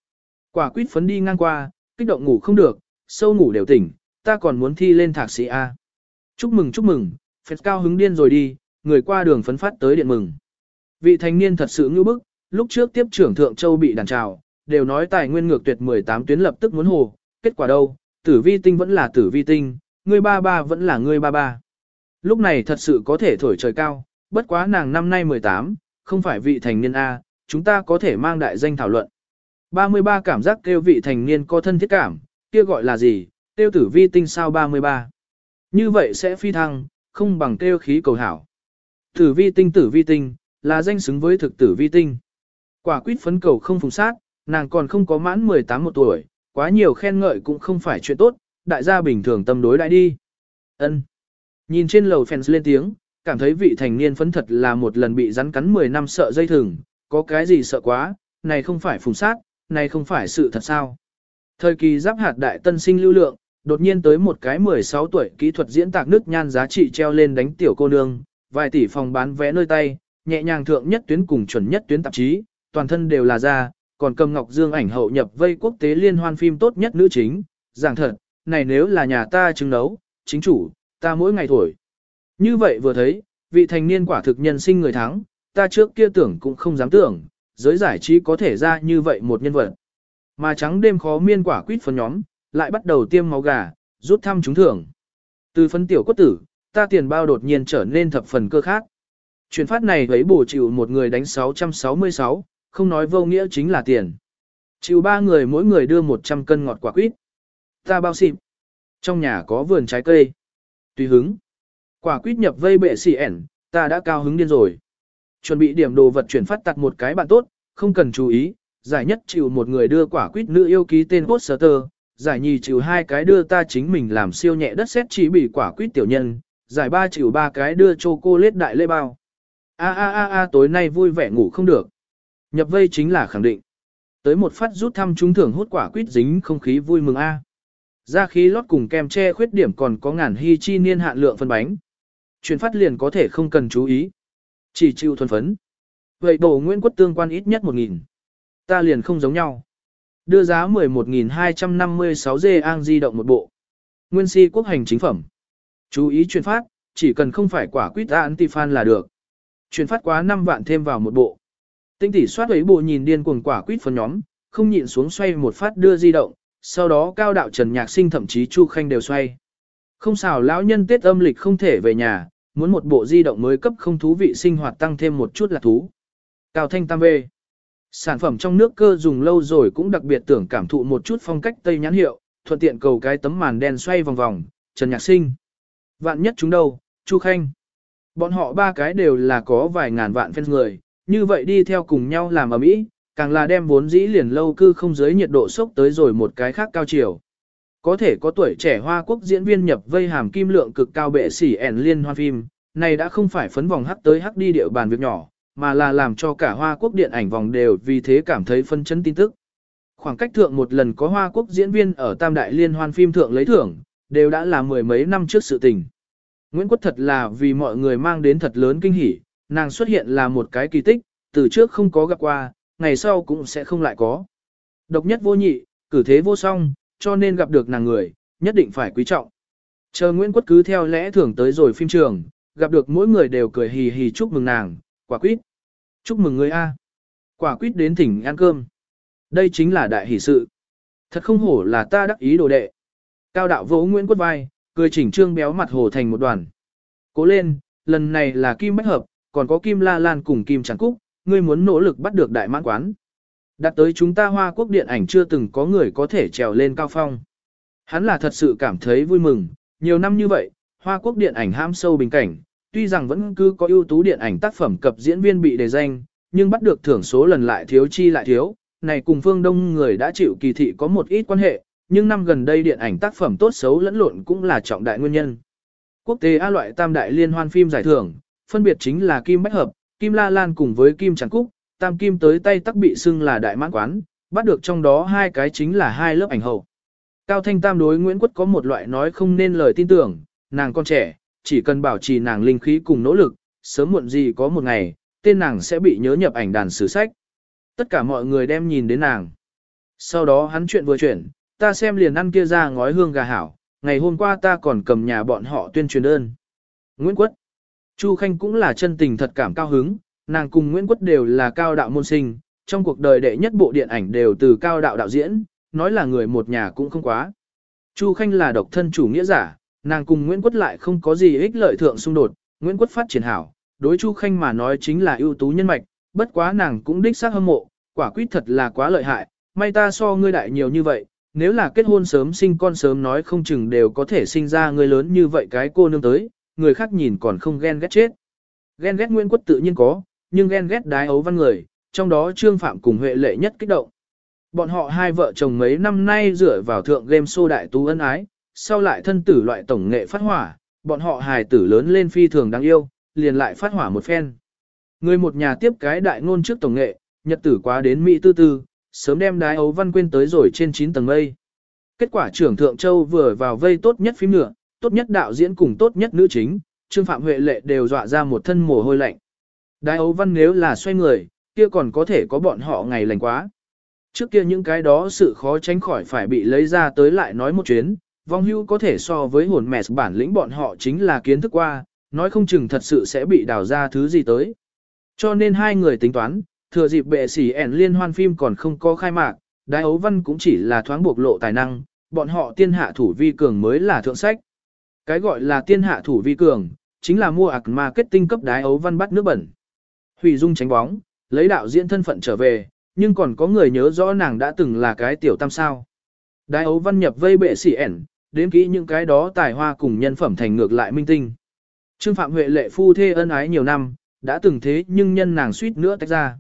Quả quýt phấn đi ngang qua, kích động ngủ không được, sâu ngủ đều tỉnh, ta còn muốn thi lên thạc sĩ A. Chúc mừng chúc mừng, phết cao hứng điên rồi đi, người qua đường phấn phát tới điện mừng. Vị thanh niên thật sự ngưu bức, lúc trước tiếp trưởng Thượng Châu bị đàn trào, đều nói tài nguyên ngược tuyệt 18 tuyến lập tức muốn hồ, kết quả đâu, tử vi tinh vẫn là tử vi tinh, người ba ba vẫn là người ba ba. Lúc này thật sự có thể thổi trời cao, bất quá nàng năm nay 18, không phải vị thành niên A, chúng ta có thể mang đại danh thảo luận. 33 cảm giác kêu vị thành niên có thân thiết cảm, kia gọi là gì, tiêu tử vi tinh sao 33. Như vậy sẽ phi thăng, không bằng tiêu khí cầu hảo. Tử vi tinh tử vi tinh, là danh xứng với thực tử vi tinh. Quả quýt phấn cầu không phùng sát, nàng còn không có mãn 18 một tuổi, quá nhiều khen ngợi cũng không phải chuyện tốt, đại gia bình thường tâm đối đại đi. Ân. Nhìn trên lầu fans lên tiếng, cảm thấy vị thành niên phấn thật là một lần bị rắn cắn 10 năm sợ dây thừng, có cái gì sợ quá, này không phải phùng sát, này không phải sự thật sao. Thời kỳ giáp hạt đại tân sinh lưu lượng, đột nhiên tới một cái 16 tuổi kỹ thuật diễn tạc nước nhan giá trị treo lên đánh tiểu cô nương, vài tỷ phòng bán vé nơi tay, nhẹ nhàng thượng nhất tuyến cùng chuẩn nhất tuyến tạp chí, toàn thân đều là da, còn cầm ngọc dương ảnh hậu nhập vây quốc tế liên hoan phim tốt nhất nữ chính, giảng thật, này nếu là nhà ta chứng nấu, chính chủ, ta mỗi ngày thổi. Như vậy vừa thấy, vị thành niên quả thực nhân sinh người thắng, ta trước kia tưởng cũng không dám tưởng, giới giải trí có thể ra như vậy một nhân vật. Mà trắng đêm khó miên quả quýt phân nhóm, lại bắt đầu tiêm máu gà, rút thăm trúng thưởng. Từ phân tiểu cốt tử, ta tiền bao đột nhiên trở nên thập phần cơ khác. Chuyển phát này thấy bổ chịu một người đánh 666, không nói vô nghĩa chính là tiền. Chịu ba người mỗi người đưa 100 cân ngọt quả quýt. Ta bao xịp. Trong nhà có vườn trái cây. Tùy hứng. Quả quýt nhập vây bệ xì ẻn, ta đã cao hứng điên rồi. Chuẩn bị điểm đồ vật chuyển phát tặng một cái bạn tốt, không cần chú ý. Giải nhất chịu một người đưa quả quýt nữ yêu ký tên poster, giải nhì trừ hai cái đưa ta chính mình làm siêu nhẹ đất xét chỉ bị quả quýt tiểu nhân, giải ba trừ ba cái đưa cho cô lết đại lê bao. A a a a tối nay vui vẻ ngủ không được. Nhập vây chính là khẳng định. Tới một phát rút thăm trúng thưởng hút quả quýt dính không khí vui mừng A. Ra khí lót cùng kem che khuyết điểm còn có ngàn hy chi niên hạn lượng phân bánh. Chuyển phát liền có thể không cần chú ý. Chỉ chịu thuần phấn. Vậy bổ Nguyễn Quốc tương quan ít nhất 1.000. Ta liền không giống nhau. Đưa giá 11.256 dê ang di động một bộ. Nguyên si quốc hành chính phẩm. Chú ý chuyển phát, chỉ cần không phải quả quýt anti-fan là được. Chuyển phát quá 5 vạn thêm vào một bộ. Tinh tỷ soát ấy bộ nhìn điên cuồng quả quýt phân nhóm, không nhịn xuống xoay một phát đưa di động, sau đó cao đạo Trần Nhạc Sinh thậm chí Chu Khanh đều xoay. Không xào lão nhân Tết âm lịch không thể về nhà, muốn một bộ di động mới cấp không thú vị sinh hoạt tăng thêm một chút là thú. Cao Thanh Tam về. Sản phẩm trong nước cơ dùng lâu rồi cũng đặc biệt tưởng cảm thụ một chút phong cách Tây nhãn hiệu, thuận tiện cầu cái tấm màn đen xoay vòng vòng, Trần Nhạc Sinh. Vạn nhất chúng đâu, Chu Khanh. Bọn họ ba cái đều là có vài ngàn vạn fan người, như vậy đi theo cùng nhau làm ở mỹ, càng là đem vốn dĩ liền lâu cư không giới nhiệt độ sốc tới rồi một cái khác cao chiều. Có thể có tuổi trẻ Hoa Quốc diễn viên nhập vây hàm kim lượng cực cao bệ sỉ ẻn liên hoa phim, này đã không phải phấn vòng hắc tới hắc đi địa bàn việc nhỏ, mà là làm cho cả Hoa Quốc điện ảnh vòng đều vì thế cảm thấy phân chấn tin tức. Khoảng cách thượng một lần có Hoa Quốc diễn viên ở Tam Đại Liên hoan phim thượng lấy thưởng, đều đã là mười mấy năm trước sự tình. Nguyễn Quốc thật là vì mọi người mang đến thật lớn kinh hỉ, nàng xuất hiện là một cái kỳ tích, từ trước không có gặp qua, ngày sau cũng sẽ không lại có. Độc nhất vô nhị, cử thế vô song, cho nên gặp được nàng người, nhất định phải quý trọng. Chờ Nguyễn Quất cứ theo lẽ thường tới rồi phim trường, gặp được mỗi người đều cười hì hì chúc mừng nàng, quả quýt. Chúc mừng người A. Quả quýt đến thỉnh ăn cơm. Đây chính là đại hỷ sự. Thật không hổ là ta đắc ý đồ đệ. Cao đạo vỗ Nguyễn Quất vai, cười chỉnh trương béo mặt hồ thành một đoàn. Cố lên, lần này là Kim Bách Hợp, còn có Kim La Lan cùng Kim Tràng Cúc, ngươi muốn nỗ lực bắt được đại mãn quán. Đặt tới chúng ta Hoa Quốc điện ảnh chưa từng có người có thể trèo lên cao phong. Hắn là thật sự cảm thấy vui mừng, nhiều năm như vậy, Hoa Quốc điện ảnh ham sâu bình cảnh, tuy rằng vẫn cứ có ưu tú điện ảnh tác phẩm cập diễn viên bị đề danh, nhưng bắt được thưởng số lần lại thiếu chi lại thiếu, này cùng phương đông người đã chịu kỳ thị có một ít quan hệ, nhưng năm gần đây điện ảnh tác phẩm tốt xấu lẫn lộn cũng là trọng đại nguyên nhân. Quốc tế A loại tam đại liên hoan phim giải thưởng, phân biệt chính là Kim Bách Hợp, Kim La Lan cùng với Kim Tràng Cúc, tam kim tới tay tắc bị xưng là đại mãn quán, bắt được trong đó hai cái chính là hai lớp ảnh hậu. Cao Thanh Tam đối Nguyễn Quất có một loại nói không nên lời tin tưởng, nàng con trẻ, chỉ cần bảo trì nàng linh khí cùng nỗ lực, sớm muộn gì có một ngày, tên nàng sẽ bị nhớ nhập ảnh đàn sử sách. Tất cả mọi người đem nhìn đến nàng. Sau đó hắn chuyện vừa chuyển, ta xem liền ăn kia ra ngói hương gà hảo, ngày hôm qua ta còn cầm nhà bọn họ tuyên truyền đơn. Nguyễn Quất Chu Khanh cũng là chân tình thật cảm cao hứng, nàng cùng Nguyễn Quất đều là cao đạo môn sinh, trong cuộc đời đệ nhất bộ điện ảnh đều từ cao đạo đạo diễn, nói là người một nhà cũng không quá. Chu Khanh là độc thân chủ nghĩa giả, nàng cùng Nguyễn Quất lại không có gì ích lợi thượng xung đột, Nguyễn Quất phát triển hảo, đối Chu Khanh mà nói chính là ưu tú nhân mạch, bất quá nàng cũng đích xác hâm mộ, quả quyết thật là quá lợi hại, may ta so ngươi đại nhiều như vậy, nếu là kết hôn sớm sinh con sớm nói không chừng đều có thể sinh ra người lớn như vậy cái cô nương tới, người khác nhìn còn không ghen ghét chết. Ghen ghét Nguyễn Quất tự nhiên có, nhưng ghen ghét đái ấu văn người, trong đó Trương Phạm cùng Huệ Lệ nhất kích động. Bọn họ hai vợ chồng mấy năm nay dựa vào thượng game show đại tú ân ái, sau lại thân tử loại tổng nghệ phát hỏa, bọn họ hài tử lớn lên phi thường đáng yêu, liền lại phát hỏa một phen. Người một nhà tiếp cái đại ngôn trước tổng nghệ, nhật tử quá đến Mỹ tư tư, sớm đem đái ấu văn quên tới rồi trên 9 tầng mây. Kết quả trưởng Thượng Châu vừa vào vây tốt nhất phim nữa, tốt nhất đạo diễn cùng tốt nhất nữ chính, Trương Phạm Huệ Lệ đều dọa ra một thân mồ hôi lạnh. Đái ấu văn nếu là xoay người, kia còn có thể có bọn họ ngày lành quá. Trước kia những cái đó sự khó tránh khỏi phải bị lấy ra tới lại nói một chuyến, vong hưu có thể so với hồn mẹ bản lĩnh bọn họ chính là kiến thức qua, nói không chừng thật sự sẽ bị đào ra thứ gì tới. Cho nên hai người tính toán, thừa dịp bệ sỉ ẻn liên hoan phim còn không có khai mạc, đái ấu văn cũng chỉ là thoáng bộc lộ tài năng, bọn họ tiên hạ thủ vi cường mới là thượng sách. Cái gọi là tiên hạ thủ vi cường, chính là mua ạc marketing cấp đái ấu văn bắt nước bẩn. Hủy dung tránh bóng, lấy đạo diễn thân phận trở về, nhưng còn có người nhớ rõ nàng đã từng là cái tiểu tam sao. Đái ấu văn nhập vây bệ sỉ ẻn, đến kỹ những cái đó tài hoa cùng nhân phẩm thành ngược lại minh tinh. Trương Phạm Huệ lệ phu thê ân ái nhiều năm, đã từng thế nhưng nhân nàng suýt nữa tách ra.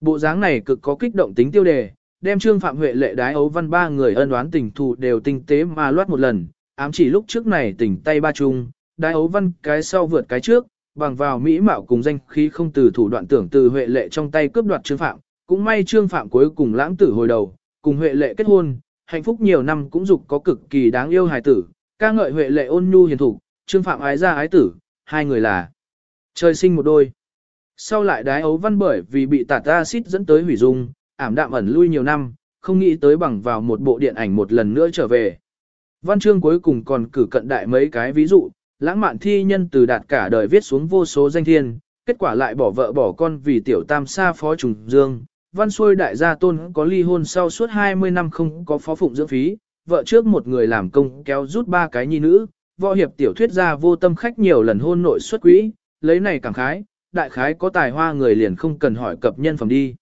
Bộ dáng này cực có kích động tính tiêu đề, đem Trương Phạm Huệ lệ đái ấu văn ba người ân oán tình thù đều tinh tế mà loát một lần, ám chỉ lúc trước này tỉnh tay ba chung, đái ấu văn cái sau vượt cái trước, bằng vào mỹ mạo cùng danh khí không từ thủ đoạn tưởng từ Huệ lệ trong tay cướp đoạt Trương Phạm, cũng may Trương Phạm cuối cùng lãng tử hồi đầu, cùng Huệ lệ kết hôn, hạnh phúc nhiều năm cũng dục có cực kỳ đáng yêu hài tử, ca ngợi Huệ lệ ôn nhu hiền thủ, Trương Phạm ái ra ái tử, hai người là trời sinh một đôi. Sau lại đái ấu văn bởi vì bị tạt acid dẫn tới hủy dung, ảm đạm ẩn lui nhiều năm, không nghĩ tới bằng vào một bộ điện ảnh một lần nữa trở về. Văn chương cuối cùng còn cử cận đại mấy cái ví dụ, lãng mạn thi nhân từ đạt cả đời viết xuống vô số danh thiên, kết quả lại bỏ vợ bỏ con vì tiểu tam sa phó trùng dương. Văn xuôi đại gia tôn có ly hôn sau suốt 20 năm không có phó phụng dưỡng phí, vợ trước một người làm công kéo rút ba cái nhi nữ, võ hiệp tiểu thuyết gia vô tâm khách nhiều lần hôn nội xuất quỹ, lấy này cảm khái, đại khái có tài hoa người liền không cần hỏi cập nhân phẩm đi.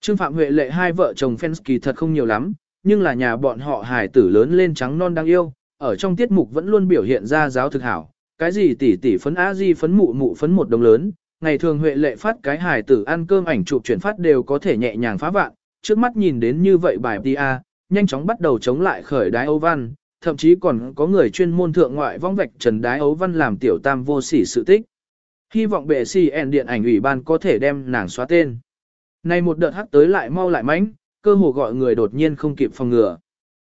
Trương Phạm Huệ lệ hai vợ chồng fans kỳ thật không nhiều lắm, nhưng là nhà bọn họ hài tử lớn lên trắng non đáng yêu, ở trong tiết mục vẫn luôn biểu hiện ra giáo thực hảo, cái gì tỷ tỷ phấn á di phấn mụ mụ phấn một đồng lớn, ngày thường Huệ lệ phát cái hài tử ăn cơm ảnh chụp chuyển phát đều có thể nhẹ nhàng phá vạn, trước mắt nhìn đến như vậy bài PA, nhanh chóng bắt đầu chống lại khởi đái Âu Văn, thậm chí còn có người chuyên môn thượng ngoại vong vạch trần đái Âu Văn làm tiểu tam vô sỉ sự tích. Hy vọng bệ CN điện ảnh ủy ban có thể đem nàng xóa tên. Này một đợt hắc tới lại mau lại mánh, cơ hồ gọi người đột nhiên không kịp phòng ngừa.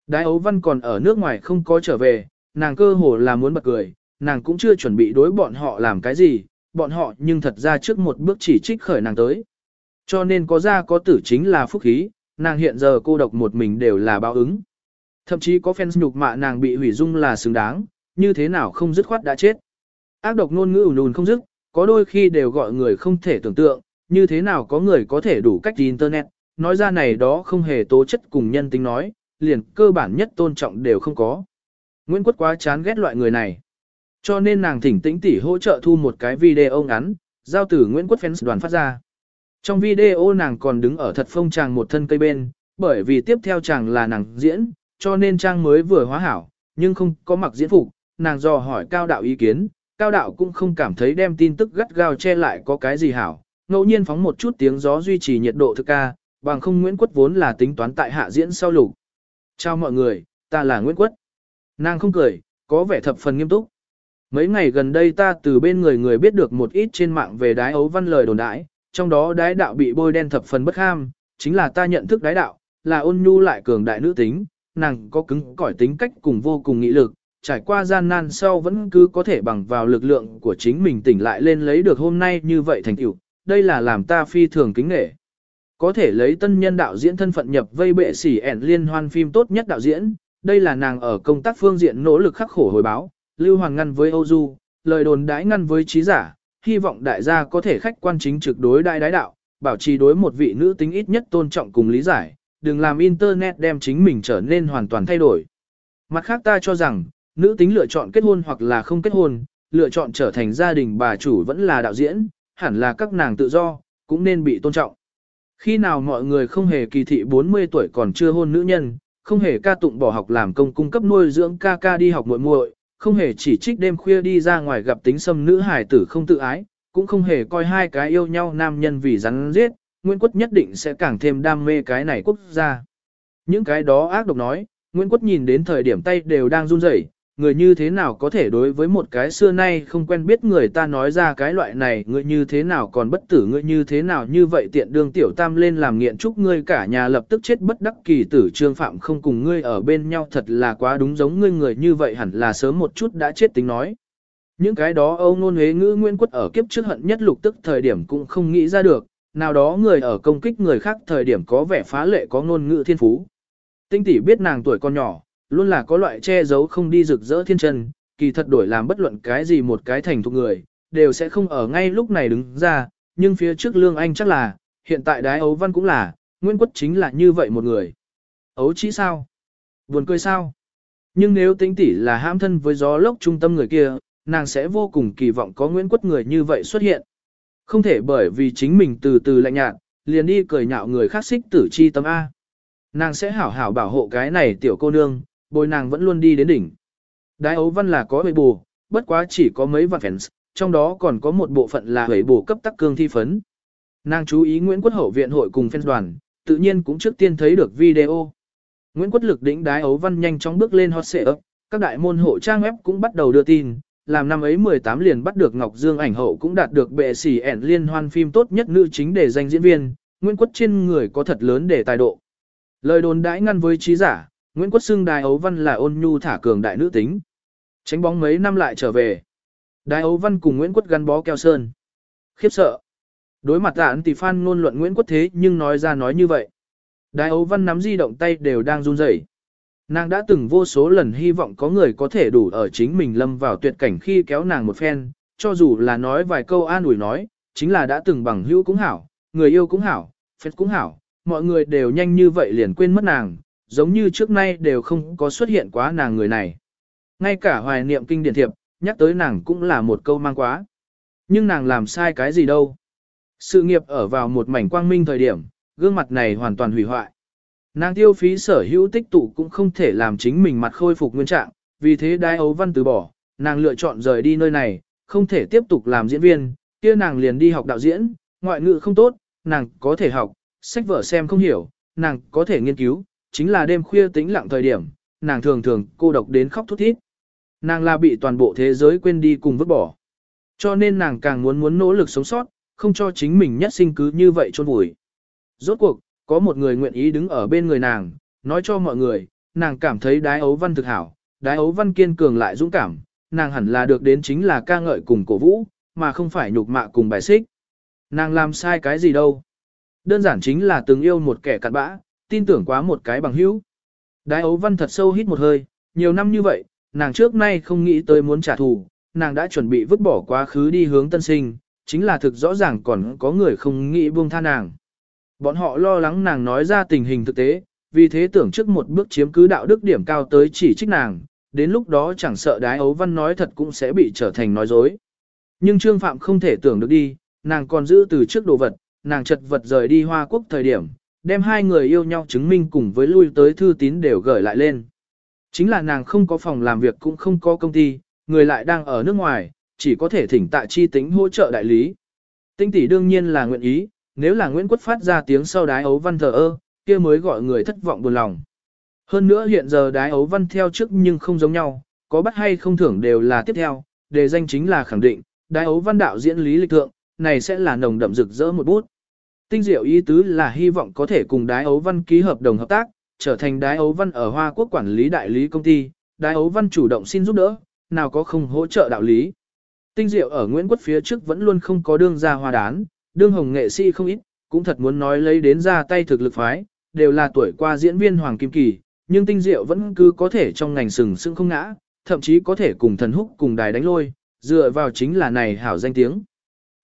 Đái ấu văn còn ở nước ngoài không có trở về, nàng cơ hồ là muốn bật cười, nàng cũng chưa chuẩn bị đối bọn họ làm cái gì, bọn họ nhưng thật ra trước một bước chỉ trích khởi nàng tới. Cho nên có ra có tử chính là phúc khí, nàng hiện giờ cô độc một mình đều là báo ứng. Thậm chí có fans nhục mạ nàng bị hủy dung là xứng đáng, như thế nào không dứt khoát đã chết. Ác độc ngôn ngữ ùn không dứt, có đôi khi đều gọi người không thể tưởng tượng, như thế nào có người có thể đủ cách internet, nói ra này đó không hề tố chất cùng nhân tính nói, liền cơ bản nhất tôn trọng đều không có. Nguyễn Quất quá chán ghét loại người này. Cho nên nàng thỉnh tĩnh tỉ hỗ trợ thu một cái video ngắn, giao từ Nguyễn Quất fans đoàn phát ra. Trong video nàng còn đứng ở thật phong tràng một thân cây bên, bởi vì tiếp theo chàng là nàng diễn, cho nên trang mới vừa hóa hảo, nhưng không có mặc diễn phục, nàng dò hỏi cao đạo ý kiến, cao đạo cũng không cảm thấy đem tin tức gắt gao che lại có cái gì hảo, ngẫu nhiên phóng một chút tiếng gió duy trì nhiệt độ thực ca, bằng không Nguyễn Quất vốn là tính toán tại hạ diễn sau lục. Chào mọi người, ta là Nguyễn Quất. Nàng không cười, có vẻ thập phần nghiêm túc. Mấy ngày gần đây ta từ bên người người biết được một ít trên mạng về đái ấu văn lời đồn đãi, trong đó đái đạo bị bôi đen thập phần bất ham, chính là ta nhận thức đái đạo, là ôn nhu lại cường đại nữ tính, nàng có cứng cỏi tính cách cùng vô cùng nghị lực, trải qua gian nan sau vẫn cứ có thể bằng vào lực lượng của chính mình tỉnh lại lên lấy được hôm nay như vậy thành tựu, đây là làm ta phi thường kính nghệ. Có thể lấy tân nhân đạo diễn thân phận nhập vây bệ sỉ ẻn liên hoan phim tốt nhất đạo diễn, đây là nàng ở công tác phương diện nỗ lực khắc khổ hồi báo, lưu hoàng ngăn với Âu Du, lời đồn đãi ngăn với trí giả, hy vọng đại gia có thể khách quan chính trực đối đại đái đạo, bảo trì đối một vị nữ tính ít nhất tôn trọng cùng lý giải, đừng làm internet đem chính mình trở nên hoàn toàn thay đổi. Mặt khác ta cho rằng, nữ tính lựa chọn kết hôn hoặc là không kết hôn, lựa chọn trở thành gia đình bà chủ vẫn là đạo diễn, hẳn là các nàng tự do, cũng nên bị tôn trọng. Khi nào mọi người không hề kỳ thị 40 tuổi còn chưa hôn nữ nhân, không hề ca tụng bỏ học làm công cung cấp nuôi dưỡng ca ca đi học muội muội, không hề chỉ trích đêm khuya đi ra ngoài gặp tính xâm nữ hải tử không tự ái, cũng không hề coi hai cái yêu nhau nam nhân vì rắn giết, Nguyễn Quất nhất định sẽ càng thêm đam mê cái này quốc gia. Những cái đó ác độc nói, Nguyễn Quất nhìn đến thời điểm tay đều đang run rẩy, người như thế nào có thể đối với một cái xưa nay không quen biết người ta nói ra cái loại này, người như thế nào còn bất tử người như thế nào như vậy tiện đương tiểu tam lên làm nghiện chúc ngươi cả nhà lập tức chết bất đắc kỳ tử trương phạm không cùng ngươi ở bên nhau thật là quá đúng giống ngươi người như vậy hẳn là sớm một chút đã chết tính nói. Những cái đó Âu nôn huế ngữ nguyên quất ở kiếp trước hận nhất lục tức thời điểm cũng không nghĩ ra được, nào đó người ở công kích người khác thời điểm có vẻ phá lệ có ngôn ngữ thiên phú. Tinh tỷ biết nàng tuổi còn nhỏ, luôn là có loại che giấu không đi rực rỡ thiên chân, kỳ thật đổi làm bất luận cái gì một cái thành thục người, đều sẽ không ở ngay lúc này đứng ra, nhưng phía trước Lương Anh chắc là, hiện tại đái ấu văn cũng là, nguyễn Quất chính là như vậy một người. Ấu chỉ sao? Buồn cười sao? Nhưng nếu tính tỷ là ham thân với gió lốc trung tâm người kia, nàng sẽ vô cùng kỳ vọng có Nguyễn Quất người như vậy xuất hiện. Không thể bởi vì chính mình từ từ lạnh nhạt, liền đi cười nhạo người khác xích tử chi tâm A. Nàng sẽ hảo hảo bảo hộ cái này tiểu cô nương, bồi nàng vẫn luôn đi đến đỉnh. Đái ấu văn là có hệ bù, bất quá chỉ có mấy vạn fans, trong đó còn có một bộ phận là hủy bổ cấp tắc cương thi phấn. Nàng chú ý Nguyễn Quốc Hậu viện hội cùng fans đoàn, tự nhiên cũng trước tiên thấy được video. Nguyễn Quốc lực đỉnh đái ấu văn nhanh chóng bước lên hot ấp, các đại môn hộ trang web cũng bắt đầu đưa tin, làm năm ấy 18 liền bắt được Ngọc Dương ảnh hậu cũng đạt được bệ sỉ ẻn liên hoan phim tốt nhất nữ chính để danh diễn viên, Nguyễn Quốc trên người có thật lớn để tài độ. Lời đồn đãi ngăn với trí giả, Nguyễn Quốc xưng Đài Ấu Văn là ôn nhu thả cường đại nữ tính. Tránh bóng mấy năm lại trở về. Đài Ấu Văn cùng Nguyễn Quốc gắn bó keo sơn. Khiếp sợ. Đối mặt tạn tỷ phan ngôn luận Nguyễn Quốc thế nhưng nói ra nói như vậy. Đài Ấu Văn nắm di động tay đều đang run rẩy. Nàng đã từng vô số lần hy vọng có người có thể đủ ở chính mình lâm vào tuyệt cảnh khi kéo nàng một phen, cho dù là nói vài câu an ủi nói, chính là đã từng bằng hữu cũng hảo, người yêu cũng hảo, phết cũng hảo, mọi người đều nhanh như vậy liền quên mất nàng, giống như trước nay đều không có xuất hiện quá nàng người này. Ngay cả hoài niệm kinh điển thiệp, nhắc tới nàng cũng là một câu mang quá. Nhưng nàng làm sai cái gì đâu. Sự nghiệp ở vào một mảnh quang minh thời điểm, gương mặt này hoàn toàn hủy hoại. Nàng tiêu phí sở hữu tích tụ cũng không thể làm chính mình mặt khôi phục nguyên trạng, vì thế đai ấu văn từ bỏ, nàng lựa chọn rời đi nơi này, không thể tiếp tục làm diễn viên, kia nàng liền đi học đạo diễn, ngoại ngữ không tốt, nàng có thể học, sách vở xem không hiểu, nàng có thể nghiên cứu, chính là đêm khuya tĩnh lặng thời điểm, nàng thường thường cô độc đến khóc thút thít. Nàng là bị toàn bộ thế giới quên đi cùng vứt bỏ. Cho nên nàng càng muốn muốn nỗ lực sống sót, không cho chính mình nhất sinh cứ như vậy chôn vùi. Rốt cuộc, có một người nguyện ý đứng ở bên người nàng, nói cho mọi người, nàng cảm thấy đái ấu văn thực hảo, đái ấu văn kiên cường lại dũng cảm, nàng hẳn là được đến chính là ca ngợi cùng cổ vũ, mà không phải nhục mạ cùng bài xích. Nàng làm sai cái gì đâu. Đơn giản chính là từng yêu một kẻ cặn bã, tin tưởng quá một cái bằng hữu. Đái ấu văn thật sâu hít một hơi, nhiều năm như vậy, nàng trước nay không nghĩ tới muốn trả thù, nàng đã chuẩn bị vứt bỏ quá khứ đi hướng tân sinh, chính là thực rõ ràng còn có người không nghĩ buông tha nàng. Bọn họ lo lắng nàng nói ra tình hình thực tế, vì thế tưởng trước một bước chiếm cứ đạo đức điểm cao tới chỉ trích nàng, đến lúc đó chẳng sợ đái ấu văn nói thật cũng sẽ bị trở thành nói dối. Nhưng Trương Phạm không thể tưởng được đi, nàng còn giữ từ trước đồ vật, nàng chật vật rời đi Hoa Quốc thời điểm, đem hai người yêu nhau chứng minh cùng với lui tới thư tín đều gửi lại lên. Chính là nàng không có phòng làm việc cũng không có công ty, người lại đang ở nước ngoài, chỉ có thể thỉnh tại chi tính hỗ trợ đại lý. Tinh tỷ đương nhiên là nguyện ý, nếu là Nguyễn Quất phát ra tiếng sau đái ấu văn thờ ơ, kia mới gọi người thất vọng buồn lòng. Hơn nữa hiện giờ đái ấu văn theo trước nhưng không giống nhau, có bắt hay không thưởng đều là tiếp theo, đề danh chính là khẳng định, đái ấu văn đạo diễn lý lịch thượng, này sẽ là nồng đậm rực rỡ một bút. Tinh diệu ý tứ là hy vọng có thể cùng đái ấu văn ký hợp đồng hợp tác, trở thành đái ấu văn ở Hoa Quốc quản lý đại lý công ty, đái ấu văn chủ động xin giúp đỡ, nào có không hỗ trợ đạo lý. Tinh diệu ở Nguyễn Quốc phía trước vẫn luôn không có đương ra hoa đán, đương hồng nghệ sĩ không ít, cũng thật muốn nói lấy đến ra tay thực lực phái, đều là tuổi qua diễn viên Hoàng Kim Kỳ, nhưng tinh diệu vẫn cứ có thể trong ngành sừng sững không ngã, thậm chí có thể cùng thần húc cùng đài đánh lôi, dựa vào chính là này hảo danh tiếng.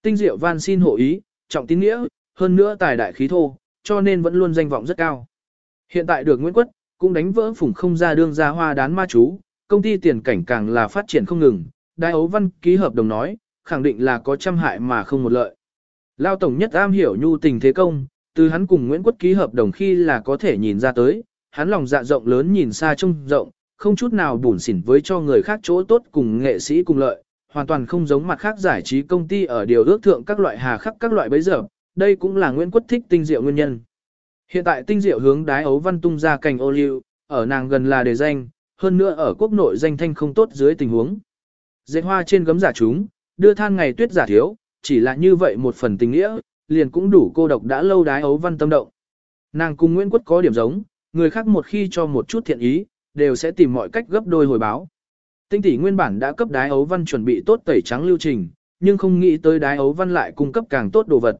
Tinh diệu van xin hộ ý, trọng tín nghĩa, hơn nữa tài đại khí thô, cho nên vẫn luôn danh vọng rất cao. Hiện tại được Nguyễn Quất, cũng đánh vỡ phủng không ra đương ra hoa đán ma chú, công ty tiền cảnh càng là phát triển không ngừng, Đại ấu văn ký hợp đồng nói, khẳng định là có trăm hại mà không một lợi. Lao tổng nhất am hiểu nhu tình thế công, từ hắn cùng Nguyễn Quất ký hợp đồng khi là có thể nhìn ra tới, hắn lòng dạ rộng lớn nhìn xa trông rộng, không chút nào bủn xỉn với cho người khác chỗ tốt cùng nghệ sĩ cùng lợi, hoàn toàn không giống mặt khác giải trí công ty ở điều ước thượng các loại hà khắc các loại bấy giờ, đây cũng là Nguyễn Quất thích tinh diệu nguyên nhân. Hiện tại tinh diệu hướng đái ấu văn tung ra cành ô liu, ở nàng gần là đề danh, hơn nữa ở quốc nội danh thanh không tốt dưới tình huống. Dệt hoa trên gấm giả chúng, đưa than ngày tuyết giả thiếu, chỉ là như vậy một phần tình nghĩa, liền cũng đủ cô độc đã lâu đái ấu văn tâm động. Nàng cùng Nguyễn Quất có điểm giống, người khác một khi cho một chút thiện ý, đều sẽ tìm mọi cách gấp đôi hồi báo. Tinh tỷ nguyên bản đã cấp đái ấu văn chuẩn bị tốt tẩy trắng lưu trình, nhưng không nghĩ tới đái ấu văn lại cung cấp càng tốt đồ vật.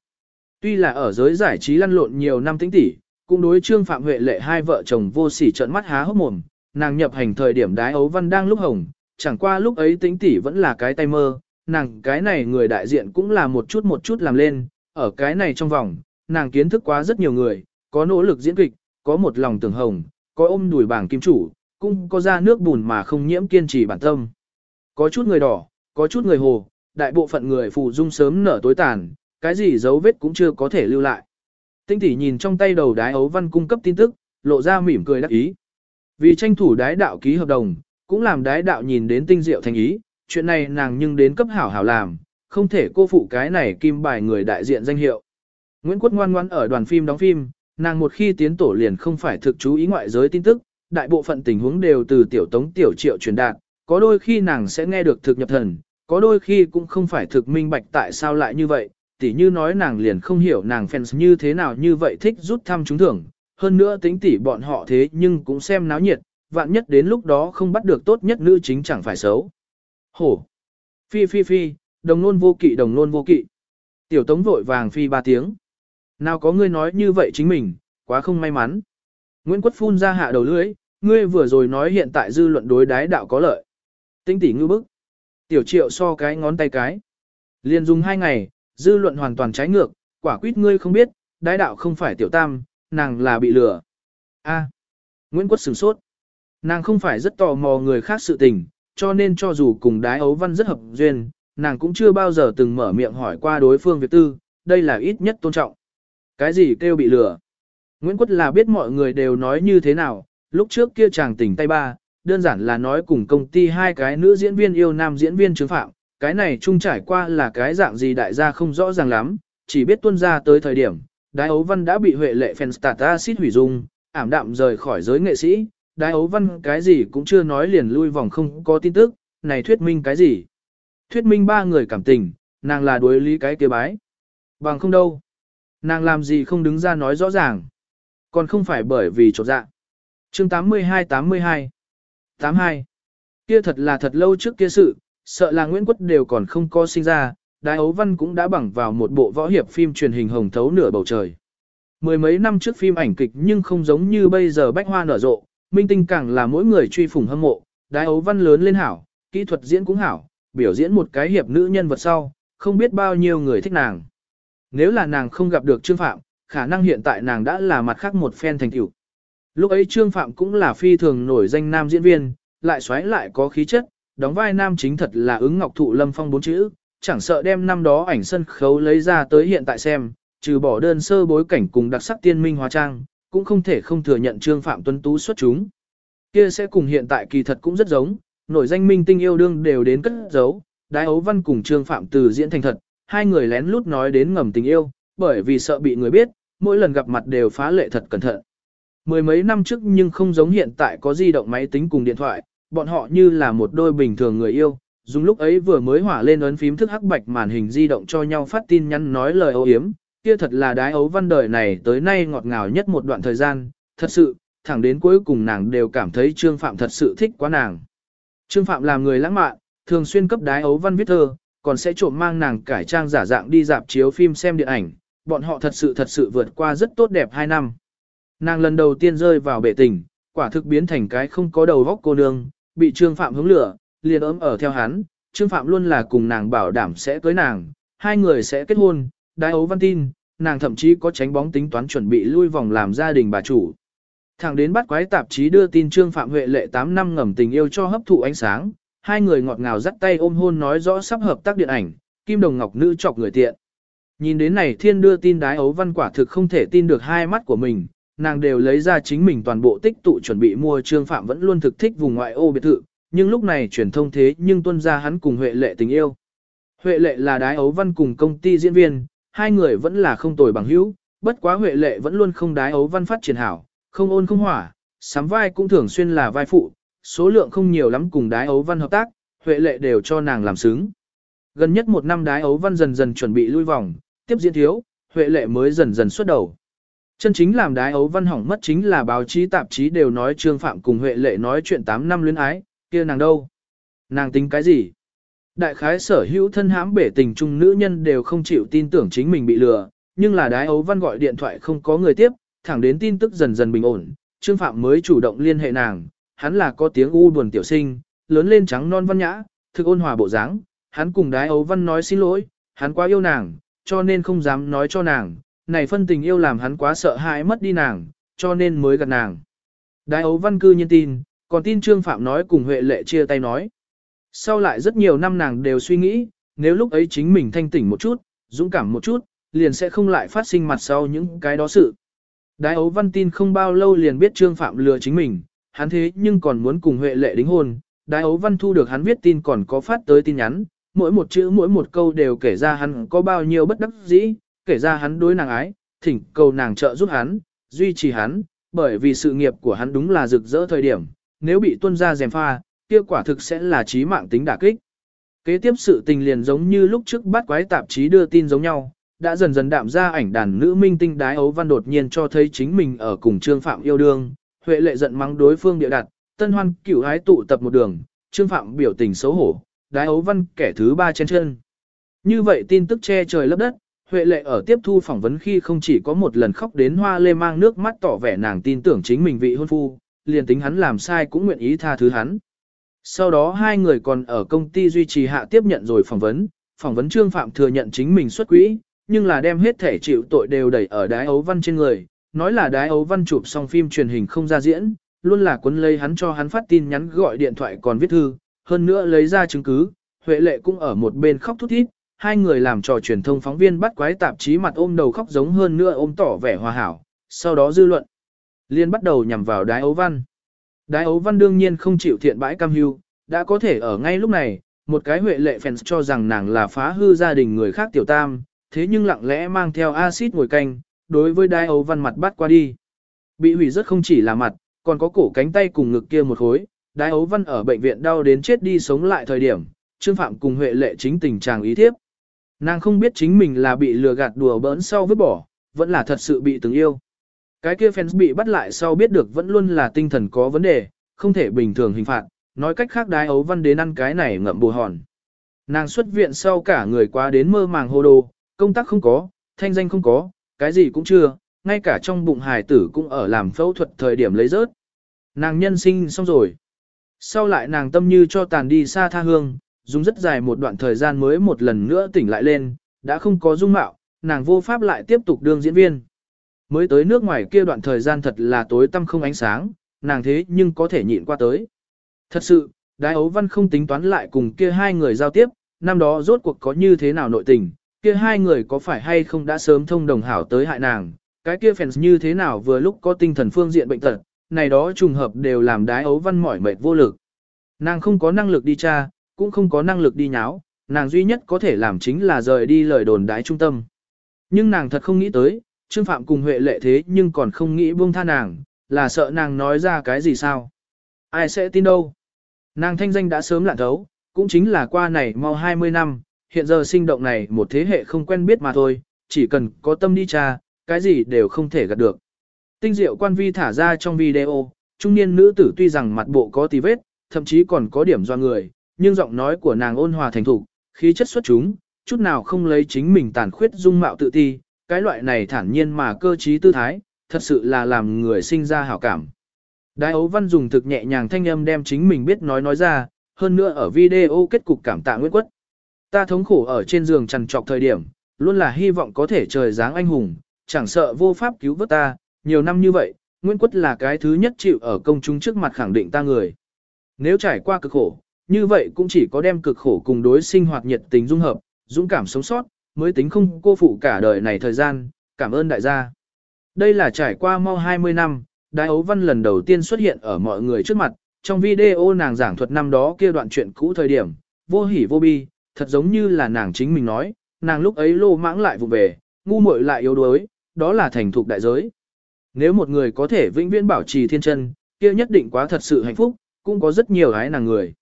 Tuy là ở giới giải trí lăn lộn nhiều năm tính tỷ, cũng đối trương phạm huệ lệ hai vợ chồng vô sỉ trợn mắt há hốc mồm, nàng nhập hành thời điểm đái ấu văn đang lúc hồng, chẳng qua lúc ấy tính tỷ vẫn là cái tay mơ, nàng cái này người đại diện cũng là một chút một chút làm lên, ở cái này trong vòng, nàng kiến thức quá rất nhiều người, có nỗ lực diễn kịch, có một lòng tưởng hồng, có ôm đùi bảng kim chủ, cũng có ra nước bùn mà không nhiễm kiên trì bản tâm. Có chút người đỏ, có chút người hồ, đại bộ phận người phù dung sớm nở tối tàn, cái gì dấu vết cũng chưa có thể lưu lại. Tinh tỷ nhìn trong tay đầu đái ấu văn cung cấp tin tức, lộ ra mỉm cười đắc ý. Vì tranh thủ đái đạo ký hợp đồng, cũng làm đái đạo nhìn đến tinh diệu thành ý, chuyện này nàng nhưng đến cấp hảo hảo làm, không thể cô phụ cái này kim bài người đại diện danh hiệu. Nguyễn Quốc ngoan ngoan ở đoàn phim đóng phim, nàng một khi tiến tổ liền không phải thực chú ý ngoại giới tin tức, đại bộ phận tình huống đều từ tiểu tống tiểu triệu truyền đạt, có đôi khi nàng sẽ nghe được thực nhập thần, có đôi khi cũng không phải thực minh bạch tại sao lại như vậy, tỉ như nói nàng liền không hiểu nàng fans như thế nào như vậy thích rút thăm trúng thưởng, hơn nữa tính tỉ bọn họ thế nhưng cũng xem náo nhiệt, vạn nhất đến lúc đó không bắt được tốt nhất nữ chính chẳng phải xấu. Hổ! Phi phi phi, đồng nôn vô kỵ đồng nôn vô kỵ. Tiểu tống vội vàng phi ba tiếng. Nào có ngươi nói như vậy chính mình, quá không may mắn. Nguyễn Quất phun ra hạ đầu lưỡi, ngươi vừa rồi nói hiện tại dư luận đối đái đạo có lợi. Tinh tỉ ngư bức. Tiểu triệu so cái ngón tay cái. Liền dùng hai ngày, dư luận hoàn toàn trái ngược, quả quyết ngươi không biết, đái đạo không phải tiểu tam, nàng là bị lừa. A. Nguyễn Quất sửng sốt. Nàng không phải rất tò mò người khác sự tình, cho nên cho dù cùng đái ấu văn rất hợp duyên, nàng cũng chưa bao giờ từng mở miệng hỏi qua đối phương việc tư, đây là ít nhất tôn trọng. Cái gì kêu bị lừa? Nguyễn Quất là biết mọi người đều nói như thế nào, lúc trước kia chàng tỉnh tay ba, đơn giản là nói cùng công ty hai cái nữ diễn viên yêu nam diễn viên chứng phạm, cái này chung trải qua là cái dạng gì đại gia không rõ ràng lắm, chỉ biết tuân ra tới thời điểm, đái ấu văn đã bị huệ lệ Fenstart acid hủy dung, ảm đạm rời khỏi giới nghệ sĩ, đái ấu văn cái gì cũng chưa nói liền lui vòng không có tin tức, này thuyết minh cái gì? Thuyết minh ba người cảm tình, nàng là đối lý cái kia bái. Bằng không đâu. Nàng làm gì không đứng ra nói rõ ràng. Còn không phải bởi vì trột dạ. chương 82-82 82 Kia thật là thật lâu trước kia sự, sợ là Nguyễn Quất đều còn không có sinh ra, Đái Ấu Văn cũng đã bằng vào một bộ võ hiệp phim truyền hình hồng thấu nửa bầu trời. Mười mấy năm trước phim ảnh kịch nhưng không giống như bây giờ bách hoa nở rộ, minh tinh càng là mỗi người truy phủng hâm mộ, đái ấu văn lớn lên hảo, kỹ thuật diễn cũng hảo, biểu diễn một cái hiệp nữ nhân vật sau, không biết bao nhiêu người thích nàng. Nếu là nàng không gặp được Trương Phạm, khả năng hiện tại nàng đã là mặt khác một fan thành tiểu. Lúc ấy Trương Phạm cũng là phi thường nổi danh nam diễn viên, lại xoáy lại có khí chất, đóng vai nam chính thật là ứng ngọc thụ lâm phong bốn chữ, chẳng sợ đem năm đó ảnh sân khấu lấy ra tới hiện tại xem, trừ bỏ đơn sơ bối cảnh cùng đặc sắc tiên minh hóa trang, cũng không thể không thừa nhận Trương Phạm Tuấn Tú xuất chúng. Kia sẽ cùng hiện tại kỳ thật cũng rất giống, nổi danh minh tinh yêu đương đều đến cất giấu, đái ấu văn cùng Trương Phạm từ diễn thành thật, hai người lén lút nói đến ngầm tình yêu, bởi vì sợ bị người biết, mỗi lần gặp mặt đều phá lệ thật cẩn thận. Mười mấy năm trước nhưng không giống hiện tại có di động máy tính cùng điện thoại, bọn họ như là một đôi bình thường người yêu, dùng lúc ấy vừa mới hỏa lên ấn phím thức hắc bạch màn hình di động cho nhau phát tin nhắn nói lời âu yếm, kia thật là đái ấu văn đời này tới nay ngọt ngào nhất một đoạn thời gian, thật sự, thẳng đến cuối cùng nàng đều cảm thấy Trương Phạm thật sự thích quá nàng. Trương Phạm làm người lãng mạn, thường xuyên cấp đái ấu văn viết thơ, còn sẽ trộm mang nàng cải trang giả dạng đi dạp chiếu phim xem điện ảnh, bọn họ thật sự thật sự vượt qua rất tốt đẹp hai năm. Nàng lần đầu tiên rơi vào bể tình, quả thực biến thành cái không có đầu góc cô nương, bị Trương Phạm hướng lửa, liền ấm ở theo hắn, Trương Phạm luôn là cùng nàng bảo đảm sẽ cưới nàng, hai người sẽ kết hôn, đái ấu văn tin, nàng thậm chí có tránh bóng tính toán chuẩn bị lui vòng làm gia đình bà chủ. Thẳng đến bắt quái tạp chí đưa tin Trương Phạm Huệ lệ 8 năm ngầm tình yêu cho hấp thụ ánh sáng, hai người ngọt ngào dắt tay ôm hôn nói rõ sắp hợp tác điện ảnh, Kim Đồng Ngọc Nữ chọc người tiện. Nhìn đến này thiên đưa tin đái ấu văn quả thực không thể tin được hai mắt của mình, nàng đều lấy ra chính mình toàn bộ tích tụ chuẩn bị mua Trương Phạm vẫn luôn thực thích vùng ngoại ô biệt thự, nhưng lúc này truyền thông thế nhưng tuân ra hắn cùng Huệ lệ tình yêu. Huệ lệ là đái ấu văn cùng công ty diễn viên, hai người vẫn là không tồi bằng hữu, bất quá Huệ lệ vẫn luôn không đái ấu văn phát triển hảo, không ôn không hỏa, sắm vai cũng thường xuyên là vai phụ, số lượng không nhiều lắm cùng đái ấu văn hợp tác, Huệ lệ đều cho nàng làm xứng. Gần nhất một năm đái ấu văn dần dần chuẩn bị lui vòng, tiếp diễn thiếu, Huệ lệ mới dần dần xuất đầu. Chân chính làm đái ấu văn hỏng mất chính là báo chí tạp chí đều nói Trương Phạm cùng Huệ lệ nói chuyện 8 năm luyến ái, kia nàng đâu? Nàng tính cái gì? Đại khái sở hữu thân hãm bể tình chung nữ nhân đều không chịu tin tưởng chính mình bị lừa, nhưng là đái ấu văn gọi điện thoại không có người tiếp, thẳng đến tin tức dần dần bình ổn, Trương Phạm mới chủ động liên hệ nàng, hắn là có tiếng u buồn tiểu sinh, lớn lên trắng non văn nhã, thực ôn hòa bộ dáng, hắn cùng đái ấu văn nói xin lỗi, hắn quá yêu nàng, cho nên không dám nói cho nàng, này phân tình yêu làm hắn quá sợ hãi mất đi nàng, cho nên mới gặp nàng. Đái ấu văn cư nhiên tin, còn tin Trương Phạm nói cùng Huệ lệ chia tay nói. Sau lại rất nhiều năm nàng đều suy nghĩ, nếu lúc ấy chính mình thanh tỉnh một chút, dũng cảm một chút, liền sẽ không lại phát sinh mặt sau những cái đó sự. Đái ấu văn tin không bao lâu liền biết Trương Phạm lừa chính mình, hắn thế nhưng còn muốn cùng Huệ lệ đính hôn. Đái ấu văn thu được hắn viết tin còn có phát tới tin nhắn, mỗi một chữ mỗi một câu đều kể ra hắn có bao nhiêu bất đắc dĩ, kể ra hắn đối nàng ái, thỉnh cầu nàng trợ giúp hắn, duy trì hắn, bởi vì sự nghiệp của hắn đúng là rực rỡ thời điểm, nếu bị tuân ra dèm pha, kia quả thực sẽ là chí mạng tính đả kích. Kế tiếp sự tình liền giống như lúc trước bắt quái tạp chí đưa tin giống nhau, đã dần dần đạm ra ảnh đàn nữ minh tinh đái ấu văn đột nhiên cho thấy chính mình ở cùng Trương Phạm yêu đương, Huệ lệ giận mắng đối phương địa đặt, tân hoan cửu hái tụ tập một đường, Trương Phạm biểu tình xấu hổ, đái ấu văn kẻ thứ ba trên chân. Như vậy tin tức che trời lấp đất, Huệ lệ ở tiếp thu phỏng vấn khi không chỉ có một lần khóc đến hoa lê mang nước mắt tỏ vẻ nàng tin tưởng chính mình vị hôn phu, liền tính hắn làm sai cũng nguyện ý tha thứ hắn. Sau đó hai người còn ở công ty duy trì hạ tiếp nhận rồi phỏng vấn, phỏng vấn Trương Phạm thừa nhận chính mình xuất quỹ, nhưng là đem hết thể chịu tội đều đẩy ở đái ấu văn trên người, nói là đái ấu văn chụp xong phim truyền hình không ra diễn, luôn là quấn lấy hắn cho hắn phát tin nhắn gọi điện thoại còn viết thư, hơn nữa lấy ra chứng cứ, Huệ lệ cũng ở một bên khóc thút thít, hai người làm trò truyền thông phóng viên bắt quái tạp chí mặt ôm đầu khóc giống hơn nữa ôm tỏ vẻ hòa hảo, sau đó dư luận. Liên bắt đầu nhằm vào đái ấu văn. Đái ấu văn đương nhiên không chịu thiện bãi cam hưu, đã có thể ở ngay lúc này, một cái huệ lệ fans cho rằng nàng là phá hư gia đình người khác tiểu tam, thế nhưng lặng lẽ mang theo axit ngồi canh, đối với đái ấu văn mặt bắt qua đi. Bị hủy rất không chỉ là mặt, còn có cổ cánh tay cùng ngực kia một khối, đái ấu văn ở bệnh viện đau đến chết đi sống lại thời điểm, Trương Phạm cùng Huệ lệ chính tình chàng ý thiếp. Nàng không biết chính mình là bị lừa gạt đùa bỡn sau vứt bỏ, vẫn là thật sự bị từng yêu. Cái kia fans bị bắt lại sau biết được vẫn luôn là tinh thần có vấn đề, không thể bình thường hình phạt, nói cách khác đái ấu văn đến ăn cái này ngậm bù hòn. Nàng xuất viện sau cả người quá đến mơ màng hồ đồ, công tác không có, thanh danh không có, cái gì cũng chưa, ngay cả trong bụng hài tử cũng ở làm phẫu thuật thời điểm lấy rớt. Nàng nhân sinh xong rồi. Sau lại nàng tâm như cho tàn đi xa tha hương, dùng rất dài một đoạn thời gian mới một lần nữa tỉnh lại lên, đã không có dung mạo, nàng vô pháp lại tiếp tục đương diễn viên. Mới tới nước ngoài kia đoạn thời gian thật là tối tăm không ánh sáng, nàng thế nhưng có thể nhịn qua tới. Thật sự, Đái Ấu Văn không tính toán lại cùng kia hai người giao tiếp, năm đó rốt cuộc có như thế nào nội tình, kia hai người có phải hay không đã sớm thông đồng hảo tới hại nàng, cái kia fans như thế nào vừa lúc có tinh thần phương diện bệnh tật, này đó trùng hợp đều làm Đái Ấu Văn mỏi mệt vô lực. Nàng không có năng lực đi tra, cũng không có năng lực đi nháo, nàng duy nhất có thể làm chính là rời đi lời đồn đái trung tâm. Nhưng nàng thật không nghĩ tới, Trương Phạm cùng Huệ lệ thế nhưng còn không nghĩ buông tha nàng, là sợ nàng nói ra cái gì sao. Ai sẽ tin đâu. Nàng thanh danh đã sớm lạn thấu, cũng chính là qua này mau 20 năm, hiện giờ sinh động này một thế hệ không quen biết mà thôi, chỉ cần có tâm đi tra, cái gì đều không thể gạt được. Tinh diệu quan vi thả ra trong video, trung niên nữ tử tuy rằng mặt bộ có tí vết, thậm chí còn có điểm do người, nhưng giọng nói của nàng ôn hòa thành thục, khí chất xuất chúng, chút nào không lấy chính mình tàn khuyết dung mạo tự ti, cái loại này thản nhiên mà cơ trí tư thái, thật sự là làm người sinh ra hảo cảm. Đái ấu văn dùng thực nhẹ nhàng thanh âm đem chính mình biết nói nói ra, hơn nữa ở video kết cục cảm tạ Nguyễn Quất. Ta thống khổ ở trên giường trằn trọc thời điểm, luôn là hy vọng có thể trời dáng anh hùng, chẳng sợ vô pháp cứu vớt ta, nhiều năm như vậy, Nguyễn Quất là cái thứ nhất chịu ở công chúng trước mặt khẳng định ta người. Nếu trải qua cực khổ, như vậy cũng chỉ có đem cực khổ cùng đối sinh hoạt nhiệt tình dung hợp, dũng cảm sống sót, mới tính không cô phụ cả đời này thời gian, cảm ơn đại gia. Đây là trải qua mau 20 năm, Đái Ấu Văn lần đầu tiên xuất hiện ở mọi người trước mặt, trong video nàng giảng thuật năm đó kia đoạn chuyện cũ thời điểm, vô hỉ vô bi, thật giống như là nàng chính mình nói, nàng lúc ấy lô mãng lại vụ về, ngu muội lại yếu đuối, đó là thành thục đại giới. Nếu một người có thể vĩnh viễn bảo trì thiên chân, kia nhất định quá thật sự hạnh phúc, cũng có rất nhiều gái nàng người.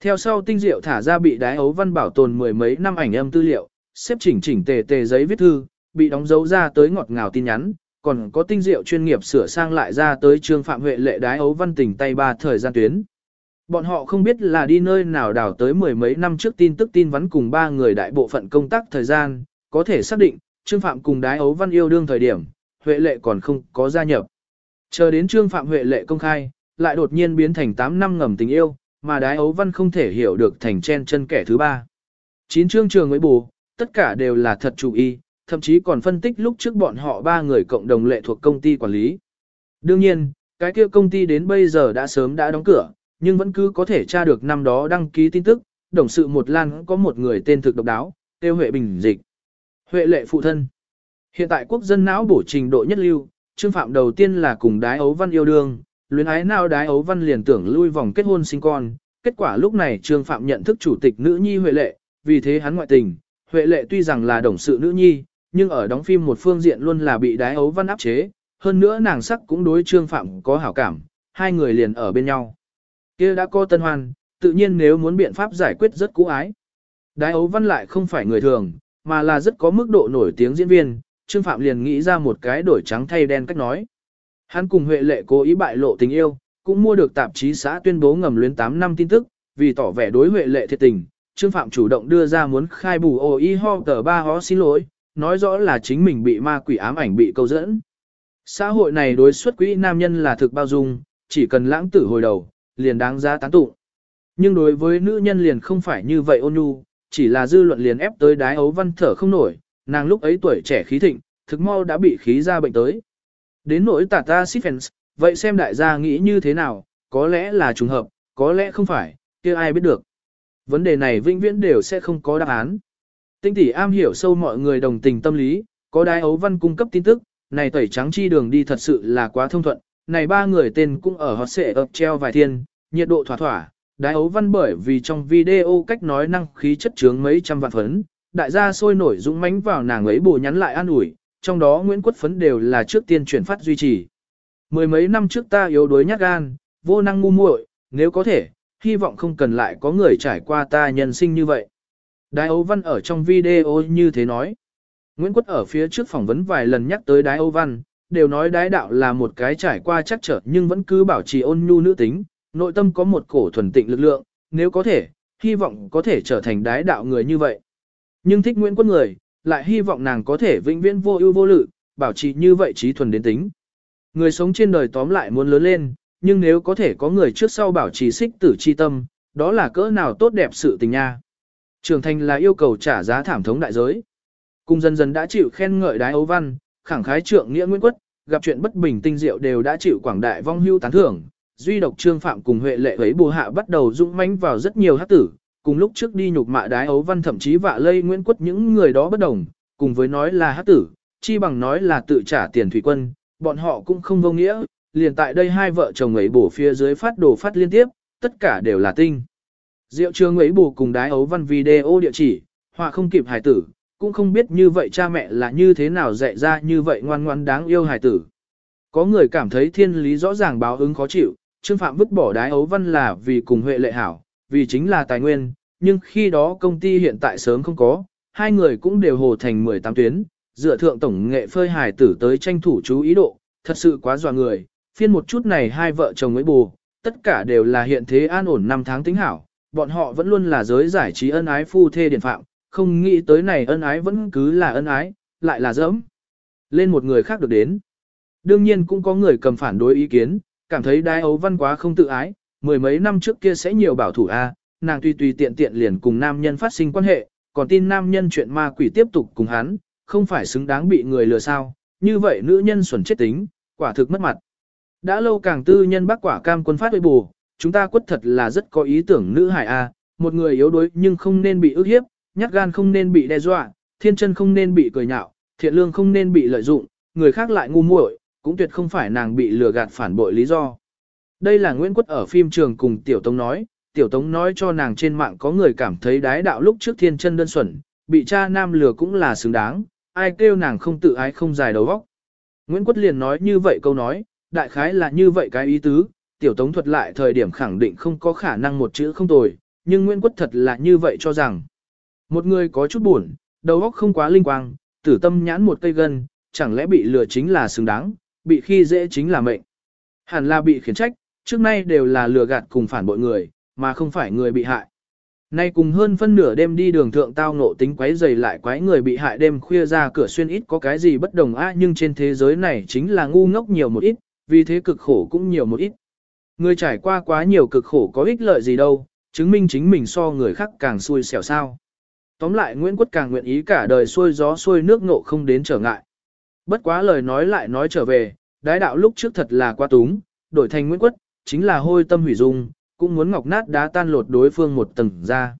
Theo sau tinh diệu thả ra bị đái ấu văn bảo tồn mười mấy năm ảnh âm tư liệu, xếp chỉnh chỉnh tề tề giấy viết thư, bị đóng dấu ra tới ngọt ngào tin nhắn, còn có tinh diệu chuyên nghiệp sửa sang lại ra tới trương phạm huệ lệ đái ấu văn tình tay ba thời gian tuyến. Bọn họ không biết là đi nơi nào đào tới mười mấy năm trước tin tức tin vắn cùng ba người đại bộ phận công tác thời gian, có thể xác định, trương phạm cùng đái ấu văn yêu đương thời điểm, huệ lệ còn không có gia nhập. Chờ đến trương phạm huệ lệ công khai, lại đột nhiên biến thành 8 năm ngầm tình yêu, mà đái ấu văn không thể hiểu được thành chen chân kẻ thứ ba. Chín chương trường mới bù, tất cả đều là thật chủ y, thậm chí còn phân tích lúc trước bọn họ ba người cộng đồng lệ thuộc công ty quản lý. Đương nhiên, cái kia công ty đến bây giờ đã sớm đã đóng cửa, nhưng vẫn cứ có thể tra được năm đó đăng ký tin tức, đồng sự một lan có một người tên thực độc đáo, tiêu Huệ Bình Dịch. Huệ lệ phụ thân. Hiện tại quốc dân não bổ trình độ nhất lưu, trương phạm đầu tiên là cùng đái ấu văn yêu đương, luyến ái nào đái ấu văn liền tưởng lui vòng kết hôn sinh con, kết quả lúc này trương phạm nhận thức chủ tịch nữ nhi Huệ lệ, vì thế hắn ngoại tình, Huệ lệ tuy rằng là đồng sự nữ nhi, nhưng ở đóng phim một phương diện luôn là bị đái ấu văn áp chế, hơn nữa nàng sắc cũng đối trương phạm có hảo cảm, hai người liền ở bên nhau. kia đã có tân hoan, tự nhiên nếu muốn biện pháp giải quyết rất cũ ái. Đái ấu văn lại không phải người thường, mà là rất có mức độ nổi tiếng diễn viên, trương phạm liền nghĩ ra một cái đổi trắng thay đen cách nói. Hắn cùng Huệ lệ cố ý bại lộ tình yêu, cũng mua được tạp chí xã tuyên bố ngầm luyến 8 năm tin tức, vì tỏ vẻ đối Huệ lệ thiệt tình, Trương Phạm chủ động đưa ra muốn khai bù ô y ho tờ ba ho xin lỗi, nói rõ là chính mình bị ma quỷ ám ảnh bị câu dẫn. Xã hội này đối xuất quỹ nam nhân là thực bao dung, chỉ cần lãng tử hồi đầu, liền đáng giá tán tụng. Nhưng đối với nữ nhân liền không phải như vậy ôn nhu, chỉ là dư luận liền ép tới đái ấu văn thở không nổi, nàng lúc ấy tuổi trẻ khí thịnh, thực mau đã bị khí ra bệnh tới. Đến nỗi tạ ta Siphens, vậy xem đại gia nghĩ như thế nào, có lẽ là trùng hợp, có lẽ không phải, kia ai biết được. Vấn đề này vĩnh viễn đều sẽ không có đáp án. Tinh tỷ am hiểu sâu mọi người đồng tình tâm lý, có đái ấu văn cung cấp tin tức, này tẩy trắng chi đường đi thật sự là quá thông thuận, này ba người tên cũng ở hot xệ ập treo vài thiên, nhiệt độ thỏa thỏa, đái ấu văn bởi vì trong video cách nói năng khí chất chướng mấy trăm vạn phấn, đại gia sôi nổi dũng mãnh vào nàng ấy bù nhắn lại an ủi, trong đó Nguyễn Quất Phấn đều là trước tiên chuyển phát duy trì. Mười mấy năm trước ta yếu đuối nhát gan, vô năng ngu muội, nếu có thể, hy vọng không cần lại có người trải qua ta nhân sinh như vậy. Đái Âu Văn ở trong video như thế nói. Nguyễn Quất ở phía trước phỏng vấn vài lần nhắc tới Đái Âu Văn, đều nói đái đạo là một cái trải qua chắc trở nhưng vẫn cứ bảo trì ôn nhu nữ tính, nội tâm có một cổ thuần tịnh lực lượng, nếu có thể, hy vọng có thể trở thành đái đạo người như vậy. Nhưng thích Nguyễn Quất người, lại hy vọng nàng có thể vĩnh viễn vô ưu vô lự, bảo trì như vậy trí thuần đến tính. Người sống trên đời tóm lại muốn lớn lên, nhưng nếu có thể có người trước sau bảo trì xích tử chi tâm, đó là cỡ nào tốt đẹp sự tình nha. Trưởng thành là yêu cầu trả giá thảm thống đại giới. Cung dần dần đã chịu khen ngợi đái ấu văn, khẳng khái trượng nghĩa Nguyễn Quất, gặp chuyện bất bình tinh diệu đều đã chịu quảng đại vong hưu tán thưởng. Duy độc trương phạm cùng huệ lệ ấy bù hạ bắt đầu dũng mãnh vào rất nhiều hát tử, cùng lúc trước đi nhục mạ đái ấu văn thậm chí vạ lây Nguyễn Quất những người đó bất đồng, cùng với nói là hát tử, chi bằng nói là tự trả tiền thủy quân, bọn họ cũng không vô nghĩa, liền tại đây hai vợ chồng ấy bổ phía dưới phát đồ phát liên tiếp, tất cả đều là tinh. Diệu trường ấy bổ cùng đái ấu văn video địa chỉ, họa không kịp hải tử, cũng không biết như vậy cha mẹ là như thế nào dạy ra như vậy ngoan ngoan đáng yêu hải tử. Có người cảm thấy thiên lý rõ ràng báo ứng khó chịu, Trương Phạm vứt bỏ đái ấu văn là vì cùng huệ lệ hảo, vì chính là tài nguyên, nhưng khi đó công ty hiện tại sớm không có, hai người cũng đều hồ thành 18 tuyến, dựa thượng tổng nghệ phơi hải tử tới tranh thủ chú ý độ, thật sự quá dọa người, phiên một chút này hai vợ chồng mới bù, tất cả đều là hiện thế an ổn năm tháng tính hảo, bọn họ vẫn luôn là giới giải trí ân ái phu thê điển phạm, không nghĩ tới này ân ái vẫn cứ là ân ái, lại là dẫm. Lên một người khác được đến. Đương nhiên cũng có người cầm phản đối ý kiến, cảm thấy đai ấu văn quá không tự ái, mười mấy năm trước kia sẽ nhiều bảo thủ A, nàng tùy tùy tiện tiện liền cùng nam nhân phát sinh quan hệ, còn tin nam nhân chuyện ma quỷ tiếp tục cùng hắn, không phải xứng đáng bị người lừa sao, như vậy nữ nhân xuẩn chết tính, quả thực mất mặt. Đã lâu càng tư nhân bác quả cam quân phát với bù, chúng ta quất thật là rất có ý tưởng nữ hải A, một người yếu đuối nhưng không nên bị ức hiếp, nhát gan không nên bị đe dọa, thiên chân không nên bị cười nhạo, thiện lương không nên bị lợi dụng, người khác lại ngu muội, cũng tuyệt không phải nàng bị lừa gạt phản bội lý do. Đây là Nguyễn Quất ở phim trường cùng Tiểu Tống nói, Tiểu Tống nói cho nàng trên mạng có người cảm thấy đái đạo lúc trước thiên chân đơn xuẩn, bị cha nam lừa cũng là xứng đáng, ai kêu nàng không tự ái không dài đầu óc. Nguyễn Quất liền nói như vậy câu nói, đại khái là như vậy cái ý tứ, Tiểu Tống thuật lại thời điểm khẳng định không có khả năng một chữ không tồi, nhưng Nguyễn Quất thật là như vậy cho rằng. Một người có chút buồn, đầu óc không quá linh quang, tử tâm nhãn một cây gân, chẳng lẽ bị lừa chính là xứng đáng, bị khi dễ chính là mệnh. Hẳn là bị khiển trách, trước nay đều là lừa gạt cùng phản bội người, mà không phải người bị hại. Nay cùng hơn phân nửa đêm đi đường thượng tao ngộ tính quấy dày lại quái người bị hại đêm khuya ra cửa xuyên ít có cái gì bất đồng á nhưng trên thế giới này chính là ngu ngốc nhiều một ít, vì thế cực khổ cũng nhiều một ít. Người trải qua quá nhiều cực khổ có ích lợi gì đâu, chứng minh chính mình so người khác càng xui xẻo sao. Tóm lại Nguyễn Quốc càng nguyện ý cả đời xuôi gió xuôi nước nộ không đến trở ngại. Bất quá lời nói lại nói trở về, đái đạo lúc trước thật là quá túng, đổi thành Nguyễn Quốc, chính là hôi tâm hủy dung, cũng muốn ngọc nát đá tan lột đối phương một tầng ra.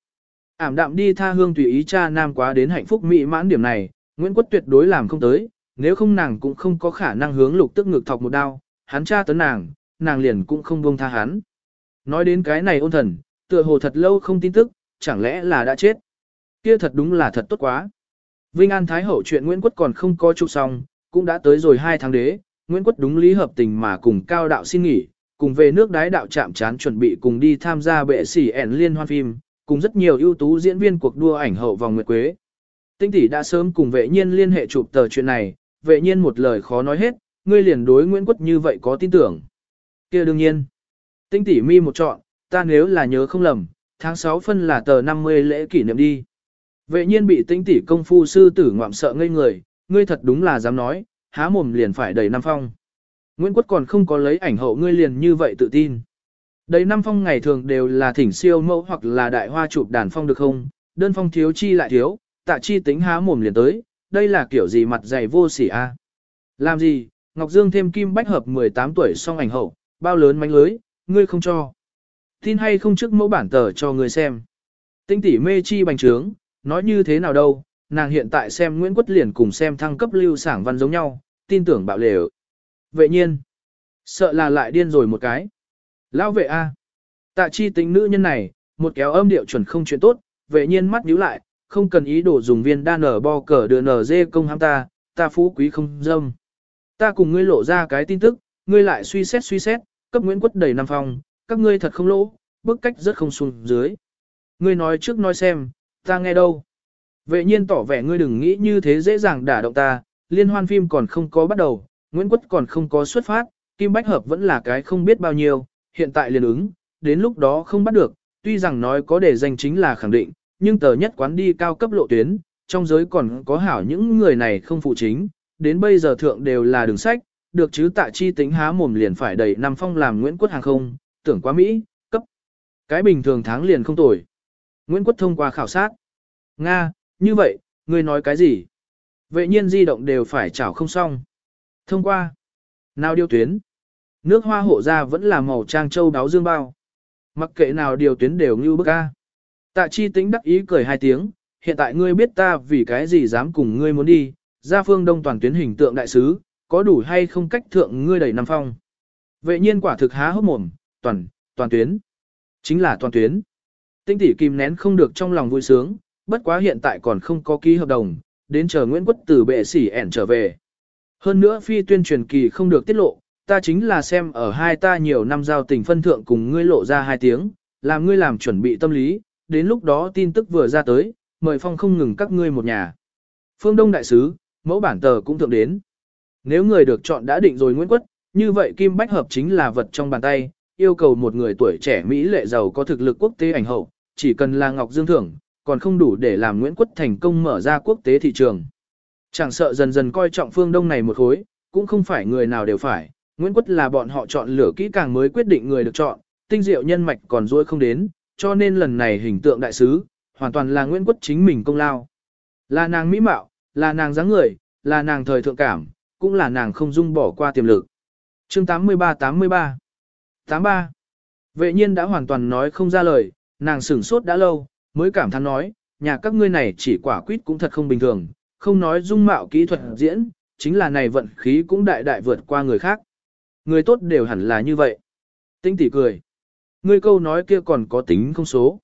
Ảm đạm đi tha hương tùy ý cha nam quá đến hạnh phúc mỹ mãn điểm này, Nguyễn Quốc tuyệt đối làm không tới, nếu không nàng cũng không có khả năng hướng lục tức ngực thọc một đao, hắn cha tấn nàng, nàng liền cũng không buông tha hắn. Nói đến cái này ôn thần, tựa hồ thật lâu không tin tức, chẳng lẽ là đã chết. Kia thật đúng là thật tốt quá. Vinh An Thái Hậu chuyện Nguyễn Quất còn không có chụp xong, cũng đã tới rồi hai tháng đế, Nguyễn Quất đúng lý hợp tình mà cùng cao đạo xin nghỉ, cùng về nước đái đạo chạm chán chuẩn bị cùng đi tham gia bệ sỉ ẻn liên hoan phim, cùng rất nhiều ưu tú diễn viên cuộc đua ảnh hậu vòng nguyệt quế. Tinh tỷ đã sớm cùng vệ nhiên liên hệ chụp tờ chuyện này, vệ nhiên một lời khó nói hết, ngươi liền đối Nguyễn Quất như vậy có tin tưởng. kia đương nhiên. Tinh tỷ mi một chọn, ta nếu là nhớ không lầm, tháng 6 phân là tờ 50 lễ kỷ niệm đi. Vệ nhiên bị tinh tỷ công phu sư tử ngoạm sợ ngây người, ngươi thật đúng là dám nói, há mồm liền phải đầy năm phong. Nguyễn Quất còn không có lấy ảnh hậu ngươi liền như vậy tự tin. Đấy năm phong ngày thường đều là thỉnh siêu mẫu hoặc là đại hoa chụp đàn phong được không, đơn phong thiếu chi lại thiếu, tạ chi tính há mồm liền tới, đây là kiểu gì mặt dày vô sỉ a? Làm gì, Ngọc Dương thêm kim bách hợp 18 tuổi xong ảnh hậu, bao lớn mánh lưới, ngươi không cho. Tin hay không trước mẫu bản tờ cho ngươi xem. Tinh tỷ mê chi bành trướng, nói như thế nào đâu, nàng hiện tại xem Nguyễn Quất liền cùng xem thăng cấp lưu sảng văn giống nhau, tin tưởng bạo lều. Vệ nhiên, sợ là lại điên rồi một cái. Lão vệ A. Tạ chi tính nữ nhân này, một kéo âm điệu chuẩn không chuyện tốt, vệ nhiên mắt nhíu lại, không cần ý đồ dùng viên đa nở bo cờ đưa nở dê công ham ta, ta phú quý không dâm. Ta cùng ngươi lộ ra cái tin tức, ngươi lại suy xét suy xét, cấp Nguyễn Quất đầy năm phòng, các ngươi thật không lỗ, bức cách rất không xuống dưới. Ngươi nói trước nói xem, ta nghe đâu. Vệ nhiên tỏ vẻ ngươi đừng nghĩ như thế dễ dàng đả động ta, liên hoan phim còn không có bắt đầu, Nguyễn Quất còn không có xuất phát, Kim Bách Hợp vẫn là cái không biết bao nhiêu, hiện tại liền ứng, đến lúc đó không bắt được, tuy rằng nói có để danh chính là khẳng định, nhưng tờ nhất quán đi cao cấp lộ tuyến, trong giới còn có hảo những người này không phụ chính, đến bây giờ thượng đều là đường sách, được chứ tạ chi tính há mồm liền phải đẩy năm phong làm Nguyễn Quất hàng không, tưởng quá Mỹ, cấp. Cái bình thường tháng liền không tồi. Nguyễn Quất thông qua khảo sát. Nga, như vậy, ngươi nói cái gì? Vệ nhiên di động đều phải chảo không xong. Thông qua. Nào điều tuyến. Nước hoa hộ ra vẫn là màu trang châu đáo dương bao. Mặc kệ nào điều tuyến đều như bức a. Tạ chi tính đắc ý cười hai tiếng, hiện tại ngươi biết ta vì cái gì dám cùng ngươi muốn đi, ra phương đông toàn tuyến hình tượng đại sứ, có đủ hay không cách thượng ngươi đầy năm phong. Vệ nhiên quả thực há hốc mồm, toàn, toàn tuyến. Chính là toàn tuyến. Tinh tỷ kìm nén không được trong lòng vui sướng, bất quá hiện tại còn không có ký hợp đồng, đến chờ Nguyễn Quất từ bệ sỉ ẻn trở về. Hơn nữa phi tuyên truyền kỳ không được tiết lộ, ta chính là xem ở hai ta nhiều năm giao tình phân thượng cùng ngươi lộ ra hai tiếng, làm ngươi làm chuẩn bị tâm lý, đến lúc đó tin tức vừa ra tới, mời phong không ngừng các ngươi một nhà. Phương Đông Đại Sứ, mẫu bản tờ cũng thượng đến. Nếu người được chọn đã định rồi Nguyễn Quất, như vậy Kim Bách Hợp chính là vật trong bàn tay, yêu cầu một người tuổi trẻ Mỹ lệ giàu có thực lực quốc tế ảnh hậu, chỉ cần là Ngọc Dương Thưởng, còn không đủ để làm Nguyễn Quất thành công mở ra quốc tế thị trường. Chẳng sợ dần dần coi trọng phương Đông này một khối, cũng không phải người nào đều phải, Nguyễn Quất là bọn họ chọn lựa kỹ càng mới quyết định người được chọn, tinh diệu nhân mạch còn dối không đến, cho nên lần này hình tượng đại sứ, hoàn toàn là Nguyễn Quất chính mình công lao. Là nàng mỹ mạo, là nàng dáng người, là nàng thời thượng cảm, cũng là nàng không dung bỏ qua tiềm lực. Chương 83-83 83 Vệ nhiên đã hoàn toàn nói không ra lời, nàng sửng sốt đã lâu, mới cảm thán nói, nhà các ngươi này chỉ quả quýt cũng thật không bình thường, không nói dung mạo kỹ thuật diễn, chính là này vận khí cũng đại đại vượt qua người khác. Người tốt đều hẳn là như vậy. Tinh tỷ cười. Ngươi câu nói kia còn có tính không số.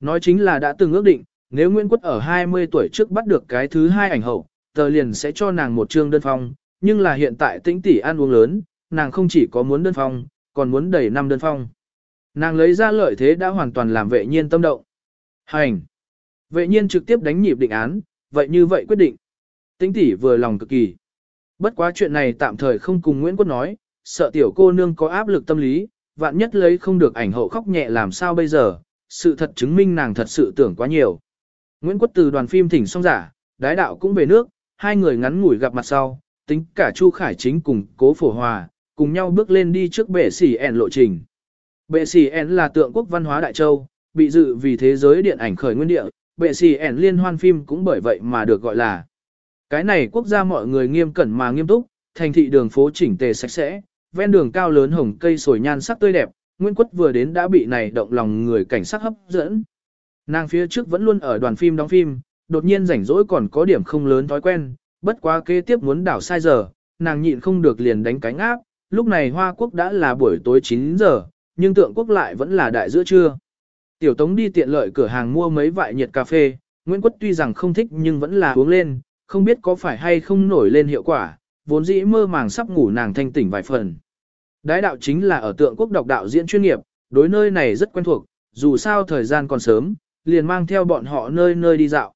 Nói chính là đã từng ước định, nếu Nguyễn Quất ở 20 tuổi trước bắt được cái thứ hai ảnh hậu, tờ liền sẽ cho nàng một trương đơn phong, nhưng là hiện tại tĩnh tỷ ăn uống lớn, nàng không chỉ có muốn đơn phong, còn muốn đẩy năm đơn phong. Nàng lấy ra lợi thế đã hoàn toàn làm vệ nhiên tâm động. Hành! Vệ nhiên trực tiếp đánh nhịp định án, vậy như vậy quyết định. Tĩnh tỷ vừa lòng cực kỳ. Bất quá chuyện này tạm thời không cùng Nguyễn Quất nói, sợ tiểu cô nương có áp lực tâm lý, vạn nhất lấy không được ảnh hậu khóc nhẹ làm sao bây giờ, sự thật chứng minh nàng thật sự tưởng quá nhiều. Nguyễn Quất từ đoàn phim thỉnh xong giả, đái đạo cũng về nước, hai người ngắn ngủi gặp mặt sau, tính cả Chu Khải Chính cùng Cố Phổ Hòa, cùng nhau bước lên đi trước bệ sỉ ẻn lộ trình. Bệ sỉ ẻn là tượng quốc văn hóa Đại Châu, bị dự vì thế giới điện ảnh khởi nguyên địa, bệ sĩ ẻn liên hoan phim cũng bởi vậy mà được gọi là. Cái này quốc gia mọi người nghiêm cẩn mà nghiêm túc, thành thị đường phố chỉnh tề sạch sẽ, ven đường cao lớn hồng cây sồi nhan sắc tươi đẹp, Nguyễn Quất vừa đến đã bị này động lòng người cảnh sắc hấp dẫn. Nàng phía trước vẫn luôn ở đoàn phim đóng phim, đột nhiên rảnh rỗi còn có điểm không lớn thói quen, bất quá kế tiếp muốn đảo sai giờ, nàng nhịn không được liền đánh cánh áp, lúc này Hoa Quốc đã là buổi tối 9 giờ, nhưng tượng quốc lại vẫn là đại giữa trưa. Tiểu Tống đi tiện lợi cửa hàng mua mấy vại nhiệt cà phê, Nguyễn Quất tuy rằng không thích nhưng vẫn là uống lên, không biết có phải hay không nổi lên hiệu quả, vốn dĩ mơ màng sắp ngủ nàng thanh tỉnh vài phần. Đái đạo chính là ở tượng quốc đọc đạo diễn chuyên nghiệp, đối nơi này rất quen thuộc, dù sao thời gian còn sớm, liền mang theo bọn họ nơi nơi đi dạo.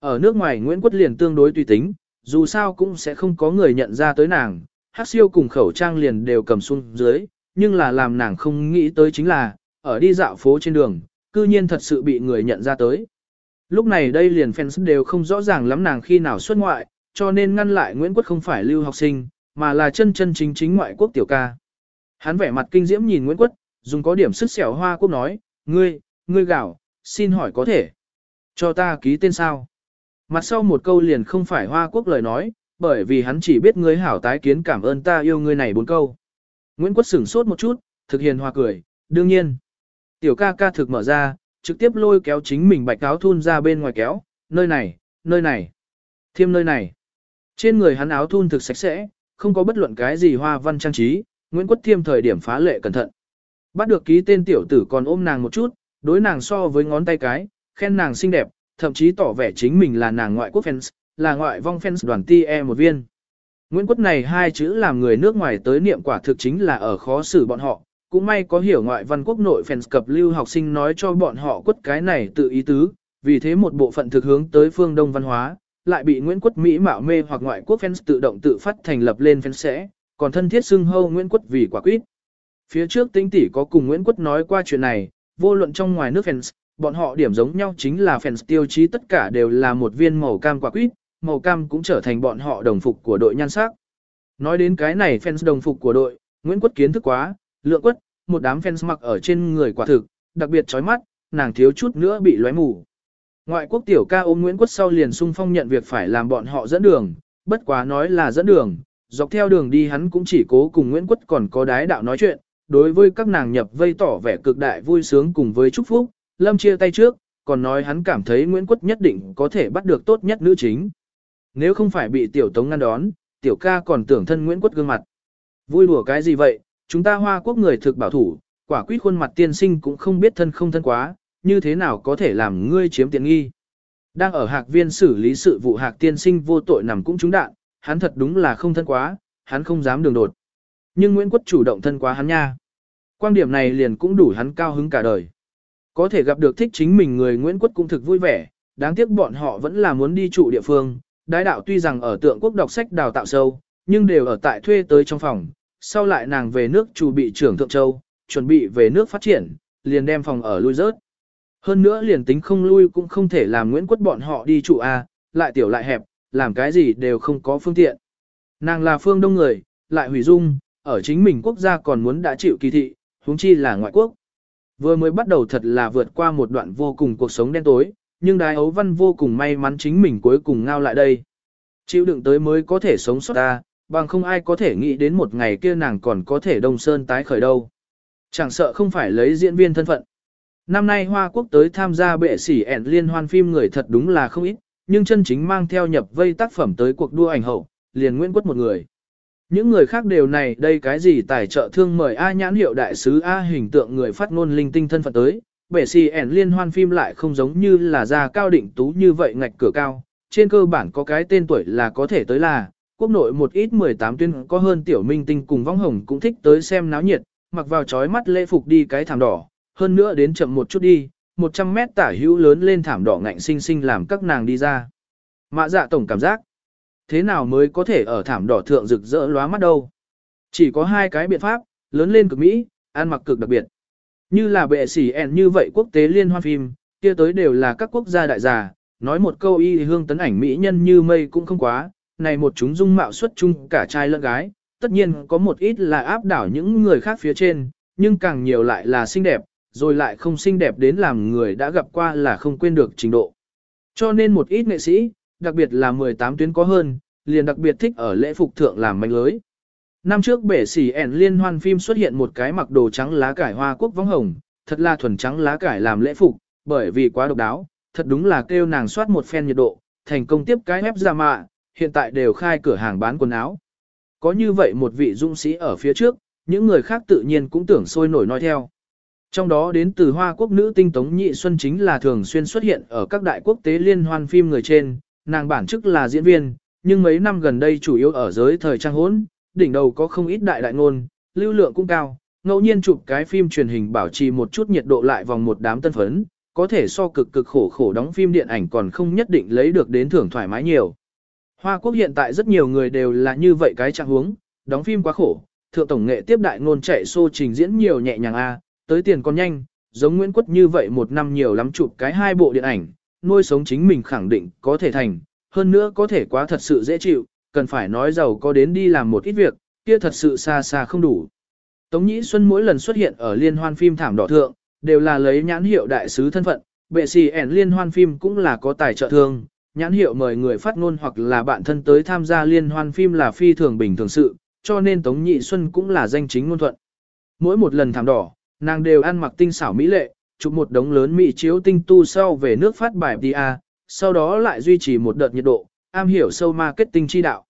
Ở nước ngoài Nguyễn Quất liền tương đối tùy tính, dù sao cũng sẽ không có người nhận ra tới nàng, hát siêu cùng khẩu trang liền đều cầm xuống dưới, nhưng là làm nàng không nghĩ tới chính là, ở đi dạo phố trên đường, cư nhiên thật sự bị người nhận ra tới. Lúc này đây liền fans đều không rõ ràng lắm nàng khi nào xuất ngoại, cho nên ngăn lại Nguyễn Quốc không phải lưu học sinh, mà là chân chân chính chính ngoại quốc tiểu ca. Hắn vẻ mặt kinh diễm nhìn Nguyễn Quốc, dùng có điểm sức xẻo hoa quốc nói, ngươi, ngươi gạo, xin hỏi có thể. Cho ta ký tên sao? Mặt sau một câu liền không phải hoa quốc lời nói, bởi vì hắn chỉ biết ngươi hảo tái kiến cảm ơn ta yêu ngươi này bốn câu. Nguyễn Quốc sửng sốt một chút, thực hiện hoa cười, đương nhiên. Tiểu ca ca thực mở ra, trực tiếp lôi kéo chính mình bạch áo thun ra bên ngoài kéo, nơi này, nơi này, thiêm nơi này. Trên người hắn áo thun thực sạch sẽ, không có bất luận cái gì hoa văn trang trí, Nguyễn Quất Thiêm thời điểm phá lệ cẩn thận. Bắt được ký tên tiểu tử còn ôm nàng một chút, đối nàng so với ngón tay cái, khen nàng xinh đẹp, thậm chí tỏ vẻ chính mình là nàng ngoại quốc fans, là ngoại vong fans đoàn ti e một viên. Nguyễn Quất này hai chữ làm người nước ngoài tới niệm quả thực chính là ở khó xử bọn họ, cũng may có hiểu ngoại văn quốc nội fans cập lưu học sinh nói cho bọn họ quất cái này tự ý tứ, vì thế một bộ phận thực hướng tới phương Đông văn hóa, lại bị Nguyễn Quất Mỹ mạo mê hoặc ngoại quốc fans tự động tự phát thành lập lên fans sẽ, còn thân thiết xưng hâu Nguyễn Quất vì quả quýt. Phía trước tinh tỷ có cùng Nguyễn Quất nói qua chuyện này, vô luận trong ngoài nước fans, bọn họ điểm giống nhau chính là fans tiêu chí tất cả đều là một viên màu cam quả quýt, màu cam cũng trở thành bọn họ đồng phục của đội nhan sắc. Nói đến cái này fans đồng phục của đội, Nguyễn Quất kiến thức quá, lượng quất, một đám fans mặc ở trên người quả thực, đặc biệt chói mắt, nàng thiếu chút nữa bị lóe mù. Ngoại quốc tiểu ca ôm Nguyễn Quất sau liền sung phong nhận việc phải làm bọn họ dẫn đường, bất quá nói là dẫn đường, dọc theo đường đi hắn cũng chỉ cố cùng Nguyễn Quất còn có đái đạo nói chuyện, đối với các nàng nhập vây tỏ vẻ cực đại vui sướng cùng với chúc phúc, Lâm chia tay trước, còn nói hắn cảm thấy Nguyễn Quất nhất định có thể bắt được tốt nhất nữ chính. Nếu không phải bị tiểu tống ngăn đón, tiểu ca còn tưởng thân Nguyễn Quất gương mặt. Vui đùa cái gì vậy, chúng ta hoa quốc người thực bảo thủ, quả quyết khuôn mặt tiên sinh cũng không biết thân không thân quá, như thế nào có thể làm ngươi chiếm tiện nghi. Đang ở hạc viên xử lý sự vụ hạc tiên sinh vô tội nằm cũng trúng đạn, hắn thật đúng là không thân quá, hắn không dám đường đột. Nhưng Nguyễn Quất chủ động thân quá hắn nha. Quan điểm này liền cũng đủ hắn cao hứng cả đời. Có thể gặp được thích chính mình người Nguyễn Quất cũng thực vui vẻ, đáng tiếc bọn họ vẫn là muốn đi trụ địa phương. Đái đạo tuy rằng ở tượng quốc đọc sách đào tạo sâu, nhưng đều ở tại thuê tới trong phòng. Sau lại nàng về nước chủ bị trưởng Thượng Châu, chuẩn bị về nước phát triển, liền đem phòng ở lui rớt. Hơn nữa liền tính không lui cũng không thể làm Nguyễn Quất bọn họ đi trụ A, lại tiểu lại hẹp, làm cái gì đều không có phương tiện. Nàng là phương đông người, lại hủy dung, ở chính mình quốc gia còn muốn đã chịu kỳ thị, huống chi là ngoại quốc. Vừa mới bắt đầu thật là vượt qua một đoạn vô cùng cuộc sống đen tối, nhưng đái ấu văn vô cùng may mắn chính mình cuối cùng ngao lại đây. Chịu đựng tới mới có thể sống sót ta, bằng không ai có thể nghĩ đến một ngày kia nàng còn có thể đông sơn tái khởi đâu. Chẳng sợ không phải lấy diễn viên thân phận. Năm nay Hoa Quốc tới tham gia bệ sỉ ẻn liên hoan phim người thật đúng là không ít, nhưng chân chính mang theo nhập vây tác phẩm tới cuộc đua ảnh hậu, liền Nguyễn Quốc một người. Những người khác đều này đây cái gì tài trợ thương mời A nhãn hiệu đại sứ A hình tượng người phát ngôn linh tinh thân phận tới, bể xì ẻn liên hoan phim lại không giống như là ra cao định tú như vậy ngạch cửa cao, trên cơ bản có cái tên tuổi là có thể tới là, quốc nội một ít 18 tuyên có hơn tiểu minh tinh cùng vong hồng cũng thích tới xem náo nhiệt, mặc vào trói mắt lễ phục đi cái thảm đỏ, hơn nữa đến chậm một chút đi, 100 mét tả hữu lớn lên thảm đỏ ngạnh sinh sinh làm các nàng đi ra. Mạ dạ tổng cảm giác, thế nào mới có thể ở thảm đỏ thượng rực rỡ lóa mắt đâu. Chỉ có hai cái biện pháp, lớn lên cực Mỹ, ăn mặc cực đặc biệt. Như là bệ sỉ ẹn như vậy quốc tế liên hoan phim, kia tới đều là các quốc gia đại gia, nói một câu y hương tấn ảnh Mỹ nhân như mây cũng không quá, này một chúng dung mạo xuất chung cả trai lẫn gái, tất nhiên có một ít là áp đảo những người khác phía trên, nhưng càng nhiều lại là xinh đẹp, rồi lại không xinh đẹp đến làm người đã gặp qua là không quên được trình độ. Cho nên một ít nghệ sĩ, đặc biệt là 18 tuyến có hơn, liền đặc biệt thích ở lễ phục thượng làm manh lưới. Năm trước bể xỉ ẻn liên hoan phim xuất hiện một cái mặc đồ trắng lá cải hoa quốc vong hồng, thật là thuần trắng lá cải làm lễ phục, bởi vì quá độc đáo, thật đúng là kêu nàng soát một phen nhiệt độ, thành công tiếp cái ép ra mạ, hiện tại đều khai cửa hàng bán quần áo. Có như vậy một vị dũng sĩ ở phía trước, những người khác tự nhiên cũng tưởng sôi nổi nói theo. Trong đó đến từ Hoa Quốc nữ tinh Tống Nhị Xuân chính là thường xuyên xuất hiện ở các đại quốc tế liên hoan phim người trên, nàng bản chức là diễn viên, nhưng mấy năm gần đây chủ yếu ở giới thời trang hỗn, đỉnh đầu có không ít đại đại ngôn, lưu lượng cũng cao, ngẫu nhiên chụp cái phim truyền hình bảo trì một chút nhiệt độ lại vòng một đám tân phấn, có thể so cực cực khổ khổ đóng phim điện ảnh còn không nhất định lấy được đến thưởng thoải mái nhiều. Hoa Quốc hiện tại rất nhiều người đều là như vậy cái trạng huống, đóng phim quá khổ, thượng tổng nghệ tiếp đại ngôn chạy xô trình diễn nhiều nhẹ nhàng a, tới tiền còn nhanh, giống Nguyễn Quất như vậy một năm nhiều lắm chụp cái hai bộ điện ảnh, nuôi sống chính mình khẳng định có thể thành, hơn nữa có thể quá thật sự dễ chịu, cần phải nói giàu có đến đi làm một ít việc, kia thật sự xa xa không đủ. Tống Nhĩ Xuân mỗi lần xuất hiện ở liên hoan phim thảm đỏ thượng, đều là lấy nhãn hiệu đại sứ thân phận, bệ sĩ ẻn liên hoan phim cũng là có tài trợ thương, nhãn hiệu mời người phát ngôn hoặc là bạn thân tới tham gia liên hoan phim là phi thường bình thường sự, cho nên Tống Nhị Xuân cũng là danh chính ngôn thuận. Mỗi một lần thảm đỏ, nàng đều ăn mặc tinh xảo mỹ lệ, chụp một đống lớn mỹ chiếu tinh tu sau về nước phát bài PR, à, sau đó lại duy trì một đợt nhiệt độ, am hiểu sâu marketing chi đạo.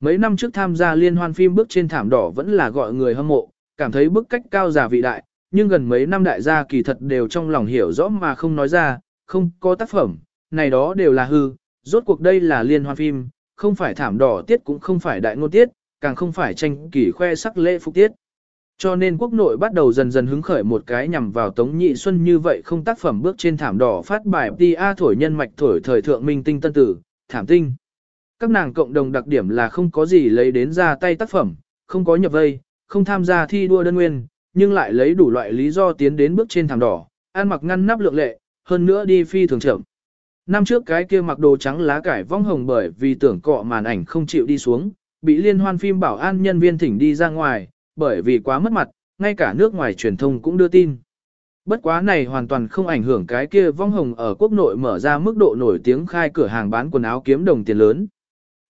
Mấy năm trước tham gia liên hoan phim bước trên thảm đỏ vẫn là gọi người hâm mộ, cảm thấy bức cách cao giả vị đại, nhưng gần mấy năm đại gia kỳ thật đều trong lòng hiểu rõ mà không nói ra, không có tác phẩm, này đó đều là hư, rốt cuộc đây là liên hoan phim, không phải thảm đỏ tiết cũng không phải đại ngôn tiết, càng không phải tranh kỳ khoe sắc lễ phục tiết. Cho nên quốc nội bắt đầu dần dần hứng khởi một cái nhằm vào Tống Nhị Xuân như vậy không tác phẩm bước trên thảm đỏ phát bài tia thổi nhân mạch thổi thời thượng minh tinh tân tử, thảm tinh. Các nàng cộng đồng đặc điểm là không có gì lấy đến ra tay tác phẩm, không có nhập vây, không tham gia thi đua đơn nguyên, nhưng lại lấy đủ loại lý do tiến đến bước trên thảm đỏ, ăn mặc ngăn nắp lượng lệ, hơn nữa đi phi thường trưởng. Năm trước cái kia mặc đồ trắng lá cải vong hồng bởi vì tưởng cọ màn ảnh không chịu đi xuống, bị liên hoan phim bảo an nhân viên thỉnh đi ra ngoài, bởi vì quá mất mặt, ngay cả nước ngoài truyền thông cũng đưa tin. Bất quá này hoàn toàn không ảnh hưởng cái kia vong hồng ở quốc nội mở ra mức độ nổi tiếng khai cửa hàng bán quần áo kiếm đồng tiền lớn.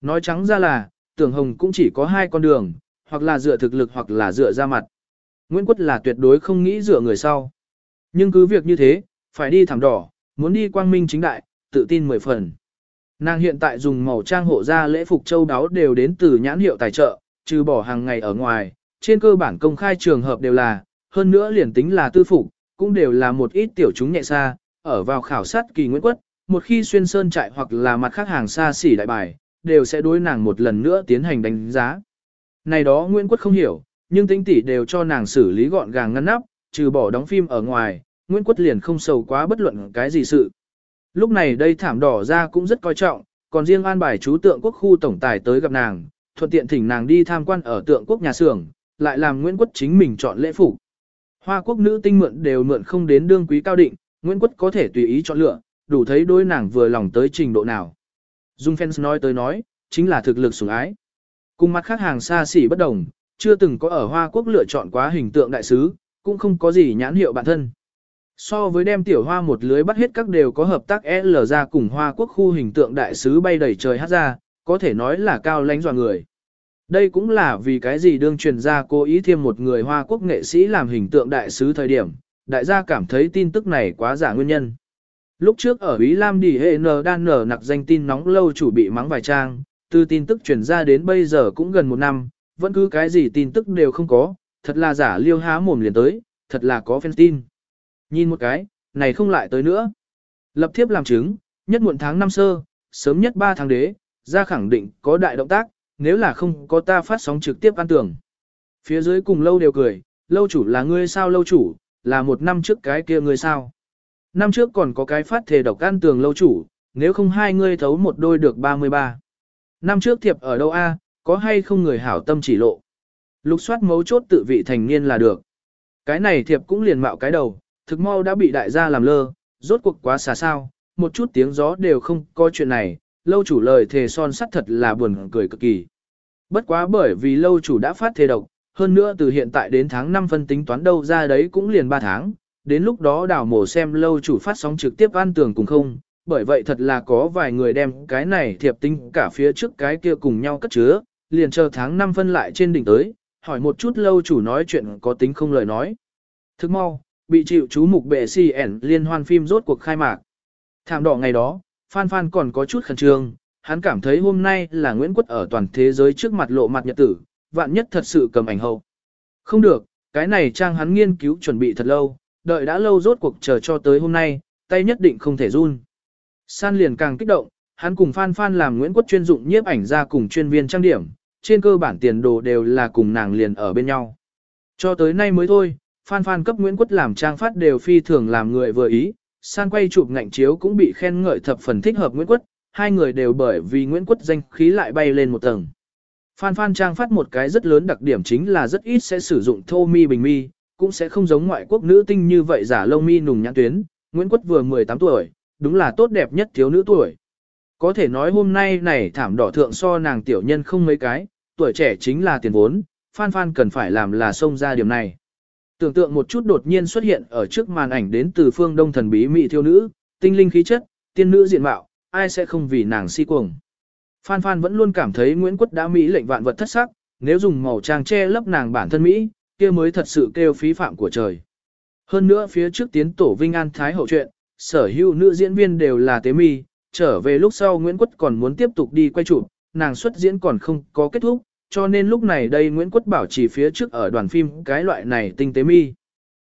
Nói trắng ra là, tưởng hồng cũng chỉ có hai con đường, hoặc là dựa thực lực hoặc là dựa ra mặt. Nguyễn Quất là tuyệt đối không nghĩ dựa người sau. Nhưng cứ việc như thế, phải đi thẳng đỏ, muốn đi quang minh chính đại, tự tin mười phần. Nàng hiện tại dùng màu trang hộ ra lễ phục châu đáo đều đến từ nhãn hiệu tài trợ, trừ bỏ hàng ngày ở ngoài, trên cơ bản công khai trường hợp đều là, hơn nữa liền tính là tư phục, cũng đều là một ít tiểu chúng nhẹ xa, ở vào khảo sát kỳ Nguyễn Quất, một khi xuyên sơn trại hoặc là mặt khác hàng xa xỉ đại bài, đều sẽ đối nàng một lần nữa tiến hành đánh giá. Này đó Nguyễn Quất không hiểu, nhưng tính tỷ đều cho nàng xử lý gọn gàng ngăn nắp, trừ bỏ đóng phim ở ngoài, Nguyễn Quất liền không sầu quá bất luận cái gì sự. Lúc này đây thảm đỏ ra cũng rất coi trọng, còn riêng an bài chú tượng quốc khu tổng tài tới gặp nàng, thuận tiện thỉnh nàng đi tham quan ở tượng quốc nhà xưởng, lại làm Nguyễn Quất chính mình chọn lễ phục. Hoa quốc nữ tinh mượn đều mượn không đến đương quý cao định, Nguyễn Quất có thể tùy ý chọn lựa, đủ thấy đôi nàng vừa lòng tới trình độ nào. Dung fans nói tới nói, chính là thực lực sủng ái. Cùng mặt khác hàng xa xỉ bất đồng, chưa từng có ở Hoa Quốc lựa chọn quá hình tượng đại sứ, cũng không có gì nhãn hiệu bản thân. So với đem tiểu hoa một lưới bắt hết các đều có hợp tác L ra cùng Hoa Quốc khu hình tượng đại sứ bay đầy trời hát ra, có thể nói là cao lãnh dọa người. Đây cũng là vì cái gì đương truyền ra cố ý thêm một người Hoa Quốc nghệ sĩ làm hình tượng đại sứ thời điểm, đại gia cảm thấy tin tức này quá giả nguyên nhân. Lúc trước ở Ý Lam Đi Hệ N đang nở nặc danh tin nóng lâu chủ bị mắng vài trang, từ tin tức truyền ra đến bây giờ cũng gần một năm, vẫn cứ cái gì tin tức đều không có, thật là giả liêu há mồm liền tới, thật là có fan tin. Nhìn một cái, này không lại tới nữa. Lập thiếp làm chứng, nhất muộn tháng năm sơ, sớm nhất 3 tháng đế, ra khẳng định có đại động tác, nếu là không có ta phát sóng trực tiếp ăn tưởng. Phía dưới cùng lâu đều cười, lâu chủ là ngươi sao lâu chủ, là một năm trước cái kia ngươi sao. Năm trước còn có cái phát thể độc ăn tường lâu chủ, nếu không hai ngươi thấu một đôi được 33. Năm trước thiệp ở đâu a, có hay không người hảo tâm chỉ lộ. Lục soát mấu chốt tự vị thành niên là được. Cái này thiệp cũng liền mạo cái đầu, thực mau đã bị đại gia làm lơ, rốt cuộc quá xà sao, một chút tiếng gió đều không có chuyện này, lâu chủ lời thề son sắt thật là buồn cười cực kỳ. Bất quá bởi vì lâu chủ đã phát thề độc, hơn nữa từ hiện tại đến tháng 5 phân tính toán đâu ra đấy cũng liền 3 tháng, đến lúc đó đảo mổ xem lâu chủ phát sóng trực tiếp an tường cùng không, bởi vậy thật là có vài người đem cái này thiệp tính cả phía trước cái kia cùng nhau cất chứa, liền chờ tháng 5 phân lại trên đỉnh tới, hỏi một chút lâu chủ nói chuyện có tính không lời nói. Thức mau, bị chịu chú mục bệ CN liên hoan phim rốt cuộc khai mạc. Thảm đỏ ngày đó, Phan Phan còn có chút khẩn trương, hắn cảm thấy hôm nay là Nguyễn Quất ở toàn thế giới trước mặt lộ mặt nhật tử, vạn nhất thật sự cầm ảnh hậu. Không được, cái này trang hắn nghiên cứu chuẩn bị thật lâu, đợi đã lâu rốt cuộc chờ cho tới hôm nay, tay nhất định không thể run. San liền càng kích động, hắn cùng Phan Phan làm Nguyễn Quất chuyên dụng nhiếp ảnh ra cùng chuyên viên trang điểm, trên cơ bản tiền đồ đều là cùng nàng liền ở bên nhau. Cho tới nay mới thôi, Phan Phan cấp Nguyễn Quất làm trang phát đều phi thường làm người vừa ý, San quay chụp ngạnh chiếu cũng bị khen ngợi thập phần thích hợp Nguyễn Quất, hai người đều bởi vì Nguyễn Quất danh khí lại bay lên một tầng. Phan Phan trang phát một cái rất lớn đặc điểm chính là rất ít sẽ sử dụng thô mi bình mi, cũng sẽ không giống ngoại quốc nữ tinh như vậy giả lông mi nùng nhãn tuyến. Nguyễn Quất vừa 18 tuổi, đúng là tốt đẹp nhất thiếu nữ tuổi. Có thể nói hôm nay này thảm đỏ thượng so nàng tiểu nhân không mấy cái, tuổi trẻ chính là tiền vốn, Phan Phan cần phải làm là xông ra điểm này. Tưởng tượng một chút đột nhiên xuất hiện ở trước màn ảnh đến từ phương đông thần bí mỹ thiếu nữ, tinh linh khí chất, tiên nữ diện mạo, ai sẽ không vì nàng si cuồng. Phan Phan vẫn luôn cảm thấy Nguyễn Quất đã mỹ lệnh vạn vật thất sắc, nếu dùng màu trang che lấp nàng bản thân mỹ, kia mới thật sự kêu phí phạm của trời. Hơn nữa phía trước tiến tổ Vinh An Thái hậu chuyện, sở hữu nữ diễn viên đều là tế mi, trở về lúc sau Nguyễn Quất còn muốn tiếp tục đi quay chụp, nàng xuất diễn còn không có kết thúc, cho nên lúc này đây Nguyễn Quất bảo chỉ phía trước ở đoàn phim cái loại này tinh tế mi.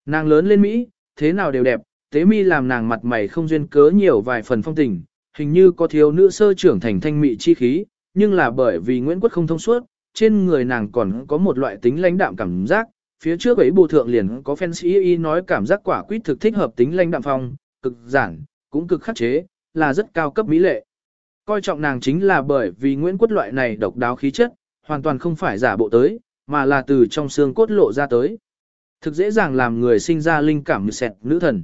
Nàng lớn lên Mỹ, thế nào đều đẹp, tế mi làm nàng mặt mày không duyên cớ nhiều vài phần phong tình, hình như có thiếu nữ sơ trưởng thành thanh mị chi khí, nhưng là bởi vì Nguyễn Quất không thông suốt, trên người nàng còn có một loại tính lãnh đạm cảm giác, phía trước ấy bộ thượng liền có fancy y nói cảm giác quả quýt thực thích hợp tính lãnh đạm phong, cực giản, cũng cực khắc chế, là rất cao cấp mỹ lệ. Coi trọng nàng chính là bởi vì Nguyễn Quất loại này độc đáo khí chất, hoàn toàn không phải giả bộ tới, mà là từ trong xương cốt lộ ra tới. Thực dễ dàng làm người sinh ra linh cảm như sẹt nữ thần.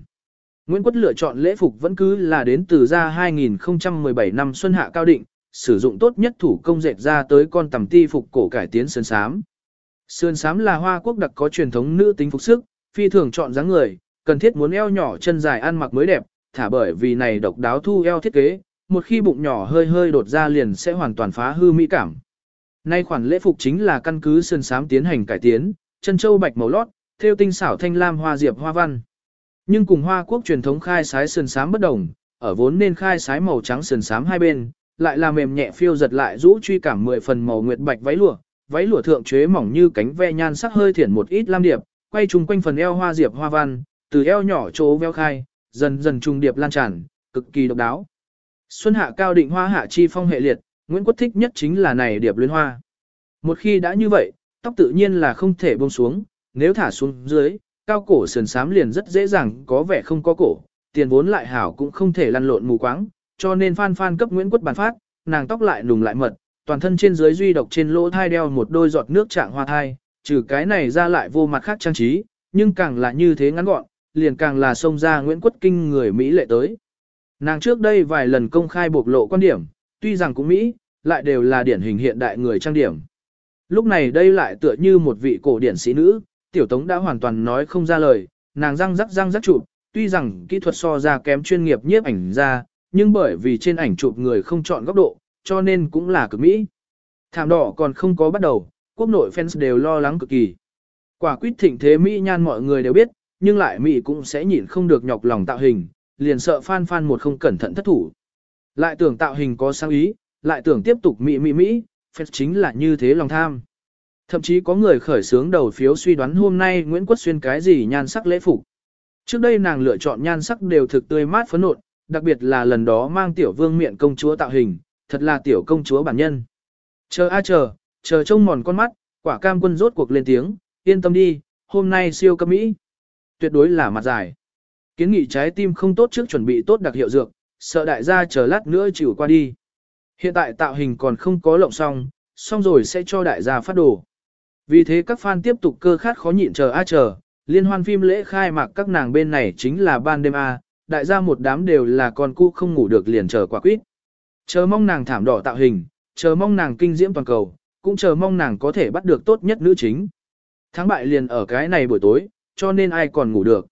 Nguyễn Quất lựa chọn lễ phục vẫn cứ là đến từ ra 2017 năm xuân hạ cao định, sử dụng tốt nhất thủ công dệt ra tới con tầm ti phục cổ cải tiến sơn sám. Sơn sám là hoa quốc đặc có truyền thống nữ tính phục sức, phi thường chọn dáng người, cần thiết muốn eo nhỏ chân dài ăn mặc mới đẹp, thả bởi vì này độc đáo thu eo thiết kế, một khi bụng nhỏ hơi hơi đột ra liền sẽ hoàn toàn phá hư mỹ cảm. Nay khoản lễ phục chính là căn cứ sơn sám tiến hành cải tiến, chân châu bạch màu lót, theo tinh xảo thanh lam hoa diệp hoa văn. Nhưng cùng hoa quốc truyền thống khai sái sơn sám bất đồng, ở vốn nên khai sái màu trắng sơn sám hai bên, lại là mềm nhẹ phiêu giật lại rũ truy cảm mười phần màu nguyệt bạch váy lụa, váy lụa thượng chế mỏng như cánh ve nhan sắc hơi thiển một ít lam điệp, quay trùng quanh phần eo hoa diệp hoa văn, từ eo nhỏ chỗ veo khai, dần dần trùng điệp lan tràn, cực kỳ độc đáo. Xuân hạ cao định hoa hạ chi phong hệ liệt, Nguyễn Quốc thích nhất chính là này điệp luyến hoa. Một khi đã như vậy, tóc tự nhiên là không thể buông xuống, nếu thả xuống dưới, cao cổ sườn sám liền rất dễ dàng có vẻ không có cổ, tiền vốn lại hảo cũng không thể lăn lộn mù quáng, cho nên Phan Phan cấp Nguyễn Quốc bàn phát, nàng tóc lại nùng lại mật, toàn thân trên dưới duy độc trên lỗ thai đeo một đôi giọt nước trạng hoa thai, trừ cái này ra lại vô mặt khác trang trí, nhưng càng là như thế ngắn gọn, liền càng là xông ra Nguyễn Quốc kinh người Mỹ lệ tới. Nàng trước đây vài lần công khai bộc lộ quan điểm, tuy rằng cũng Mỹ, lại đều là điển hình hiện đại người trang điểm. Lúc này đây lại tựa như một vị cổ điển sĩ nữ, tiểu tống đã hoàn toàn nói không ra lời, nàng răng rắc răng rắc chụp, tuy rằng kỹ thuật so ra kém chuyên nghiệp nhiếp ảnh ra, nhưng bởi vì trên ảnh chụp người không chọn góc độ, cho nên cũng là cực mỹ. Thảm đỏ còn không có bắt đầu, quốc nội fans đều lo lắng cực kỳ. Quả quyết thịnh thế Mỹ nhan mọi người đều biết, nhưng lại Mỹ cũng sẽ nhịn không được nhọc lòng tạo hình, liền sợ phan phan một không cẩn thận thất thủ. Lại tưởng tạo hình có sáng ý, lại tưởng tiếp tục Mỹ Mỹ Mỹ, phép chính là như thế lòng tham. Thậm chí có người khởi xướng đầu phiếu suy đoán hôm nay Nguyễn Quốc Xuyên cái gì nhan sắc lễ phục. Trước đây nàng lựa chọn nhan sắc đều thực tươi mát phấn nộn, đặc biệt là lần đó mang tiểu vương miệng công chúa tạo hình, thật là tiểu công chúa bản nhân. Chờ a à chờ, chờ trông mòn con mắt, quả cam quân rốt cuộc lên tiếng, yên tâm đi, hôm nay siêu cấp Mỹ. Tuyệt đối là mặt dài. Kiến nghị trái tim không tốt trước chuẩn bị tốt đặc hiệu dược, sợ đại gia chờ lát nữa chịu qua đi. Hiện tại tạo hình còn không có lộng xong, xong rồi sẽ cho đại gia phát đồ. Vì thế các fan tiếp tục cơ khát khó nhịn chờ a chờ, liên hoan phim lễ khai mạc các nàng bên này chính là ban đêm A, đại gia một đám đều là con cu không ngủ được liền chờ quả quýt. Chờ mong nàng thảm đỏ tạo hình, chờ mong nàng kinh diễm toàn cầu, cũng chờ mong nàng có thể bắt được tốt nhất nữ chính. Thắng bại liền ở cái này buổi tối, cho nên ai còn ngủ được.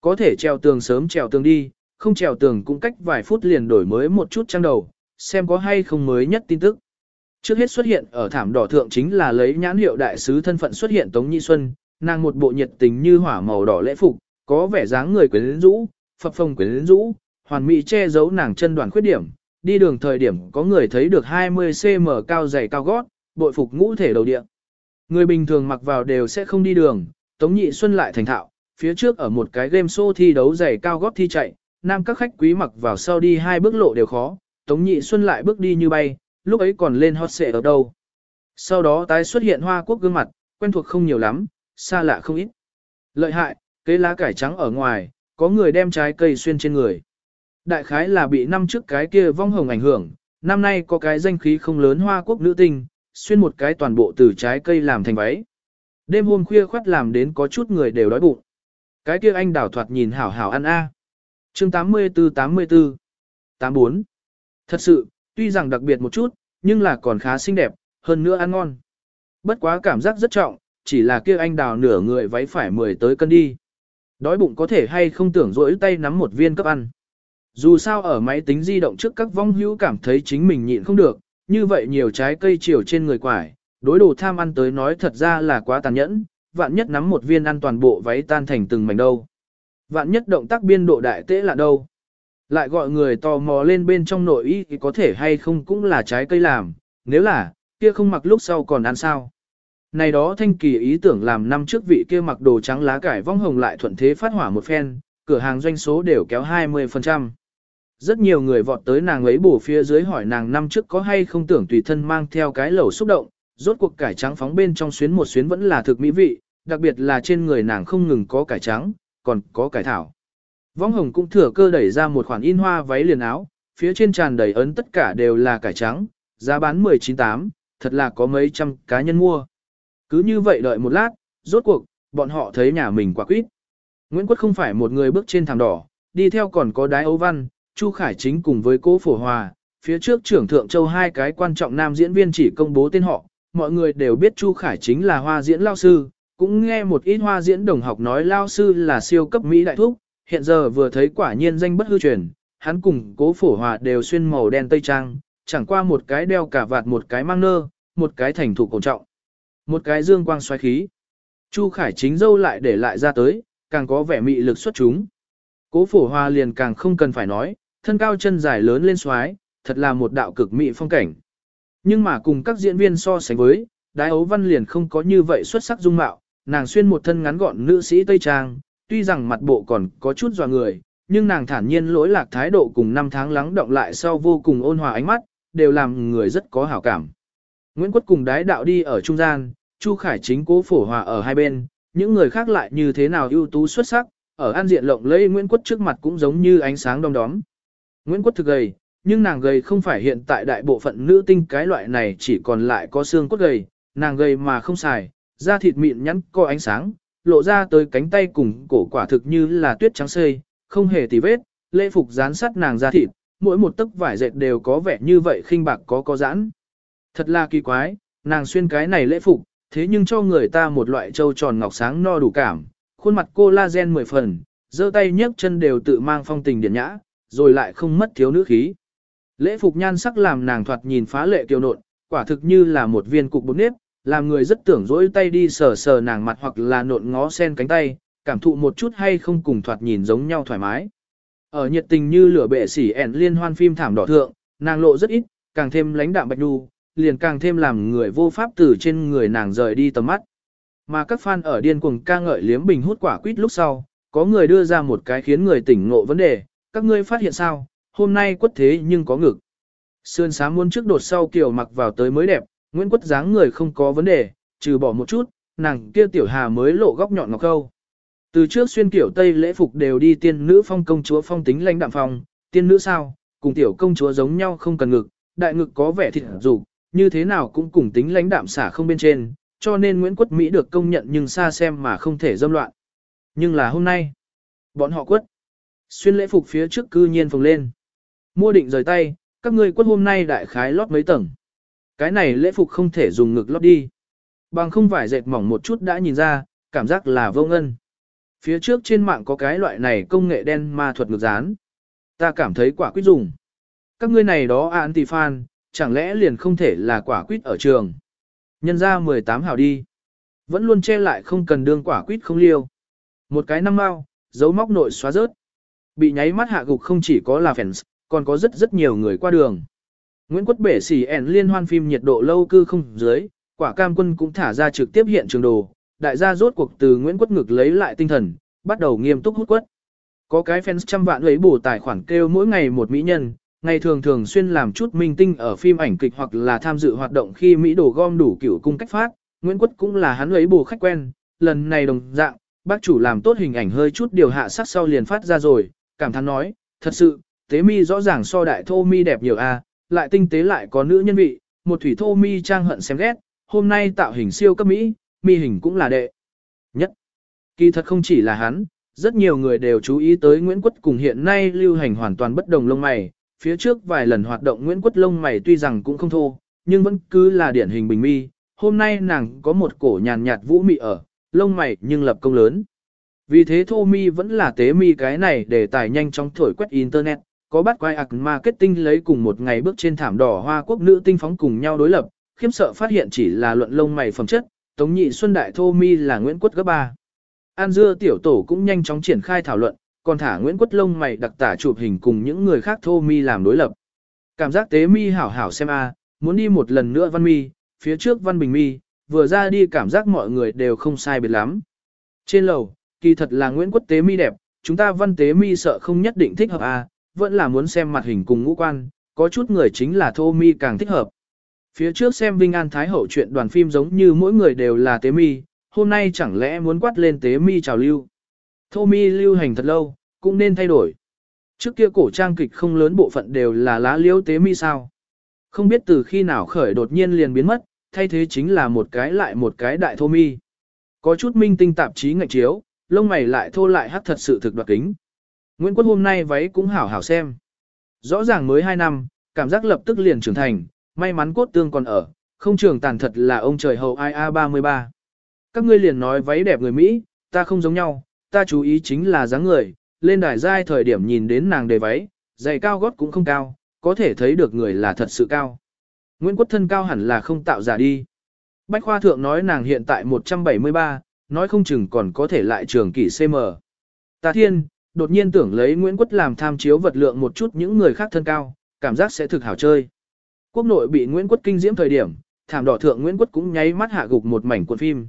Có thể treo tường sớm treo tường đi, không treo tường cũng cách vài phút liền đổi mới một chút trang đầu, xem có hay không mới nhất tin tức. Trước hết xuất hiện ở thảm đỏ thượng chính là lấy nhãn hiệu đại sứ thân phận xuất hiện Tống nhị Xuân, nàng một bộ nhiệt tình như hỏa màu đỏ lễ phục, có vẻ dáng người quyến rũ, phập phồng quyến rũ, hoàn mỹ che giấu nàng chân đoàn khuyết điểm. Đi đường thời điểm có người thấy được 20cm cao dày cao gót, bội phục ngũ thể đầu địa. Người bình thường mặc vào đều sẽ không đi đường, Tống Nhị Xuân lại thành thạo, phía trước ở một cái game show thi đấu giày cao gót thi chạy, nam các khách quý mặc vào sau đi hai bước lộ đều khó, Tống Nhị Xuân lại bước đi như bay, lúc ấy còn lên hot xệ ở đâu. Sau đó tái xuất hiện hoa quốc gương mặt, quen thuộc không nhiều lắm, xa lạ không ít. Lợi hại, cây lá cải trắng ở ngoài, có người đem trái cây xuyên trên người. Đại khái là bị năm trước cái kia vong hồng ảnh hưởng, năm nay có cái danh khí không lớn hoa quốc nữ tinh, xuyên một cái toàn bộ từ trái cây làm thành váy. Đêm hôm khuya khoát làm đến có chút người đều đói bụng. Cái kia anh đảo thoạt nhìn hảo hảo ăn a. À. Chương 84-84 84 Thật sự, tuy rằng đặc biệt một chút, nhưng là còn khá xinh đẹp, hơn nữa ăn ngon. Bất quá cảm giác rất trọng, chỉ là kia anh đào nửa người váy phải mười tới cân đi. Đói bụng có thể hay không tưởng rỗi tay nắm một viên cấp ăn. Dù sao ở máy tính di động trước các vong hữu cảm thấy chính mình nhịn không được, như vậy nhiều trái cây chiều trên người quải, đối đồ tham ăn tới nói thật ra là quá tàn nhẫn, vạn nhất nắm một viên ăn toàn bộ váy tan thành từng mảnh đâu. Vạn nhất động tác biên độ đại tế là đâu. Lại gọi người tò mò lên bên trong nội y thì có thể hay không cũng là trái cây làm, nếu là, kia không mặc lúc sau còn ăn sao. Này đó thanh kỳ ý tưởng làm năm trước vị kia mặc đồ trắng lá cải vong hồng lại thuận thế phát hỏa một phen, cửa hàng doanh số đều kéo 20%. Rất nhiều người vọt tới nàng ấy bổ phía dưới hỏi nàng năm trước có hay không tưởng tùy thân mang theo cái lẩu xúc động, rốt cuộc cải trắng phóng bên trong xuyến một xuyến vẫn là thực mỹ vị, đặc biệt là trên người nàng không ngừng có cải trắng, còn có cải thảo. Vong hồng cũng thừa cơ đẩy ra một khoản in hoa váy liền áo, phía trên tràn đầy ấn tất cả đều là cải trắng, giá bán 19.8, thật là có mấy trăm cá nhân mua. Cứ như vậy đợi một lát, rốt cuộc, bọn họ thấy nhà mình quả quýt. Nguyễn Quốc không phải một người bước trên thảm đỏ, đi theo còn có đái Âu văn, Chu Khải Chính cùng với cố phổ hòa, phía trước trưởng thượng châu hai cái quan trọng nam diễn viên chỉ công bố tên họ, mọi người đều biết Chu Khải Chính là hoa diễn lao sư, cũng nghe một ít hoa diễn đồng học nói lao sư là siêu cấp Mỹ đại thúc, hiện giờ vừa thấy quả nhiên danh bất hư truyền, hắn cùng cố phổ hòa đều xuyên màu đen tây trang, chẳng qua một cái đeo cả vạt một cái mang nơ, một cái thành thủ cổ trọng, một cái dương quang xoáy khí. Chu Khải chính dâu lại để lại ra tới, càng có vẻ mị lực xuất chúng. Cố phổ hòa liền càng không cần phải nói, thân cao chân dài lớn lên xoáy, thật là một đạo cực mị phong cảnh. Nhưng mà cùng các diễn viên so sánh với, đái ấu văn liền không có như vậy xuất sắc dung mạo, nàng xuyên một thân ngắn gọn nữ sĩ Tây Trang, tuy rằng mặt bộ còn có chút dò người, nhưng nàng thản nhiên lỗi lạc thái độ cùng năm tháng lắng động lại sau vô cùng ôn hòa ánh mắt, đều làm người rất có hảo cảm. Nguyễn Quất cùng đái đạo đi ở trung gian, Chu Khải chính cố phổ hòa ở hai bên, những người khác lại như thế nào ưu tú xuất sắc, ở an diện lộng lẫy Nguyễn Quất trước mặt cũng giống như ánh sáng đom đóm. Nguyễn Quất thực gầy, nhưng nàng gầy không phải hiện tại đại bộ phận nữ tinh cái loại này chỉ còn lại có xương cốt gầy, nàng gầy mà không xài, da thịt mịn nhắn có ánh sáng, lộ ra tới cánh tay cùng cổ quả thực như là tuyết trắng xây, không hề tì vết, lễ phục dán sát nàng da thịt, mỗi một tấc vải dệt đều có vẻ như vậy khinh bạc có có giãn. Thật là kỳ quái, nàng xuyên cái này lễ phục, thế nhưng cho người ta một loại trâu tròn ngọc sáng no đủ cảm, khuôn mặt cô la gen mười phần, giơ tay nhấc chân đều tự mang phong tình điển nhã, rồi lại không mất thiếu nữ khí. Lễ phục nhan sắc làm nàng thoạt nhìn phá lệ kiều nộn, quả thực như là một viên cục bột nếp, làm người rất tưởng dỗi tay đi sờ sờ nàng mặt hoặc là nộn ngó sen cánh tay, cảm thụ một chút hay không cùng thoạt nhìn giống nhau thoải mái. Ở nhiệt tình như lửa bệ sỉ ẻn liên hoan phim thảm đỏ thượng, nàng lộ rất ít, càng thêm lãnh đạm bạch đu, liền càng thêm làm người vô pháp từ trên người nàng rời đi tầm mắt. Mà các fan ở điên cuồng ca ngợi liếm bình hút quả quýt lúc sau, có người đưa ra một cái khiến người tỉnh ngộ vấn đề, các ngươi phát hiện sao, hôm nay quất thế nhưng có ngực. Sườn sáng muôn trước đột sau kiểu mặc vào tới mới đẹp, Nguyễn Quất dáng người không có vấn đề, trừ bỏ một chút, nàng kia tiểu hà mới lộ góc nhọn ngọc câu. Từ trước xuyên kiểu Tây lễ phục đều đi tiên nữ phong công chúa phong tính lãnh đạm phong, tiên nữ sao, cùng tiểu công chúa giống nhau không cần ngực, đại ngực có vẻ thịt dục như thế nào cũng cùng tính lãnh đạm xả không bên trên, cho nên Nguyễn Quất Mỹ được công nhận nhưng xa xem mà không thể dâm loạn. Nhưng là hôm nay, bọn họ quất, xuyên lễ phục phía trước cư nhiên phồng lên. Mua định rời tay, các ngươi quất hôm nay đại khái lót mấy tầng. Cái này lễ phục không thể dùng ngực lót đi. Bằng không phải dệt mỏng một chút đã nhìn ra, cảm giác là vô ngân. Phía trước trên mạng có cái loại này công nghệ đen ma thuật ngược dán. Ta cảm thấy quả quyết dùng. Các ngươi này đó à, anti-fan, chẳng lẽ liền không thể là quả quýt ở trường. Nhân ra 18 hào đi. Vẫn luôn che lại không cần đương quả quýt không liêu. Một cái năm mau, dấu móc nội xóa rớt. Bị nháy mắt hạ gục không chỉ có là fans, còn có rất rất nhiều người qua đường. Nguyễn Quốc Bể xỉ ẻn liên hoan phim nhiệt độ lâu cư không dưới, quả cam quân cũng thả ra trực tiếp hiện trường đồ, đại gia rốt cuộc từ Nguyễn Quốc ngực lấy lại tinh thần, bắt đầu nghiêm túc hút quất. Có cái fans trăm vạn ấy bổ tài khoản kêu mỗi ngày một mỹ nhân, ngày thường thường xuyên làm chút minh tinh ở phim ảnh kịch hoặc là tham dự hoạt động khi Mỹ đồ gom đủ kiểu cung cách phát, Nguyễn Quốc cũng là hắn ấy bổ khách quen, lần này đồng dạng, bác chủ làm tốt hình ảnh hơi chút điều hạ sắc sau liền phát ra rồi, cảm thán nói, thật sự, tế mi rõ ràng so đại thô mi đẹp nhiều a, lại tinh tế lại có nữ nhân vị, một thủy thô mi trang hận xem ghét, hôm nay tạo hình siêu cấp Mỹ, mi hình cũng là đệ. Nhất, kỳ thật không chỉ là hắn, rất nhiều người đều chú ý tới Nguyễn Quất cùng hiện nay lưu hành hoàn toàn bất đồng lông mày, phía trước vài lần hoạt động Nguyễn Quất lông mày tuy rằng cũng không thô, nhưng vẫn cứ là điển hình bình mi, hôm nay nàng có một cổ nhàn nhạt vũ mị ở, lông mày nhưng lập công lớn. Vì thế thô mi vẫn là tế mi cái này để tài nhanh chóng thổi quét internet, có bắt quay ạc marketing lấy cùng một ngày bước trên thảm đỏ hoa quốc nữ tinh phóng cùng nhau đối lập, khiếm sợ phát hiện chỉ là luận lông mày phẩm chất, Tống Nhị Xuân Đại Thô Mi là Nguyễn Quất gấp 3. An Dưa tiểu tổ cũng nhanh chóng triển khai thảo luận, còn thả Nguyễn Quất lông mày đặc tả chụp hình cùng những người khác thô mi làm đối lập. Cảm giác tế mi hảo hảo xem a, muốn đi một lần nữa văn mi, phía trước văn bình mi, vừa ra đi cảm giác mọi người đều không sai biệt lắm. Trên lầu, kỳ thật là Nguyễn Quất tế mi đẹp, chúng ta văn tế mi sợ không nhất định thích hợp a, vẫn là muốn xem mặt hình cùng ngũ quan, có chút người chính là thô mi càng thích hợp. Phía trước xem Vinh An Thái Hậu chuyện đoàn phim giống như mỗi người đều là tế mi, hôm nay chẳng lẽ muốn quát lên tế mi trào lưu. Thô mi lưu hành thật lâu, cũng nên thay đổi. Trước kia cổ trang kịch không lớn bộ phận đều là lá liễu tế mi sao. Không biết từ khi nào khởi đột nhiên liền biến mất, thay thế chính là một cái lại một cái đại thô mi. Có chút minh tinh tạp chí ngạch chiếu, lông mày lại thô lại hắc thật sự thực đoạt kính. Nguyễn Quốc hôm nay váy cũng hảo hảo xem. Rõ ràng mới 2 năm, cảm giác lập tức liền trưởng thành, may mắn cốt tương còn ở, không trường tàn thật là ông trời hậu IA33. Các ngươi liền nói váy đẹp người Mỹ, ta không giống nhau, ta chú ý chính là dáng người, lên đài giai thời điểm nhìn đến nàng đề váy, giày cao gót cũng không cao, có thể thấy được người là thật sự cao. Nguyễn Quốc thân cao hẳn là không tạo giả đi. Bách Khoa Thượng nói nàng hiện tại 173, nói không chừng còn có thể lại trường kỷ CM. Ta thiên, đột nhiên tưởng lấy Nguyễn Quất làm tham chiếu vật lượng một chút những người khác thân cao, cảm giác sẽ thực hảo chơi. Quốc nội bị Nguyễn Quất kinh diễm thời điểm, thảm đỏ thượng Nguyễn Quất cũng nháy mắt hạ gục một mảnh cuộn phim.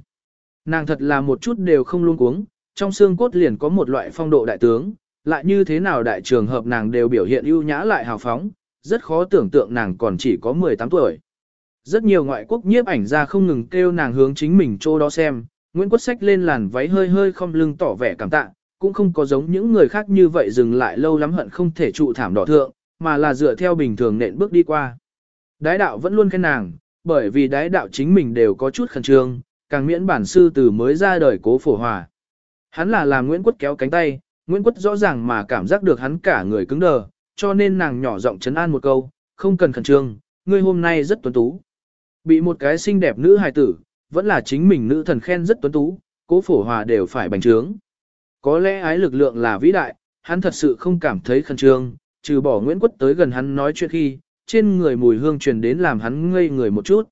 Nàng thật là một chút đều không luôn cuống, trong xương cốt liền có một loại phong độ đại tướng, lại như thế nào đại trường hợp nàng đều biểu hiện ưu nhã lại hào phóng, rất khó tưởng tượng nàng còn chỉ có 18 tuổi. Rất nhiều ngoại quốc nhiếp ảnh ra không ngừng kêu nàng hướng chính mình chỗ đó xem, Nguyễn Quốc Sách lên làn váy hơi hơi không lưng tỏ vẻ cảm tạ, cũng không có giống những người khác như vậy dừng lại lâu lắm hận không thể trụ thảm đỏ thượng, mà là dựa theo bình thường nện bước đi qua. Đái đạo vẫn luôn khen nàng, bởi vì đái đạo chính mình đều có chút khẩn trương, càng miễn bản sư từ mới ra đời cố phổ hòa. Hắn là làm Nguyễn Quất kéo cánh tay, Nguyễn Quất rõ ràng mà cảm giác được hắn cả người cứng đờ, cho nên nàng nhỏ giọng chấn an một câu, không cần khẩn trương, ngươi hôm nay rất tuấn tú. Bị một cái xinh đẹp nữ hài tử, vẫn là chính mình nữ thần khen rất tuấn tú, cố phổ hòa đều phải bành trướng. Có lẽ ái lực lượng là vĩ đại, hắn thật sự không cảm thấy khẩn trương, trừ bỏ Nguyễn Quất tới gần hắn nói chuyện khi, trên người mùi hương truyền đến làm hắn ngây người một chút.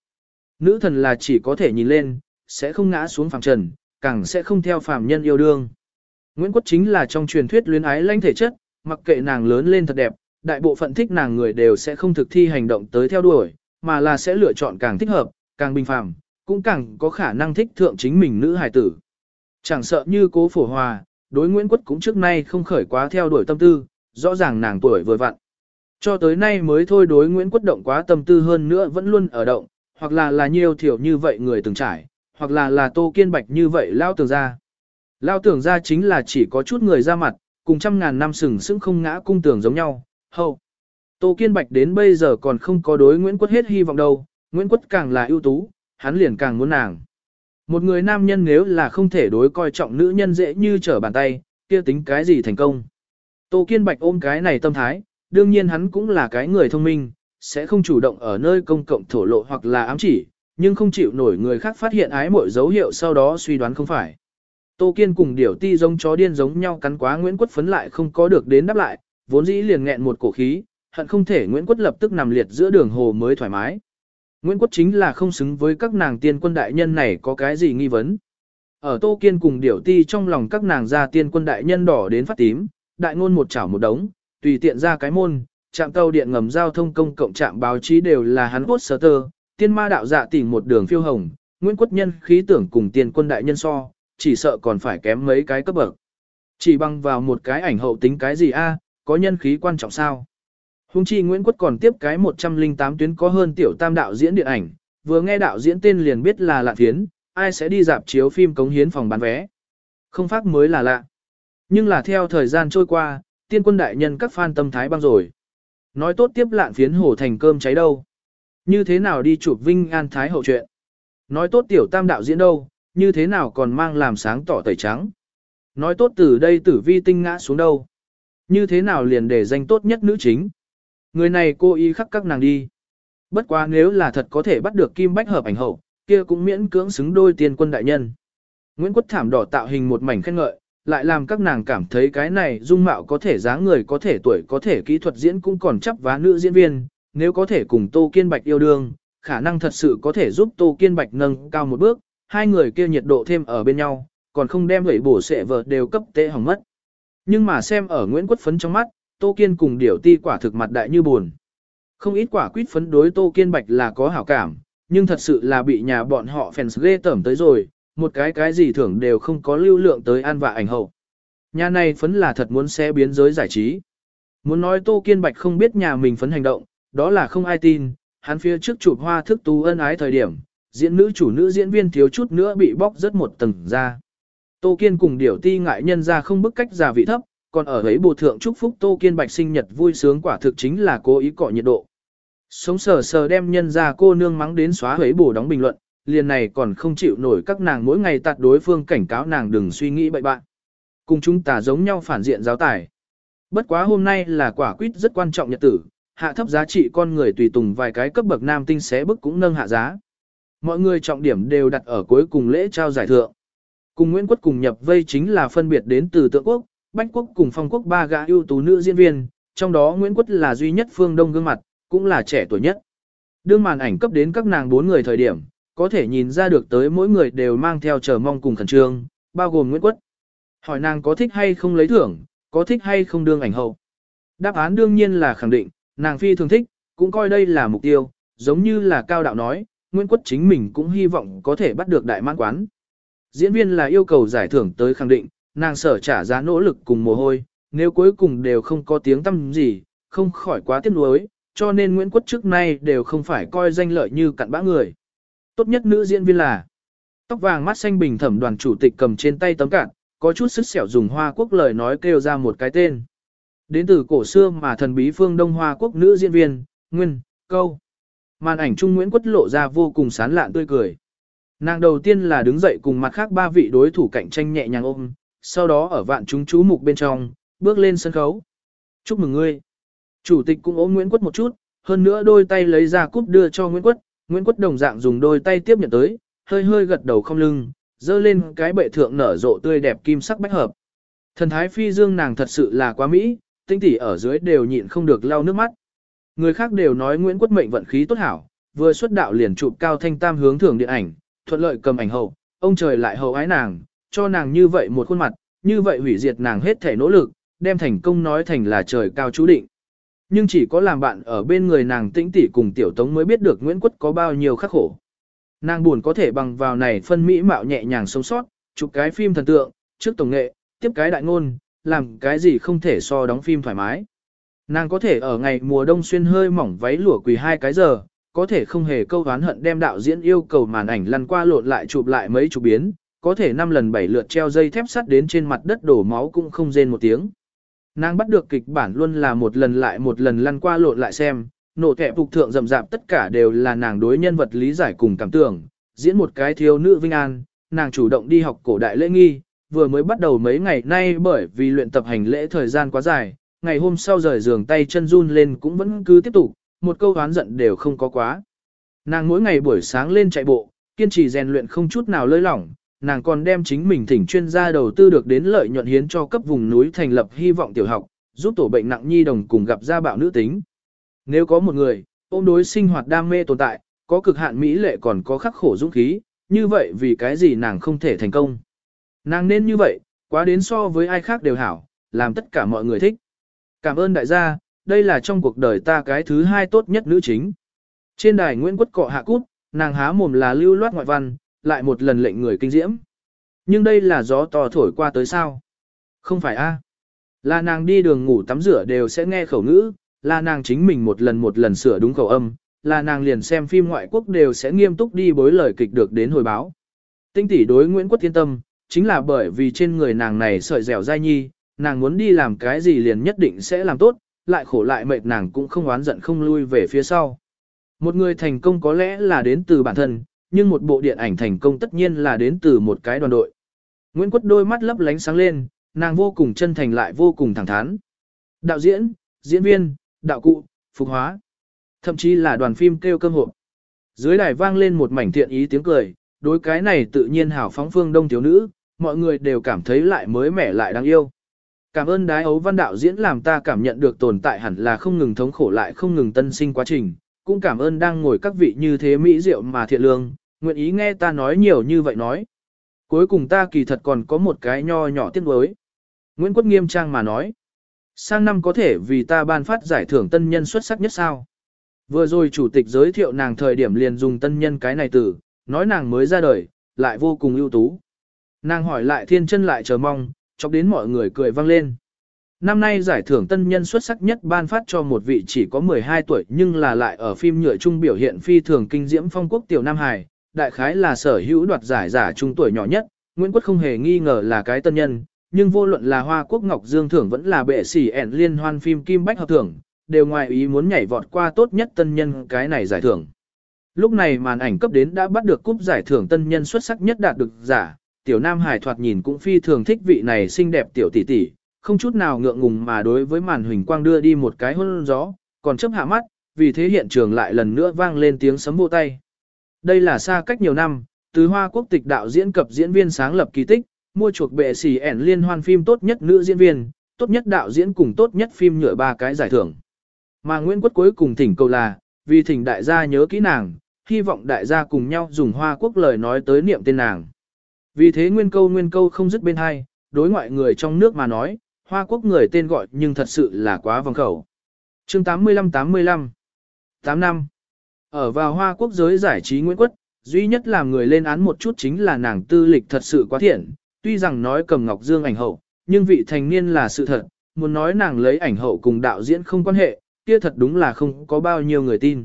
Nữ thần là chỉ có thể nhìn lên, sẽ không ngã xuống phàm trần, càng sẽ không theo phàm nhân yêu đương. Nguyễn Quốc chính là trong truyền thuyết luyến ái lãnh thể chất, mặc kệ nàng lớn lên thật đẹp, đại bộ phận thích nàng người đều sẽ không thực thi hành động tới theo đuổi, mà là sẽ lựa chọn càng thích hợp, càng bình phàm, cũng càng có khả năng thích thượng chính mình nữ hài tử. Chẳng sợ như cố phổ hòa, đối Nguyễn Quất cũng trước nay không khởi quá theo đuổi tâm tư, rõ ràng nàng tuổi vừa vặn. Cho tới nay mới thôi đối Nguyễn Quất động quá tâm tư hơn nữa vẫn luôn ở động, hoặc là là nhiều thiểu như vậy người từng trải, hoặc là là tô kiên bạch như vậy lao tưởng ra. Lao tưởng ra chính là chỉ có chút người ra mặt, cùng trăm ngàn năm sừng sững không ngã cung tưởng giống nhau, hậu. Tô Kiên Bạch đến bây giờ còn không có đối Nguyễn Quất hết hy vọng đâu, Nguyễn Quất càng là ưu tú, hắn liền càng muốn nàng. Một người nam nhân nếu là không thể đối coi trọng nữ nhân dễ như trở bàn tay, kia tính cái gì thành công. Tô Kiên Bạch ôm cái này tâm thái, đương nhiên hắn cũng là cái người thông minh, sẽ không chủ động ở nơi công cộng thổ lộ hoặc là ám chỉ, nhưng không chịu nổi người khác phát hiện ái mọi dấu hiệu sau đó suy đoán không phải. Tô Kiên cùng điểu ti giống chó điên giống nhau cắn quá Nguyễn Quất phấn lại không có được đến đáp lại, vốn dĩ liền nghẹn một cổ khí, hận không thể Nguyễn Quất lập tức nằm liệt giữa đường hồ mới thoải mái. Nguyễn Quất chính là không xứng với các nàng tiên quân đại nhân này có cái gì nghi vấn. Ở Tô Kiên cùng điểu ti trong lòng các nàng ra tiên quân đại nhân đỏ đến phát tím, đại ngôn một chảo một đống, tùy tiện ra cái môn, trạm tàu điện ngầm giao thông công cộng trạm báo chí đều là hắn quốc sở tơ, tiên ma đạo dạ tỉnh một đường phiêu hồng, Nguyễn Quất nhân khí tưởng cùng tiên quân đại nhân so, chỉ sợ còn phải kém mấy cái cấp bậc. Chỉ bằng vào một cái ảnh hậu tính cái gì a, có nhân khí quan trọng sao? Hùng chi Nguyễn Quất còn tiếp cái 108 tuyến có hơn tiểu tam đạo diễn điện ảnh, vừa nghe đạo diễn tên liền biết là lạ thiến, ai sẽ đi dạp chiếu phim cống hiến phòng bán vé. Không phát mới là lạ. Nhưng là theo thời gian trôi qua, tiên quân đại nhân các fan tâm thái băng rồi. Nói tốt tiếp lạn phiến hổ thành cơm cháy đâu. Như thế nào đi chụp Vinh An Thái hậu chuyện. Nói tốt tiểu tam đạo diễn đâu, như thế nào còn mang làm sáng tỏ tẩy trắng. Nói tốt từ đây tử vi tinh ngã xuống đâu. Như thế nào liền để danh tốt nhất nữ chính. Người này cô ý khắc các nàng đi. Bất quá nếu là thật có thể bắt được kim bách hợp ảnh hậu, kia cũng miễn cưỡng xứng đôi tiền quân đại nhân. Nguyễn Quốc Thảm đỏ tạo hình một mảnh khen ngợi, lại làm các nàng cảm thấy cái này dung mạo có thể dáng người có thể tuổi có thể kỹ thuật diễn cũng còn chấp vá nữ diễn viên, nếu có thể cùng Tô Kiên Bạch yêu đương, khả năng thật sự có thể giúp Tô Kiên Bạch nâng cao một bước, hai người kia nhiệt độ thêm ở bên nhau, còn không đem gậy bổ sệ vợ đều cấp tệ hỏng mất. Nhưng mà xem ở Nguyễn Quất Phấn trong mắt, Tô Kiên cùng điểu ti quả thực mặt đại như buồn. Không ít quả quýt phấn đối Tô Kiên Bạch là có hảo cảm, nhưng thật sự là bị nhà bọn họ fans ghê tởm tới rồi, một cái cái gì thưởng đều không có lưu lượng tới an và ảnh hậu. Nhà này phấn là thật muốn xe biến giới giải trí. Muốn nói Tô Kiên Bạch không biết nhà mình phấn hành động, đó là không ai tin, hắn phía trước chụp hoa thức tú ân ái thời điểm, diễn nữ chủ nữ diễn viên thiếu chút nữa bị bóc rất một tầng ra. Tô Kiên cùng điểu ti ngại nhân ra không bức cách giả vị thấp, còn ở ấy bộ thượng chúc phúc Tô Kiên bạch sinh nhật vui sướng quả thực chính là cố ý cọ nhiệt độ. Sống sờ sờ đem nhân ra cô nương mắng đến xóa ấy bổ đóng bình luận, liền này còn không chịu nổi các nàng mỗi ngày tạt đối phương cảnh cáo nàng đừng suy nghĩ bậy bạn. Cùng chúng ta giống nhau phản diện giáo tải. Bất quá hôm nay là quả quýt rất quan trọng nhật tử, hạ thấp giá trị con người tùy tùng vài cái cấp bậc nam tinh xé bức cũng nâng hạ giá. Mọi người trọng điểm đều đặt ở cuối cùng lễ trao giải thượng. Cùng Nguyễn Quốc cùng nhập vây chính là phân biệt đến từ tượng quốc, Bách Quốc cùng Phong Quốc ba gã ưu tú nữ diễn viên, trong đó Nguyễn Quốc là duy nhất phương đông gương mặt, cũng là trẻ tuổi nhất. Đương màn ảnh cấp đến các nàng bốn người thời điểm, có thể nhìn ra được tới mỗi người đều mang theo chờ mong cùng khẩn trương, bao gồm Nguyễn Quốc. Hỏi nàng có thích hay không lấy thưởng, có thích hay không đương ảnh hậu. Đáp án đương nhiên là khẳng định, nàng phi thường thích, cũng coi đây là mục tiêu, giống như là cao đạo nói, Nguyễn Quốc chính mình cũng hy vọng có thể bắt được đại mãn quán. Diễn viên là yêu cầu giải thưởng tới khẳng định, nàng sở trả giá nỗ lực cùng mồ hôi, nếu cuối cùng đều không có tiếng tâm gì, không khỏi quá tiếc nuối, cho nên Nguyễn Quốc trước nay đều không phải coi danh lợi như cặn bã người. Tốt nhất nữ diễn viên là tóc vàng mắt xanh bình thẩm đoàn chủ tịch cầm trên tay tấm cạn, có chút sức sẹo dùng hoa quốc lời nói kêu ra một cái tên. Đến từ cổ xưa mà thần bí phương Đông Hoa quốc nữ diễn viên, Nguyên, Câu. Màn ảnh Trung Nguyễn Quất lộ ra vô cùng sán lạn tươi cười. Nàng đầu tiên là đứng dậy cùng mặt khác ba vị đối thủ cạnh tranh nhẹ nhàng ôm, sau đó ở vạn chúng chú mục bên trong, bước lên sân khấu. Chúc mừng ngươi. Chủ tịch cũng ôm Nguyễn Quất một chút, hơn nữa đôi tay lấy ra cúp đưa cho Nguyễn Quất, Nguyễn Quất đồng dạng dùng đôi tay tiếp nhận tới, hơi hơi gật đầu không lưng, dơ lên cái bệ thượng nở rộ tươi đẹp kim sắc bách hợp. Thần thái phi dương nàng thật sự là quá mỹ, tinh tỷ ở dưới đều nhịn không được lau nước mắt. Người khác đều nói Nguyễn Quất mệnh vận khí tốt hảo, vừa xuất đạo liền chụp cao thanh tam hướng thưởng điện ảnh, thuận lợi cầm ảnh hậu, ông trời lại hậu ái nàng, cho nàng như vậy một khuôn mặt, như vậy hủy diệt nàng hết thể nỗ lực, đem thành công nói thành là trời cao chú định. Nhưng chỉ có làm bạn ở bên người nàng tĩnh tỉ cùng tiểu tống mới biết được Nguyễn Quất có bao nhiêu khắc khổ. Nàng buồn có thể bằng vào này phân mỹ mạo nhẹ nhàng sống sót, chụp cái phim thần tượng, trước tổng nghệ, tiếp cái đại ngôn, làm cái gì không thể so đóng phim thoải mái. Nàng có thể ở ngày mùa đông xuyên hơi mỏng váy lụa quỳ hai cái giờ, có thể không hề câu oán hận đem đạo diễn yêu cầu màn ảnh lăn qua lộn lại chụp lại mấy chục biến, có thể năm lần bảy lượt treo dây thép sắt đến trên mặt đất đổ máu cũng không rên một tiếng. Nàng bắt được kịch bản luôn là một lần lại một lần lăn qua lộn lại xem, nổ kẹp phục thượng rầm rạp tất cả đều là nàng đối nhân vật lý giải cùng cảm tưởng, diễn một cái thiếu nữ vinh an, nàng chủ động đi học cổ đại lễ nghi, vừa mới bắt đầu mấy ngày nay bởi vì luyện tập hành lễ thời gian quá dài, ngày hôm sau rời giường tay chân run lên cũng vẫn cứ tiếp tục, một câu oán giận đều không có quá. Nàng mỗi ngày buổi sáng lên chạy bộ, kiên trì rèn luyện không chút nào lơi lỏng, nàng còn đem chính mình thỉnh chuyên gia đầu tư được đến lợi nhuận hiến cho cấp vùng núi thành lập hy vọng tiểu học, giúp tổ bệnh nặng nhi đồng cùng gặp gia bạo nữ tính. Nếu có một người, ôm đối sinh hoạt đam mê tồn tại, có cực hạn mỹ lệ còn có khắc khổ dũng khí, như vậy vì cái gì nàng không thể thành công. Nàng nên như vậy, quá đến so với ai khác đều hảo, làm tất cả mọi người thích. Cảm ơn đại gia, đây là trong cuộc đời ta cái thứ hai tốt nhất nữ chính. Trên đài Nguyễn Quất cọ hạ cút, nàng há mồm là lưu loát ngoại văn, lại một lần lệnh người kinh diễm. Nhưng đây là gió to thổi qua tới sao? Không phải a? Là nàng đi đường ngủ tắm rửa đều sẽ nghe khẩu ngữ, là nàng chính mình một lần một lần sửa đúng khẩu âm, là nàng liền xem phim ngoại quốc đều sẽ nghiêm túc đi bối lời kịch được đến hồi báo. Tinh tỷ đối Nguyễn Quốc Thiên Tâm, chính là bởi vì trên người nàng này sợi dẻo dai nhi, nàng muốn đi làm cái gì liền nhất định sẽ làm tốt, lại khổ lại mệt nàng cũng không oán giận không lui về phía sau. Một người thành công có lẽ là đến từ bản thân, nhưng một bộ điện ảnh thành công tất nhiên là đến từ một cái đoàn đội. Nguyễn Quất đôi mắt lấp lánh sáng lên, nàng vô cùng chân thành lại vô cùng thẳng thắn. Đạo diễn, diễn viên, đạo cụ, phục hóa. Thậm chí là đoàn phim kêu cơm hộp. Dưới đài vang lên một mảnh thiện ý tiếng cười, đối cái này tự nhiên hảo phóng phương đông thiếu nữ, mọi người đều cảm thấy lại mới mẻ lại đáng yêu. Cảm ơn đái ấu văn đạo diễn làm ta cảm nhận được tồn tại hẳn là không ngừng thống khổ lại không ngừng tân sinh quá trình. Cũng cảm ơn đang ngồi các vị như thế mỹ diệu mà thiện lương, nguyện ý nghe ta nói nhiều như vậy nói. Cuối cùng ta kỳ thật còn có một cái nho nhỏ tiếc đối. Nguyễn Quốc nghiêm trang mà nói. Sang năm có thể vì ta ban phát giải thưởng tân nhân xuất sắc nhất sao. Vừa rồi chủ tịch giới thiệu nàng thời điểm liền dùng tân nhân cái này từ, nói nàng mới ra đời, lại vô cùng ưu tú. Nàng hỏi lại thiên chân lại chờ mong, chọc đến mọi người cười vang lên. Năm nay giải thưởng tân nhân xuất sắc nhất ban phát cho một vị chỉ có 12 tuổi nhưng là lại ở phim nhựa trung biểu hiện phi thường kinh diễm phong quốc tiểu Nam Hải, đại khái là sở hữu đoạt giải giả trung tuổi nhỏ nhất, Nguyễn Quốc không hề nghi ngờ là cái tân nhân, nhưng vô luận là Hoa Quốc Ngọc Dương thưởng vẫn là bệ sĩ ẻn liên hoan phim Kim Bách hợp thưởng, đều ngoài ý muốn nhảy vọt qua tốt nhất tân nhân cái này giải thưởng. Lúc này màn ảnh cấp đến đã bắt được cúp giải thưởng tân nhân xuất sắc nhất đạt được giả, tiểu nam hải thoạt nhìn cũng phi thường thích vị này xinh đẹp tiểu tỷ tỷ, không chút nào ngượng ngùng mà đối với màn huỳnh quang đưa đi một cái hôn gió, còn chấp hạ mắt, vì thế hiện trường lại lần nữa vang lên tiếng sấm vỗ tay. Đây là xa cách nhiều năm, từ Hoa Quốc tịch đạo diễn cập diễn viên sáng lập kỳ tích, mua chuộc bệ xỉ ẻn liên hoan phim tốt nhất nữ diễn viên, tốt nhất đạo diễn cùng tốt nhất phim nhựa ba cái giải thưởng. Mà Nguyễn Quốc cuối cùng thỉnh cầu là, vì thỉnh đại gia nhớ kỹ nàng, hy vọng đại gia cùng nhau dùng Hoa Quốc lời nói tới niệm tên nàng. Vì thế nguyên câu nguyên câu không dứt bên hai, đối ngoại người trong nước mà nói, Hoa Quốc người tên gọi nhưng thật sự là quá vòng khẩu. chương 85-85 8 năm ở vào Hoa Quốc giới giải trí Nguyễn Quất, duy nhất làm người lên án một chút chính là nàng tư lịch thật sự quá thiện, tuy rằng nói cầm Ngọc Dương ảnh hậu, nhưng vị thành niên là sự thật, muốn nói nàng lấy ảnh hậu cùng đạo diễn không quan hệ, kia thật đúng là không có bao nhiêu người tin.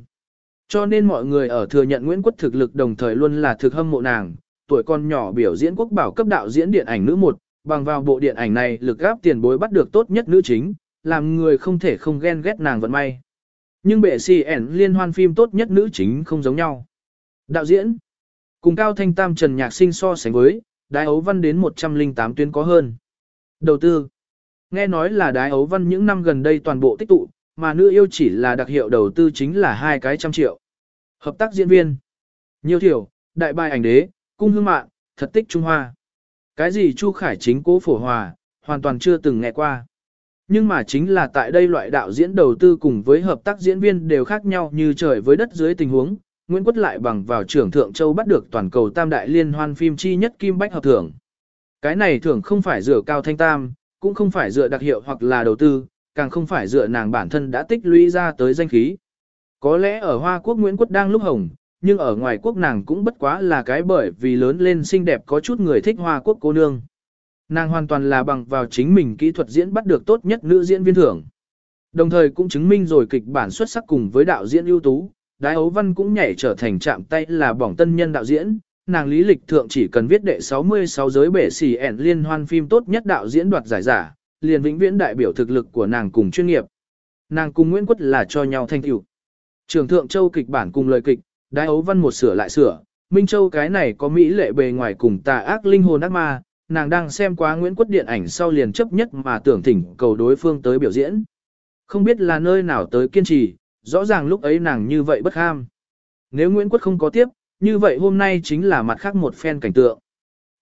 Cho nên mọi người ở thừa nhận Nguyễn Quất thực lực đồng thời luôn là thực hâm mộ nàng, tuổi con nhỏ biểu diễn quốc bảo cấp đạo diễn điện ảnh nữ một, bằng vào bộ điện ảnh này lực gáp tiền bối bắt được tốt nhất nữ chính, làm người không thể không ghen ghét nàng vận may. Nhưng bệ CN liên hoan phim tốt nhất nữ chính không giống nhau. Đạo diễn, cùng Cao Thanh Tam Trần Nhạc Sinh so sánh với, đái ấu văn đến 108 tuyến có hơn. Đầu tư, nghe nói là đái ấu văn những năm gần đây toàn bộ tích tụ, mà nữ yêu chỉ là đặc hiệu đầu tư chính là hai cái trăm triệu. Hợp tác diễn viên, nhiều thiểu, đại bài ảnh đế, cung hương mạng, thật tích Trung Hoa. Cái gì Chu Khải chính cố phổ hòa, hoàn toàn chưa từng nghe qua. Nhưng mà chính là tại đây loại đạo diễn đầu tư cùng với hợp tác diễn viên đều khác nhau như trời với đất dưới tình huống, Nguyễn Quất lại bằng vào trưởng Thượng Châu bắt được toàn cầu tam đại liên hoan phim chi nhất Kim Bách hợp thưởng. Cái này thưởng không phải dựa cao thanh tam, cũng không phải dựa đặc hiệu hoặc là đầu tư, càng không phải dựa nàng bản thân đã tích lũy ra tới danh khí. Có lẽ ở Hoa Quốc Nguyễn Quất đang lúc hồng, nhưng ở ngoài quốc nàng cũng bất quá là cái bởi vì lớn lên xinh đẹp có chút người thích Hoa Quốc cô nương. Nàng hoàn toàn là bằng vào chính mình kỹ thuật diễn bắt được tốt nhất nữ diễn viên thưởng. Đồng thời cũng chứng minh rồi kịch bản xuất sắc cùng với đạo diễn ưu tú, Đái Ấu Văn cũng nhảy trở thành chạm tay là bỏng tân nhân đạo diễn, nàng lý lịch thượng chỉ cần viết đệ 66 giới bể xỉ ẻn liên hoan phim tốt nhất đạo diễn đoạt giải giả, liền vĩnh viễn đại biểu thực lực của nàng cùng chuyên nghiệp. Nàng cùng Nguyễn Quất là cho nhau thanh tựu. Trường Thượng Châu kịch bản cùng lời kịch, Đái Ấu Văn một sửa lại sửa, Minh Châu cái này có mỹ lệ bề ngoài cùng tà ác linh hồn ác ma, nàng đang xem quá Nguyễn Quất điện ảnh sau liền chấp nhất mà tưởng thỉnh cầu đối phương tới biểu diễn. Không biết là nơi nào tới kiên trì, rõ ràng lúc ấy nàng như vậy bất ham. Nếu Nguyễn Quất không có tiếp, như vậy hôm nay chính là mặt khác một phen cảnh tượng.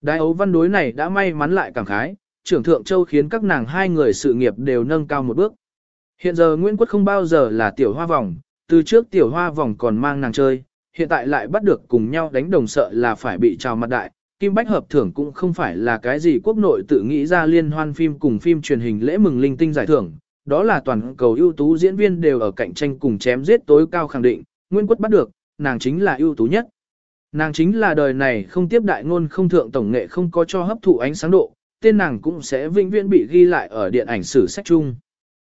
Đại ấu văn đối này đã may mắn lại cảm khái, trưởng thượng châu khiến các nàng hai người sự nghiệp đều nâng cao một bước. Hiện giờ Nguyễn Quất không bao giờ là tiểu hoa vòng, từ trước tiểu hoa vòng còn mang nàng chơi, hiện tại lại bắt được cùng nhau đánh đồng sợ là phải bị trào mặt đại. Kim Bách hợp thưởng cũng không phải là cái gì quốc nội tự nghĩ ra liên hoan phim cùng phim truyền hình lễ mừng linh tinh giải thưởng, đó là toàn cầu ưu tú diễn viên đều ở cạnh tranh cùng chém giết tối cao khẳng định, Nguyên Quất bắt được, nàng chính là ưu tú nhất. Nàng chính là đời này không tiếp đại ngôn không thượng tổng nghệ không có cho hấp thụ ánh sáng độ, tên nàng cũng sẽ vĩnh viễn bị ghi lại ở điện ảnh sử sách chung.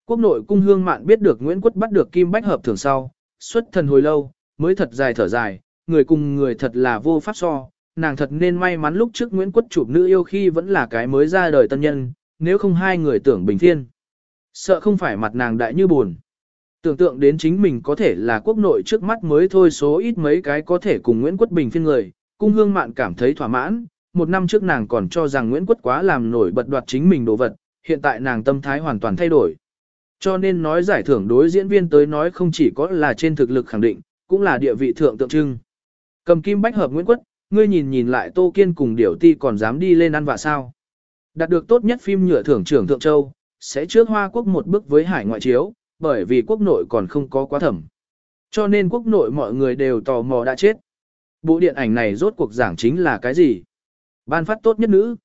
Quốc nội cung hương mạn biết được Nguyễn Quất bắt được Kim Bách hợp thường sau, xuất thần hồi lâu, mới thật dài thở dài, người cùng người thật là vô pháp so, nàng thật nên may mắn lúc trước Nguyễn Quất chụp nữ yêu khi vẫn là cái mới ra đời tân nhân, nếu không hai người tưởng bình thiên. Sợ không phải mặt nàng đại như buồn. Tưởng tượng đến chính mình có thể là quốc nội trước mắt mới thôi số ít mấy cái có thể cùng Nguyễn Quất Bình phiên người, cung hương mạn cảm thấy thỏa mãn, một năm trước nàng còn cho rằng Nguyễn Quất quá làm nổi bật đoạt chính mình đồ vật, hiện tại nàng tâm thái hoàn toàn thay đổi. Cho nên nói giải thưởng đối diễn viên tới nói không chỉ có là trên thực lực khẳng định, cũng là địa vị thượng tượng trưng. Cầm kim bách hợp Nguyễn Quất, ngươi nhìn nhìn lại Tô Kiên cùng Điểu Ti còn dám đi lên ăn vạ sao. Đạt được tốt nhất phim nhựa thưởng trưởng Thượng Châu, sẽ trước Hoa Quốc một bước với hải ngoại chiếu, bởi vì quốc nội còn không có quá thẩm. Cho nên quốc nội mọi người đều tò mò đã chết. Bộ điện ảnh này rốt cuộc giảng chính là cái gì? Ban phát tốt nhất nữ.